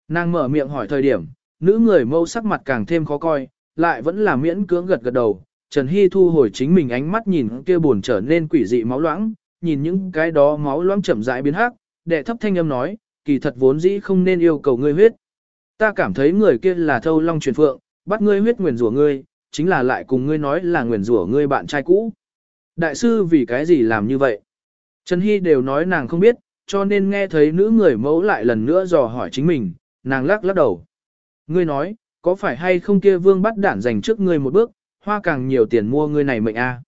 Nàng mở miệng hỏi thời điểm, nữ người mâu sắc mặt càng thêm khó coi, lại vẫn là miễn cưỡng gật gật đầu, Trần Hy thu hồi chính mình ánh mắt nhìn kia buồn trở nên quỷ dị máu loãng, nhìn những cái đó máu loãng chậm rãi biến hắc, đệ thấp thanh âm nói, kỳ thật vốn dĩ không nên yêu cầu ngươi huyết. Ta cảm thấy người kia là thâu long truyền phượng, bắt ngươi huyết nguyền rủa ngươi, chính là lại cùng ngươi nói là nguyền rủa ngươi bạn trai cũ. Đại sư vì cái gì làm như vậy? Trần Hy đều nói nàng không biết, cho nên nghe thấy nữ người mẫu lại lần nữa dò hỏi chính mình, nàng lắc lắc đầu. Ngươi nói, có phải hay không kia vương bắt đản dành trước ngươi một bước, hoa càng nhiều tiền mua ngươi này mệnh a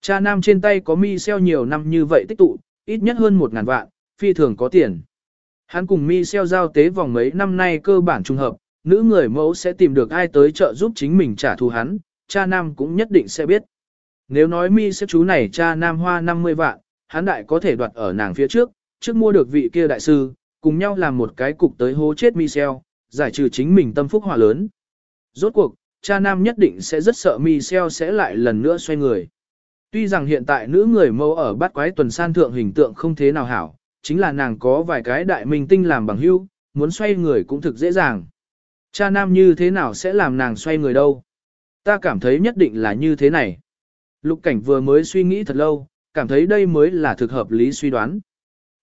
Cha nam trên tay có mi xeo nhiều năm như vậy tích tụ, ít nhất hơn một ngàn vạn, phi thường có tiền. Hắn cùng mi xeo giao tế vòng mấy năm nay cơ bản trùng hợp, nữ người mẫu sẽ tìm được ai tới trợ giúp chính mình trả thù hắn, cha nam cũng nhất định sẽ biết. Nếu nói mi xeo chú này cha nam hoa 50 vạn, hắn đại có thể đoạt ở nàng phía trước, trước mua được vị kia đại sư, cùng nhau làm một cái cục tới hố chết Michel, giải trừ chính mình tâm phúc hỏa lớn. Rốt cuộc, cha nam nhất định sẽ rất sợ Michelle sẽ lại lần nữa xoay người. Tuy rằng hiện tại nữ người mẫu ở bát quái tuần san thượng hình tượng không thế nào hảo, chính là nàng có vài cái đại minh tinh làm bằng hữu, muốn xoay người cũng thực dễ dàng. Cha nam như thế nào sẽ làm nàng xoay người đâu? Ta cảm thấy nhất định là như thế này. Lục cảnh vừa mới suy nghĩ thật lâu, cảm thấy đây mới là thực hợp lý suy đoán.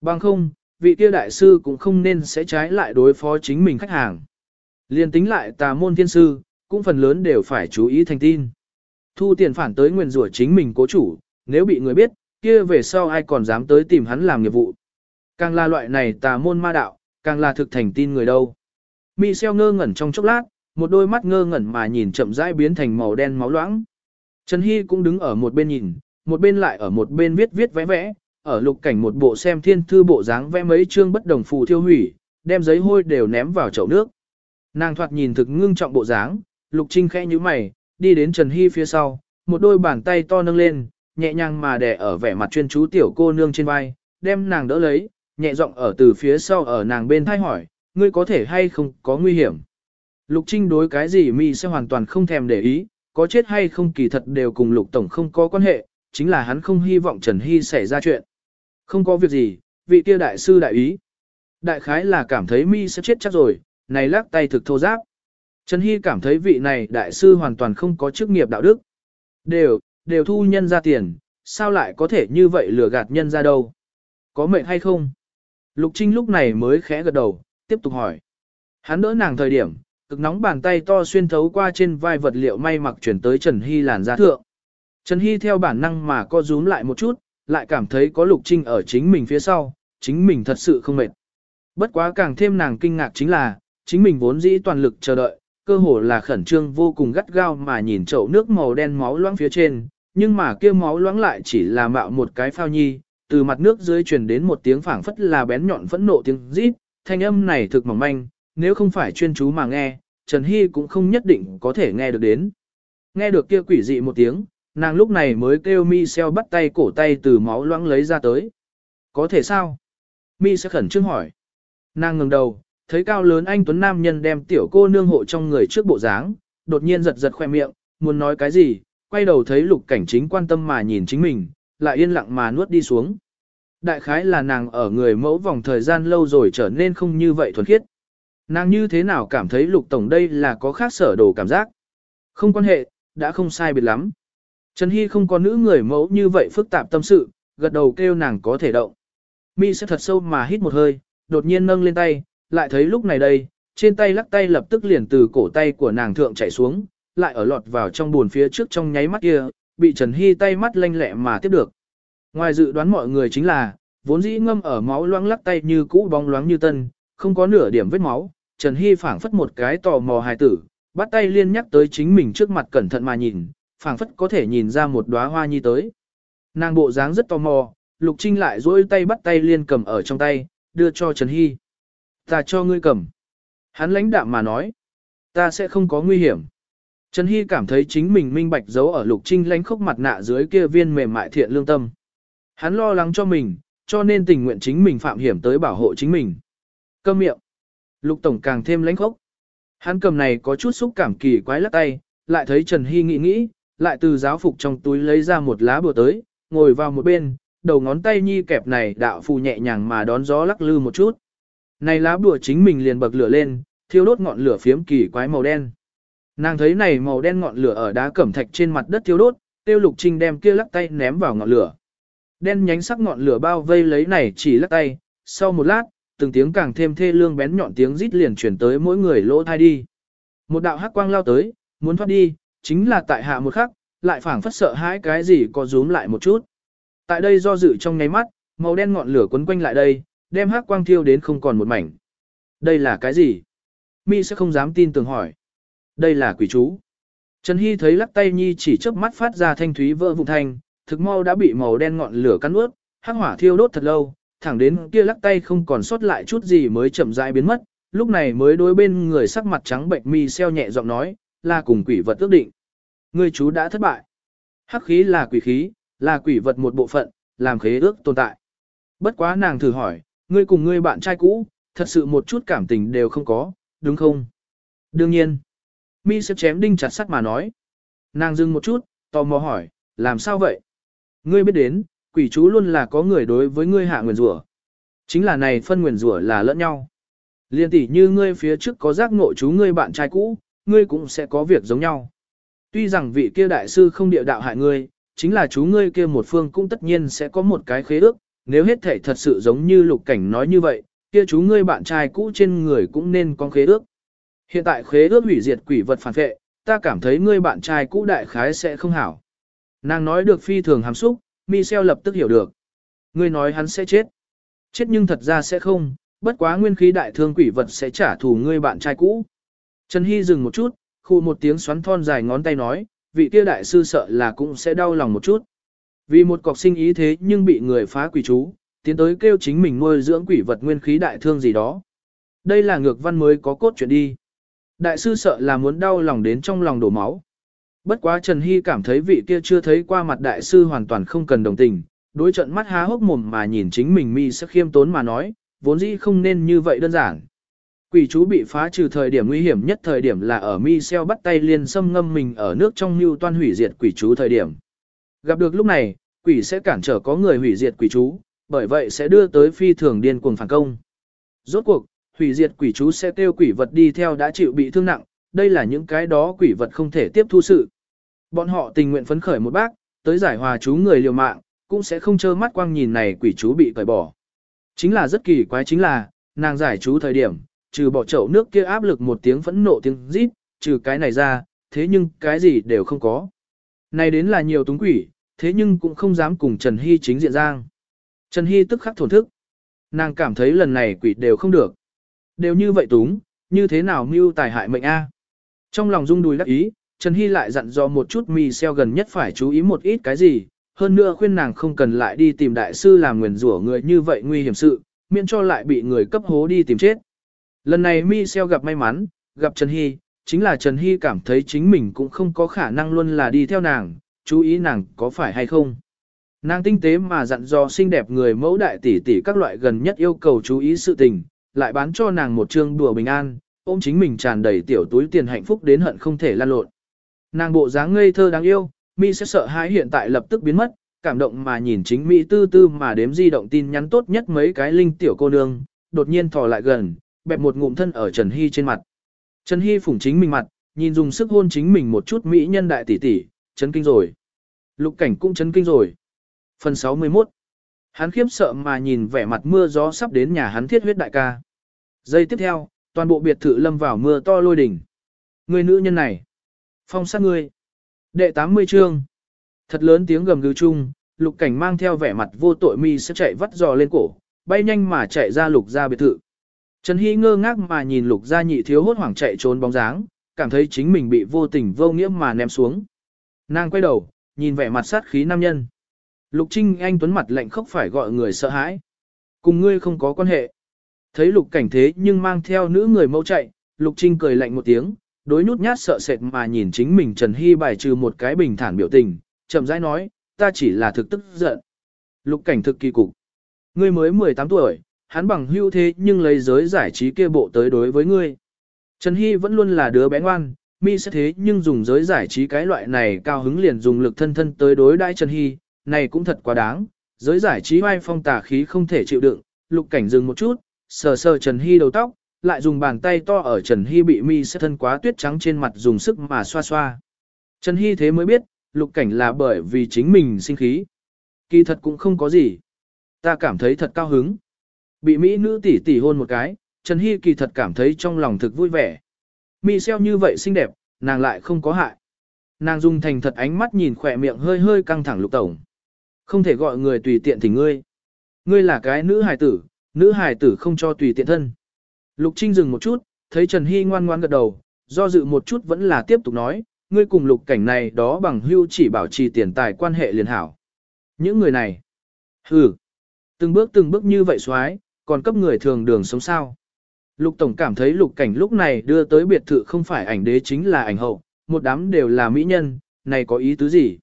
Bằng không, vị kia đại sư cũng không nên sẽ trái lại đối phó chính mình khách hàng. Liên tính lại tà môn thiên sư, cũng phần lớn đều phải chú ý thành tin. Thu tiền phản tới nguyền rủa chính mình cố chủ, nếu bị người biết, kia về sau ai còn dám tới tìm hắn làm nghiệp vụ. Càng là loại này tà môn ma đạo, càng là thực thành tin người đâu. mỹ xeo ngơ ngẩn trong chốc lát, một đôi mắt ngơ ngẩn mà nhìn chậm rãi biến thành màu đen máu loãng. Trần Hy cũng đứng ở một bên nhìn, một bên lại ở một bên viết viết vẽ vẽ, ở lục cảnh một bộ xem thiên thư bộ dáng vẽ mấy chương bất đồng phù thiêu hủy, đem giấy hôi đều ném vào chậu nước. Nàng thoạt nhìn thực ngưng trọng bộ dáng, lục trinh khẽ nhíu mày, đi đến Trần Hy phía sau, một đôi bàn tay to nâng lên, nhẹ nhàng mà đè ở vẻ mặt chuyên chú tiểu cô nương trên vai, đem nàng đỡ lấy, nhẹ giọng ở từ phía sau ở nàng bên thay hỏi, ngươi có thể hay không có nguy hiểm. Lục Trinh đối cái gì mi sẽ hoàn toàn không thèm để ý, có chết hay không kỳ thật đều cùng Lục Tổng không có quan hệ, chính là hắn không hy vọng Trần Hy xảy ra chuyện. Không có việc gì, vị kia đại sư đại ý. Đại khái là cảm thấy mi sẽ chết chắc rồi, này lắc tay thực thô giáp. Trần Hy cảm thấy vị này đại sư hoàn toàn không có chức nghiệp đạo đức. Đều, đều thu nhân ra tiền, sao lại có thể như vậy lừa gạt nhân ra đâu? Có mệnh hay không? Lục Trinh lúc này mới khẽ gật đầu, tiếp tục hỏi. Hắn đỡ nàng thời điểm, cực nóng bàn tay to xuyên thấu qua trên vai vật liệu may mặc chuyển tới Trần Hy làn da thượng. Trần Hy theo bản năng mà co rúm lại một chút, lại cảm thấy có Lục Trinh ở chính mình phía sau, chính mình thật sự không mệt. Bất quá càng thêm nàng kinh ngạc chính là, chính mình vốn dĩ toàn lực chờ đợi, cơ hồ là khẩn trương vô cùng gắt gao mà nhìn chậu nước màu đen máu loãng phía trên, nhưng mà kia máu loãng lại chỉ là mạo một cái phao nhi, từ mặt nước dưới truyền đến một tiếng phảng phất là bén nhọn phẫn nộ tiếng rít, thanh âm này thực mỏng manh, nếu không phải chuyên chú mà nghe, Trần Hy cũng không nhất định có thể nghe được đến. Nghe được kia quỷ dị một tiếng, nàng lúc này mới kêu mi xeo bắt tay cổ tay từ máu loãng lấy ra tới. Có thể sao? Mi sẽ khẩn trương hỏi. Nàng ngừng đầu, thấy cao lớn anh Tuấn Nam nhân đem tiểu cô nương hộ trong người trước bộ dáng, đột nhiên giật giật khoe miệng, muốn nói cái gì, quay đầu thấy lục cảnh chính quan tâm mà nhìn chính mình, lại yên lặng mà nuốt đi xuống. Đại khái là nàng ở người mẫu vòng thời gian lâu rồi trở nên không như vậy thuần khiết. Nàng như thế nào cảm thấy lục tổng đây là có khác sở đồ cảm giác. Không quan hệ, đã không sai biệt lắm. Trần Hy không có nữ người mẫu như vậy phức tạp tâm sự, gật đầu kêu nàng có thể động. Mi sẽ thật sâu mà hít một hơi, đột nhiên nâng lên tay, lại thấy lúc này đây, trên tay lắc tay lập tức liền từ cổ tay của nàng thượng chảy xuống, lại ở lọt vào trong buồn phía trước trong nháy mắt kia, bị Trần Hy tay mắt lanh lẹ mà tiếp được. Ngoài dự đoán mọi người chính là, vốn dĩ ngâm ở máu loang lắc tay như cũ bóng loáng như tân, không có nửa điểm vết máu, Trần Hy phảng phất một cái tò mò hài tử, bắt tay liên nhắc tới chính mình trước mặt cẩn thận mà nhìn, phảng phất có thể nhìn ra một đóa hoa nhi tới. Nàng bộ dáng rất tò mò, Lục Trinh lại duỗi tay bắt tay liên cầm ở trong tay, đưa cho Trần Hy. Ta cho ngươi cầm. Hắn lãnh đạm mà nói. Ta sẽ không có nguy hiểm. Trần Hy cảm thấy chính mình minh bạch giấu ở Lục Trinh lãnh khốc mặt nạ dưới kia viên mềm mại thiện lương tâm. Hắn lo lắng cho mình, cho nên tình nguyện chính mình phạm hiểm tới bảo hộ chính mình. Câm miệng. Lục Tổng càng thêm lãnh khốc. Hắn cầm này có chút xúc cảm kỳ quái lắc tay, lại thấy Trần Hy nghĩ nghĩ, lại từ giáo phục trong túi lấy ra một lá bùa tới, ngồi vào một bên, đầu ngón tay nhi kẹp này đạo phù nhẹ nhàng mà đón gió lắc lư một chút. Này lá bùa chính mình liền bậc lửa lên, thiêu đốt ngọn lửa phiếm kỳ quái màu đen. Nàng thấy này màu đen ngọn lửa ở đá cẩm thạch trên mặt đất thiêu đốt, tiêu lục trinh đem kia lắc tay ném vào ngọn lửa. Đen nhánh sắc ngọn lửa bao vây lấy này chỉ lắc tay, sau một lát, từng tiếng càng thêm thê lương bén nhọn tiếng rít liền chuyển tới mỗi người lỗ thai đi. Một đạo hắc quang lao tới, muốn thoát đi, chính là tại hạ một khắc, lại phảng phất sợ hãi cái gì có rúm lại một chút. Tại đây do dự trong nháy mắt, màu đen ngọn lửa quấn quanh lại đây, đem hắc quang thiêu đến không còn một mảnh. Đây là cái gì? Mi sẽ không dám tin tưởng hỏi. Đây là quỷ chú. Trần Hy thấy lắc tay nhi chỉ chớp mắt phát ra thanh thúy vỡ vụn thanh, thực mau đã bị màu đen ngọn lửa cắn ướt, hắc hỏa thiêu đốt thật lâu, thẳng đến kia lắc tay không còn sót lại chút gì mới chậm rãi biến mất, lúc này mới đối bên người sắc mặt trắng bệnh mi xeo nhẹ giọng nói, là cùng quỷ vật ước định. người chú đã thất bại. Hắc khí là quỷ khí, là quỷ vật một bộ phận, làm khế ước tồn tại. Bất quá nàng thử hỏi, ngươi cùng ngươi bạn trai cũ, thật sự một chút cảm tình đều không có, đúng không? Đương nhiên. Mi sẽ chém đinh chặt sắt mà nói. Nàng dừng một chút, tò mò hỏi, làm sao vậy? Ngươi biết đến, quỷ chú luôn là có người đối với ngươi hạ nguyền rủa. Chính là này phân nguyền rủa là lẫn nhau. Liên tỷ như ngươi phía trước có giác ngộ chú ngươi bạn trai cũ, ngươi cũng sẽ có việc giống nhau. Tuy rằng vị kia đại sư không địa đạo hại ngươi, chính là chú ngươi kia một phương cũng tất nhiên sẽ có một cái khế ước, nếu hết thể thật sự giống như lục cảnh nói như vậy, kia chú ngươi bạn trai cũ trên người cũng nên có khế ước. Hiện tại khế ước hủy diệt quỷ vật phản vệ, ta cảm thấy ngươi bạn trai cũ đại khái sẽ không hảo. Nàng nói được phi thường hàm xúc, Michel lập tức hiểu được. Ngươi nói hắn sẽ chết. Chết nhưng thật ra sẽ không, bất quá nguyên khí đại thương quỷ vật sẽ trả thù ngươi bạn trai cũ. Trần Hy dừng một chút, khu một tiếng xoắn thon dài ngón tay nói, vị kia đại sư sợ là cũng sẽ đau lòng một chút. Vì một cọc sinh ý thế nhưng bị người phá quỷ chú, tiến tới kêu chính mình nuôi dưỡng quỷ vật nguyên khí đại thương gì đó. Đây là ngược văn mới có cốt chuyện đi. Đại sư sợ là muốn đau lòng đến trong lòng đổ máu. Bất quá Trần Hy cảm thấy vị kia chưa thấy qua mặt đại sư hoàn toàn không cần đồng tình, đối trận mắt há hốc mồm mà nhìn chính mình mi sắc khiêm tốn mà nói, vốn dĩ không nên như vậy đơn giản. Quỷ chú bị phá trừ thời điểm nguy hiểm nhất thời điểm là ở mi xeo bắt tay liền xâm ngâm mình ở nước trong mưu toan hủy diệt quỷ chú thời điểm. Gặp được lúc này, quỷ sẽ cản trở có người hủy diệt quỷ chú, bởi vậy sẽ đưa tới phi thường điên cuồng phản công. Rốt cuộc, hủy diệt quỷ chú sẽ tiêu quỷ vật đi theo đã chịu bị thương nặng, đây là những cái đó quỷ vật không thể tiếp thu sự. Bọn họ tình nguyện phấn khởi một bác, tới giải hòa chú người liều mạng, cũng sẽ không trơ mắt quang nhìn này quỷ chú bị cởi bỏ. Chính là rất kỳ quái chính là, nàng giải chú thời điểm, trừ bỏ chậu nước kia áp lực một tiếng phẫn nộ tiếng rít, trừ cái này ra, thế nhưng cái gì đều không có. Này đến là nhiều túng quỷ, thế nhưng cũng không dám cùng Trần Hy chính diện giang. Trần Hy tức khắc thổn thức. Nàng cảm thấy lần này quỷ đều không được. Đều như vậy túng, như thế nào mưu tài hại mệnh A. Trong lòng rung đùi đắc ý, Trần Hy lại dặn dò một chút mì xeo gần nhất phải chú ý một ít cái gì, hơn nữa khuyên nàng không cần lại đi tìm đại sư làm nguyền rủa người như vậy nguy hiểm sự, miễn cho lại bị người cấp hố đi tìm chết. Lần này mi xeo gặp may mắn, gặp Trần Hy, chính là Trần Hy cảm thấy chính mình cũng không có khả năng luôn là đi theo nàng, chú ý nàng có phải hay không. Nàng tinh tế mà dặn dò xinh đẹp người mẫu đại tỷ tỷ các loại gần nhất yêu cầu chú ý sự tình, lại bán cho nàng một chương đùa bình an, ôm chính mình tràn đầy tiểu túi tiền hạnh phúc đến hận không thể lan lộn. Nàng bộ dáng ngây thơ đáng yêu, mi sẽ sợ hãi hiện tại lập tức biến mất, cảm động mà nhìn chính mỹ tư tư mà đếm di động tin nhắn tốt nhất mấy cái linh tiểu cô nương, đột nhiên thò lại gần, bẹp một ngụm thân ở Trần Hy trên mặt. Trần Hy phủng chính mình mặt, nhìn dùng sức hôn chính mình một chút mỹ nhân đại tỷ tỷ, chấn kinh rồi. Lục cảnh cũng chấn kinh rồi. Phần 61 Hắn khiếp sợ mà nhìn vẻ mặt mưa gió sắp đến nhà hắn thiết huyết đại ca. Giây tiếp theo, toàn bộ biệt thự lâm vào mưa to lôi đỉnh. Người nữ nhân này. Phong sát ngươi. Đệ 80 chương. Thật lớn tiếng gầm gừ chung, lục cảnh mang theo vẻ mặt vô tội mi sẽ chạy vắt giò lên cổ, bay nhanh mà chạy ra lục ra biệt thự. Trần Hy ngơ ngác mà nhìn lục gia nhị thiếu hốt hoảng chạy trốn bóng dáng, cảm thấy chính mình bị vô tình vô nghĩa mà ném xuống. Nàng quay đầu, nhìn vẻ mặt sát khí nam nhân. Lục Trinh Anh tuấn mặt lạnh khóc phải gọi người sợ hãi. Cùng ngươi không có quan hệ. Thấy lục cảnh thế nhưng mang theo nữ người mẫu chạy, lục Trinh cười lạnh một tiếng, đối nhút nhát sợ sệt mà nhìn chính mình Trần Hy bài trừ một cái bình thản biểu tình, chậm rãi nói, ta chỉ là thực tức giận. Lục cảnh thực kỳ cục. Ngươi mới 18 tuổi, hắn bằng hưu thế nhưng lấy giới giải trí kia bộ tới đối với ngươi. Trần Hy vẫn luôn là đứa bé ngoan, mi sẽ thế nhưng dùng giới giải trí cái loại này cao hứng liền dùng lực thân thân tới đối đãi Trần Hy, này cũng thật quá đáng, giới giải trí vai phong tà khí không thể chịu đựng, lục cảnh dừng một chút, sờ sờ Trần Hy đầu tóc, lại dùng bàn tay to ở Trần Hy bị mi sẽ thân quá tuyết trắng trên mặt dùng sức mà xoa xoa. Trần Hy thế mới biết, lục cảnh là bởi vì chính mình sinh khí. Kỳ thật cũng không có gì. Ta cảm thấy thật cao hứng. Bị Mỹ nữ tỷ tỷ hôn một cái, Trần Hy kỳ thật cảm thấy trong lòng thực vui vẻ. mỹ xeo như vậy xinh đẹp, nàng lại không có hại. Nàng dùng thành thật ánh mắt nhìn khỏe miệng hơi hơi căng thẳng lục tổng. Không thể gọi người tùy tiện thì ngươi. Ngươi là cái nữ hài tử, nữ hài tử không cho tùy tiện thân. Lục Trinh dừng một chút, thấy Trần Hy ngoan ngoan gật đầu, do dự một chút vẫn là tiếp tục nói, ngươi cùng lục cảnh này đó bằng hưu chỉ bảo trì tiền tài quan hệ liền hảo. Những người này, hừ, từng bước từng bước như vậy xoái, còn cấp người thường đường sống sao. Lục Tổng cảm thấy lục cảnh lúc này đưa tới biệt thự không phải ảnh đế chính là ảnh hậu, một đám đều là mỹ nhân, này có ý tứ gì?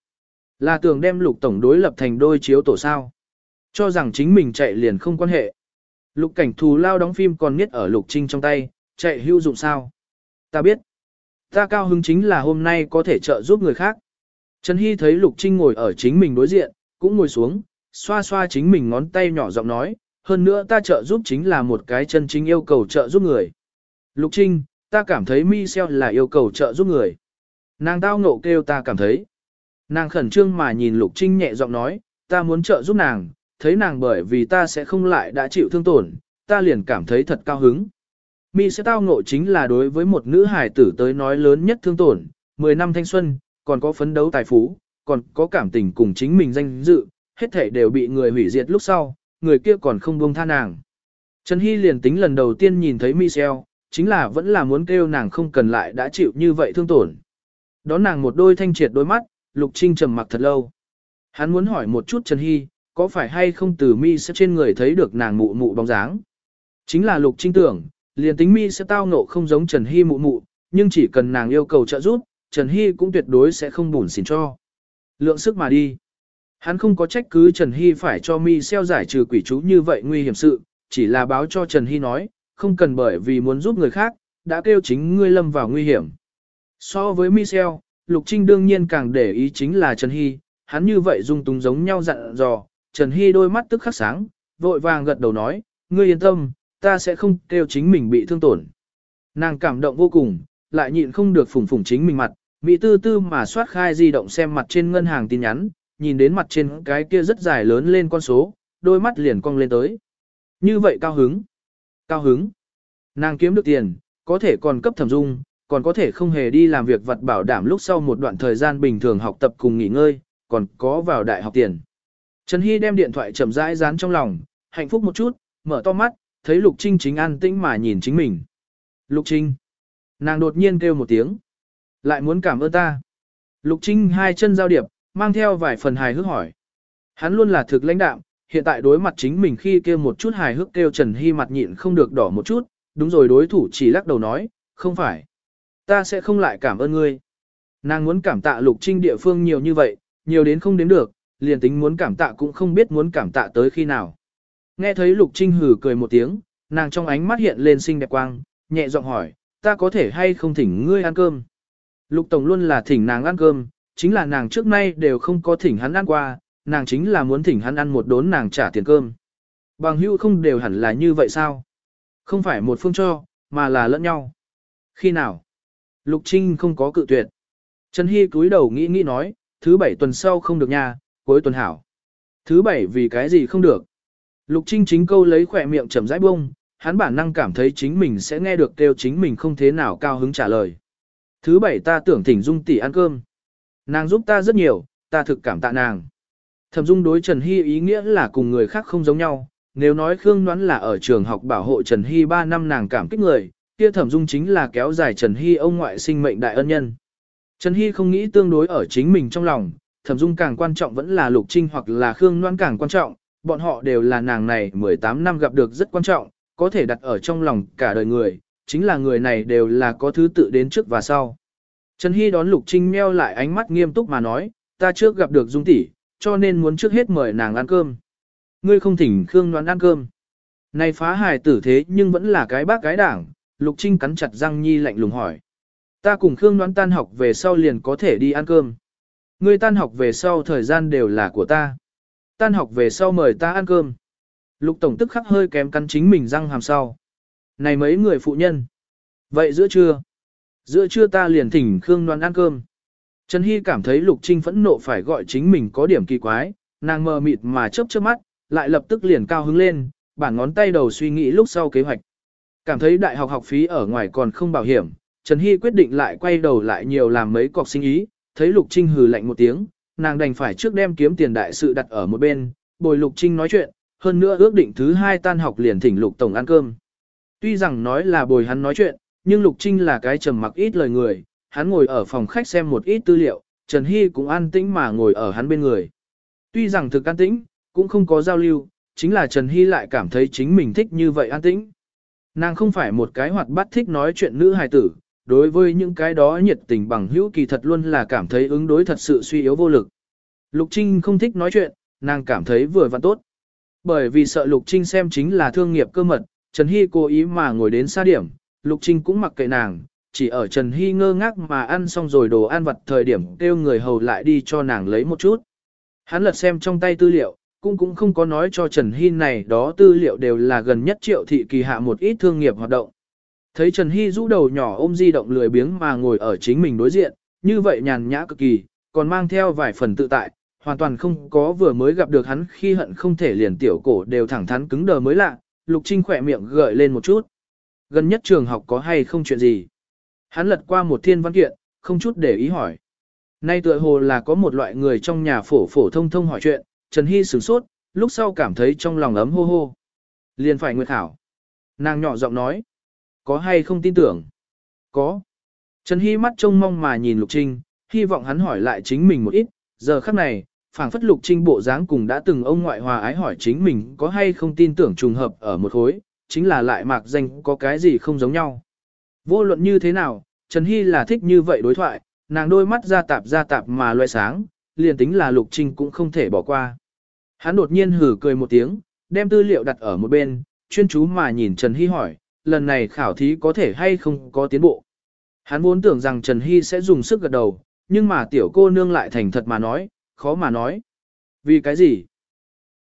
Là tưởng đem lục Tổng đối lập thành đôi chiếu tổ sao. Cho rằng chính mình chạy liền không quan hệ. Lục cảnh thù lao đóng phim còn niết ở lục trinh trong tay, chạy hưu dụng sao? Ta biết. Ta cao hứng chính là hôm nay có thể trợ giúp người khác. Trần Hy thấy lục trinh ngồi ở chính mình đối diện, cũng ngồi xuống, xoa xoa chính mình ngón tay nhỏ giọng nói, hơn nữa ta trợ giúp chính là một cái chân chính yêu cầu trợ giúp người. Lục Trinh, ta cảm thấy Michelle là yêu cầu trợ giúp người. Nàng tao ngộ kêu ta cảm thấy. Nàng khẩn trương mà nhìn Lục Trinh nhẹ giọng nói, ta muốn trợ giúp nàng, thấy nàng bởi vì ta sẽ không lại đã chịu thương tổn, ta liền cảm thấy thật cao hứng. Mi sẽ tao ngộ chính là đối với một nữ hài tử tới nói lớn nhất thương tổn, 10 năm thanh xuân, còn có phấn đấu tài phú, còn có cảm tình cùng chính mình danh dự, hết thể đều bị người hủy diệt lúc sau, người kia còn không buông tha nàng. Trần Hy liền tính lần đầu tiên nhìn thấy Michelle, chính là vẫn là muốn kêu nàng không cần lại đã chịu như vậy thương tổn. Đón nàng một đôi thanh triệt đôi mắt, Lục Trinh trầm mặc thật lâu. Hắn muốn hỏi một chút Trần Hy, có phải hay không từ mi sẽ trên người thấy được nàng mụ mụ bóng dáng. Chính là Lục Trinh tưởng, liền tính mi sẽ tao ngộ không giống Trần Hy mụ mụ, nhưng chỉ cần nàng yêu cầu trợ giúp, Trần Hy cũng tuyệt đối sẽ không bùn xỉn cho. Lượng sức mà đi. Hắn không có trách cứ Trần Hy phải cho mi xeo giải trừ quỷ chú như vậy nguy hiểm sự, chỉ là báo cho Trần Hy nói, không cần bởi vì muốn giúp người khác, đã kêu chính ngươi lâm vào nguy hiểm. So với Michel, Lục Trinh đương nhiên càng để ý chính là Trần Hy, hắn như vậy dung túng giống nhau dặn dò, Trần Hy đôi mắt tức khắc sáng, vội vàng gật đầu nói, ngươi yên tâm, ta sẽ không kêu chính mình bị thương tổn. Nàng cảm động vô cùng, lại nhịn không được phủng phủng chính mình mặt, Mỹ tư tư mà soát khai di động xem mặt trên ngân hàng tin nhắn, nhìn đến mặt trên cái kia rất dài lớn lên con số, đôi mắt liền cong lên tới. Như vậy cao hứng. Cao hứng. Nàng kiếm được tiền, có thể còn cấp thẩm dung, còn có thể không hề đi làm việc vật bảo đảm lúc sau một đoạn thời gian bình thường học tập cùng nghỉ ngơi, còn có vào đại học tiền. Trần Hy đem điện thoại chậm rãi dán trong lòng, hạnh phúc một chút, mở to mắt, thấy Lục Trinh chính an tĩnh mà nhìn chính mình. Lục Trinh. Nàng đột nhiên kêu một tiếng. Lại muốn cảm ơn ta. Lục Trinh hai chân giao điệp, mang theo vài phần hài hước hỏi. Hắn luôn là thực lãnh đạm, hiện tại đối mặt chính mình khi kêu một chút hài hước kêu Trần Hy mặt nhịn không được đỏ một chút, đúng rồi đối thủ chỉ lắc đầu nói, không phải. Ta sẽ không lại cảm ơn ngươi. Nàng muốn cảm tạ lục trinh địa phương nhiều như vậy, nhiều đến không đến được, liền tính muốn cảm tạ cũng không biết muốn cảm tạ tới khi nào. Nghe thấy lục trinh hử cười một tiếng, nàng trong ánh mắt hiện lên xinh đẹp quang, nhẹ giọng hỏi, ta có thể hay không thỉnh ngươi ăn cơm. Lục Tổng luôn là thỉnh nàng ăn cơm, chính là nàng trước nay đều không có thỉnh hắn ăn qua, nàng chính là muốn thỉnh hắn ăn một đốn nàng trả tiền cơm. Bằng hữu không đều hẳn là như vậy sao? Không phải một phương cho, mà là lẫn nhau. Khi nào? Lục Trinh không có cự tuyệt. Trần Hy cúi đầu nghĩ nghĩ nói, thứ bảy tuần sau không được nha, cuối tuần hảo. Thứ bảy vì cái gì không được? Lục Trinh chính câu lấy khỏe miệng chậm rãi bông, hắn bản năng cảm thấy chính mình sẽ nghe được kêu chính mình không thế nào cao hứng trả lời. Thứ bảy ta tưởng thỉnh Dung tỷ ăn cơm. Nàng giúp ta rất nhiều, ta thực cảm tạ nàng. Thẩm Dung đối Trần Hy ý nghĩa là cùng người khác không giống nhau, nếu nói Khương Ngoãn là ở trường học bảo hộ Trần Hy 3 năm nàng cảm kích người, kia Thẩm Dung chính là kéo dài Trần Hy ông ngoại sinh mệnh đại ân nhân. Trần Hy không nghĩ tương đối ở chính mình trong lòng, Thẩm Dung càng quan trọng vẫn là Lục Trinh hoặc là Khương Ngoãn càng quan trọng, bọn họ đều là nàng này 18 năm gặp được rất quan trọng, có thể đặt ở trong lòng cả đời người, chính là người này đều là có thứ tự đến trước và sau. Trần Hy đón Lục Trinh meo lại ánh mắt nghiêm túc mà nói, ta trước gặp được Dung tỷ, cho nên muốn trước hết mời nàng ăn cơm. Ngươi không thỉnh Khương Loan ăn cơm. Này phá hài tử thế nhưng vẫn là cái bác cái đảng, Lục Trinh cắn chặt răng nhi lạnh lùng hỏi. Ta cùng Khương Loan tan học về sau liền có thể đi ăn cơm. Ngươi tan học về sau thời gian đều là của ta. Tan học về sau mời ta ăn cơm. Lục Tổng tức khắc hơi kém cắn chính mình răng hàm sau. Này mấy người phụ nhân. Vậy giữa trưa. Giữa trưa ta liền thỉnh Khương Loan ăn cơm. Trần Hy cảm thấy Lục Trinh phẫn nộ phải gọi chính mình có điểm kỳ quái, nàng mờ mịt mà chớp chớp mắt, lại lập tức liền cao hứng lên, bản ngón tay đầu suy nghĩ lúc sau kế hoạch. Cảm thấy đại học học phí ở ngoài còn không bảo hiểm, Trần Hy quyết định lại quay đầu lại nhiều làm mấy cọc sinh ý, thấy Lục Trinh hừ lạnh một tiếng, nàng đành phải trước đem kiếm tiền đại sự đặt ở một bên, bồi Lục Trinh nói chuyện, hơn nữa ước định thứ hai tan học liền thỉnh Lục Tổng ăn cơm. Tuy rằng nói là bồi hắn nói chuyện, nhưng Lục Trinh là cái trầm mặc ít lời người, hắn ngồi ở phòng khách xem một ít tư liệu, Trần Hy cũng an tĩnh mà ngồi ở hắn bên người. Tuy rằng thực an tĩnh, cũng không có giao lưu, chính là Trần Hy lại cảm thấy chính mình thích như vậy an tĩnh. Nàng không phải một cái hoạt bát thích nói chuyện nữ hài tử, đối với những cái đó nhiệt tình bằng hữu kỳ thật luôn là cảm thấy ứng đối thật sự suy yếu vô lực. Lục Trinh không thích nói chuyện, nàng cảm thấy vừa và tốt. Bởi vì sợ Lục Trinh xem chính là thương nghiệp cơ mật, Trần Hy cố ý mà ngồi đến xa điểm, Lục Trinh cũng mặc kệ nàng, chỉ ở Trần Hy ngơ ngác mà ăn xong rồi đồ ăn vặt thời điểm kêu người hầu lại đi cho nàng lấy một chút. Hắn lật xem trong tay tư liệu, cũng cũng không có nói cho Trần Hy này đó tư liệu đều là gần nhất triệu thị kỳ hạ một ít thương nghiệp hoạt động. Thấy Trần Hy rũ đầu nhỏ ôm di động lười biếng mà ngồi ở chính mình đối diện, như vậy nhàn nhã cực kỳ, còn mang theo vài phần tự tại, hoàn toàn không có vừa mới gặp được hắn khi hận không thể liền tiểu cổ đều thẳng thắn cứng đờ mới lạ, Lục Trinh khỏe miệng gợi lên một chút. Gần nhất trường học có hay không chuyện gì? Hắn lật qua một thiên văn kiện, không chút để ý hỏi. Nay tựa hồ là có một loại người trong nhà phổ phổ thông thông hỏi chuyện, Trần Hy sửng sốt, lúc sau cảm thấy trong lòng ấm hô hô. Liền phải nguyệt thảo. Nàng nhỏ giọng nói. Có hay không tin tưởng? Có. Trần Hy mắt trông mong mà nhìn Lục Trinh, hy vọng hắn hỏi lại chính mình một ít. Giờ khắc này, phảng phất Lục Trinh bộ dáng cùng đã từng ông ngoại hòa ái hỏi chính mình có hay không tin tưởng trùng hợp ở một khối, chính là lại mạc danh có cái gì không giống nhau. Vô luận như thế nào, Trần Hy là thích như vậy đối thoại, nàng đôi mắt ra tạp ra tạp mà loe sáng, liền tính là Lục Trinh cũng không thể bỏ qua. Hắn đột nhiên hử cười một tiếng, đem tư liệu đặt ở một bên, chuyên chú mà nhìn Trần Hy hỏi, lần này khảo thí có thể hay không có tiến bộ. Hắn vốn tưởng rằng Trần Hy sẽ dùng sức gật đầu, nhưng mà tiểu cô nương lại thành thật mà nói, khó mà nói. Vì cái gì?